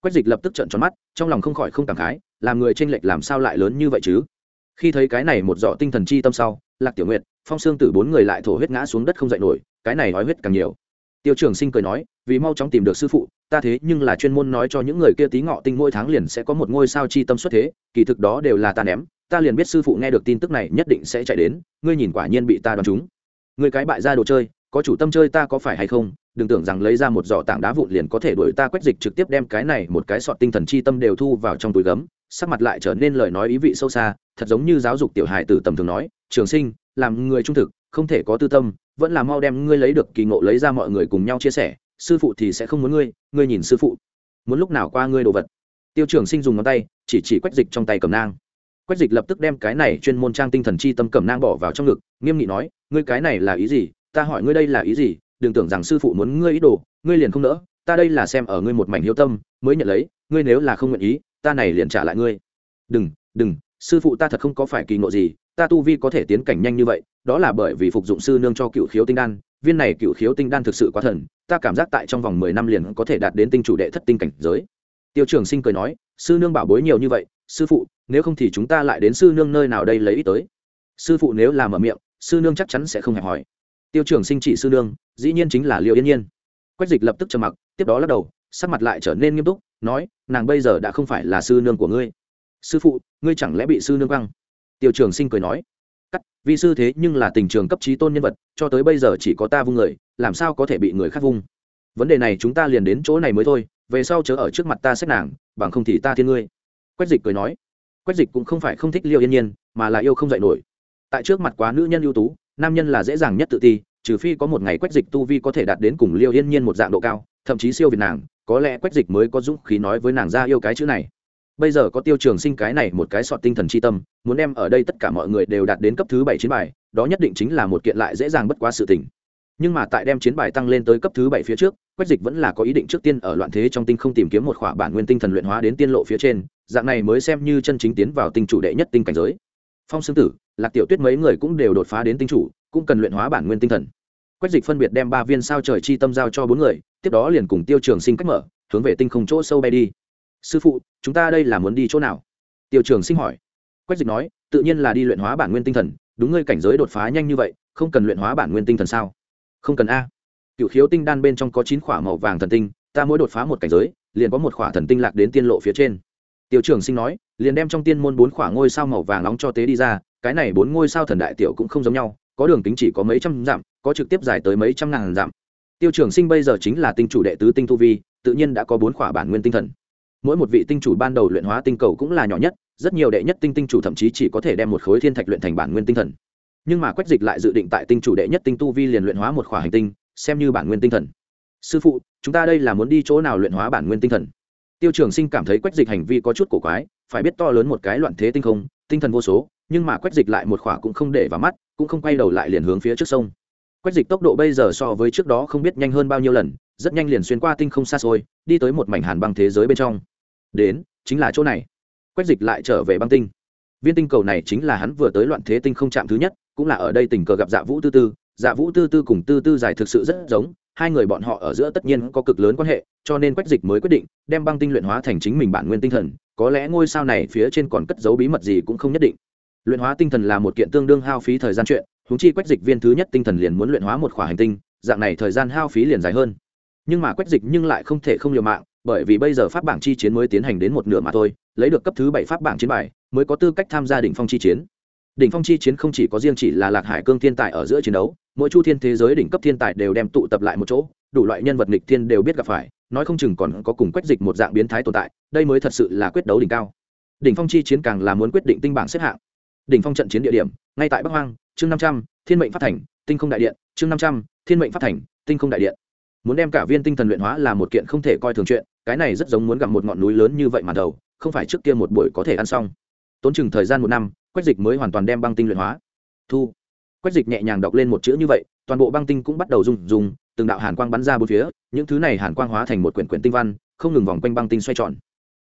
Quách dịch lập tức trận tròn mắt, trong lòng không khỏi không cảm khái, làm người tranh lệch làm sao lại lớn như vậy chứ? Khi thấy cái này một giỏ tinh thần chi tâm sau, lạc tiểu nguyệt, phong sương tử bốn người lại thổ huyết ngã xuống đất không dậy nổi, cái này nói huyết càng nhiều. Tiêu trường sinh cười nói, vì mau chóng tìm được sư phụ, ta thế nhưng là chuyên môn nói cho những người kia tí ngọ tinh mỗi tháng liền sẽ có một ngôi sao chi tâm xuất thế, kỳ thực đó đều là ta ném ta liền biết sư phụ nghe được tin tức này nhất định sẽ chạy đến, ngươi nhìn quả nhiên bị ta đoán chúng người cái bại ra đồ chơi, có chủ tâm chơi ta có phải hay không? Đừng tưởng rằng lấy ra một giỏ tảng đá vụn liền có thể đuổi ta quét dịch trực tiếp đem cái này một cái sọt tinh thần chi tâm đều thu vào trong túi gấm. Sắc mặt lại trở nên lời nói ý vị sâu xa, thật giống như giáo dục tiểu hài từ tầm thường nói, trường sinh, làm người trung thực, không thể có tư tâm, vẫn là mau đem ngươi lấy được kỳ ngộ lấy ra mọi người cùng nhau chia sẻ, sư phụ thì sẽ không muốn ngươi ngươi nhìn sư phụ. Muốn lúc nào qua ngươi đồ vật. Tiêu trường sinh dùng ngón tay, chỉ chỉ quách dịch trong tay cầm nang quách dịch lập tức đem cái này chuyên môn trang tinh thần chi tâm cẩm nang bỏ vào trong ngực, nghiêm nghị nói, ngươi cái này là ý gì? Ta hỏi ngươi đây là ý gì? Đừng tưởng rằng sư phụ muốn ngươi ý đồ, ngươi liền không nỡ. Ta đây là xem ở ngươi một mảnh hiếu tâm, mới nhận lấy, ngươi nếu là không nguyện ý, ta này liền trả lại ngươi. Đừng đừng, sư phụ ta thật không có phải kỳ ngộ gì, ta tu vi có thể tiến cảnh nhanh như vậy, đó là bởi vì phục dụng sư nương cho cựu khiếu tinh đan, viên này cựu khiếu tinh đan thực sự quá thần, ta cảm giác tại trong vòng mười năm liền có thể đạt đến tinh chủ đệ thất tinh cảnh giới. Tiêu trường sinh cười nói, sư nương bảo bối nhiều như vậy, sư phụ nếu không thì chúng ta lại đến sư nương nơi nào đây lấy ít tới. Sư phụ nếu làm ở miệng, sư nương chắc chắn sẽ không hẹp hỏi. Tiêu trường sinh chỉ sư nương, dĩ nhiên chính là liệu yên nhiên. Quách dịch lập tức trầm mặc, tiếp đó lắc đầu, sắc mặt lại trở nên nghiêm túc, nói, nàng bây giờ đã không phải là sư nương của ngươi. Sư phụ, ngươi chẳng lẽ bị sư nương căng tiêu trường sinh cười nói, cắt vì sư thế nhưng là tình trường cấp trí tôn nhân vật, cho tới bây giờ chỉ có ta vung người, làm sao có thể bị người khác vung? Vấn đề này chúng ta liền đến chỗ này mới thôi, về sau chớ ở trước mặt ta xét nàng, bằng không thì ta thiên ngươi. Quách dịch cười nói quách dịch cũng không phải không thích liêu yên nhiên, mà là yêu không dạy nổi. Tại trước mặt quá nữ nhân ưu tú, nam nhân là dễ dàng nhất tự ti, trừ phi có một ngày quách dịch tu vi có thể đạt đến cùng liêu yên nhiên một dạng độ cao, thậm chí siêu việt nàng, có lẽ quách dịch mới có dũng khí nói với nàng ra yêu cái chữ này. Bây giờ có tiêu trường sinh cái này một cái sọt tinh thần c h i tâm, muốn đem ở đây tất cả mọi người đều đạt đến cấp thứ bảy chín bài, đó nhất định chính là một kiện lại dễ dàng bất quá sự tình nhưng mà tại đem chiến bài tăng lên tới cấp thứ bảy phía trước, quách dịch vẫn là có ý định trước tiên ở loạn thế trong tinh không tìm kiếm một khỏa bản nguyên tinh thần luyện hóa đến tiên lộ phía trên, dạng này mới xem như chân chính tiến vào tinh chủ đệ nhất tinh cảnh giới. Phong xương tử, lạc tiểu tuyết mấy người cũng đều đột phá đến tinh chủ, cũng cần luyện hóa bản nguyên tinh thần. Quách dịch phân biệt đem ba viên sao trời chi tâm giao cho bốn người, tiếp đó liền cùng tiêu trường sinh cách mở, hướng về tinh không chỗ sâu bay đi. Sư phụ, chúng ta đây là muốn đi chỗ nào? Tiêu trường sinh hỏi. Quách dịch nói, tự nhiên là đi luyện hóa bản nguyên tinh thần, đúng ngươi cảnh giới đột phá nhanh như vậy, không cần luyện hóa bản nguyên tinh thần sao? Không cần a. Cựu khiếu tinh đan bên trong có chín khỏa màu vàng thần tinh, ta mỗi đột phá một cảnh giới, liền có một khỏa thần tinh lạc đến tiên lộ phía trên. Tiểu trưởng sinh nói, liền đem trong tiên môn bốn khỏa ngôi sao màu vàng nóng cho tế đi ra, cái này bốn ngôi sao thần đại tiểu cũng không giống nhau, có đường kính chỉ có mấy trăm dặm, có trực tiếp dài tới mấy trăm ngàn dặm. Tiêu trưởng sinh bây giờ chính là tinh chủ đệ tứ tinh tu vi, tự nhiên đã có bốn khỏa bản nguyên tinh thần. Mỗi một vị tinh chủ ban đầu luyện hóa tinh cầu cũng là nhỏ nhất, rất nhiều đệ nhất tinh tinh chủ thậm chí chỉ có thể đem một khối thiên thạch luyện thành bản nguyên tinh thần nhưng mà quách dịch lại dự định tại tinh chủ đệ nhất tinh tu vi liền luyện hóa một khỏa hành tinh, xem như bản nguyên tinh thần. Sư phụ, chúng ta đây là muốn đi chỗ nào luyện hóa bản nguyên tinh thần? Tiêu trường sinh cảm thấy quách dịch hành vi có chút cổ quái, phải biết to lớn một cái loạn thế tinh không, tinh thần vô số, nhưng mà quách dịch lại một khỏa cũng không để vào mắt, cũng không quay đầu lại liền hướng phía trước sông. Quách dịch tốc độ bây giờ so với trước đó không biết nhanh hơn bao nhiêu lần, rất nhanh liền xuyên qua tinh không xa xôi, đi tới một mảnh hàn băng thế giới bên trong. Đến, chính là chỗ này. Quách dịch lại trở về băng tinh. Viên tinh cầu này chính là hắn vừa tới loạn thế tinh không chạm thứ nhất cũng là ở đây tình cờ gặp dạ vũ tư tư dạ vũ tư tư cùng tư tư giải thực sự rất giống, hai người bọn họ ở giữa tất nhiên có cực lớn quan hệ, cho nên quách dịch mới quyết định đem băng tinh luyện hóa thành chính mình bản nguyên tinh thần, có lẽ ngôi sao này phía trên còn cất giấu bí mật gì cũng không nhất định. Luyện hóa tinh thần là một kiện tương đương hao phí thời gian chuyện húng chi quách dịch viên thứ nhất tinh thần liền muốn luyện hóa một khỏa hành tinh, dạng này thời gian hao phí liền dài hơn. Nhưng mà quách dịch nhưng lại không thể không liều mạng, bởi vì bây giờ pháp bảng chi chiến mới tiến hành đến một nửa mà thôi, lấy được cấp thứ bảy pháp bảng chiến bài, mới có tư cách tham gia đỉnh phong chi chiến đỉnh phong chi chiến không chỉ có riêng chỉ là lạc hải cương thiên tài ở giữa chiến đấu, mỗi chu thiên thế giới đỉnh cấp thiên tài đều đem tụ tập lại một chỗ, đủ loại nhân vật nghịch thiên đều biết gặp phải, nói không chừng còn có cùng quách dịch một dạng biến thái tồn tại, đây mới thật sự là quyết đấu đỉnh cao. Đỉnh phong chi chiến càng là muốn quyết định tinh bảng xếp hạng. Đỉnh phong trận chiến địa điểm, ngay tại bắc hoang, chương năm trăm, thiên mệnh phát thành, tinh không đại điện, chương năm trăm, thiên mệnh phát thành, tinh không đại điện. Muốn đem cả viên tinh thần luyện hóa là một kiện không thể coi thường chuyện, cái này rất giống muốn gặp một ngọn núi lớn như vậy mà đầu, không phải trước kia một buổi có thể ăn xong. Tốn chừng thời gian một năm quách dịch mới hoàn toàn đem băng tinh luyện hóa. Thu. Quách dịch nhẹ nhàng đọc lên một chữ như vậy, toàn bộ băng tinh cũng bắt đầu rung rung, từng đạo hàn quang bắn ra bốn phía, những thứ này hàn quang hóa thành một quyển quyển tinh văn, không ngừng vòng quanh băng tinh xoay tròn.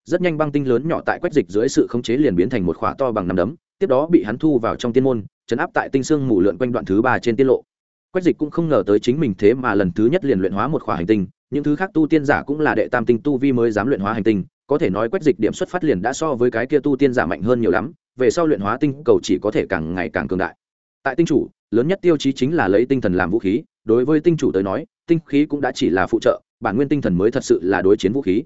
Rất nhanh băng tinh lớn nhỏ tại quách dịch dưới sự khống chế liền biến thành một khỏa to bằng năm đấm, tiếp đó bị hắn thu vào trong tiên môn, chấn áp tại tinh xương mù lượn quanh đoạn thứ ba trên tiết lộ. Quách dịch cũng không ngờ tới chính mình thế mà lần thứ nhất liền luyện hóa một khỏa hành tinh, những thứ khác tu tiên giả cũng là đệ tam tinh tu vi mới dám luyện hóa hành tinh, có thể nói quách dịch điểm xuất phát liền đã so với cái kia tu tiên giả mạnh hơn nhiều lắm về sau luyện hóa tinh cầu chỉ có thể càng ngày càng cường đại. Tại tinh chủ, lớn nhất tiêu chí chính là lấy tinh thần làm vũ khí, đối với tinh chủ tới nói, tinh khí cũng đã chỉ là phụ trợ, bản nguyên tinh thần mới thật sự là đối chiến vũ khí.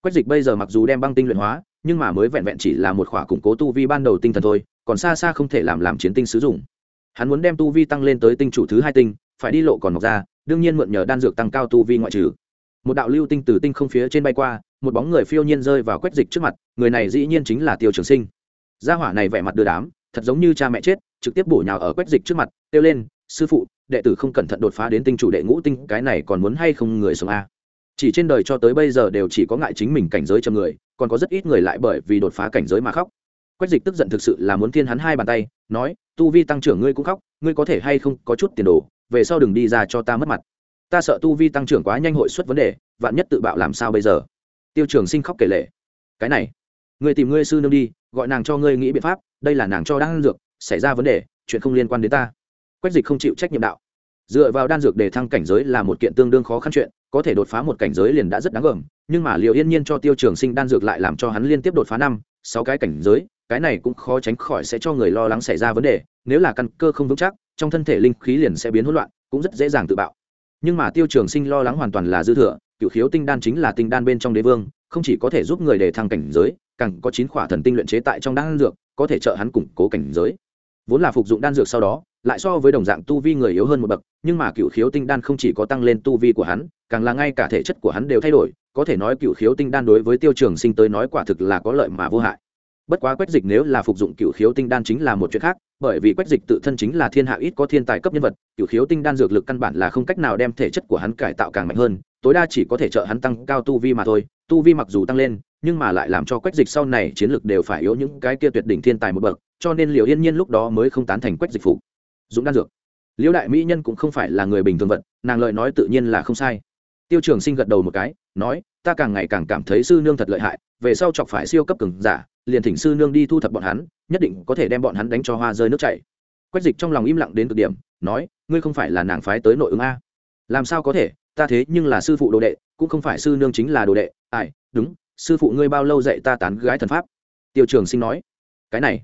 Quách dịch bây giờ mặc dù đem băng tinh luyện hóa, nhưng mà mới vẹn vẹn chỉ là một khỏa củng cố tu vi ban đầu tinh thần thôi, còn xa xa không thể làm làm chiến tinh sử dụng. Hắn muốn đem tu vi tăng lên tới tinh chủ thứ hai tinh, phải đi lộ còn mọc ra, đương nhiên mượn nhờ đan dược tăng cao tu vi ngoại trừ. Một đạo lưu tinh từ tinh không phía trên bay qua, một bóng người phiêu nhiên rơi vào quách dịch trước mặt, người này dĩ nhiên chính là tiêu trường sinh gia hỏa này vẻ mặt đưa đám, thật giống như cha mẹ chết, trực tiếp bổ nhào ở quách dịch trước mặt, kêu lên, sư phụ, đệ tử không cẩn thận đột phá đến tinh chủ đệ ngũ tinh, cái này còn muốn hay không người sống a? Chỉ trên đời cho tới bây giờ đều chỉ có ngại chính mình cảnh giới chầm người, còn có rất ít người lại bởi vì đột phá cảnh giới mà khóc. Quách dịch tức giận thực sự là muốn thiên hắn hai bàn tay, nói, tu vi tăng trưởng ngươi cũng khóc, ngươi có thể hay không có chút tiền đồ, về sau đừng đi ra cho ta mất mặt. Ta sợ tu vi tăng trưởng quá nhanh hội xuất vấn đề, vạn nhất tự bạo làm sao bây giờ? Tiêu trường sinh khóc kể lệ cái này người tìm ngươi sư nương đi, gọi nàng cho ngươi nghĩ biện pháp, đây là nàng cho đan dược, xảy ra vấn đề, chuyện không liên quan đến ta. Quách dịch không chịu trách nhiệm đạo. Dựa vào đan dược để thăng cảnh giới là một kiện tương đương khó khăn chuyện, có thể đột phá một cảnh giới liền đã rất đáng gờm, nhưng mà liệu yên nhiên cho tiêu trường sinh đan dược lại làm cho hắn liên tiếp đột phá năm, sáu cái cảnh giới, cái này cũng khó tránh khỏi sẽ cho người lo lắng xảy ra vấn đề, nếu là căn cơ không vững chắc, trong thân thể linh khí liền sẽ biến hỗn loạn, cũng rất dễ dàng tự bạo. Nhưng mà tiêu trường sinh lo lắng hoàn toàn là dư thừa, cựu khiếu tinh đan chính là tinh đan bên trong đế vương, không chỉ có thể giúp người để thăng cảnh giới càng có chín khỏa thần tinh luyện chế tại trong đan dược, có thể trợ hắn củng cố cảnh giới. Vốn là phục dụng đan dược sau đó, lại so với đồng dạng tu vi người yếu hơn một bậc, nhưng mà cựu khiếu tinh đan không chỉ có tăng lên tu vi của hắn, càng là ngay cả thể chất của hắn đều thay đổi, có thể nói cựu khiếu tinh đan đối với tiêu trường sinh tới nói quả thực là có lợi mà vô hại. Bất quá quách dịch nếu là phục dụng cựu khiếu tinh đan chính là một chuyện khác, bởi vì quách dịch tự thân chính là thiên hạ ít có thiên tài cấp nhân vật, cựu khiếu tinh đan dược lực căn bản là không cách nào đem thể chất của hắn cải tạo càng mạnh hơn, tối đa chỉ có thể trợ hắn tăng cao tu vi mà thôi, tu vi mặc dù tăng lên nhưng mà lại làm cho quách dịch sau này chiến lược đều phải yếu những cái kia tuyệt đỉnh thiên tài một bậc, cho nên liệu yên nhiên lúc đó mới không tán thành quách dịch phục. Dũng đan dược. Liễu đại mỹ nhân cũng không phải là người bình thường vật, nàng lợi nói tự nhiên là không sai. Tiêu trường sinh gật đầu một cái, nói, ta càng ngày càng cảm thấy sư nương thật lợi hại, về sau chọc phải siêu cấp cường giả, liền thỉnh sư nương đi thu thập bọn hắn, nhất định có thể đem bọn hắn đánh cho hoa rơi nước chảy. Quách dịch trong lòng im lặng đến cực điểm, nói, ngươi không phải là nàng phái tới nội ứng a? Làm sao có thể, ta thế nhưng là sư phụ đồ đệ, cũng không phải sư nương chính là đồ đệ. Ai, đúng sư phụ ngươi bao lâu dạy ta tán gái thần pháp? Tiêu trường sinh nói. Cái này,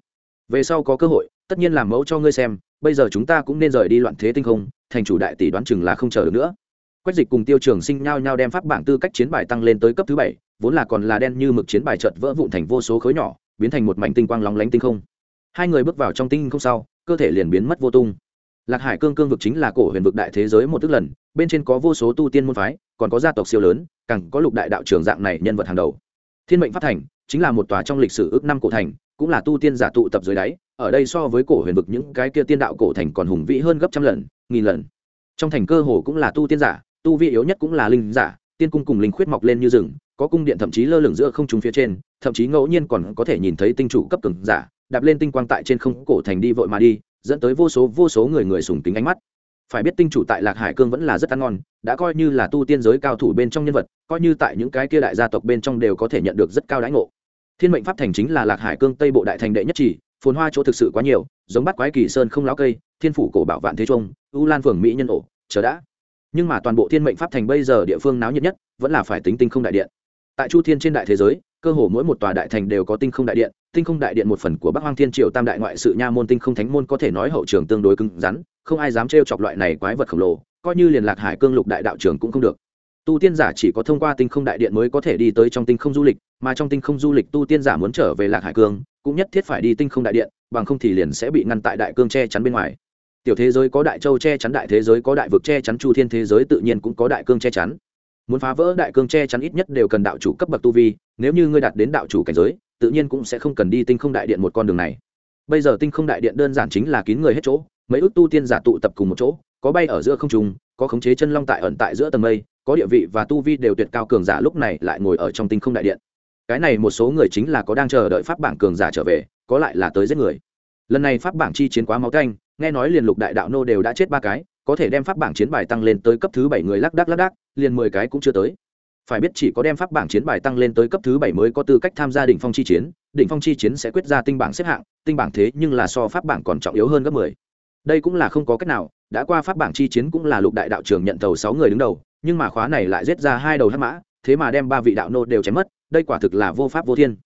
về sau có cơ hội, tất nhiên làm mẫu cho ngươi xem, bây giờ chúng ta cũng nên rời đi loạn thế tinh không, thành chủ đại tỷ đoán chừng là không chờ được nữa. Quách dịch cùng tiêu trường sinh nhau nhau đem pháp bảng tư cách chiến bài tăng lên tới cấp thứ bảy, vốn là còn là đen như mực chiến bài chợt vỡ vụn thành vô số khối nhỏ, biến thành một mảnh tinh quang lóng lánh tinh không. Hai người bước vào trong tinh không sau, cơ thể liền biến mất vô tung. Lạc hải cương cương vực chính là cổ huyền vực đại thế giới một tức lần, bên trên có vô số tu tiên môn phái, còn có gia tộc siêu lớn càng có lục đại đạo trường dạng này nhân vật hàng đầu. Thiên mệnh phát thành chính là một tòa trong lịch sử ước năm cổ thành, cũng là tu tiên giả tụ tập dưới đáy, ở đây so với cổ huyền vực những cái kia tiên đạo cổ thành còn hùng vĩ hơn gấp trăm lần, nghìn lần. Trong thành cơ hồ cũng là tu tiên giả, tu vi yếu nhất cũng là linh giả, tiên cung cùng linh khuyết mọc lên như rừng, có cung điện thậm chí lơ lửng giữa không trung phía trên, thậm chí ngẫu nhiên còn có thể nhìn thấy tinh chủ cấp cường giả, đạp lên tinh quang tại trên không, cổ thành đi vội mà đi, dẫn tới vô số vô số người người sùng kính ánh mắt phải biết tinh chủ tại lạc hải cương vẫn là rất ăn ngon, đã coi như là tu tiên giới cao thủ bên trong nhân vật, coi như tại những cái kia đại gia tộc bên trong đều có thể nhận được rất cao đãi ngộ. Thiên mệnh pháp thành chính là lạc hải cương tây bộ đại thành đệ nhất chỉ, phồn hoa chỗ thực sự quá nhiều, giống bắt quái kỳ sơn không láo cây, thiên phủ cổ bảo vạn thế trung u lan phường mỹ nhân ổ, chờ đã. Nhưng mà toàn bộ thiên mệnh pháp thành bây giờ địa phương náo nhiệt nhất, vẫn là phải tính tinh không đại điện tại chu thiên trên đại thế giới, cơ hồ mỗi một tòa đại thành đều có tinh không đại điện, tinh không đại điện một phần của bắc hoang thiên triều tam đại ngoại sự nha môn tinh không thánh môn có thể nói hậu trường tương đối cứng rắn, không ai dám trêu chọc loại này quái vật khổng lồ, coi như liền lạc hải cương lục đại đạo trường cũng không được. Tu tiên giả chỉ có thông qua tinh không đại điện mới có thể đi tới trong tinh không du lịch, mà trong tinh không du lịch tu tiên giả muốn trở về lạc hải cương, cũng nhất thiết phải đi tinh không đại điện, bằng không thì liền sẽ bị ngăn tại đại cương che chắn bên ngoài. Tiểu thế giới có đại châu che chắn, đại thế giới có đại vực che chắn, chu thiên thế giới tự nhiên cũng có đại cương che chắn muốn phá vỡ đại cương che chắn ít nhất đều cần đạo chủ cấp bậc tu vi, nếu như ngươi đạt đến đạo chủ cảnh giới, tự nhiên cũng sẽ không cần đi tinh không đại điện một con đường này. Bây giờ tinh không đại điện đơn giản chính là kín người hết chỗ, mấy ước tu tiên giả tụ tập cùng một chỗ, có bay ở giữa không trung, có khống chế chân long tại ẩn tại giữa tầng mây, có địa vị và tu vi đều tuyệt cao cường giả lúc này lại ngồi ở trong tinh không đại điện. Cái này một số người chính là có đang chờ đợi pháp bảng cường giả trở về, có lại là tới giết người. Lần này pháp bảng chi chiến quá máu canh, nghe nói liền lục đại đạo nô đều đã chết ba cái có thể đem pháp bảng chiến bài tăng lên tới cấp thứ bảy người lác đác lác đác, liền mười cái cũng chưa tới. Phải biết chỉ có đem pháp bảng chiến bài tăng lên tới cấp thứ bảy mới có tư cách tham gia đỉnh phong chi chiến, đỉnh phong chi chiến sẽ quyết ra tinh bảng xếp hạng, tinh bảng thế nhưng là so pháp bảng còn trọng yếu hơn gấp mười. Đây cũng là không có cách nào, đã qua pháp bảng chi chiến cũng là lục đại đạo trưởng nhận tàu sáu người đứng đầu, nhưng mà khóa này lại giết ra hai đầu hắc mã, thế mà đem ba vị đạo nô đều chém mất, đây quả thực là vô pháp vô thiên.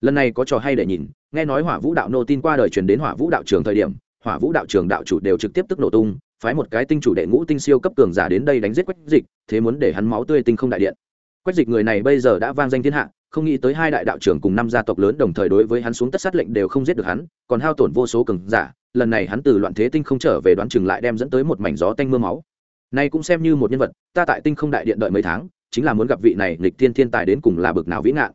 Lần này có trò hay để nhìn, nghe nói hỏa vũ đạo nô tin qua đời truyền đến hỏa vũ đạo trường thời điểm, hỏa vũ đạo trường đạo chủ đều trực tiếp tức nổ tung phái một cái tinh chủ đệ ngũ tinh siêu cấp cường giả đến đây đánh giết quách dịch, thế muốn để hắn máu tươi tinh không đại điện. Quách dịch người này bây giờ đã vang danh thiên hạ, không nghĩ tới hai đại đạo trưởng cùng năm gia tộc lớn đồng thời đối với hắn xuống tất sát lệnh đều không giết được hắn, còn hao tổn vô số cường giả, lần này hắn từ loạn thế tinh không trở về đoán chừng lại đem dẫn tới một mảnh gió tanh mưa máu. Nay cũng xem như một nhân vật, ta tại tinh không đại điện đợi mấy tháng, chính là muốn gặp vị này nghịch thiên thiên tài đến cùng là bực nào vĩ ngạn.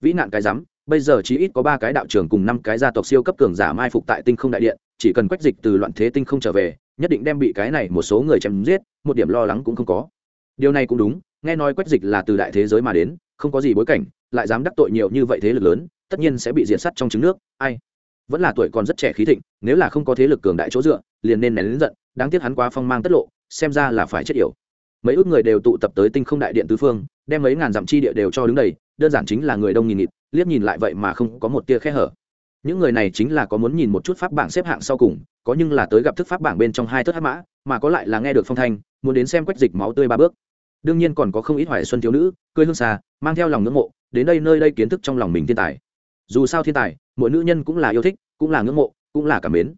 Vĩ ngạn cái rắm, bây giờ chỉ ít có ba cái đạo trưởng cùng năm cái gia tộc siêu cấp cường giả mai phục tại tinh không đại điện, chỉ cần quách dịch từ loạn thế tinh không trở về nhất định đem bị cái này một số người chém giết, một điểm lo lắng cũng không có. Điều này cũng đúng, nghe nói quách dịch là từ đại thế giới mà đến, không có gì bối cảnh, lại dám đắc tội nhiều như vậy thế lực lớn, tất nhiên sẽ bị diện sắt trong trứng nước, ai? Vẫn là tuổi còn rất trẻ khí thịnh, nếu là không có thế lực cường đại chỗ dựa, liền nên nén lính giận, đáng tiếc hắn quá phong mang tất lộ, xem ra là phải chết yểu. Mấy ước người đều tụ tập tới tinh không đại điện tứ phương, đem mấy ngàn dặm chi địa đều cho đứng đầy, đơn giản chính là người đông nghìn nghịt, liếc nhìn lại vậy mà không có một tia khe hở. Những người này chính là có muốn nhìn một chút pháp bảng xếp hạng sau cùng có nhưng là tới gặp thức pháp bảng bên trong hai thất hắc mã, mà có lại là nghe được phong thanh, muốn đến xem quách dịch máu tươi ba bước. Đương nhiên còn có không ít hoài xuân thiếu nữ, cười hương xa mang theo lòng ngưỡng mộ, đến đây nơi đây kiến thức trong lòng mình thiên tài. Dù sao thiên tài, mỗi nữ nhân cũng là yêu thích, cũng là ngưỡng mộ, cũng là cảm mến.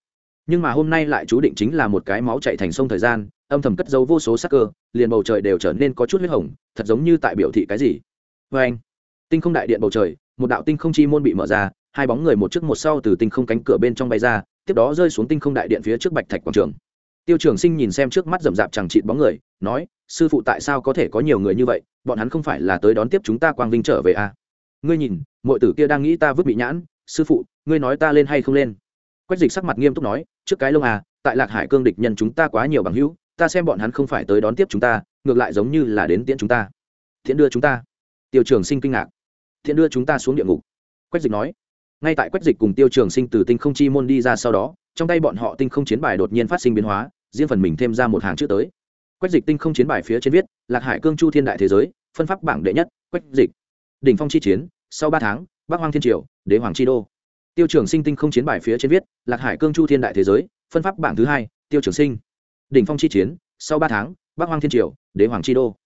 Nhưng mà hôm nay lại chú định chính là một cái máu chạy thành sông thời gian, âm thầm cất giấu vô số sắc cơ, liền bầu trời đều trở nên có chút huyết hồng, thật giống như tại biểu thị cái gì. Vê anh tinh không đại điện bầu trời, một đạo tinh không chi môn bị mở ra hai bóng người một trước một sau từ tinh không cánh cửa bên trong bay ra, tiếp đó rơi xuống tinh không đại điện phía trước bạch thạch quảng trường. Tiêu trường sinh nhìn xem trước mắt rậm rạp chẳng trịn bóng người, nói, sư phụ tại sao có thể có nhiều người như vậy? Bọn hắn không phải là tới đón tiếp chúng ta quang vinh trở về à? ngươi nhìn mọi tử kia đang nghĩ ta vứt bị nhãn, sư phụ, ngươi nói ta lên hay không lên? Quách dịch sắc mặt nghiêm túc nói, trước cái lông à tại lạc hải cương địch nhân chúng ta quá nhiều bằng hữu, ta xem bọn hắn không phải tới đón tiếp chúng ta, ngược lại giống như là đến tiễn chúng ta. Tiễn đưa chúng ta? Tiêu trường sinh kinh ngạc. Tiễn đưa chúng ta xuống địa ngục. Quách dịch nói ngay tại quách dịch cùng tiêu trường sinh từ tinh không chi môn đi ra sau đó, trong tay bọn họ tinh không chiến bài đột nhiên phát sinh biến hóa, riêng phần mình thêm ra một hàng chữ tới. Quách dịch tinh không chiến bài phía trên viết, lạc hải cương chu thiên đại thế giới, phân pháp bảng đệ nhất, quách dịch. Đỉnh phong chi chiến, sau ba tháng, bắc hoang thiên triều, đế hoàng chi đô. Tiêu trường sinh tinh không chiến bài phía trên viết, lạc hải cương chu thiên đại thế giới, phân pháp bảng thứ hai, tiêu trường sinh. Đỉnh phong chi chiến, sau ba tháng, bắc hoang thiên triều, đế hoàng chi đô.